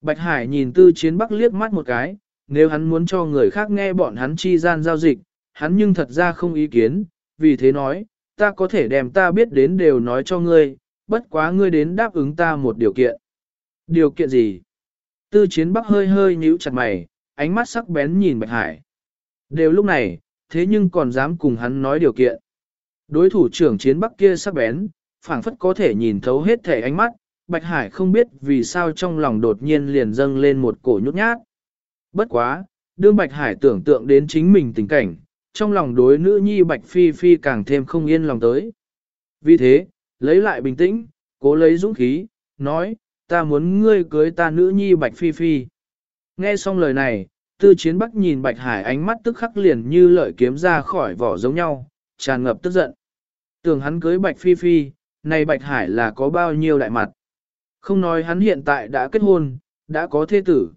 Bạch Hải nhìn tư chiến bắc liếc mắt một cái, nếu hắn muốn cho người khác nghe bọn hắn chi gian giao dịch, hắn nhưng thật ra không ý kiến, vì thế nói, ta có thể đem ta biết đến đều nói cho ngươi, bất quá ngươi đến đáp ứng ta một điều kiện. Điều kiện gì? Tư chiến bắc hơi hơi nhíu chặt mày, ánh mắt sắc bén nhìn Bạch Hải. Đều lúc này, thế nhưng còn dám cùng hắn nói điều kiện. Đối thủ trưởng chiến bắc kia sắc bén, phảng phất có thể nhìn thấu hết thể ánh mắt, Bạch Hải không biết vì sao trong lòng đột nhiên liền dâng lên một cổ nhút nhát. Bất quá, đương Bạch Hải tưởng tượng đến chính mình tình cảnh, trong lòng đối nữ nhi Bạch Phi Phi càng thêm không yên lòng tới. Vì thế, lấy lại bình tĩnh, cố lấy dũng khí, nói, ta muốn ngươi cưới ta nữ nhi Bạch Phi Phi. Nghe xong lời này, tư chiến bắc nhìn Bạch Hải ánh mắt tức khắc liền như lợi kiếm ra khỏi vỏ giống nhau, tràn ngập tức giận. Tưởng hắn cưới Bạch Phi Phi, này Bạch Hải là có bao nhiêu đại mặt. Không nói hắn hiện tại đã kết hôn, đã có thê tử.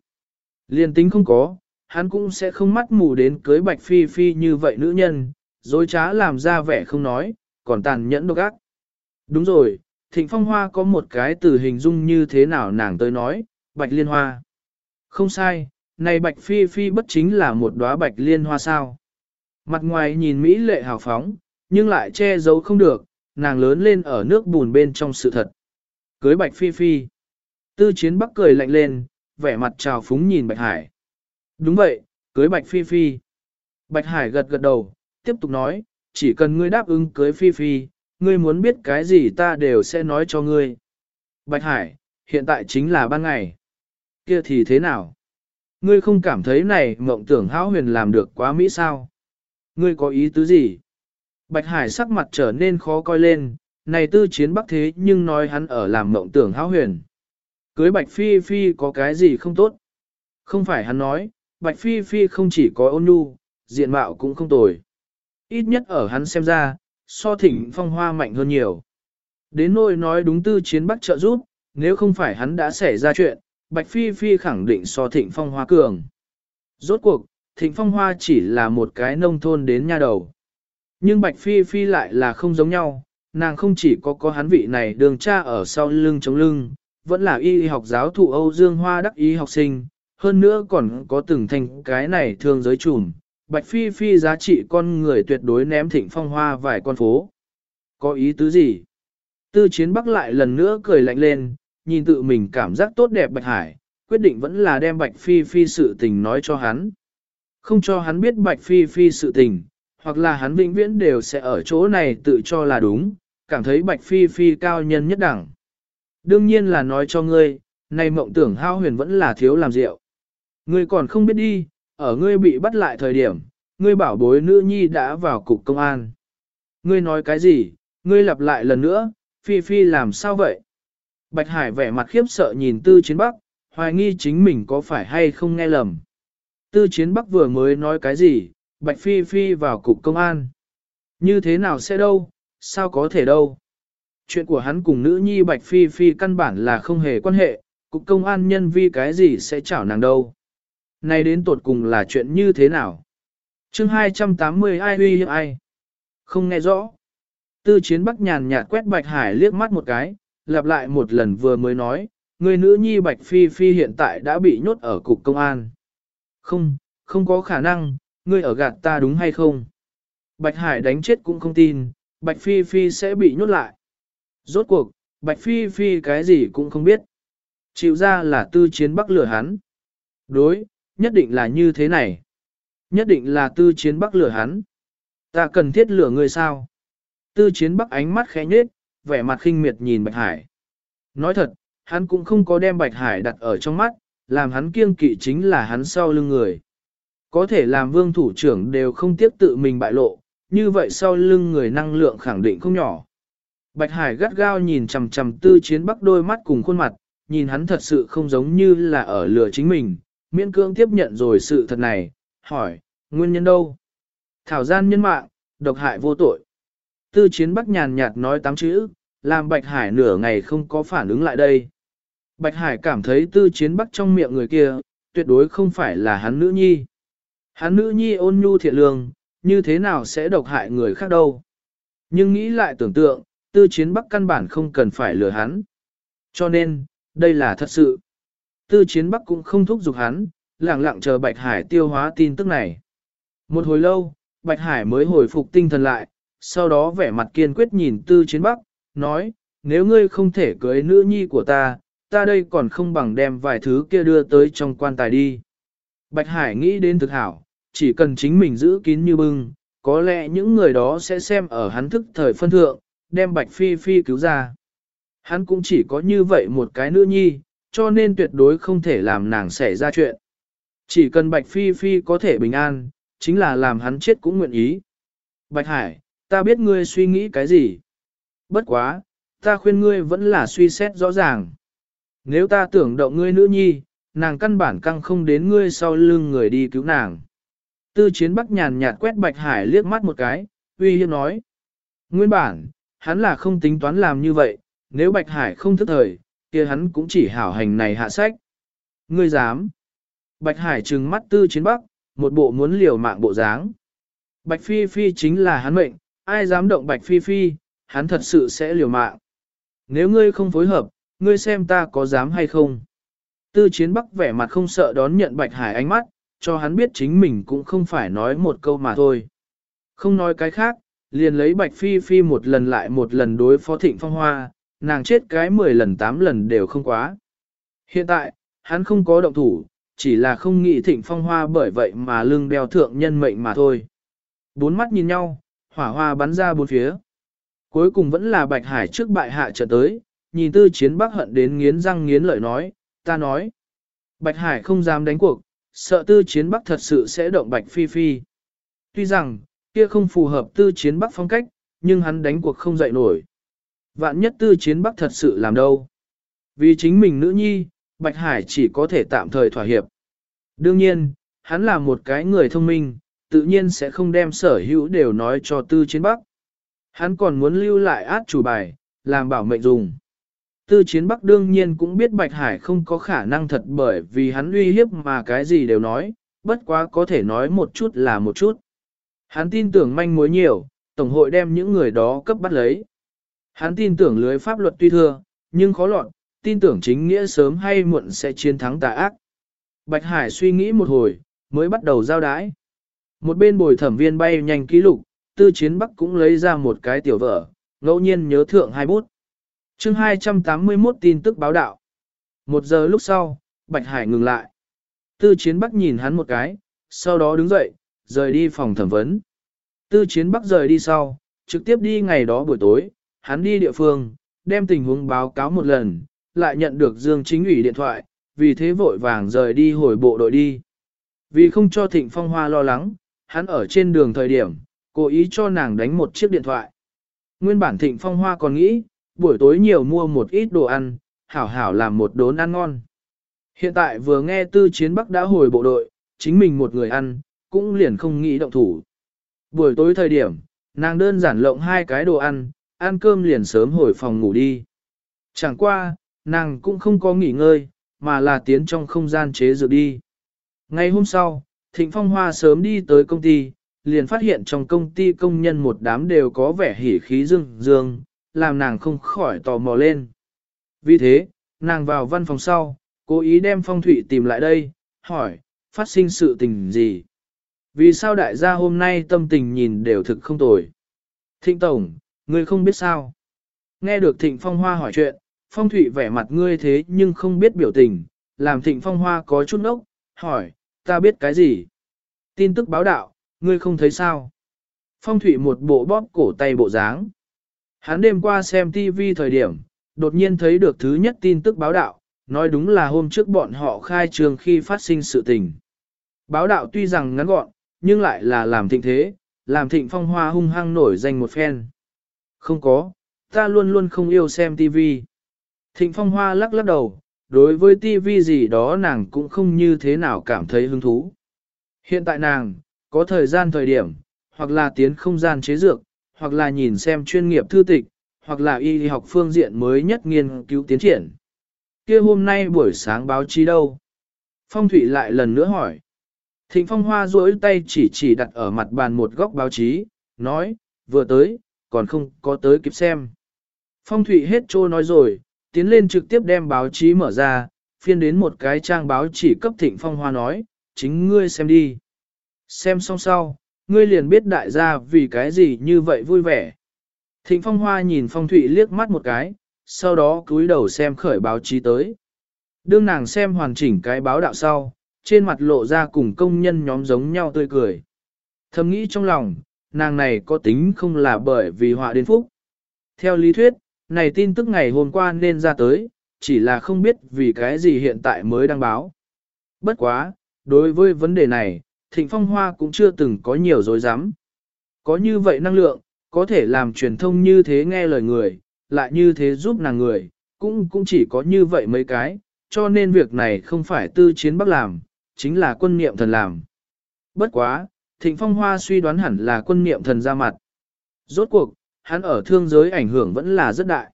Liên tính không có, hắn cũng sẽ không mắt mù đến cưới Bạch Phi Phi như vậy nữ nhân, dối trá làm ra vẻ không nói, còn tàn nhẫn độc ác. Đúng rồi, Thịnh Phong Hoa có một cái từ hình dung như thế nào nàng tới nói, Bạch Liên Hoa. Không sai, này Bạch Phi Phi bất chính là một đóa Bạch Liên Hoa sao. Mặt ngoài nhìn Mỹ lệ hào phóng, nhưng lại che giấu không được, nàng lớn lên ở nước bùn bên trong sự thật. Cưới Bạch Phi Phi. Tư chiến bắc cười lạnh lên, vẻ mặt trào phúng nhìn Bạch Hải. Đúng vậy, cưới Bạch Phi Phi. Bạch Hải gật gật đầu, tiếp tục nói, chỉ cần ngươi đáp ứng cưới Phi Phi, ngươi muốn biết cái gì ta đều sẽ nói cho ngươi. Bạch Hải, hiện tại chính là ban ngày. Kia thì thế nào? Ngươi không cảm thấy này mộng tưởng hão huyền làm được quá mỹ sao? Ngươi có ý tứ gì? Bạch Hải sắc mặt trở nên khó coi lên, này tư chiến bắc thế nhưng nói hắn ở làm mộng tưởng hão huyền. Cưới Bạch Phi Phi có cái gì không tốt? Không phải hắn nói, Bạch Phi Phi không chỉ có ôn nhu, diện mạo cũng không tồi. Ít nhất ở hắn xem ra, so thỉnh phong hoa mạnh hơn nhiều. Đến nỗi nói đúng tư chiến bắc trợ giúp, nếu không phải hắn đã xảy ra chuyện, Bạch Phi Phi khẳng định so thịnh phong hoa cường. Rốt cuộc, thịnh phong hoa chỉ là một cái nông thôn đến nha đầu. Nhưng Bạch Phi Phi lại là không giống nhau, nàng không chỉ có có hắn vị này đường cha ở sau lưng chống lưng, vẫn là y học giáo thụ Âu Dương Hoa đắc ý học sinh, hơn nữa còn có từng thành cái này thương giới trùm. Bạch Phi Phi giá trị con người tuyệt đối ném thịnh phong hoa vài con phố. Có ý tứ gì? Tư chiến bắc lại lần nữa cười lạnh lên, nhìn tự mình cảm giác tốt đẹp Bạch Hải, quyết định vẫn là đem Bạch Phi Phi sự tình nói cho hắn. Không cho hắn biết Bạch Phi Phi sự tình, hoặc là hắn vĩnh viễn đều sẽ ở chỗ này tự cho là đúng, cảm thấy Bạch Phi Phi cao nhân nhất đẳng. Đương nhiên là nói cho ngươi, này mộng tưởng hao huyền vẫn là thiếu làm rượu. Ngươi còn không biết đi, ở ngươi bị bắt lại thời điểm, ngươi bảo bối nữ nhi đã vào cục công an. Ngươi nói cái gì, ngươi lặp lại lần nữa, Phi Phi làm sao vậy? Bạch Hải vẻ mặt khiếp sợ nhìn Tư Chiến Bắc, hoài nghi chính mình có phải hay không nghe lầm. Tư Chiến Bắc vừa mới nói cái gì, Bạch Phi Phi vào cục công an. Như thế nào sẽ đâu, sao có thể đâu. Chuyện của hắn cùng nữ nhi Bạch Phi Phi căn bản là không hề quan hệ, cục công an nhân vi cái gì sẽ chảo nàng đâu. Này đến tột cùng là chuyện như thế nào? chương 280 ai huy hiếp ai? Không nghe rõ. Tư chiến bắc nhàn nhạt quét Bạch Hải liếc mắt một cái, lặp lại một lần vừa mới nói, người nữ nhi Bạch Phi Phi hiện tại đã bị nhốt ở cục công an. Không, không có khả năng, ngươi ở gạt ta đúng hay không? Bạch Hải đánh chết cũng không tin, Bạch Phi Phi sẽ bị nhốt lại. Rốt cuộc, Bạch Phi Phi cái gì cũng không biết. Chịu ra là tư chiến bắc lửa hắn. Đối, nhất định là như thế này. Nhất định là tư chiến bắc lửa hắn. Ta cần thiết lửa người sao? Tư chiến bắc ánh mắt khẽ nhếch, vẻ mặt khinh miệt nhìn Bạch Hải. Nói thật, hắn cũng không có đem Bạch Hải đặt ở trong mắt, làm hắn kiêng kỵ chính là hắn sau lưng người. Có thể làm vương thủ trưởng đều không tiếp tự mình bại lộ, như vậy sau lưng người năng lượng khẳng định không nhỏ. Bạch Hải gắt gao nhìn chằm chằm tư chiến bắc đôi mắt cùng khuôn mặt, nhìn hắn thật sự không giống như là ở lừa chính mình, miễn cương tiếp nhận rồi sự thật này, hỏi, nguyên nhân đâu? Thảo gian nhân mạng, độc hại vô tội. Tư chiến bắc nhàn nhạt nói tám chữ, làm Bạch Hải nửa ngày không có phản ứng lại đây. Bạch Hải cảm thấy tư chiến bắc trong miệng người kia, tuyệt đối không phải là hắn nữ nhi. Hắn nữ nhi ôn nhu thiện lương, như thế nào sẽ độc hại người khác đâu. Nhưng nghĩ lại tưởng tượng, tư chiến bắc căn bản không cần phải lừa hắn. Cho nên, đây là thật sự. Tư chiến bắc cũng không thúc giục hắn, lặng lặng chờ Bạch Hải tiêu hóa tin tức này. Một hồi lâu, Bạch Hải mới hồi phục tinh thần lại, sau đó vẻ mặt kiên quyết nhìn tư chiến bắc, nói, nếu ngươi không thể cưới nữ nhi của ta, ta đây còn không bằng đem vài thứ kia đưa tới trong quan tài đi. Bạch Hải nghĩ đến thực hảo, chỉ cần chính mình giữ kín như bưng, có lẽ những người đó sẽ xem ở hắn thức thời phân thượng, đem Bạch Phi Phi cứu ra. Hắn cũng chỉ có như vậy một cái nữ nhi, cho nên tuyệt đối không thể làm nàng xảy ra chuyện. Chỉ cần Bạch Phi Phi có thể bình an, chính là làm hắn chết cũng nguyện ý. Bạch Hải, ta biết ngươi suy nghĩ cái gì. Bất quá, ta khuyên ngươi vẫn là suy xét rõ ràng. Nếu ta tưởng động ngươi nữ nhi, nàng căn bản căng không đến ngươi sau lưng người đi cứu nàng. Tư chiến bắc nhàn nhạt quét Bạch Hải liếc mắt một cái, uy hiếp nói. Nguyên bản, hắn là không tính toán làm như vậy, nếu Bạch Hải không thức thời, kia hắn cũng chỉ hảo hành này hạ sách. Ngươi dám. Bạch Hải trừng mắt tư chiến bắc, một bộ muốn liều mạng bộ dáng. Bạch Phi Phi chính là hắn mệnh, ai dám động Bạch Phi Phi, hắn thật sự sẽ liều mạng. Nếu ngươi không phối hợp, ngươi xem ta có dám hay không. Tư chiến bắc vẻ mặt không sợ đón nhận Bạch Hải ánh mắt, cho hắn biết chính mình cũng không phải nói một câu mà thôi. Không nói cái khác, liền lấy Bạch Phi Phi một lần lại một lần đối phó thịnh phong hoa, nàng chết cái 10 lần 8 lần đều không quá. Hiện tại, hắn không có động thủ, chỉ là không nghĩ thịnh phong hoa bởi vậy mà lưng đeo thượng nhân mệnh mà thôi. Bốn mắt nhìn nhau, hỏa hoa bắn ra bốn phía. Cuối cùng vẫn là Bạch Hải trước bại hạ trở tới, nhìn tư chiến bắc hận đến nghiến răng nghiến lợi nói, ta nói. Bạch Hải không dám đánh cuộc, sợ tư chiến bắc thật sự sẽ động Bạch Phi Phi. Tuy rằng, kia không phù hợp tư chiến bắc phong cách, nhưng hắn đánh cuộc không dậy nổi. Vạn nhất tư chiến bắc thật sự làm đâu. Vì chính mình nữ nhi, Bạch Hải chỉ có thể tạm thời thỏa hiệp. Đương nhiên, hắn là một cái người thông minh, tự nhiên sẽ không đem sở hữu đều nói cho tư chiến bắc. Hắn còn muốn lưu lại át chủ bài, làm bảo mệnh dùng. Tư chiến bắc đương nhiên cũng biết Bạch Hải không có khả năng thật bởi vì hắn uy hiếp mà cái gì đều nói, bất quá có thể nói một chút là một chút. Hắn tin tưởng manh mối nhiều, Tổng hội đem những người đó cấp bắt lấy. Hắn tin tưởng lưới pháp luật tuy thưa, nhưng khó lọt, tin tưởng chính nghĩa sớm hay muộn sẽ chiến thắng tà ác. Bạch Hải suy nghĩ một hồi, mới bắt đầu giao đái. Một bên bồi thẩm viên bay nhanh ký lục, tư chiến bắc cũng lấy ra một cái tiểu vở, ngẫu nhiên nhớ thượng hai bút. chương 281 tin tức báo đạo. Một giờ lúc sau, Bạch Hải ngừng lại. Tư chiến bắc nhìn hắn một cái, sau đó đứng dậy, rời đi phòng thẩm vấn. Tư chiến bắc rời đi sau, trực tiếp đi ngày đó buổi tối, hắn đi địa phương, đem tình huống báo cáo một lần, lại nhận được Dương Chính ủy điện thoại, vì thế vội vàng rời đi hồi bộ đội đi. Vì không cho Thịnh Phong Hoa lo lắng, hắn ở trên đường thời điểm, cố ý cho nàng đánh một chiếc điện thoại. Nguyên bản Thịnh Phong Hoa còn nghĩ, buổi tối nhiều mua một ít đồ ăn, hảo hảo làm một đốn ăn ngon. Hiện tại vừa nghe Tư Chiến Bắc đã hồi bộ đội, chính mình một người ăn, cũng liền không nghĩ động thủ. Buổi tối thời điểm, nàng đơn giản lộng hai cái đồ ăn, ăn cơm liền sớm hồi phòng ngủ đi. Chẳng qua, nàng cũng không có nghỉ ngơi, mà là tiến trong không gian chế dược đi. Ngày hôm sau, Thịnh Phong Hoa sớm đi tới công ty, liền phát hiện trong công ty công nhân một đám đều có vẻ hỉ khí dương dương, làm nàng không khỏi tò mò lên. Vì thế, nàng vào văn phòng sau, cố ý đem Phong thủy tìm lại đây, hỏi, phát sinh sự tình gì? Vì sao đại gia hôm nay tâm tình nhìn đều thực không tồi? Thịnh Tổng, ngươi không biết sao? Nghe được Thịnh Phong Hoa hỏi chuyện, Phong Thụy vẻ mặt ngươi thế nhưng không biết biểu tình, làm Thịnh Phong Hoa có chút nốc, hỏi, ta biết cái gì? Tin tức báo đạo, ngươi không thấy sao? Phong Thụy một bộ bóp cổ tay bộ dáng. Hắn đêm qua xem TV thời điểm, đột nhiên thấy được thứ nhất tin tức báo đạo, nói đúng là hôm trước bọn họ khai trường khi phát sinh sự tình. Báo đạo tuy rằng ngắn gọn, nhưng lại là làm thịnh thế, làm thịnh phong hoa hung hăng nổi danh một phen. Không có, ta luôn luôn không yêu xem TV. Thịnh phong hoa lắc lắc đầu, đối với TV gì đó nàng cũng không như thế nào cảm thấy hứng thú. Hiện tại nàng, có thời gian thời điểm, hoặc là tiến không gian chế dược, hoặc là nhìn xem chuyên nghiệp thư tịch, hoặc là y học phương diện mới nhất nghiên cứu tiến triển. kia hôm nay buổi sáng báo chí đâu? Phong Thụy lại lần nữa hỏi. Thịnh Phong Hoa duỗi tay chỉ chỉ đặt ở mặt bàn một góc báo chí, nói, vừa tới, còn không có tới kịp xem. Phong Thụy hết trô nói rồi, tiến lên trực tiếp đem báo chí mở ra, phiên đến một cái trang báo chỉ cấp Thịnh Phong Hoa nói, chính ngươi xem đi. Xem xong sau, ngươi liền biết đại gia vì cái gì như vậy vui vẻ. Thịnh Phong Hoa nhìn Phong Thụy liếc mắt một cái, sau đó cúi đầu xem khởi báo chí tới. Đương nàng xem hoàn chỉnh cái báo đạo sau, trên mặt lộ ra cùng công nhân nhóm giống nhau tươi cười. Thầm nghĩ trong lòng, nàng này có tính không là bởi vì họa đến phúc. Theo lý thuyết, này tin tức ngày hôm qua nên ra tới, chỉ là không biết vì cái gì hiện tại mới đăng báo. Bất quá, đối với vấn đề này, Thịnh Phong Hoa cũng chưa từng có nhiều dối dám. Có như vậy năng lượng, có thể làm truyền thông như thế nghe lời người, lại như thế giúp nàng người, cũng cũng chỉ có như vậy mấy cái, cho nên việc này không phải tư chiến bắc làm, chính là quân niệm thần làm. Bất quá, Thịnh Phong Hoa suy đoán hẳn là quân niệm thần ra mặt. Rốt cuộc, hắn ở thương giới ảnh hưởng vẫn là rất đại.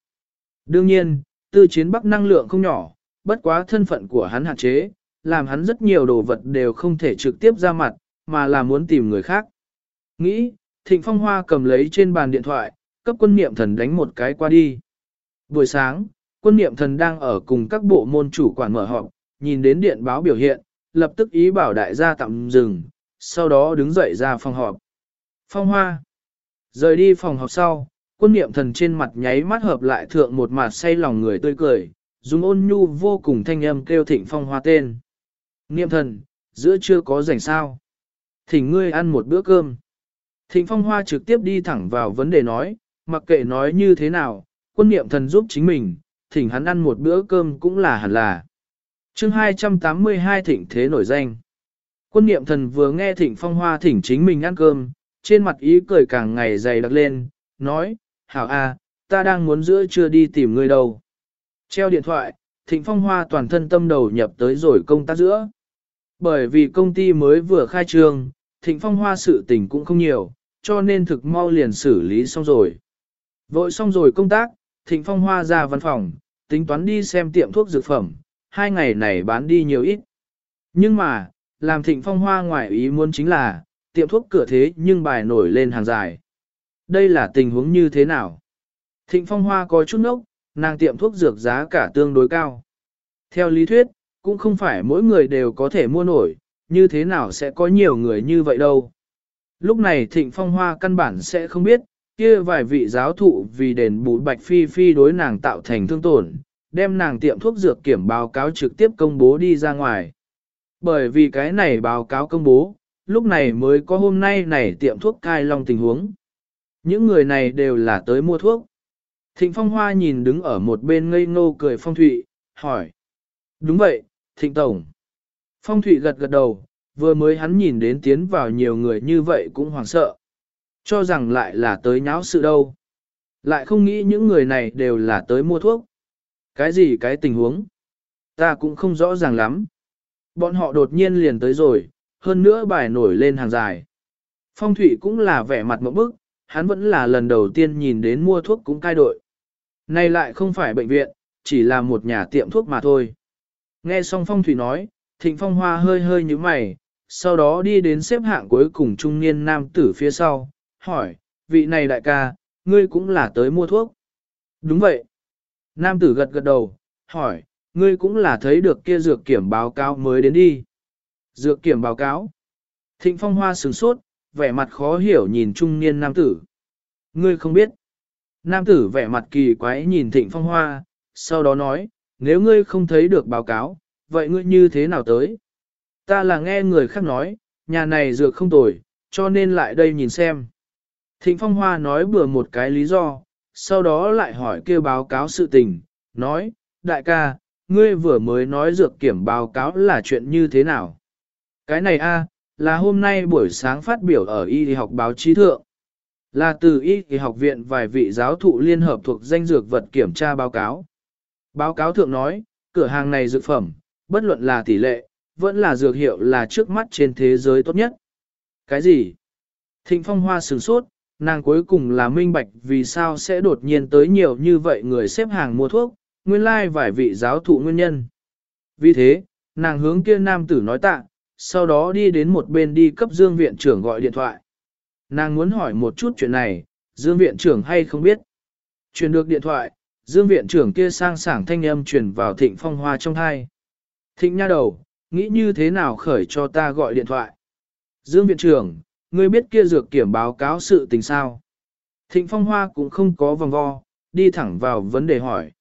Đương nhiên, tư chiến bắc năng lượng không nhỏ, bất quá thân phận của hắn hạn chế, làm hắn rất nhiều đồ vật đều không thể trực tiếp ra mặt, mà là muốn tìm người khác. Nghĩ, Thịnh Phong Hoa cầm lấy trên bàn điện thoại, cấp quân niệm thần đánh một cái qua đi. Buổi sáng, quân niệm thần đang ở cùng các bộ môn chủ quản mở họp, nhìn đến điện báo biểu hiện, lập tức ý bảo đại gia tạm dừng, sau đó đứng dậy ra phòng họp. Phong Hoa Rời đi phòng họp sau, quân niệm thần trên mặt nháy mắt hợp lại thượng một mặt say lòng người tươi cười, dùng ôn nhu vô cùng thanh âm kêu thịnh Phong Hoa tên. Niệm thần, giữa chưa có rảnh sao. Thỉnh ngươi ăn một bữa cơm. Thịnh Phong Hoa trực tiếp đi thẳng vào vấn đề nói, mặc kệ nói như thế nào, quân niệm thần giúp chính mình, thỉnh hắn ăn một bữa cơm cũng là hẳn là chương 282 thịnh thế nổi danh. Quân niệm thần vừa nghe thịnh Phong Hoa thỉnh chính mình ăn cơm, trên mặt ý cười càng ngày dày đặc lên, nói, hảo a, ta đang muốn giữa trưa đi tìm ngươi đâu. Treo điện thoại, thịnh Phong Hoa toàn thân tâm đầu nhập tới rồi công tác giữa. Bởi vì công ty mới vừa khai trương, thịnh phong hoa sự tình cũng không nhiều, cho nên thực mau liền xử lý xong rồi. Vội xong rồi công tác, thịnh phong hoa ra văn phòng, tính toán đi xem tiệm thuốc dược phẩm, hai ngày này bán đi nhiều ít. Nhưng mà, làm thịnh phong hoa ngoại ý muốn chính là, tiệm thuốc cửa thế nhưng bài nổi lên hàng dài. Đây là tình huống như thế nào? Thịnh phong hoa có chút nốc, nàng tiệm thuốc dược giá cả tương đối cao. Theo lý thuyết, cũng không phải mỗi người đều có thể mua nổi, như thế nào sẽ có nhiều người như vậy đâu. Lúc này thịnh phong hoa căn bản sẽ không biết, kia vài vị giáo thụ vì đền bù bạch phi phi đối nàng tạo thành thương tổn, đem nàng tiệm thuốc dược kiểm báo cáo trực tiếp công bố đi ra ngoài. Bởi vì cái này báo cáo công bố, lúc này mới có hôm nay này tiệm thuốc cai long tình huống. Những người này đều là tới mua thuốc. Thịnh Phong Hoa nhìn đứng ở một bên ngây ngô cười Phong Thụy, hỏi. Đúng vậy, Thịnh Tổng. Phong Thụy gật gật đầu, vừa mới hắn nhìn đến tiến vào nhiều người như vậy cũng hoảng sợ. Cho rằng lại là tới nháo sự đâu. Lại không nghĩ những người này đều là tới mua thuốc. Cái gì cái tình huống? Ta cũng không rõ ràng lắm. Bọn họ đột nhiên liền tới rồi, hơn nữa bài nổi lên hàng dài. Phong thủy cũng là vẻ mặt một bức, hắn vẫn là lần đầu tiên nhìn đến mua thuốc cũng cai đội. Này lại không phải bệnh viện, chỉ là một nhà tiệm thuốc mà thôi. Nghe xong Phong Thủy nói, Thịnh Phong Hoa hơi hơi như mày, sau đó đi đến xếp hạng cuối cùng trung niên nam tử phía sau, hỏi, vị này đại ca, ngươi cũng là tới mua thuốc. Đúng vậy. Nam tử gật gật đầu, hỏi, ngươi cũng là thấy được kia dược kiểm báo cáo mới đến đi. Dược kiểm báo cáo. Thịnh Phong Hoa sửng sốt, vẻ mặt khó hiểu nhìn trung niên nam tử. Ngươi không biết. Nam tử vẻ mặt kỳ quái nhìn thịnh phong hoa, sau đó nói, nếu ngươi không thấy được báo cáo, vậy ngươi như thế nào tới? Ta là nghe người khác nói, nhà này dược không tồi, cho nên lại đây nhìn xem. Thịnh phong hoa nói bừa một cái lý do, sau đó lại hỏi kêu báo cáo sự tình, nói, đại ca, ngươi vừa mới nói dược kiểm báo cáo là chuyện như thế nào? Cái này a là hôm nay buổi sáng phát biểu ở y học báo chí thượng. Là từ y học viện vài vị giáo thụ liên hợp thuộc danh dược vật kiểm tra báo cáo. Báo cáo thượng nói, cửa hàng này dược phẩm, bất luận là tỷ lệ, vẫn là dược hiệu là trước mắt trên thế giới tốt nhất. Cái gì? Thịnh phong hoa sửng sốt, nàng cuối cùng là minh bạch vì sao sẽ đột nhiên tới nhiều như vậy người xếp hàng mua thuốc, nguyên lai like vài vị giáo thụ nguyên nhân. Vì thế, nàng hướng kia nam tử nói tạ, sau đó đi đến một bên đi cấp Dương viện trưởng gọi điện thoại. Nàng muốn hỏi một chút chuyện này, Dương viện trưởng hay không biết. Truyền được điện thoại, Dương viện trưởng kia sang sảng thanh âm truyền vào thịnh phong hoa trong thai. Thịnh nha đầu, nghĩ như thế nào khởi cho ta gọi điện thoại. Dương viện trưởng, ngươi biết kia dược kiểm báo cáo sự tình sao. Thịnh phong hoa cũng không có vòng vo, đi thẳng vào vấn đề hỏi.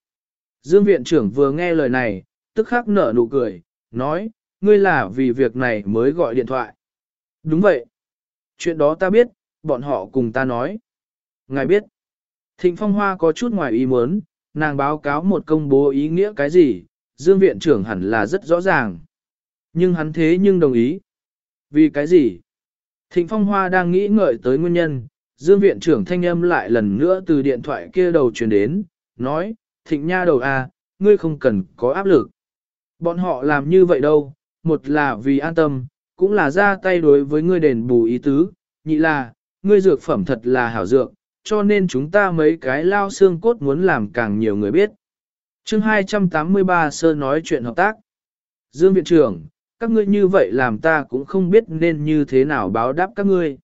Dương viện trưởng vừa nghe lời này, tức khắc nở nụ cười, nói, ngươi là vì việc này mới gọi điện thoại. Đúng vậy. Chuyện đó ta biết, bọn họ cùng ta nói. Ngài biết. Thịnh Phong Hoa có chút ngoài ý muốn, nàng báo cáo một công bố ý nghĩa cái gì, Dương viện trưởng hẳn là rất rõ ràng. Nhưng hắn thế nhưng đồng ý. Vì cái gì? Thịnh Phong Hoa đang nghĩ ngợi tới nguyên nhân, Dương viện trưởng thanh âm lại lần nữa từ điện thoại kia đầu truyền đến, nói, Thịnh nha đầu a, à, ngươi không cần có áp lực. Bọn họ làm như vậy đâu, một là vì an tâm, cũng là ra tay đối với ngươi đền bù ý tứ, nhị là, ngươi dược phẩm thật là hảo dược, cho nên chúng ta mấy cái lao xương cốt muốn làm càng nhiều người biết. chương 283 Sơ nói chuyện hợp tác. Dương Viện trưởng, các ngươi như vậy làm ta cũng không biết nên như thế nào báo đáp các ngươi.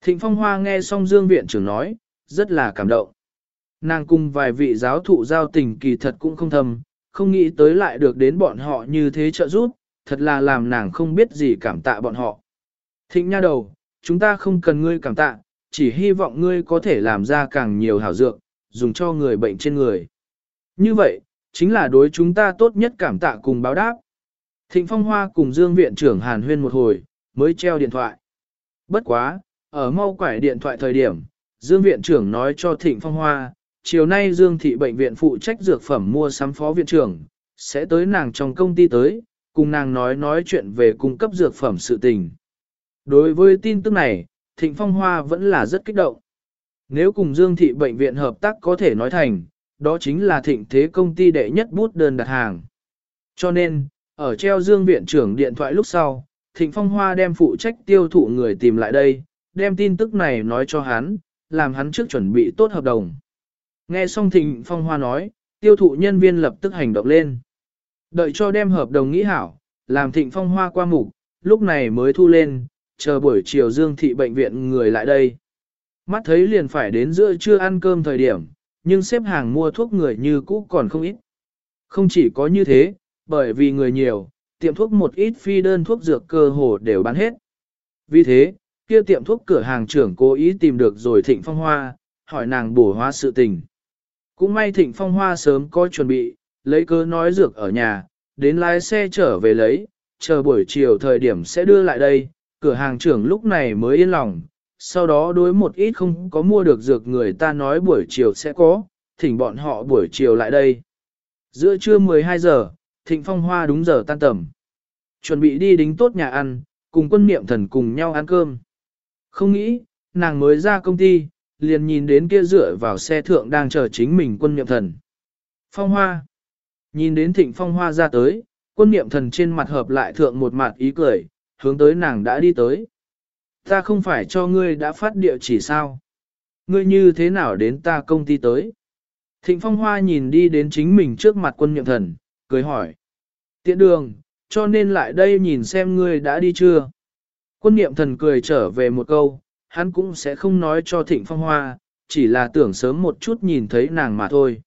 Thịnh Phong Hoa nghe xong Dương Viện trưởng nói, rất là cảm động. Nàng cùng vài vị giáo thụ giao tình kỳ thật cũng không thầm, không nghĩ tới lại được đến bọn họ như thế trợ giúp, thật là làm nàng không biết gì cảm tạ bọn họ. Thịnh nha đầu, chúng ta không cần ngươi cảm tạ, chỉ hy vọng ngươi có thể làm ra càng nhiều hảo dược, dùng cho người bệnh trên người. Như vậy, chính là đối chúng ta tốt nhất cảm tạ cùng báo đáp. Thịnh Phong Hoa cùng Dương Viện trưởng Hàn Huyên một hồi, mới treo điện thoại. Bất quá, ở mau quải điện thoại thời điểm, Dương Viện trưởng nói cho Thịnh Phong Hoa, chiều nay Dương Thị Bệnh viện phụ trách dược phẩm mua sắm phó viện trưởng, sẽ tới nàng trong công ty tới, cùng nàng nói nói chuyện về cung cấp dược phẩm sự tình. Đối với tin tức này, Thịnh Phong Hoa vẫn là rất kích động. Nếu cùng Dương Thị Bệnh viện hợp tác có thể nói thành, đó chính là thịnh thế công ty đệ nhất bút đơn đặt hàng. Cho nên, ở treo Dương Viện trưởng điện thoại lúc sau, Thịnh Phong Hoa đem phụ trách tiêu thụ người tìm lại đây, đem tin tức này nói cho hắn, làm hắn trước chuẩn bị tốt hợp đồng. Nghe xong Thịnh Phong Hoa nói, tiêu thụ nhân viên lập tức hành động lên. Đợi cho đem hợp đồng nghĩ hảo, làm thịnh phong hoa qua mục, lúc này mới thu lên, chờ buổi chiều dương thị bệnh viện người lại đây. Mắt thấy liền phải đến giữa trưa ăn cơm thời điểm, nhưng xếp hàng mua thuốc người như cũ còn không ít. Không chỉ có như thế, bởi vì người nhiều, tiệm thuốc một ít phi đơn thuốc dược cơ hồ đều bán hết. Vì thế, kia tiệm thuốc cửa hàng trưởng cố ý tìm được rồi thịnh phong hoa, hỏi nàng bổ Hoa sự tình. Cũng may thịnh phong hoa sớm có chuẩn bị, lấy cớ nói dược ở nhà, đến lái xe trở về lấy, chờ buổi chiều thời điểm sẽ đưa lại đây, cửa hàng trưởng lúc này mới yên lòng, sau đó đối một ít không có mua được dược người ta nói buổi chiều sẽ có, thỉnh bọn họ buổi chiều lại đây. Giữa trưa 12 giờ, thịnh phong hoa đúng giờ tan tầm. Chuẩn bị đi đính tốt nhà ăn, cùng quân niệm thần cùng nhau ăn cơm. Không nghĩ, nàng mới ra công ty, liền nhìn đến kia dựa vào xe thượng đang chờ chính mình quân niệm thần. Phong hoa. Nhìn đến thịnh phong hoa ra tới, quân niệm thần trên mặt hợp lại thượng một mặt ý cười, hướng tới nàng đã đi tới. Ta không phải cho ngươi đã phát địa chỉ sao? Ngươi như thế nào đến ta công ty tới? Thịnh phong hoa nhìn đi đến chính mình trước mặt quân niệm thần, cười hỏi. Tiện đường, cho nên lại đây nhìn xem ngươi đã đi chưa? Quân niệm thần cười trở về một câu, hắn cũng sẽ không nói cho thịnh phong hoa, chỉ là tưởng sớm một chút nhìn thấy nàng mà thôi.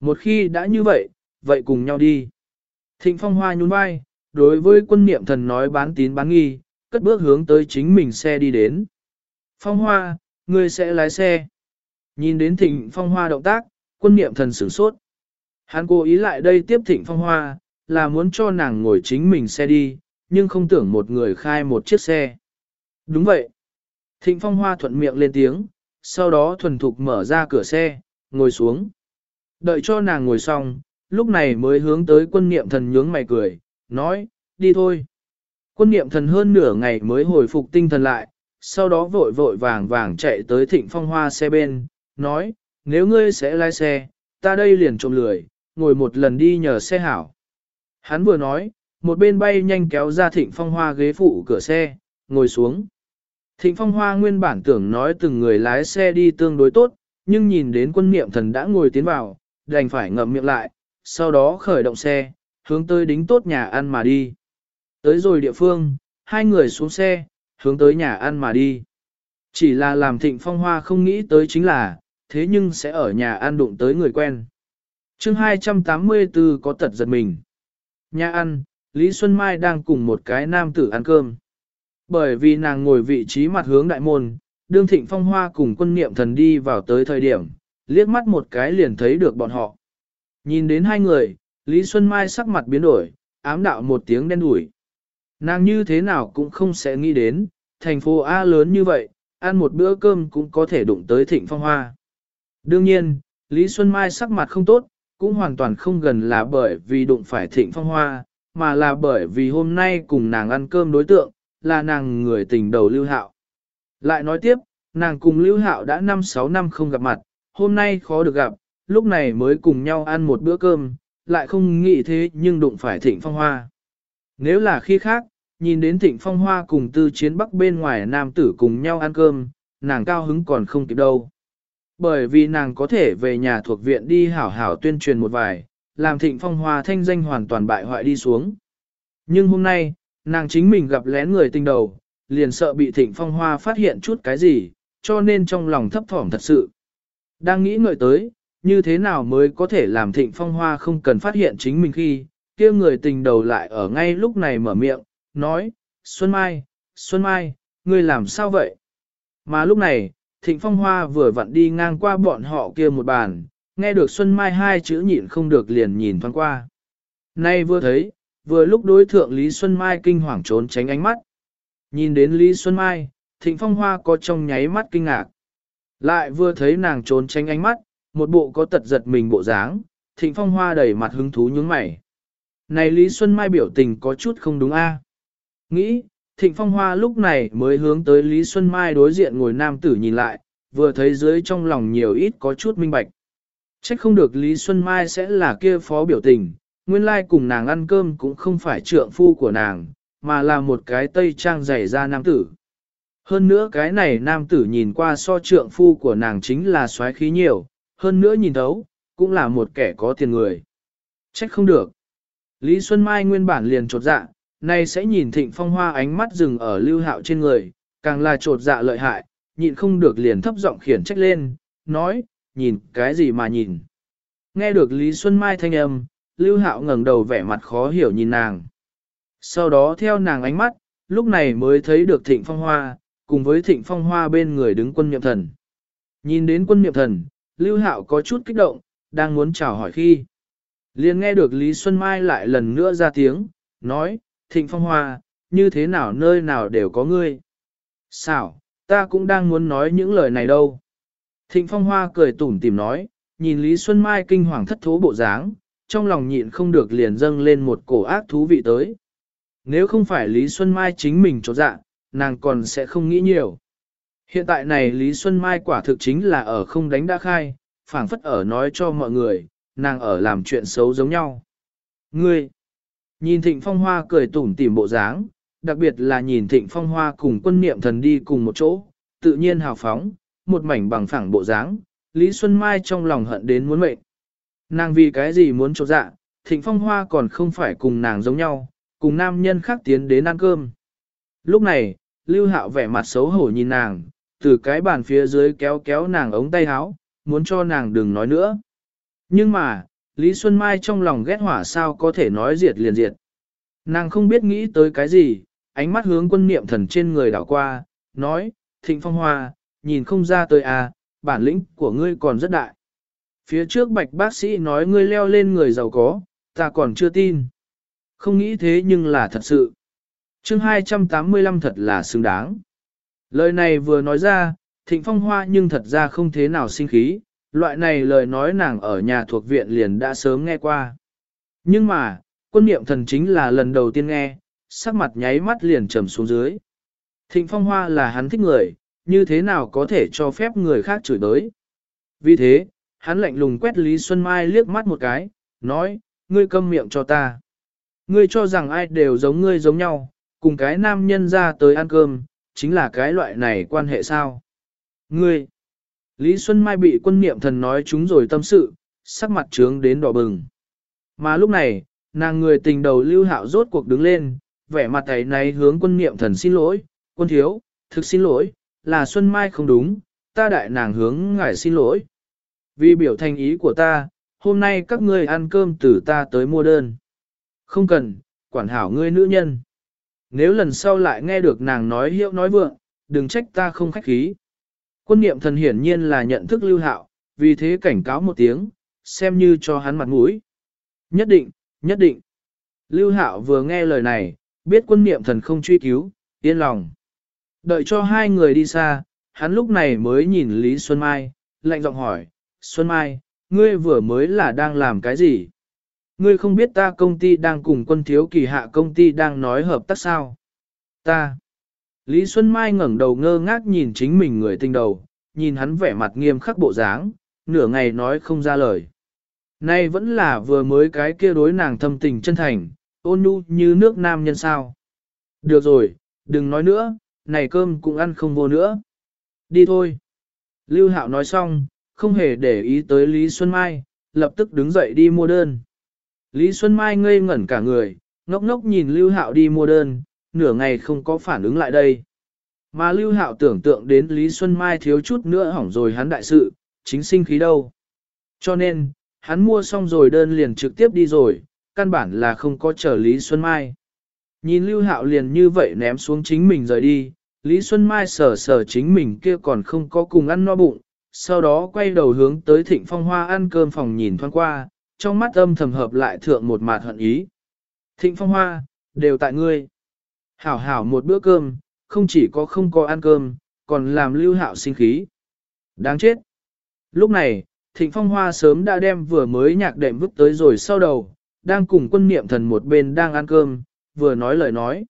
Một khi đã như vậy, vậy cùng nhau đi. Thịnh phong hoa nhún vai, đối với quân niệm thần nói bán tín bán nghi, cất bước hướng tới chính mình xe đi đến. Phong hoa, ngươi sẽ lái xe. Nhìn đến thịnh phong hoa động tác, quân niệm thần sửng sốt. Hắn cố ý lại đây tiếp thịnh phong hoa, là muốn cho nàng ngồi chính mình xe đi, nhưng không tưởng một người khai một chiếc xe. Đúng vậy. Thịnh phong hoa thuận miệng lên tiếng, sau đó thuần thục mở ra cửa xe, ngồi xuống. Đợi cho nàng ngồi xong, lúc này mới hướng tới quân niệm thần nhướng mày cười, nói, đi thôi. Quân niệm thần hơn nửa ngày mới hồi phục tinh thần lại, sau đó vội vội vàng vàng chạy tới thịnh phong hoa xe bên, nói, nếu ngươi sẽ lái xe, ta đây liền trộm lười, ngồi một lần đi nhờ xe hảo. Hắn vừa nói, một bên bay nhanh kéo ra thịnh phong hoa ghế phụ cửa xe, ngồi xuống. Thịnh phong hoa nguyên bản tưởng nói từng người lái xe đi tương đối tốt, nhưng nhìn đến quân niệm thần đã ngồi tiến vào, đành phải ngậm miệng lại, sau đó khởi động xe, hướng tới đính tốt nhà ăn mà đi. Tới rồi địa phương, hai người xuống xe, hướng tới nhà ăn mà đi. Chỉ là làm thịnh phong hoa không nghĩ tới chính là, thế nhưng sẽ ở nhà ăn đụng tới người quen chương 284 có tật giật mình. Nhà ăn, Lý Xuân Mai đang cùng một cái nam tử ăn cơm. Bởi vì nàng ngồi vị trí mặt hướng đại môn, đương thịnh phong hoa cùng quân niệm thần đi vào tới thời điểm, liếc mắt một cái liền thấy được bọn họ. Nhìn đến hai người, Lý Xuân Mai sắc mặt biến đổi, ám đạo một tiếng đen đủi. Nàng như thế nào cũng không sẽ nghĩ đến, thành phố A lớn như vậy, ăn một bữa cơm cũng có thể đụng tới thịnh phong hoa. Đương nhiên, Lý Xuân Mai sắc mặt không tốt, cũng hoàn toàn không gần là bởi vì đụng phải thịnh phong hoa, mà là bởi vì hôm nay cùng nàng ăn cơm đối tượng, là nàng người tình đầu Lưu Hạo. Lại nói tiếp, nàng cùng Lưu Hạo đã 5-6 năm không gặp mặt, hôm nay khó được gặp, lúc này mới cùng nhau ăn một bữa cơm, lại không nghĩ thế nhưng đụng phải thịnh phong hoa. Nếu là khi khác, nhìn đến thịnh phong hoa cùng tư chiến bắc bên ngoài nam tử cùng nhau ăn cơm, nàng cao hứng còn không kịp đâu. Bởi vì nàng có thể về nhà thuộc viện đi hảo hảo tuyên truyền một vài, làm thịnh phong hoa thanh danh hoàn toàn bại hoại đi xuống. Nhưng hôm nay, nàng chính mình gặp lén người tình đầu, liền sợ bị thịnh phong hoa phát hiện chút cái gì, cho nên trong lòng thấp thỏm thật sự. Đang nghĩ ngợi tới, như thế nào mới có thể làm thịnh phong hoa không cần phát hiện chính mình khi, kia người tình đầu lại ở ngay lúc này mở miệng, nói, Xuân Mai, Xuân Mai, ngươi làm sao vậy? Mà lúc này, thịnh phong hoa vừa vặn đi ngang qua bọn họ kia một bàn, nghe được Xuân Mai hai chữ nhịn không được liền nhìn thoáng qua. Nay vừa thấy, vừa lúc đối thượng Lý Xuân Mai kinh hoàng trốn tránh ánh mắt. Nhìn đến Lý Xuân Mai, thịnh phong hoa có trong nháy mắt kinh ngạc. Lại vừa thấy nàng trốn tránh ánh mắt, một bộ có tật giật mình bộ dáng, thịnh phong hoa đầy mặt hứng thú nhướng mày. Này Lý Xuân Mai biểu tình có chút không đúng a. Nghĩ, thịnh phong hoa lúc này mới hướng tới Lý Xuân Mai đối diện ngồi nam tử nhìn lại, vừa thấy dưới trong lòng nhiều ít có chút minh bạch. Trách không được Lý Xuân Mai sẽ là kia phó biểu tình, nguyên lai cùng nàng ăn cơm cũng không phải trượng phu của nàng, mà là một cái tây trang dày ra nam tử. Hơn nữa cái này nam tử nhìn qua so trượng phu của nàng chính là xoáy khí nhiều, hơn nữa nhìn thấu, cũng là một kẻ có tiền người. Trách không được. Lý Xuân Mai nguyên bản liền trột dạ, nay sẽ nhìn thịnh phong hoa ánh mắt dừng ở lưu hạo trên người, càng là trột dạ lợi hại, nhịn không được liền thấp giọng khiển trách lên, nói, nhìn cái gì mà nhìn. Nghe được Lý Xuân Mai thanh âm, lưu hạo ngẩng đầu vẻ mặt khó hiểu nhìn nàng. Sau đó theo nàng ánh mắt, lúc này mới thấy được thịnh phong hoa, cùng với thịnh phong hoa bên người đứng quân niệm thần. Nhìn đến quân niệm thần, lưu hạo có chút kích động, đang muốn chào hỏi khi. liền nghe được Lý Xuân Mai lại lần nữa ra tiếng, nói, thịnh phong hoa, như thế nào nơi nào đều có ngươi. Xảo, ta cũng đang muốn nói những lời này đâu. Thịnh phong hoa cười tủm tìm nói, nhìn Lý Xuân Mai kinh hoàng thất thố bộ dáng, trong lòng nhịn không được liền dâng lên một cổ ác thú vị tới. Nếu không phải Lý Xuân Mai chính mình trốn dạ, nàng còn sẽ không nghĩ nhiều. Hiện tại này Lý Xuân Mai quả thực chính là ở không đánh đã khai, phảng phất ở nói cho mọi người, nàng ở làm chuyện xấu giống nhau. Ngươi, nhìn Thịnh Phong Hoa cười tủm tỉm bộ dáng, đặc biệt là nhìn Thịnh Phong Hoa cùng quân niệm thần đi cùng một chỗ, tự nhiên hào phóng, một mảnh bằng phẳng bộ dáng, Lý Xuân Mai trong lòng hận đến muốn mệnh. Nàng vì cái gì muốn trột dạ, Thịnh Phong Hoa còn không phải cùng nàng giống nhau, cùng nam nhân khác tiến đến ăn cơm. Lúc này, Lưu Hạo vẻ mặt xấu hổ nhìn nàng, từ cái bàn phía dưới kéo kéo nàng ống tay áo, muốn cho nàng đừng nói nữa. Nhưng mà, Lý Xuân Mai trong lòng ghét hỏa sao có thể nói diệt liền diệt. Nàng không biết nghĩ tới cái gì, ánh mắt hướng quân niệm thần trên người đảo qua, nói, thịnh phong hoa, nhìn không ra tới à, bản lĩnh của ngươi còn rất đại. Phía trước bạch bác sĩ nói ngươi leo lên người giàu có, ta còn chưa tin. Không nghĩ thế nhưng là thật sự. chương 285 thật là xứng đáng. Lời này vừa nói ra, thịnh phong hoa nhưng thật ra không thế nào sinh khí, loại này lời nói nàng ở nhà thuộc viện liền đã sớm nghe qua. Nhưng mà, quân niệm thần chính là lần đầu tiên nghe, sắc mặt nháy mắt liền trầm xuống dưới. Thịnh phong hoa là hắn thích người, như thế nào có thể cho phép người khác chửi tới. Vì thế, hắn lạnh lùng quét Lý Xuân Mai liếc mắt một cái, nói, ngươi câm miệng cho ta. Ngươi cho rằng ai đều giống ngươi giống nhau, cùng cái nam nhân ra tới ăn cơm, chính là cái loại này quan hệ sao? Ngươi! Lý Xuân Mai bị quân niệm thần nói chúng rồi tâm sự, sắc mặt trướng đến đỏ bừng. Mà lúc này, nàng người tình đầu lưu hạo rốt cuộc đứng lên, vẻ mặt ấy này hướng quân niệm thần xin lỗi, quân thiếu, thực xin lỗi, là Xuân Mai không đúng, ta đại nàng hướng ngài xin lỗi. Vì biểu thành ý của ta, hôm nay các ngươi ăn cơm từ ta tới mua đơn. Không cần, quản hảo ngươi nữ nhân. Nếu lần sau lại nghe được nàng nói hiệu nói vượng, đừng trách ta không khách khí. Quân niệm thần hiển nhiên là nhận thức lưu hạo, vì thế cảnh cáo một tiếng, xem như cho hắn mặt mũi. Nhất định, nhất định. Lưu hạo vừa nghe lời này, biết quân niệm thần không truy cứu, yên lòng. Đợi cho hai người đi xa, hắn lúc này mới nhìn Lý Xuân Mai, lạnh giọng hỏi, Xuân Mai, ngươi vừa mới là đang làm cái gì? Ngươi không biết ta công ty đang cùng quân thiếu kỳ hạ công ty đang nói hợp tác sao? Ta. Lý Xuân Mai ngẩng đầu ngơ ngác nhìn chính mình người tinh đầu, nhìn hắn vẻ mặt nghiêm khắc bộ dáng, nửa ngày nói không ra lời. Nay vẫn là vừa mới cái kia đối nàng thâm tình chân thành, ôn nhu như nước nam nhân sao. Được rồi, đừng nói nữa, này cơm cũng ăn không vô nữa. Đi thôi. Lưu Hạo nói xong, không hề để ý tới Lý Xuân Mai, lập tức đứng dậy đi mua đơn. Lý Xuân Mai ngây ngẩn cả người, ngốc ngốc nhìn Lưu Hạo đi mua đơn, nửa ngày không có phản ứng lại đây. Mà Lưu Hạo tưởng tượng đến Lý Xuân Mai thiếu chút nữa hỏng rồi hắn đại sự, chính sinh khí đâu. Cho nên, hắn mua xong rồi đơn liền trực tiếp đi rồi, căn bản là không có chờ Lý Xuân Mai. Nhìn Lưu Hạo liền như vậy ném xuống chính mình rời đi, Lý Xuân Mai sờ sờ chính mình kia còn không có cùng ăn no bụng, sau đó quay đầu hướng tới thịnh phong hoa ăn cơm phòng nhìn thoáng qua, trong mắt âm thầm hợp lại thượng một mạt hận ý. Thịnh phong hoa, đều tại ngươi. Hảo hảo một bữa cơm, không chỉ có không có ăn cơm, còn làm lưu hạo sinh khí. Đáng chết. Lúc này, thịnh phong hoa sớm đã đem vừa mới nhạc đệm vứt tới rồi sau đầu, đang cùng quân niệm thần một bên đang ăn cơm, vừa nói lời nói.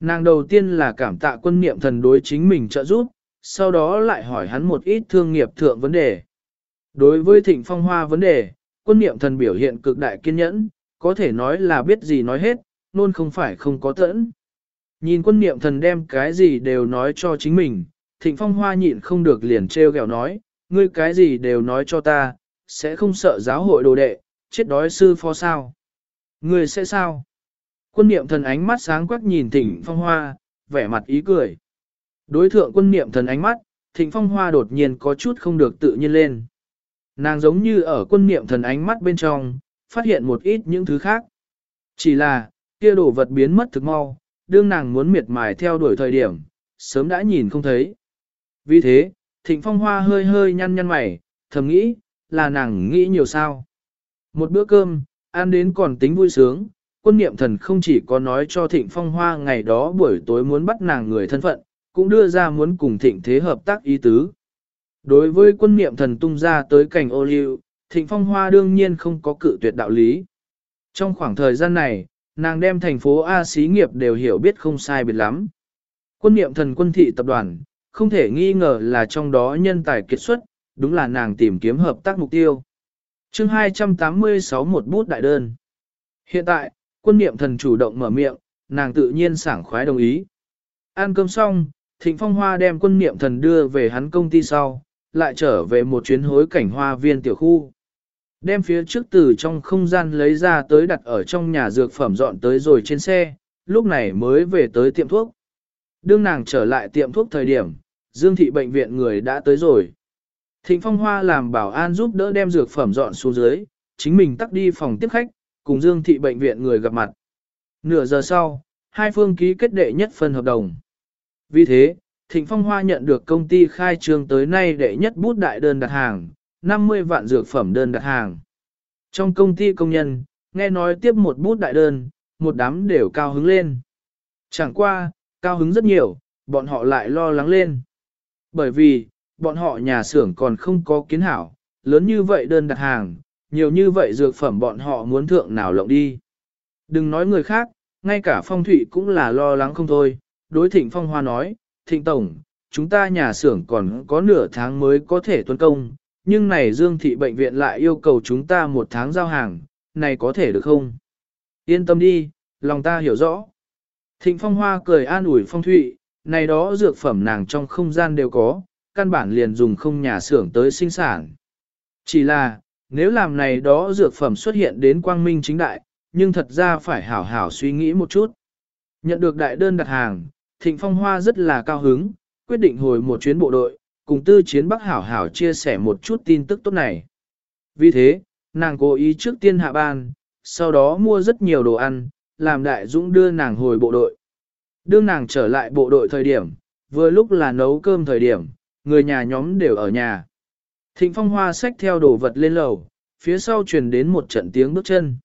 Nàng đầu tiên là cảm tạ quân niệm thần đối chính mình trợ giúp, sau đó lại hỏi hắn một ít thương nghiệp thượng vấn đề. Đối với thịnh phong hoa vấn đề, quân niệm thần biểu hiện cực đại kiên nhẫn, có thể nói là biết gì nói hết, luôn không phải không có tẫn. Nhìn quân niệm thần đem cái gì đều nói cho chính mình, thịnh phong hoa nhịn không được liền treo gẹo nói, ngươi cái gì đều nói cho ta, sẽ không sợ giáo hội đồ đệ, chết đói sư phó sao. Ngươi sẽ sao? Quân niệm thần ánh mắt sáng quắc nhìn thịnh phong hoa, vẻ mặt ý cười. Đối thượng quân niệm thần ánh mắt, thịnh phong hoa đột nhiên có chút không được tự nhiên lên. Nàng giống như ở quân niệm thần ánh mắt bên trong, phát hiện một ít những thứ khác. Chỉ là, kia đồ vật biến mất thực mau, đương nàng muốn miệt mài theo đuổi thời điểm, sớm đã nhìn không thấy. Vì thế, thịnh phong hoa hơi hơi nhăn nhăn mày, thầm nghĩ, là nàng nghĩ nhiều sao. Một bữa cơm, ăn đến còn tính vui sướng, quân niệm thần không chỉ có nói cho thịnh phong hoa ngày đó buổi tối muốn bắt nàng người thân phận, cũng đưa ra muốn cùng thịnh thế hợp tác ý tứ. Đối với quân niệm thần tung ra tới cảnh ô liu, thịnh phong hoa đương nhiên không có cự tuyệt đạo lý. Trong khoảng thời gian này, nàng đem thành phố A xí nghiệp đều hiểu biết không sai biệt lắm. Quân niệm thần quân thị tập đoàn, không thể nghi ngờ là trong đó nhân tài kiệt xuất, đúng là nàng tìm kiếm hợp tác mục tiêu. chương 286 một bút đại đơn. Hiện tại, quân niệm thần chủ động mở miệng, nàng tự nhiên sảng khoái đồng ý. Ăn cơm xong, Thịnh Phong Hoa đem quân niệm thần đưa về hắn công ty sau, lại trở về một chuyến hối cảnh hoa viên tiểu khu. Đem phía trước từ trong không gian lấy ra tới đặt ở trong nhà dược phẩm dọn tới rồi trên xe, lúc này mới về tới tiệm thuốc. Đương nàng trở lại tiệm thuốc thời điểm, Dương thị bệnh viện người đã tới rồi. Thịnh Phong Hoa làm bảo an giúp đỡ đem dược phẩm dọn xuống dưới, chính mình tắt đi phòng tiếp khách, cùng Dương thị bệnh viện người gặp mặt. Nửa giờ sau, hai phương ký kết đệ nhất phần hợp đồng. Vì thế, Thịnh Phong Hoa nhận được công ty khai trương tới nay đệ nhất bút đại đơn đặt hàng, 50 vạn dược phẩm đơn đặt hàng. Trong công ty công nhân, nghe nói tiếp một bút đại đơn, một đám đều cao hứng lên. Chẳng qua, cao hứng rất nhiều, bọn họ lại lo lắng lên. Bởi vì, bọn họ nhà xưởng còn không có kiến hảo, lớn như vậy đơn đặt hàng, nhiều như vậy dược phẩm bọn họ muốn thượng nào lộng đi. Đừng nói người khác, ngay cả phong thủy cũng là lo lắng không thôi. Đối thịnh phong hoa nói, thịnh tổng, chúng ta nhà xưởng còn có nửa tháng mới có thể tuân công, nhưng này dương thị bệnh viện lại yêu cầu chúng ta một tháng giao hàng, này có thể được không? Yên tâm đi, lòng ta hiểu rõ. Thịnh phong hoa cười an ủi phong thụy, này đó dược phẩm nàng trong không gian đều có, căn bản liền dùng không nhà xưởng tới sinh sản. Chỉ là, nếu làm này đó dược phẩm xuất hiện đến quang minh chính đại, nhưng thật ra phải hảo hảo suy nghĩ một chút. Nhận được đại đơn đặt hàng, Thịnh Phong Hoa rất là cao hứng, quyết định hồi một chuyến bộ đội, cùng tư chiến Bắc hảo hảo chia sẻ một chút tin tức tốt này. Vì thế, nàng cố ý trước tiên hạ ban, sau đó mua rất nhiều đồ ăn, làm đại dũng đưa nàng hồi bộ đội. Đưa nàng trở lại bộ đội thời điểm, vừa lúc là nấu cơm thời điểm, người nhà nhóm đều ở nhà. Thịnh phong hoa xách theo đồ vật lên lầu, phía sau truyền đến một trận tiếng bước chân.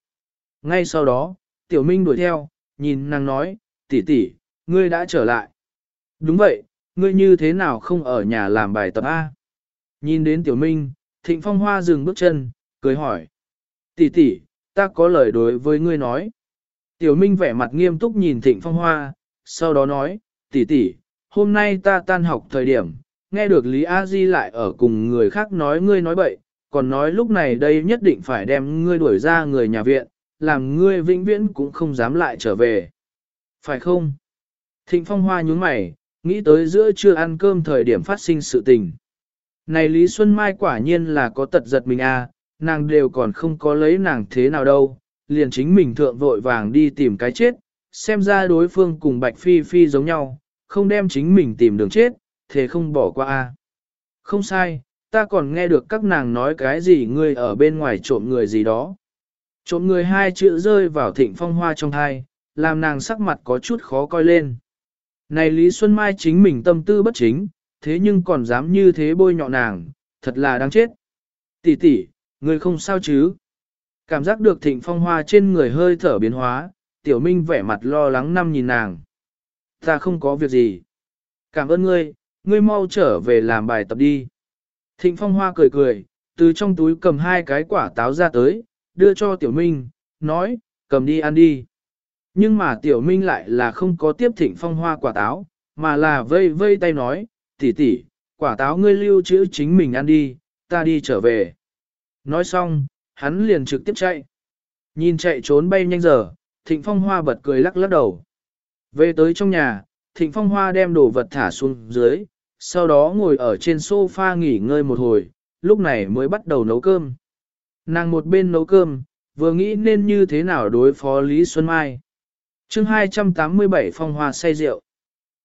Ngay sau đó, tiểu minh đuổi theo, nhìn nàng nói, tỷ tỷ, ngươi đã trở lại. Đúng vậy, ngươi như thế nào không ở nhà làm bài tập A? Nhìn đến tiểu minh, thịnh phong hoa dừng bước chân, cười hỏi. Tỷ tỷ, ta có lời đối với ngươi nói. Tiểu minh vẻ mặt nghiêm túc nhìn thịnh phong hoa, sau đó nói, tỷ tỷ, hôm nay ta tan học thời điểm, nghe được Lý A Di lại ở cùng người khác nói ngươi nói bậy, còn nói lúc này đây nhất định phải đem ngươi đuổi ra người nhà viện, làm ngươi vĩnh viễn cũng không dám lại trở về. Phải không? Thịnh Phong Hoa nhướng mày, nghĩ tới giữa trưa ăn cơm thời điểm phát sinh sự tình. Này Lý Xuân Mai quả nhiên là có tật giật mình à, nàng đều còn không có lấy nàng thế nào đâu, liền chính mình thượng vội vàng đi tìm cái chết, xem ra đối phương cùng Bạch Phi Phi giống nhau, không đem chính mình tìm đường chết, thế không bỏ qua a. Không sai, ta còn nghe được các nàng nói cái gì ngươi ở bên ngoài trộm người gì đó. Trộm người hai chữ rơi vào thịnh phong hoa trong thai, làm nàng sắc mặt có chút khó coi lên. Này Lý Xuân Mai chính mình tâm tư bất chính, thế nhưng còn dám như thế bôi nhọ nàng, thật là đáng chết. Tỷ tỷ, người không sao chứ? Cảm giác được thịnh phong hoa trên người hơi thở biến hóa, tiểu minh vẻ mặt lo lắng năm nhìn nàng. Ta không có việc gì. Cảm ơn ngươi, ngươi mau trở về làm bài tập đi. Thịnh phong hoa cười cười, từ trong túi cầm hai cái quả táo ra tới, đưa cho tiểu minh, nói, cầm đi ăn đi. Nhưng mà tiểu minh lại là không có tiếp thịnh phong hoa quả táo, mà là vây vây tay nói, tỷ tỷ, quả táo ngươi lưu trữ chính mình ăn đi, ta đi trở về. Nói xong, hắn liền trực tiếp chạy. Nhìn chạy trốn bay nhanh giờ, thịnh phong hoa bật cười lắc lắc đầu. Về tới trong nhà, thịnh phong hoa đem đồ vật thả xuống dưới, sau đó ngồi ở trên sofa nghỉ ngơi một hồi, lúc này mới bắt đầu nấu cơm. Nàng một bên nấu cơm, vừa nghĩ nên như thế nào đối phó Lý Xuân Mai chương 287 phong hoa say rượu.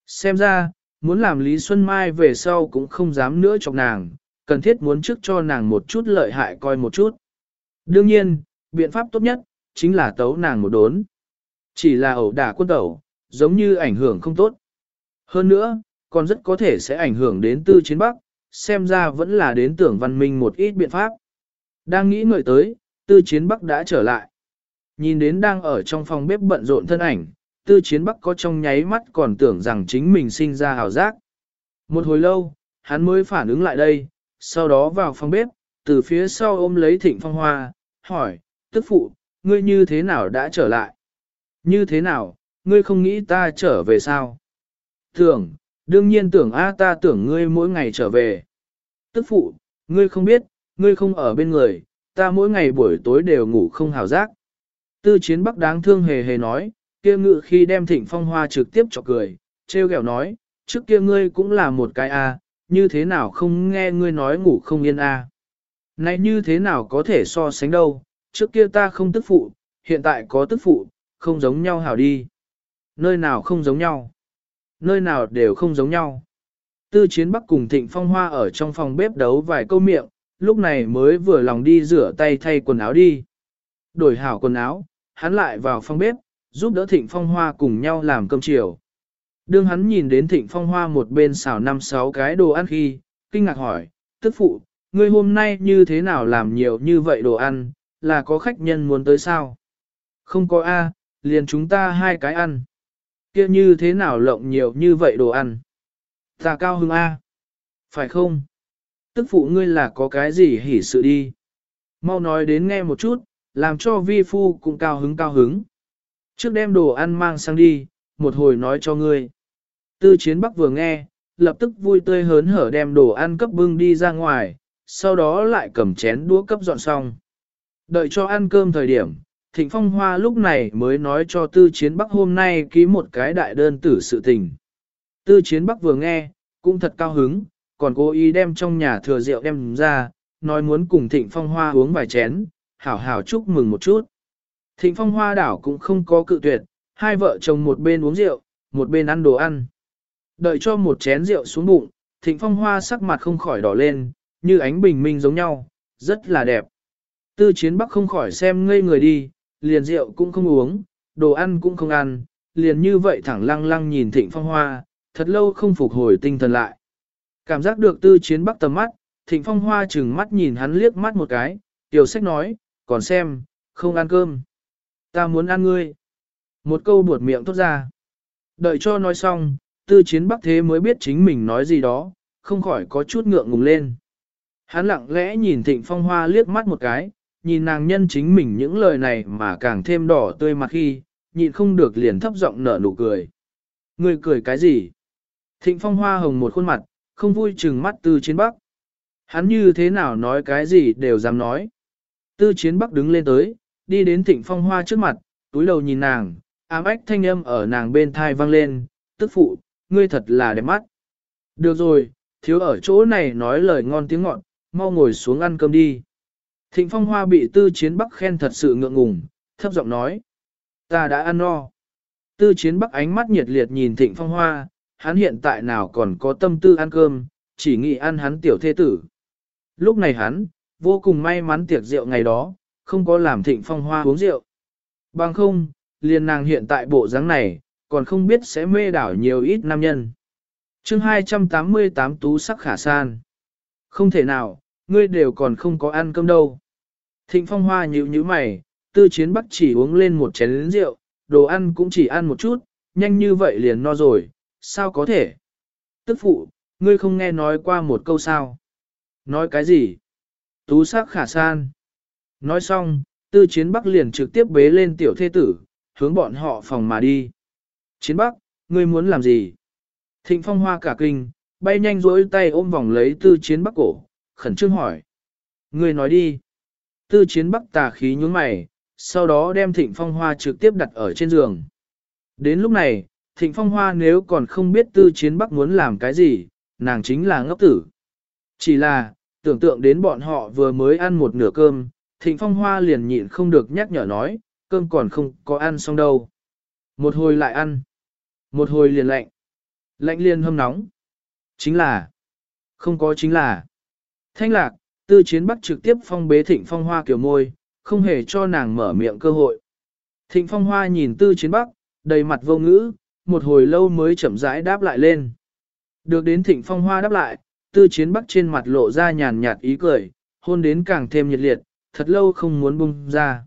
Xem ra, muốn làm Lý Xuân Mai về sau cũng không dám nữa chọc nàng, cần thiết muốn trước cho nàng một chút lợi hại coi một chút. Đương nhiên, biện pháp tốt nhất, chính là tấu nàng một đốn. Chỉ là ẩu đả quân tẩu, giống như ảnh hưởng không tốt. Hơn nữa, còn rất có thể sẽ ảnh hưởng đến tư chiến bắc, xem ra vẫn là đến tưởng văn minh một ít biện pháp. Đang nghĩ ngợi tới, tư chiến bắc đã trở lại. Nhìn đến đang ở trong phòng bếp bận rộn thân ảnh, tư chiến bắc có trong nháy mắt còn tưởng rằng chính mình sinh ra hào giác. Một hồi lâu, hắn mới phản ứng lại đây, sau đó vào phòng bếp, từ phía sau ôm lấy thịnh phong hoa, hỏi, tức phụ, ngươi như thế nào đã trở lại? Như thế nào, ngươi không nghĩ ta trở về sao? Tưởng, đương nhiên tưởng a ta tưởng ngươi mỗi ngày trở về. Tức phụ, ngươi không biết, ngươi không ở bên người, ta mỗi ngày buổi tối đều ngủ không hào giác. Tư chiến bắc đáng thương hề hề nói, kia ngự khi đem thịnh phong hoa trực tiếp cho cười, treo gẹo nói, trước kia ngươi cũng là một cái a, như thế nào không nghe ngươi nói ngủ không yên a. Này như thế nào có thể so sánh đâu, trước kia ta không tức phụ, hiện tại có tức phụ, không giống nhau hảo đi. Nơi nào không giống nhau? Nơi nào đều không giống nhau. Tư chiến bắc cùng thịnh phong hoa ở trong phòng bếp đấu vài câu miệng, lúc này mới vừa lòng đi rửa tay thay quần áo đi. Đổi hảo quần áo, hắn lại vào phòng bếp, giúp đỡ thịnh phong hoa cùng nhau làm cơm chiều. Đương hắn nhìn đến thịnh phong hoa một bên xào năm sáu cái đồ ăn khi, kinh ngạc hỏi, tức phụ, ngươi hôm nay như thế nào làm nhiều như vậy đồ ăn, là có khách nhân muốn tới sao? Không có A, liền chúng ta hai cái ăn. kia như thế nào lộng nhiều như vậy đồ ăn? Ta cao hưng A. Phải không? Tức phụ ngươi là có cái gì hỉ sự đi. Mau nói đến nghe một chút, làm cho vi phu cũng cao hứng cao hứng. Trước đem đồ ăn mang sang đi, một hồi nói cho ngươi. Tư chiến bắc vừa nghe, lập tức vui tươi hớn hở đem đồ ăn cấp bưng đi ra ngoài, sau đó lại cầm chén đũa cấp dọn xong. Đợi cho ăn cơm thời điểm, Thịnh Phong Hoa lúc này mới nói cho Tư Chiến Bắc hôm nay ký một cái đại đơn tử sự tình. Tư Chiến Bắc vừa nghe, cũng thật cao hứng, còn cố ý đem trong nhà thừa rượu đem ra, nói muốn cùng Thịnh Phong Hoa uống vài chén, hảo hảo chúc mừng một chút. Thịnh Phong Hoa đảo cũng không có cự tuyệt, hai vợ chồng một bên uống rượu, một bên ăn đồ ăn. Đợi cho một chén rượu xuống bụng, Thịnh Phong Hoa sắc mặt không khỏi đỏ lên, như ánh bình minh giống nhau, rất là đẹp. Tư chiến bắc không khỏi xem ngây người đi, liền rượu cũng không uống, đồ ăn cũng không ăn, liền như vậy thẳng lăng lăng nhìn Thịnh Phong Hoa, thật lâu không phục hồi tinh thần lại. Cảm giác được tư chiến bắc tầm mắt, Thịnh Phong Hoa chừng mắt nhìn hắn liếc mắt một cái, tiểu sách nói, còn xem, không ăn cơm. Ta muốn ăn ngươi. Một câu buột miệng tốt ra. Đợi cho nói xong, tư chiến bắc thế mới biết chính mình nói gì đó, không khỏi có chút ngượng ngùng lên. Hắn lặng lẽ nhìn thịnh phong hoa liếc mắt một cái, nhìn nàng nhân chính mình những lời này mà càng thêm đỏ tươi mặt khi, nhịn không được liền thấp giọng nở nụ cười. Người cười cái gì? Thịnh phong hoa hồng một khuôn mặt, không vui chừng mắt tư chiến bắc. Hắn như thế nào nói cái gì đều dám nói. Tư chiến bắc đứng lên tới, đi đến thịnh phong hoa trước mặt, túi đầu nhìn nàng, ám ách thanh âm ở nàng bên thai vang lên, tức phụ, ngươi thật là đẹp mắt. Được rồi, thiếu ở chỗ này nói lời ngon tiếng ngọt, mau ngồi xuống ăn cơm đi. Thịnh phong hoa bị tư chiến bắc khen thật sự ngượng ngùng, thấp giọng nói. Ta đã ăn no. Tư chiến bắc ánh mắt nhiệt liệt nhìn thịnh phong hoa, hắn hiện tại nào còn có tâm tư ăn cơm, chỉ nghĩ ăn hắn tiểu thê tử. Lúc này hắn, vô cùng may mắn tiệc rượu ngày đó, không có làm thịnh phong hoa uống rượu. Bằng không, liền nàng hiện tại bộ dáng này, còn không biết sẽ mê đảo nhiều ít nam nhân. chương 288 tú sắc khả san. Không thể nào, ngươi đều còn không có ăn cơm đâu. Thịnh phong hoa nhíu nhíu mày, tư chiến bắc chỉ uống lên một chén rượu, đồ ăn cũng chỉ ăn một chút, nhanh như vậy liền no rồi, sao có thể? Tức phụ, ngươi không nghe nói qua một câu sao? Nói cái gì? Tú sắc khả san. Nói xong, tư chiến bắc liền trực tiếp bế lên tiểu thê tử, hướng bọn họ phòng mà đi. Chiến bắc, ngươi muốn làm gì? Thịnh phong hoa cả kinh, bay nhanh rỗi tay ôm vòng lấy tư chiến bắc cổ, khẩn trương hỏi. Ngươi nói đi. Tư chiến bắc tà khí nhướng mày, sau đó đem thịnh phong hoa trực tiếp đặt ở trên giường. Đến lúc này, thịnh phong hoa nếu còn không biết tư chiến bắc muốn làm cái gì, nàng chính là ngốc tử. Chỉ là, tưởng tượng đến bọn họ vừa mới ăn một nửa cơm, thịnh phong hoa liền nhịn không được nhắc nhở nói, cơm còn không có ăn xong đâu. Một hồi lại ăn. Một hồi liền lạnh. Lạnh liền hâm nóng. Chính là. Không có chính là. Thanh lạc, tư chiến bắc trực tiếp phong bế thịnh phong hoa kiểu môi, không hề cho nàng mở miệng cơ hội. Thịnh phong hoa nhìn tư chiến bắc, đầy mặt vô ngữ, một hồi lâu mới chậm rãi đáp lại lên. Được đến thịnh phong hoa đáp lại, tư chiến bắc trên mặt lộ ra nhàn nhạt ý cười, hôn đến càng thêm nhiệt liệt, thật lâu không muốn bung ra.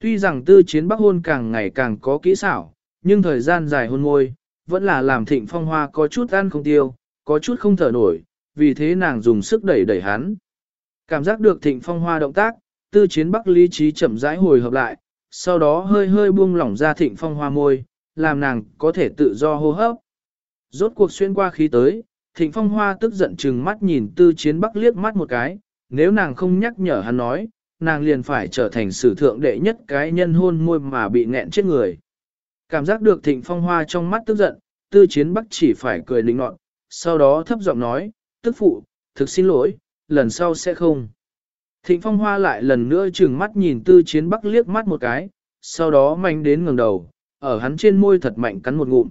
Tuy rằng tư chiến bắc hôn càng ngày càng có kỹ xảo, nhưng thời gian dài hôn môi, vẫn là làm thịnh phong hoa có chút ăn không tiêu, có chút không thở nổi, vì thế nàng dùng sức đẩy đẩy hắn. Cảm giác được thịnh phong hoa động tác, tư chiến bắc lý trí chậm rãi hồi hợp lại, sau đó hơi hơi buông lỏng ra thịnh phong hoa môi, làm nàng có thể tự do hô hấp. Rốt cuộc xuyên qua khí tới, thịnh phong hoa tức giận chừng mắt nhìn tư chiến bắc liếc mắt một cái, nếu nàng không nhắc nhở hắn nói, nàng liền phải trở thành sử thượng đệ nhất cái nhân hôn môi mà bị nghẹn chết người. Cảm giác được thịnh phong hoa trong mắt tức giận, tư chiến bắc chỉ phải cười lĩnh nọt, sau đó thấp giọng nói, tức phụ, thực xin lỗi, lần sau sẽ không. Thịnh phong hoa lại lần nữa trừng mắt nhìn tư chiến bắc liếc mắt một cái, sau đó manh đến ngẩng đầu, ở hắn trên môi thật mạnh cắn một ngụm.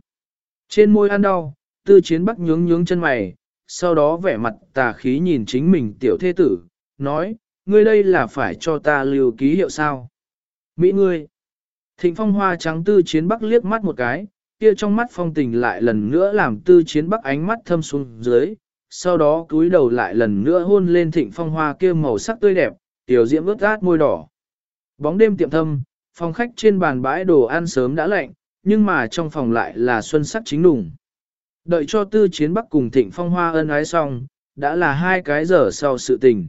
Trên môi ăn đau, tư chiến bắc nhướng nhướng chân mày, sau đó vẻ mặt tà khí nhìn chính mình tiểu thê tử, nói, ngươi đây là phải cho ta lưu ký hiệu sao? Mỹ ngươi! Thịnh phong hoa trắng tư chiến bắc liếc mắt một cái, kia trong mắt phong tình lại lần nữa làm tư chiến bắc ánh mắt thâm xuống dưới, sau đó cúi đầu lại lần nữa hôn lên thịnh phong hoa kia màu sắc tươi đẹp, tiểu diễm ướt át môi đỏ. Bóng đêm tiệm thâm, phòng khách trên bàn bãi đồ ăn sớm đã lạnh, nhưng mà trong phòng lại là xuân sắc chính đủng. Đợi cho tư chiến bắc cùng thịnh phong hoa ân ái xong, đã là hai cái giờ sau sự tình.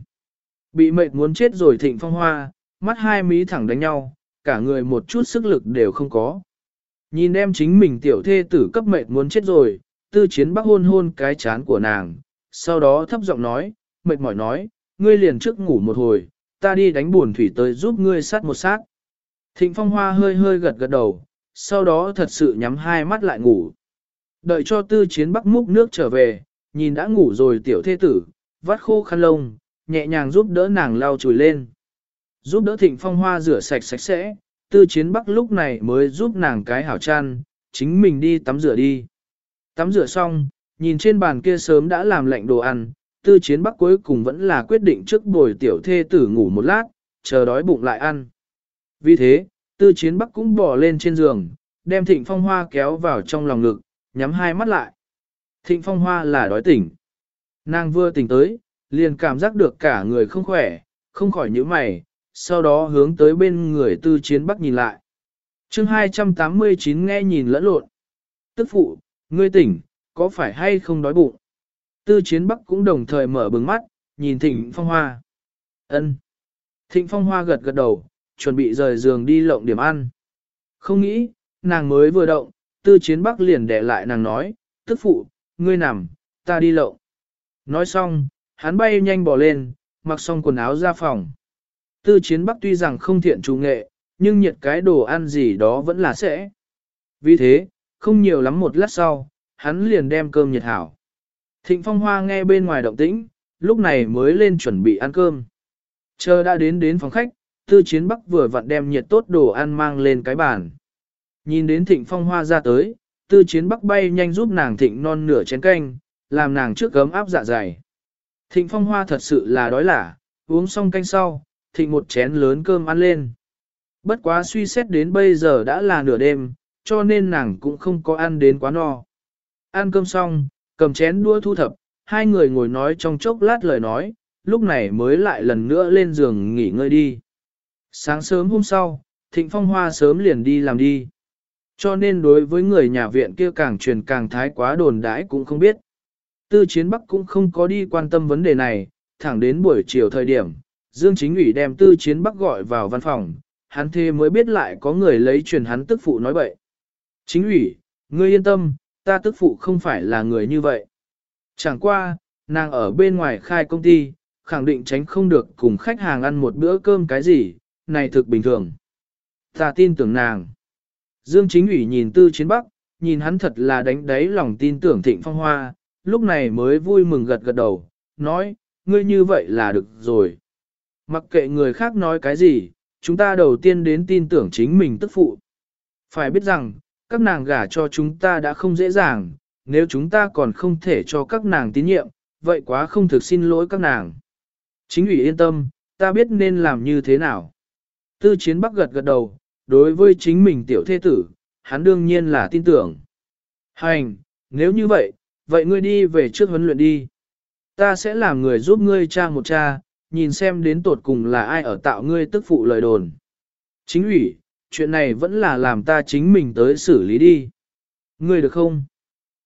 Bị mệt muốn chết rồi thịnh phong hoa, mắt hai mí thẳng đánh nhau, cả người một chút sức lực đều không có. Nhìn em chính mình tiểu thê tử cấp mệt muốn chết rồi, tư chiến bắc hôn hôn cái chán của nàng, sau đó thấp giọng nói, mệt mỏi nói, ngươi liền trước ngủ một hồi, ta đi đánh buồn thủy tới giúp ngươi sát một sát. Thịnh phong hoa hơi hơi gật gật đầu, sau đó thật sự nhắm hai mắt lại ngủ. Đợi cho tư chiến bắc múc nước trở về, nhìn đã ngủ rồi tiểu thê tử, vắt khô khăn lông, nhẹ nhàng giúp đỡ nàng lau chùi lên. Giúp đỡ thịnh phong hoa rửa sạch sạch sẽ, tư chiến bắc lúc này mới giúp nàng cái hảo chăn, chính mình đi tắm rửa đi. Tắm rửa xong, nhìn trên bàn kia sớm đã làm lạnh đồ ăn, tư chiến bắc cuối cùng vẫn là quyết định trước bồi tiểu thê tử ngủ một lát, chờ đói bụng lại ăn. Vì thế, tư chiến bắc cũng bỏ lên trên giường, đem thịnh phong hoa kéo vào trong lòng ngực, nhắm hai mắt lại. Thịnh phong hoa là đói tỉnh. Nàng vừa tỉnh tới, liền cảm giác được cả người không khỏe, không khỏi nhíu mày, sau đó hướng tới bên người tư chiến bắc nhìn lại. chương 289 nghe nhìn lẫn lộn. Tức phụ, ngươi tỉnh, có phải hay không đói bụng? Tư chiến bắc cũng đồng thời mở bừng mắt, nhìn thịnh phong hoa. ân Thịnh phong hoa gật gật đầu, chuẩn bị rời giường đi lộng điểm ăn. Không nghĩ, nàng mới vừa động, tư chiến bắc liền để lại nàng nói, tức phụ, ngươi nằm, ta đi lậu. Nói xong, hắn bay nhanh bỏ lên, mặc xong quần áo ra phòng. Tư chiến bắc tuy rằng không thiện chủ nghệ, nhưng nhiệt cái đồ ăn gì đó vẫn là sẽ. Vì thế, không nhiều lắm một lát sau, hắn liền đem cơm nhiệt hảo. Thịnh phong hoa nghe bên ngoài động tĩnh, lúc này mới lên chuẩn bị ăn cơm. Chờ đã đến đến phòng khách, tư chiến bắc vừa vặn đem nhiệt tốt đồ ăn mang lên cái bàn. Nhìn đến thịnh phong hoa ra tới, tư chiến bắc bay nhanh giúp nàng thịnh non nửa chén canh, làm nàng trước gấm áp dạ dày. Thịnh phong hoa thật sự là đói lả, uống xong canh sau, thịnh một chén lớn cơm ăn lên. Bất quá suy xét đến bây giờ đã là nửa đêm, cho nên nàng cũng không có ăn đến quá no. Ăn cơm xong, cầm chén đua thu thập, hai người ngồi nói trong chốc lát lời nói, lúc này mới lại lần nữa lên giường nghỉ ngơi đi. Sáng sớm hôm sau, Thịnh Phong Hoa sớm liền đi làm đi. Cho nên đối với người nhà viện kia càng truyền càng thái quá đồn đãi cũng không biết. Tư Chiến Bắc cũng không có đi quan tâm vấn đề này, thẳng đến buổi chiều thời điểm, Dương Chính ủy đem Tư Chiến Bắc gọi vào văn phòng, hắn thê mới biết lại có người lấy truyền hắn tức phụ nói bậy. Chính ủy, ngươi yên tâm, ta tức phụ không phải là người như vậy. Chẳng qua, nàng ở bên ngoài khai công ty, khẳng định tránh không được cùng khách hàng ăn một bữa cơm cái gì, này thực bình thường. Ta tin tưởng nàng. Dương Chính ủy nhìn Tư Chiến Bắc, nhìn hắn thật là đánh đáy lòng tin tưởng Thịnh Phong Hoa, lúc này mới vui mừng gật gật đầu, nói, ngươi như vậy là được rồi. Mặc kệ người khác nói cái gì, chúng ta đầu tiên đến tin tưởng chính mình tức phụ. Phải biết rằng, các nàng gả cho chúng ta đã không dễ dàng, nếu chúng ta còn không thể cho các nàng tín nhiệm, vậy quá không thực xin lỗi các nàng. Chính ủy yên tâm, ta biết nên làm như thế nào. Tư chiến bắc gật gật đầu, đối với chính mình tiểu thế tử, hắn đương nhiên là tin tưởng. Hành, nếu như vậy, vậy ngươi đi về trước huấn luyện đi. Ta sẽ làm người giúp ngươi tra một tra, nhìn xem đến tột cùng là ai ở tạo ngươi tức phụ lời đồn. Chính ủy, chuyện này vẫn là làm ta chính mình tới xử lý đi. Ngươi được không?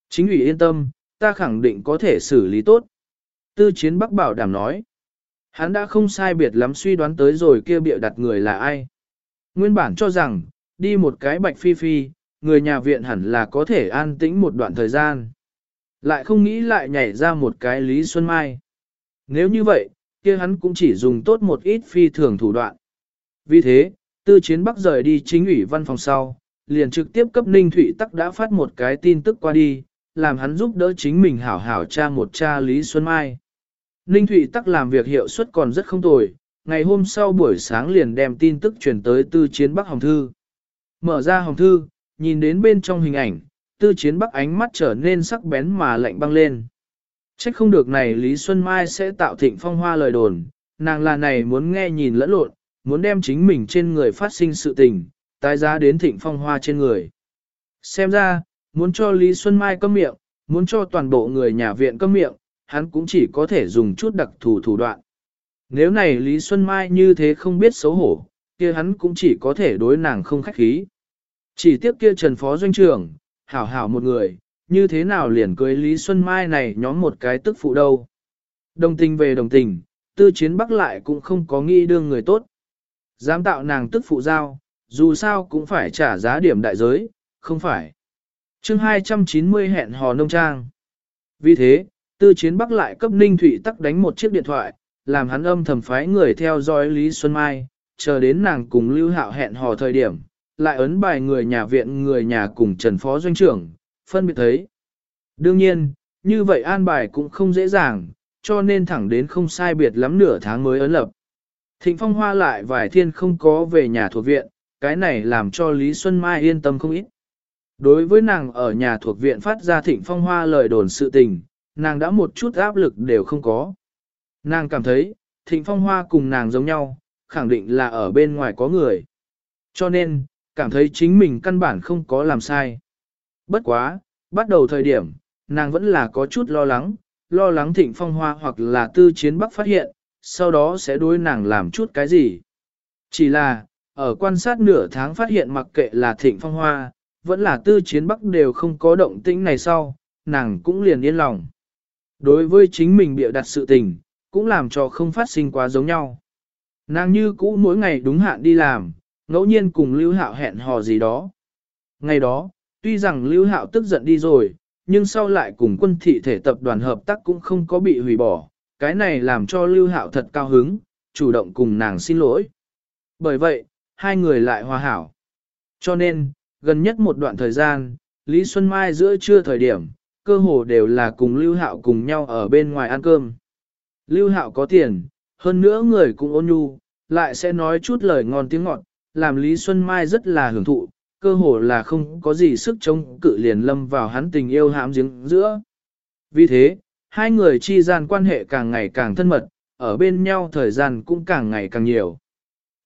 Chính ủy yên tâm, ta khẳng định có thể xử lý tốt. Tư chiến bắc bảo đảm nói. Hắn đã không sai biệt lắm suy đoán tới rồi kia bịa đặt người là ai. Nguyên bản cho rằng, đi một cái bạch phi phi, người nhà viện hẳn là có thể an tĩnh một đoạn thời gian. Lại không nghĩ lại nhảy ra một cái Lý Xuân Mai. Nếu như vậy, kia hắn cũng chỉ dùng tốt một ít phi thường thủ đoạn. Vì thế, tư chiến bắc rời đi chính ủy văn phòng sau, liền trực tiếp cấp Ninh Thụy Tắc đã phát một cái tin tức qua đi, làm hắn giúp đỡ chính mình hảo hảo cha một cha Lý Xuân Mai. Ninh Thụy Tắc làm việc hiệu suất còn rất không tồi, ngày hôm sau buổi sáng liền đem tin tức truyền tới tư chiến bắc hồng thư. Mở ra hồng thư, nhìn đến bên trong hình ảnh, tư chiến bắc ánh mắt trở nên sắc bén mà lạnh băng lên. Trách không được này Lý Xuân Mai sẽ tạo thịnh phong hoa lời đồn, nàng là này muốn nghe nhìn lẫn lộn, muốn đem chính mình trên người phát sinh sự tình, tái giá đến thịnh phong hoa trên người. Xem ra, muốn cho Lý Xuân Mai câm miệng, muốn cho toàn bộ người nhà viện câm miệng, hắn cũng chỉ có thể dùng chút đặc thù thủ đoạn. Nếu này Lý Xuân Mai như thế không biết xấu hổ, kia hắn cũng chỉ có thể đối nàng không khách khí. Chỉ tiếc kia Trần Phó Doanh trưởng, hảo hảo một người, như thế nào liền cưới Lý Xuân Mai này nhóm một cái tức phụ đâu. Đồng tình về đồng tình, tư chiến bắc lại cũng không có nghi đương người tốt. Dám tạo nàng tức phụ giao, dù sao cũng phải trả giá điểm đại giới, không phải. chương 290 hẹn hò nông trang. Vì thế, tư chiến bắc lại cấp Ninh Thụy tắc đánh một chiếc điện thoại, làm hắn âm thầm phái người theo dõi Lý Xuân Mai, chờ đến nàng cùng Lưu Hạo hẹn hò thời điểm, lại ấn bài người nhà viện người nhà cùng Trần Phó Doanh trưởng, phân biệt thấy. Đương nhiên, như vậy an bài cũng không dễ dàng, cho nên thẳng đến không sai biệt lắm nửa tháng mới ấn lập. Thịnh Phong Hoa lại vài thiên không có về nhà thuộc viện, cái này làm cho Lý Xuân Mai yên tâm không ít. Đối với nàng ở nhà thuộc viện phát ra Thịnh Phong Hoa lời đồn sự tình, nàng đã một chút áp lực đều không có. Nàng cảm thấy, Thịnh Phong Hoa cùng nàng giống nhau, khẳng định là ở bên ngoài có người. Cho nên, cảm thấy chính mình căn bản không có làm sai. Bất quá, bắt đầu thời điểm, nàng vẫn là có chút lo lắng, lo lắng thịnh phong hoa hoặc là tư chiến bắc phát hiện, sau đó sẽ đối nàng làm chút cái gì. Chỉ là, ở quan sát nửa tháng phát hiện mặc kệ là thịnh phong hoa, vẫn là tư chiến bắc đều không có động tĩnh này sau, nàng cũng liền yên lòng. Đối với chính mình bịa đặt sự tình, cũng làm cho không phát sinh quá giống nhau. Nàng như cũ mỗi ngày đúng hạn đi làm, ngẫu nhiên cùng Lưu Hạo hẹn hò gì đó. Ngày đó, tuy rằng Lưu Hạo tức giận đi rồi, nhưng sau lại cùng quân thị thể tập đoàn hợp tác cũng không có bị hủy bỏ, cái này làm cho Lưu Hạo thật cao hứng, chủ động cùng nàng xin lỗi. Bởi vậy, hai người lại hòa hảo. Cho nên, gần nhất một đoạn thời gian, Lý Xuân Mai giữa trưa thời điểm, cơ hồ đều là cùng Lưu Hạo cùng nhau ở bên ngoài ăn cơm. Lưu Hạo có tiền, hơn nữa người cũng ôn nhu, lại sẽ nói chút lời ngon tiếng ngọt, làm Lý Xuân Mai rất là hưởng thụ, cơ hồ là không có gì sức chống cự liền lâm vào hắn tình yêu hãm giếng giữa. Vì thế, hai người chi gian quan hệ càng ngày càng thân mật, ở bên nhau thời gian cũng càng ngày càng nhiều.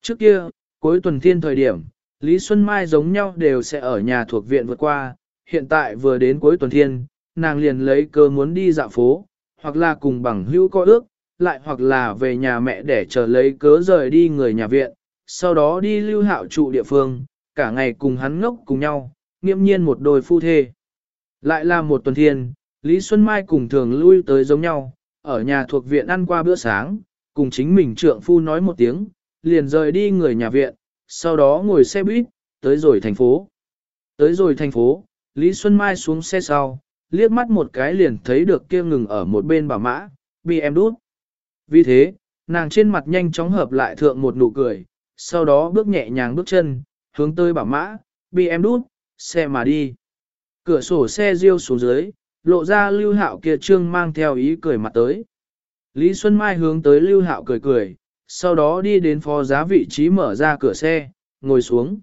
Trước kia, cuối tuần thiên thời điểm, Lý Xuân Mai giống nhau đều sẽ ở nhà thuộc viện vượt qua, hiện tại vừa đến cuối tuần thiên, nàng liền lấy cơ muốn đi dạo phố, hoặc là cùng bằng hữu có ước, lại hoặc là về nhà mẹ để chờ lấy cớ rời đi người nhà viện, sau đó đi lưu hạo trụ địa phương, cả ngày cùng hắn ngốc cùng nhau, nghiêm nhiên một đôi phu thê. Lại là một tuần thiên, Lý Xuân Mai cùng thường lui tới giống nhau, ở nhà thuộc viện ăn qua bữa sáng, cùng chính mình trượng phu nói một tiếng, liền rời đi người nhà viện, sau đó ngồi xe buýt, tới rồi thành phố. Tới rồi thành phố, Lý Xuân Mai xuống xe sau, liếc mắt một cái liền thấy được kia ngừng ở một bên bảo mã, bị em đút. Vì thế, nàng trên mặt nhanh chóng hợp lại thượng một nụ cười, sau đó bước nhẹ nhàng bước chân, hướng tới bảo mã, bị em đút, xe mà đi. Cửa sổ xe riêu xuống dưới, lộ ra lưu hạo kia trương mang theo ý cười mặt tới. Lý Xuân Mai hướng tới lưu hạo cười cười, sau đó đi đến phó giá vị trí mở ra cửa xe, ngồi xuống.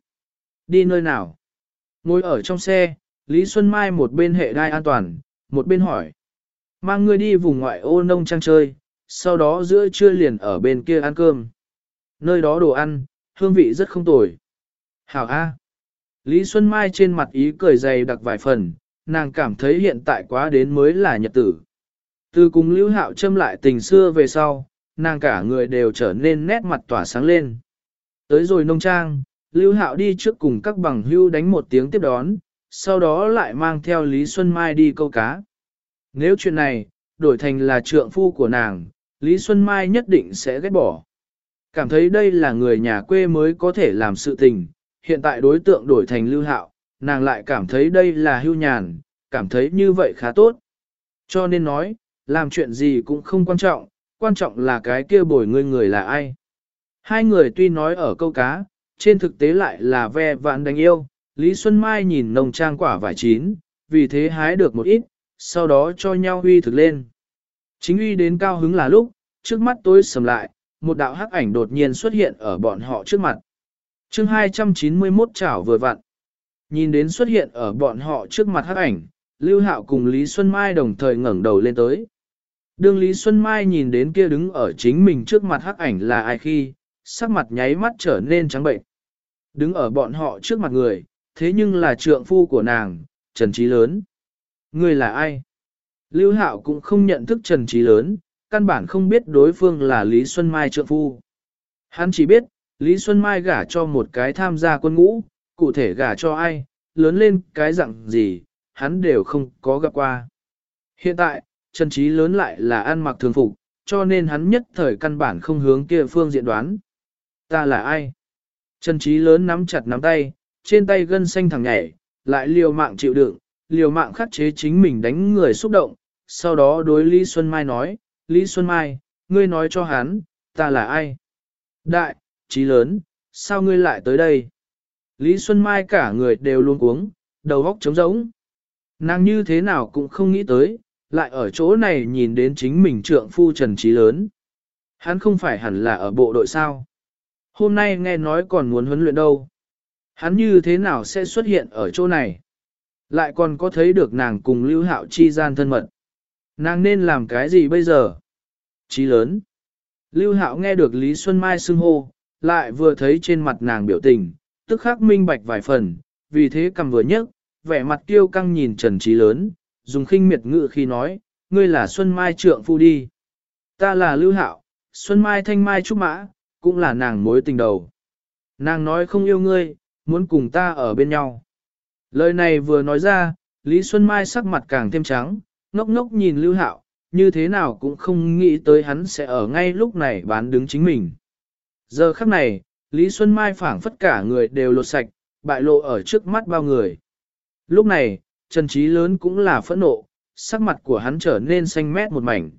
Đi nơi nào? Ngồi ở trong xe, Lý Xuân Mai một bên hệ đai an toàn, một bên hỏi. Mang ngươi đi vùng ngoại ô nông trang chơi, sau đó giữa trưa liền ở bên kia ăn cơm. Nơi đó đồ ăn, hương vị rất không tồi. Hảo A. Lý Xuân Mai trên mặt ý cười dày đặc vài phần, nàng cảm thấy hiện tại quá đến mới là nhật tử. Từ cùng Lưu Hạo châm lại tình xưa về sau, nàng cả người đều trở nên nét mặt tỏa sáng lên. Tới rồi nông trang, Lưu Hạo đi trước cùng các bằng hưu đánh một tiếng tiếp đón, sau đó lại mang theo Lý Xuân Mai đi câu cá. Nếu chuyện này, đổi thành là trượng phu của nàng, Lý Xuân Mai nhất định sẽ ghét bỏ. Cảm thấy đây là người nhà quê mới có thể làm sự tình, hiện tại đối tượng đổi thành lưu hạo, nàng lại cảm thấy đây là hưu nhàn, cảm thấy như vậy khá tốt. Cho nên nói, làm chuyện gì cũng không quan trọng, quan trọng là cái kia bồi ngươi người là ai. Hai người tuy nói ở câu cá, trên thực tế lại là ve vãn đánh yêu, Lý Xuân Mai nhìn nồng trang quả vải chín, vì thế hái được một ít, sau đó cho nhau huy thực lên. Chính uy đến cao hứng là lúc, trước mắt tôi sầm lại, một đạo hắc ảnh đột nhiên xuất hiện ở bọn họ trước mặt. chương 291 chảo vừa vặn. Nhìn đến xuất hiện ở bọn họ trước mặt hắc ảnh, Lưu Hạo cùng Lý Xuân Mai đồng thời ngẩng đầu lên tới. Đường Lý Xuân Mai nhìn đến kia đứng ở chính mình trước mặt hắc ảnh là ai khi, sắc mặt nháy mắt trở nên trắng bệnh. Đứng ở bọn họ trước mặt người, thế nhưng là trượng phu của nàng, Trần Trí Lớn. Ngươi là ai? Lưu Hạo cũng không nhận thức Trần Trí Lớn, căn bản không biết đối phương là Lý Xuân Mai trượng phu. Hắn chỉ biết, Lý Xuân Mai gả cho một cái tham gia quân ngũ, cụ thể gả cho ai, lớn lên cái dạng gì, hắn đều không có gặp qua. Hiện tại, Trần Trí Lớn lại là ăn mặc thường phục, cho nên hắn nhất thời căn bản không hướng kia phương diện đoán. Ta là ai? Trần Trí Lớn nắm chặt nắm tay, trên tay gân xanh thẳng nhảy, lại liều mạng chịu đựng, liều mạng khắc chế chính mình đánh người xúc động, sau đó đối Lý Xuân Mai nói, Lý Xuân Mai, ngươi nói cho hắn, ta là ai? Đại, trí lớn, sao ngươi lại tới đây? Lý Xuân Mai cả người đều luôn cuống, đầu óc trống rỗng. Nàng như thế nào cũng không nghĩ tới, lại ở chỗ này nhìn đến chính mình trượng phu Trần Trí Lớn. Hắn không phải hẳn là ở bộ đội sao? Hôm nay nghe nói còn muốn huấn luyện đâu. Hắn như thế nào sẽ xuất hiện ở chỗ này? Lại còn có thấy được nàng cùng Lưu Hạo chi gian thân mật. Nàng nên làm cái gì bây giờ? Chí lớn. Lưu Hạo nghe được Lý Xuân Mai xưng hô, lại vừa thấy trên mặt nàng biểu tình, tức khắc minh bạch vài phần, vì thế cầm vừa nhấc, vẻ mặt tiêu căng nhìn Trần Trí lớn, dùng khinh miệt ngự khi nói, ngươi là Xuân Mai trượng phu đi. Ta là Lưu Hạo, Xuân Mai thanh mai trúc mã, cũng là nàng mối tình đầu. Nàng nói không yêu ngươi, muốn cùng ta ở bên nhau. Lời này vừa nói ra, Lý Xuân Mai sắc mặt càng thêm trắng, ngốc ngốc nhìn Lưu Hạo, như thế nào cũng không nghĩ tới hắn sẽ ở ngay lúc này bán đứng chính mình. Giờ khắc này, Lý Xuân Mai phảng phất cả người đều lột sạch, bại lộ ở trước mắt bao người. Lúc này, Trần Trí lớn cũng là phẫn nộ, sắc mặt của hắn trở nên xanh mét một mảnh.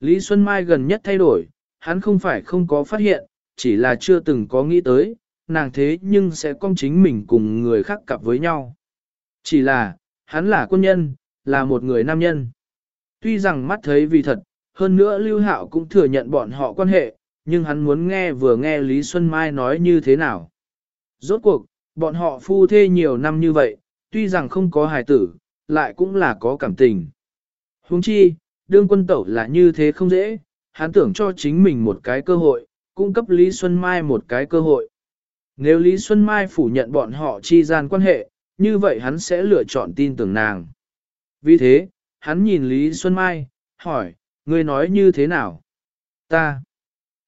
Lý Xuân Mai gần nhất thay đổi, hắn không phải không có phát hiện, chỉ là chưa từng có nghĩ tới, nàng thế nhưng sẽ công chính mình cùng người khác cặp với nhau. Chỉ là, hắn là quân nhân, là một người nam nhân. Tuy rằng mắt thấy vì thật, hơn nữa Lưu Hạo cũng thừa nhận bọn họ quan hệ, nhưng hắn muốn nghe vừa nghe Lý Xuân Mai nói như thế nào. Rốt cuộc, bọn họ phu thê nhiều năm như vậy, tuy rằng không có hài tử, lại cũng là có cảm tình. Huống chi, đương quân tẩu là như thế không dễ, hắn tưởng cho chính mình một cái cơ hội, cung cấp Lý Xuân Mai một cái cơ hội. Nếu Lý Xuân Mai phủ nhận bọn họ chi gian quan hệ, như vậy hắn sẽ lựa chọn tin tưởng nàng. Vì thế, hắn nhìn Lý Xuân Mai, hỏi, ngươi nói như thế nào? Ta.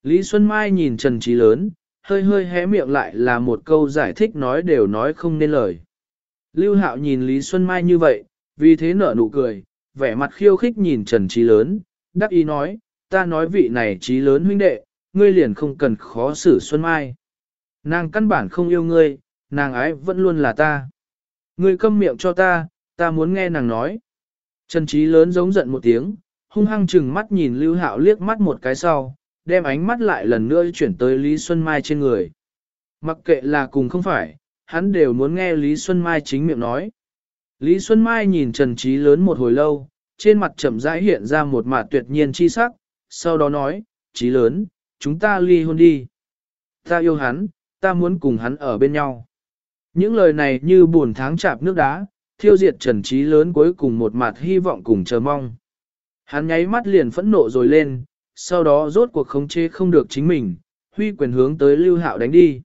Lý Xuân Mai nhìn Trần Trí lớn, hơi hơi hé miệng lại là một câu giải thích nói đều nói không nên lời. Lưu Hạo nhìn Lý Xuân Mai như vậy, vì thế nở nụ cười, vẻ mặt khiêu khích nhìn Trần Trí lớn, đắc ý nói, ta nói vị này Trí lớn huynh đệ, ngươi liền không cần khó xử Xuân Mai. Nàng căn bản không yêu ngươi, nàng ái vẫn luôn là ta. Ngươi câm miệng cho ta, ta muốn nghe nàng nói. Trần Trí lớn giống giận một tiếng, hung hăng chừng mắt nhìn Lưu Hạo liếc mắt một cái sau, đem ánh mắt lại lần nữa chuyển tới Lý Xuân Mai trên người. Mặc kệ là cùng không phải, hắn đều muốn nghe Lý Xuân Mai chính miệng nói. Lý Xuân Mai nhìn Trần Trí lớn một hồi lâu, trên mặt chậm rãi hiện ra một mặt tuyệt nhiên chi sắc, sau đó nói, Trí lớn, chúng ta ly hôn đi. Ta yêu hắn, ta muốn cùng hắn ở bên nhau. Những lời này như buồn tháng chạp nước đá, thiêu diệt trần trí lớn cuối cùng một mặt hy vọng cùng chờ mong. Hắn nháy mắt liền phẫn nộ rồi lên, sau đó rốt cuộc khống chế không được chính mình, huy quyền hướng tới Lưu Hạo đánh đi.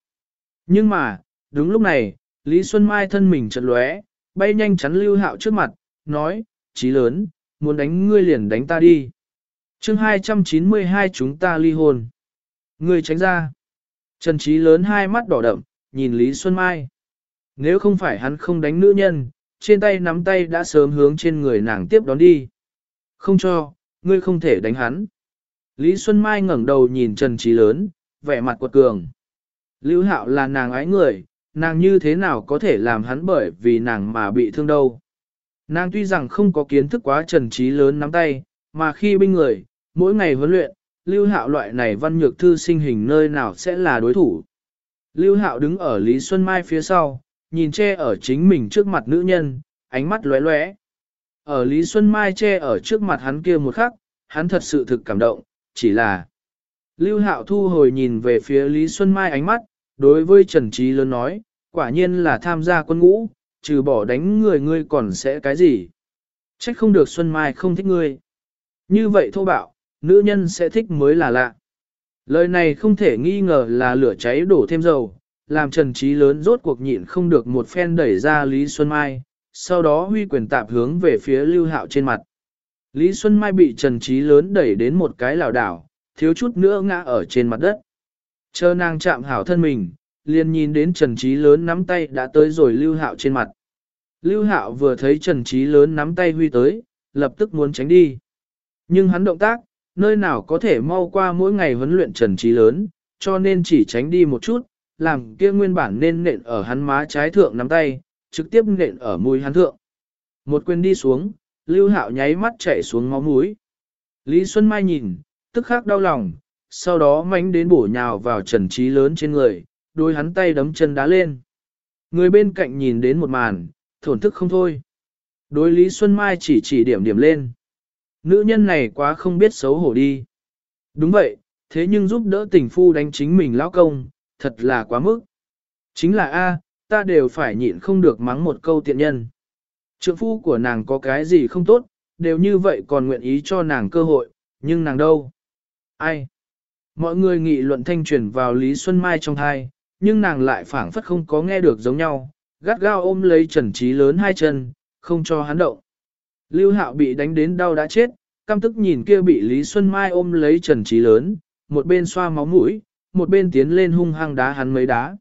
Nhưng mà, đúng lúc này, Lý Xuân Mai thân mình chật lóe, bay nhanh chắn Lưu Hạo trước mặt, nói, trí lớn, muốn đánh ngươi liền đánh ta đi. chương 292 chúng ta ly hôn. Ngươi tránh ra. Trần Trí lớn hai mắt đỏ đậm, nhìn Lý Xuân Mai. Nếu không phải hắn không đánh nữ nhân, trên tay nắm tay đã sớm hướng trên người nàng tiếp đón đi. Không cho, ngươi không thể đánh hắn. Lý Xuân Mai ngẩng đầu nhìn Trần Trí lớn, vẻ mặt quật cường. Lưu Hạo là nàng ái người, nàng như thế nào có thể làm hắn bởi vì nàng mà bị thương đâu. Nàng tuy rằng không có kiến thức quá Trần Trí lớn nắm tay, mà khi binh người, mỗi ngày huấn luyện, Lưu Hạo loại này văn nhược thư sinh hình nơi nào sẽ là đối thủ. Lưu Hạo đứng ở Lý Xuân Mai phía sau, nhìn che ở chính mình trước mặt nữ nhân, ánh mắt lóe lóe. Ở Lý Xuân Mai che ở trước mặt hắn kia một khắc, hắn thật sự thực cảm động, chỉ là... Lưu Hạo thu hồi nhìn về phía Lý Xuân Mai ánh mắt, đối với Trần Trí lớn nói, quả nhiên là tham gia quân ngũ, trừ bỏ đánh người ngươi còn sẽ cái gì. Trách không được Xuân Mai không thích ngươi. Như vậy thô bạo, nữ nhân sẽ thích mới là lạ. Lời này không thể nghi ngờ là lửa cháy đổ thêm dầu, làm Trần Trí lớn rốt cuộc nhịn không được một phen đẩy ra Lý Xuân Mai, sau đó huy quyền tạp hướng về phía Lưu Hạo trên mặt. Lý Xuân Mai bị Trần Trí lớn đẩy đến một cái lảo đảo, thiếu chút nữa ngã ở trên mặt đất. Chờ nàng chạm hảo thân mình, liền nhìn đến Trần Trí lớn nắm tay đã tới rồi Lưu Hạo trên mặt. Lưu Hạo vừa thấy Trần Trí lớn nắm tay huy tới, lập tức muốn tránh đi. Nhưng hắn động tác, nơi nào có thể mau qua mỗi ngày huấn luyện Trần Trí lớn, cho nên chỉ tránh đi một chút, làm kia nguyên bản nên nện ở hắn má trái thượng nắm tay, trực tiếp nện ở mũi hắn thượng. Một quyền đi xuống, Lưu Hạo nháy mắt chạy xuống ngó mũi. Lý Xuân Mai nhìn, tức khắc đau lòng, sau đó mánh đến bổ nhào vào trần trí lớn trên người, đôi hắn tay đấm chân đá lên. Người bên cạnh nhìn đến một màn, thổn thức không thôi. Đối Lý Xuân Mai chỉ chỉ điểm điểm lên. Nữ nhân này quá không biết xấu hổ đi. Đúng vậy, thế nhưng giúp đỡ tình phu đánh chính mình lão công, thật là quá mức. Chính là A, ta đều phải nhịn không được mắng một câu tiện nhân. Trượng phu của nàng có cái gì không tốt, đều như vậy còn nguyện ý cho nàng cơ hội, nhưng nàng đâu? Ai? Mọi người nghị luận thanh truyền vào Lý Xuân Mai trong thai, nhưng nàng lại phảng phất không có nghe được giống nhau, gắt gao ôm lấy Trần Trí lớn hai chân, không cho hắn động. Lưu Hạo bị đánh đến đau đã chết, căm tức nhìn kia bị Lý Xuân Mai ôm lấy Trần Trí lớn, một bên xoa máu mũi, một bên tiến lên hung hăng đá hắn mấy đá.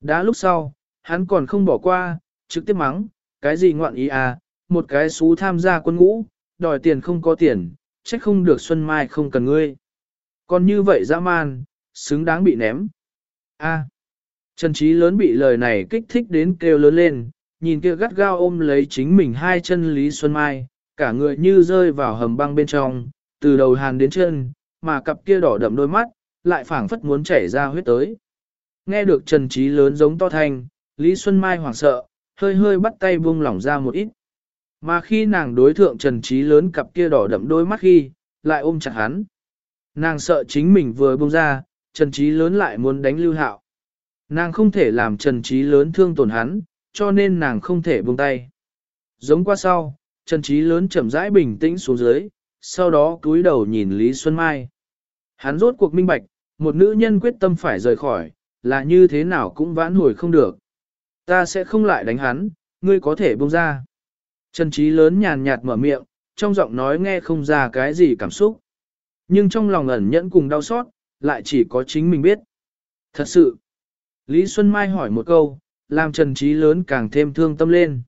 Đá lúc sau, hắn còn không bỏ qua, trực tiếp mắng, cái gì ngoạn ý à, một cái xú tham gia quân ngũ, đòi tiền không có tiền, trách không được Xuân Mai không cần ngươi. Còn như vậy dã man, xứng đáng bị ném. A. Trần Trí lớn bị lời này kích thích đến kêu lớn lên, nhìn kia gắt gao ôm lấy chính mình hai chân Lý Xuân Mai, cả người như rơi vào hầm băng bên trong, từ đầu hàn đến chân, mà cặp kia đỏ đậm đôi mắt, lại phảng phất muốn chảy ra huyết tới. Nghe được Trần Trí lớn giống to thanh, Lý Xuân Mai hoảng sợ, hơi hơi bắt tay buông lỏng ra một ít. Mà khi nàng đối thượng Trần Trí lớn cặp kia đỏ đậm đôi mắt khi, lại ôm chặt hắn. Nàng sợ chính mình vừa buông ra, Trần Trí lớn lại muốn đánh Lưu Hạo. Nàng không thể làm Trần Trí lớn thương tổn hắn, cho nên nàng không thể buông tay. Giống qua sau, Trần Trí lớn chậm rãi bình tĩnh xuống dưới, sau đó cúi đầu nhìn Lý Xuân Mai. Hắn rốt cuộc minh bạch, một nữ nhân quyết tâm phải rời khỏi, là như thế nào cũng vãn hồi không được. Ta sẽ không lại đánh hắn, ngươi có thể buông ra. Trần Trí lớn nhàn nhạt mở miệng, trong giọng nói nghe không ra cái gì cảm xúc. Nhưng trong lòng ẩn nhẫn cùng đau xót, lại chỉ có chính mình biết. Thật sự, Lý Xuân Mai hỏi một câu, làm Trần Trí lớn càng thêm thương tâm lên.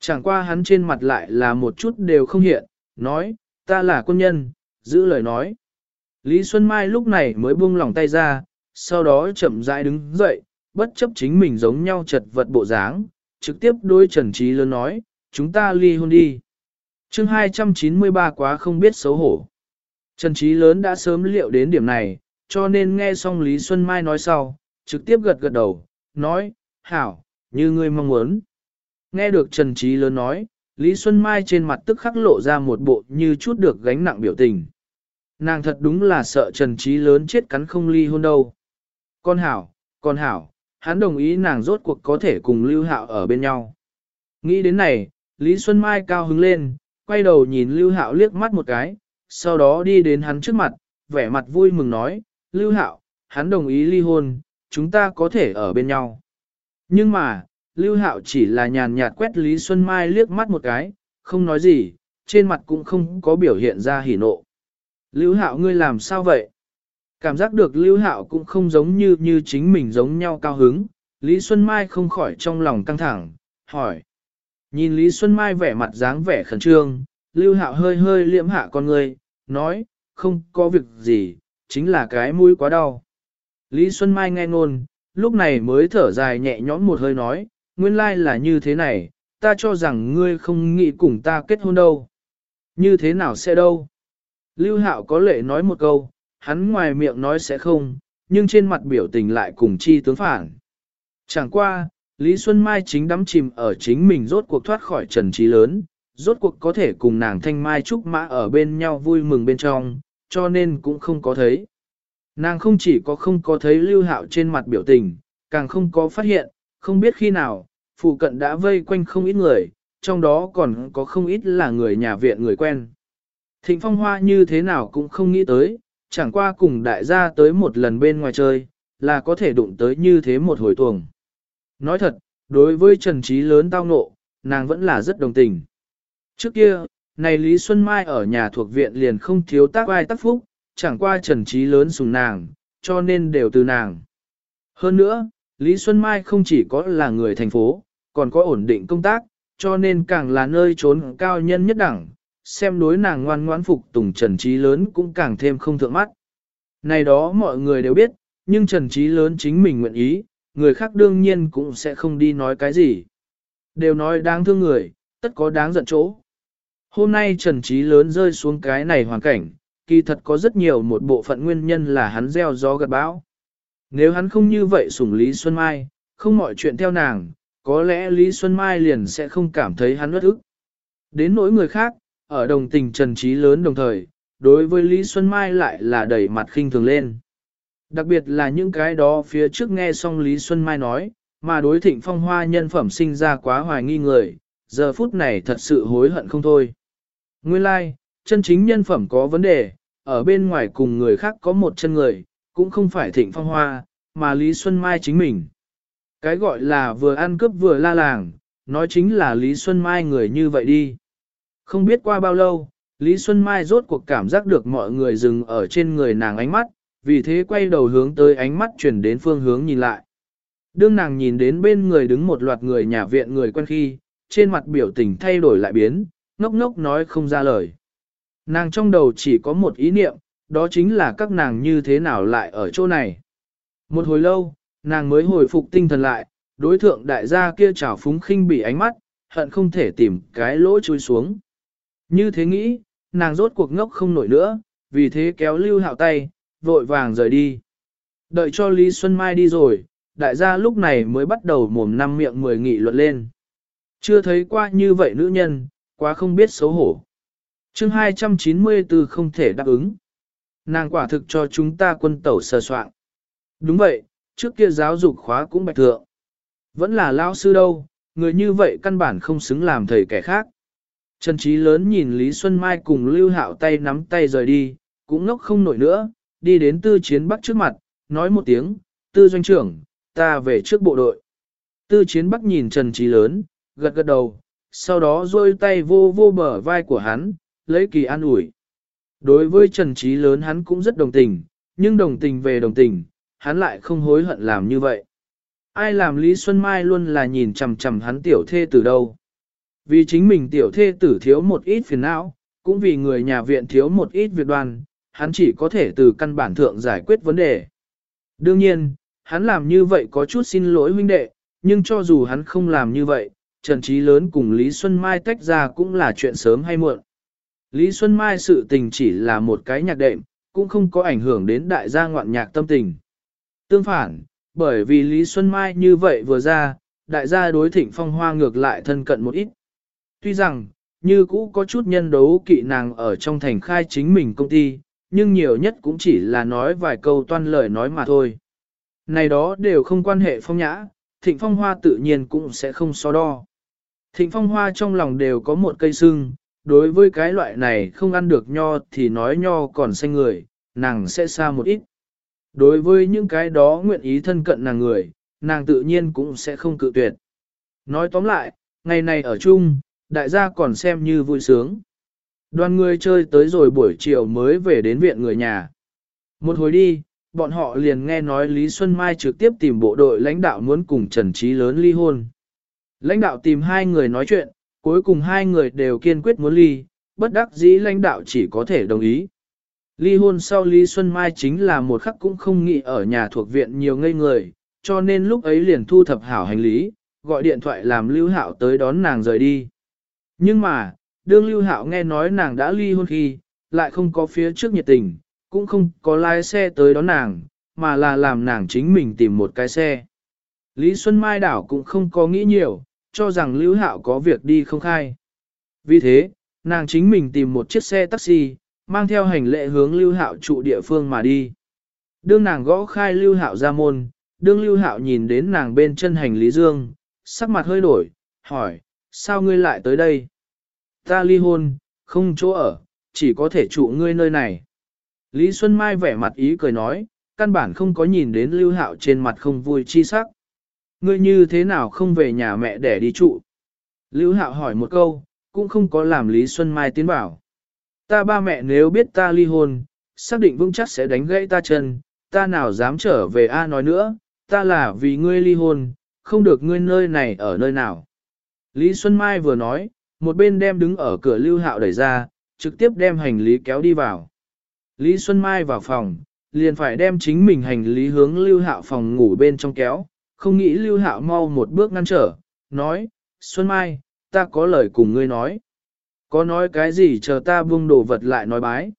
Chẳng qua hắn trên mặt lại là một chút đều không hiện, nói, ta là quân nhân, giữ lời nói. Lý Xuân Mai lúc này mới buông lỏng tay ra, sau đó chậm rãi đứng dậy, bất chấp chính mình giống nhau chật vật bộ dáng, trực tiếp đối Trần Trí lớn nói, chúng ta ly hôn đi. chương 293 quá không biết xấu hổ. Trần Trí lớn đã sớm liệu đến điểm này, cho nên nghe xong Lý Xuân Mai nói sau, trực tiếp gật gật đầu, nói, hảo, như ngươi mong muốn. Nghe được Trần Trí lớn nói, Lý Xuân Mai trên mặt tức khắc lộ ra một bộ như chút được gánh nặng biểu tình. Nàng thật đúng là sợ Trần Trí lớn chết cắn không ly hôn đâu. Con hảo, con hảo, hắn đồng ý nàng rốt cuộc có thể cùng Lưu Hạo ở bên nhau. Nghĩ đến này, Lý Xuân Mai cao hứng lên, quay đầu nhìn Lưu Hạo liếc mắt một cái, sau đó đi đến hắn trước mặt, vẻ mặt vui mừng nói, Lưu Hạo, hắn đồng ý ly hôn, chúng ta có thể ở bên nhau. Nhưng mà, Lưu Hạo chỉ là nhàn nhạt quét Lý Xuân Mai liếc mắt một cái, không nói gì, trên mặt cũng không có biểu hiện ra hỉ nộ. Lưu Hạo ngươi làm sao vậy? Cảm giác được Lưu Hạo cũng không giống như như chính mình giống nhau cao hứng, Lý Xuân Mai không khỏi trong lòng căng thẳng, hỏi. Nhìn Lý Xuân Mai vẻ mặt dáng vẻ khẩn trương, Lưu Hạo hơi hơi liệm hạ con người, nói, không có việc gì, chính là cái mũi quá đau. Lý Xuân Mai nghe ngôn, lúc này mới thở dài nhẹ nhõm một hơi nói, nguyên lai là như thế này, ta cho rằng ngươi không nghĩ cùng ta kết hôn đâu. Như thế nào sẽ đâu? Lưu Hạo có lệ nói một câu, hắn ngoài miệng nói sẽ không, nhưng trên mặt biểu tình lại cùng chi tướng phản. Chẳng qua, Lý Xuân Mai chính đắm chìm ở chính mình rốt cuộc thoát khỏi trần trí lớn, rốt cuộc có thể cùng nàng thanh mai trúc mã ở bên nhau vui mừng bên trong, cho nên cũng không có thấy. Nàng không chỉ có không có thấy lưu hạo trên mặt biểu tình, càng không có phát hiện, không biết khi nào, phụ cận đã vây quanh không ít người, trong đó còn có không ít là người nhà viện người quen. Thịnh phong hoa như thế nào cũng không nghĩ tới, chẳng qua cùng đại gia tới một lần bên ngoài chơi, là có thể đụng tới như thế một hồi tuồng. Nói thật, đối với Trần Trí lớn tao nộ, nàng vẫn là rất đồng tình. Trước kia, này Lý Xuân Mai ở nhà thuộc viện liền không thiếu tác ai tác phúc, chẳng qua trần trí lớn sùng nàng, cho nên đều từ nàng. Hơn nữa, Lý Xuân Mai không chỉ có là người thành phố, còn có ổn định công tác, cho nên càng là nơi trốn cao nhân nhất đẳng, xem đối nàng ngoan ngoãn phục tùng trần trí lớn cũng càng thêm không thượng mắt. Này đó mọi người đều biết, nhưng trần trí lớn chính mình nguyện ý, người khác đương nhiên cũng sẽ không đi nói cái gì. Đều nói đáng thương người, tất có đáng giận chỗ. Hôm nay trần trí lớn rơi xuống cái này hoàn cảnh, kỳ thật có rất nhiều một bộ phận nguyên nhân là hắn gieo gió gặt bão. Nếu hắn không như vậy sủng Lý Xuân Mai, không mọi chuyện theo nàng, có lẽ Lý Xuân Mai liền sẽ không cảm thấy hắn bất ức. Đến nỗi người khác, ở đồng tình trần trí lớn đồng thời, đối với Lý Xuân Mai lại là đẩy mặt khinh thường lên. Đặc biệt là những cái đó phía trước nghe xong Lý Xuân Mai nói, mà đối thịnh phong hoa nhân phẩm sinh ra quá hoài nghi người, giờ phút này thật sự hối hận không thôi. Nguyên lai, like, chân chính nhân phẩm có vấn đề, ở bên ngoài cùng người khác có một chân người, cũng không phải thịnh phong hoa, mà Lý Xuân Mai chính mình. Cái gọi là vừa ăn cướp vừa la làng, nói chính là Lý Xuân Mai người như vậy đi. Không biết qua bao lâu, Lý Xuân Mai rốt cuộc cảm giác được mọi người dừng ở trên người nàng ánh mắt, vì thế quay đầu hướng tới ánh mắt chuyển đến phương hướng nhìn lại. Đương nàng nhìn đến bên người đứng một loạt người nhà viện người quen khi, trên mặt biểu tình thay đổi lại biến, ngốc ngốc nói không ra lời. Nàng trong đầu chỉ có một ý niệm, đó chính là các nàng như thế nào lại ở chỗ này. Một hồi lâu, nàng mới hồi phục tinh thần lại, đối thượng đại gia kia trào phúng khinh bị ánh mắt, hận không thể tìm cái lỗ chui xuống. Như thế nghĩ, nàng rốt cuộc ngốc không nổi nữa, vì thế kéo lưu hạo tay, vội vàng rời đi. Đợi cho Lý Xuân Mai đi rồi, đại gia lúc này mới bắt đầu mồm năm miệng mười nghị luận lên. Chưa thấy qua như vậy nữ nhân, quá không biết xấu hổ chương 294 không thể đáp ứng. Nàng quả thực cho chúng ta quân tẩu sơ soạn. Đúng vậy, trước kia giáo dục khóa cũng bạch thượng. Vẫn là lao sư đâu, người như vậy căn bản không xứng làm thầy kẻ khác. Trần Trí lớn nhìn Lý Xuân Mai cùng Lưu Hạo tay nắm tay rời đi, cũng ngốc không nổi nữa, đi đến tư chiến bắc trước mặt, nói một tiếng, tư doanh trưởng, ta về trước bộ đội. Tư chiến bắc nhìn Trần Trí lớn, gật gật đầu, sau đó rôi tay vô vô bờ vai của hắn, lấy kỳ an ủi. Đối với Trần Trí lớn hắn cũng rất đồng tình, nhưng đồng tình về đồng tình, hắn lại không hối hận làm như vậy. Ai làm Lý Xuân Mai luôn là nhìn chằm chằm hắn tiểu thê từ đâu. Vì chính mình tiểu thê tử thiếu một ít phiền não, cũng vì người nhà viện thiếu một ít việc đoàn, hắn chỉ có thể từ căn bản thượng giải quyết vấn đề. Đương nhiên, hắn làm như vậy có chút xin lỗi huynh đệ, nhưng cho dù hắn không làm như vậy, Trần Trí Lớn cùng Lý Xuân Mai tách ra cũng là chuyện sớm hay muộn. Lý Xuân Mai sự tình chỉ là một cái nhạc đệm, cũng không có ảnh hưởng đến đại gia ngoạn nhạc tâm tình. Tương phản, bởi vì Lý Xuân Mai như vậy vừa ra, đại gia đối thịnh phong hoa ngược lại thân cận một ít. Tuy rằng, như cũ có chút nhân đấu kỵ nàng ở trong thành khai chính mình công ty, nhưng nhiều nhất cũng chỉ là nói vài câu toan lời nói mà thôi. Này đó đều không quan hệ phong nhã, thịnh phong hoa tự nhiên cũng sẽ không so đo. Thịnh phong hoa trong lòng đều có một cây sưng, đối với cái loại này không ăn được nho thì nói nho còn xanh người, nàng sẽ xa một ít. Đối với những cái đó nguyện ý thân cận nàng người, nàng tự nhiên cũng sẽ không cự tuyệt. Nói tóm lại, ngày này ở chung, đại gia còn xem như vui sướng. Đoàn người chơi tới rồi buổi chiều mới về đến viện người nhà. Một hồi đi, bọn họ liền nghe nói Lý Xuân Mai trực tiếp tìm bộ đội lãnh đạo muốn cùng Trần Trí lớn ly hôn. Lãnh đạo tìm hai người nói chuyện, cuối cùng hai người đều kiên quyết muốn ly, bất đắc dĩ lãnh đạo chỉ có thể đồng ý. Ly hôn sau Lý Xuân Mai chính là một khắc cũng không nghĩ ở nhà thuộc viện nhiều ngây người, cho nên lúc ấy liền thu thập hảo hành lý, gọi điện thoại làm Lưu Hạo tới đón nàng rời đi. Nhưng mà, đương Lưu Hạo nghe nói nàng đã ly hôn khi, lại không có phía trước nhiệt tình, cũng không có lái xe tới đón nàng, mà là làm nàng chính mình tìm một cái xe. Lý Xuân Mai đảo cũng không có nghĩ nhiều, cho rằng Lưu Hạo có việc đi không khai. Vì thế, nàng chính mình tìm một chiếc xe taxi, mang theo hành lệ hướng Lưu Hạo trụ địa phương mà đi. Đương nàng gõ khai Lưu Hạo ra môn, đương Lưu Hạo nhìn đến nàng bên chân hành lý dương, sắc mặt hơi đổi, hỏi, sao ngươi lại tới đây? Ta ly hôn, không chỗ ở, chỉ có thể trụ ngươi nơi này. Lý Xuân Mai vẻ mặt ý cười nói, căn bản không có nhìn đến Lưu Hạo trên mặt không vui chi sắc. Ngươi như thế nào không về nhà mẹ để đi trụ? Lưu Hạo hỏi một câu, cũng không có làm Lý Xuân Mai tiến bảo. Ta ba mẹ nếu biết ta ly hôn, xác định vững chắc sẽ đánh gãy ta chân, ta nào dám trở về A nói nữa, ta là vì ngươi ly hôn, không được ngươi nơi này ở nơi nào. Lý Xuân Mai vừa nói, một bên đem đứng ở cửa Lưu Hạo đẩy ra, trực tiếp đem hành lý kéo đi vào. Lý Xuân Mai vào phòng, liền phải đem chính mình hành lý hướng Lưu Hạo phòng ngủ bên trong kéo, không nghĩ Lưu Hạo mau một bước ngăn trở, nói, Xuân Mai, ta có lời cùng ngươi nói. Có nói cái gì chờ ta buông đồ vật lại nói bái.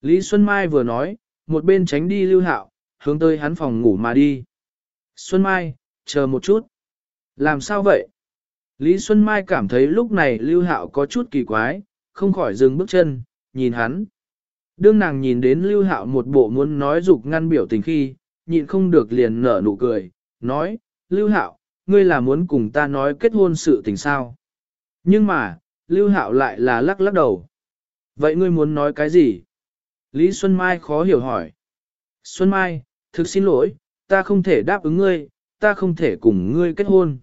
Lý Xuân Mai vừa nói, một bên tránh đi Lưu Hạo, hướng tới hắn phòng ngủ mà đi. Xuân Mai, chờ một chút. Làm sao vậy? Lý Xuân Mai cảm thấy lúc này Lưu Hạo có chút kỳ quái, không khỏi dừng bước chân, nhìn hắn. Đương nàng nhìn đến Lưu Hạo một bộ muốn nói dục ngăn biểu tình khi, nhịn không được liền nở nụ cười, nói, Lưu Hạo, ngươi là muốn cùng ta nói kết hôn sự tình sao? Nhưng mà, Lưu Hạo lại là lắc lắc đầu. Vậy ngươi muốn nói cái gì? Lý Xuân Mai khó hiểu hỏi. Xuân Mai, thực xin lỗi, ta không thể đáp ứng ngươi, ta không thể cùng ngươi kết hôn.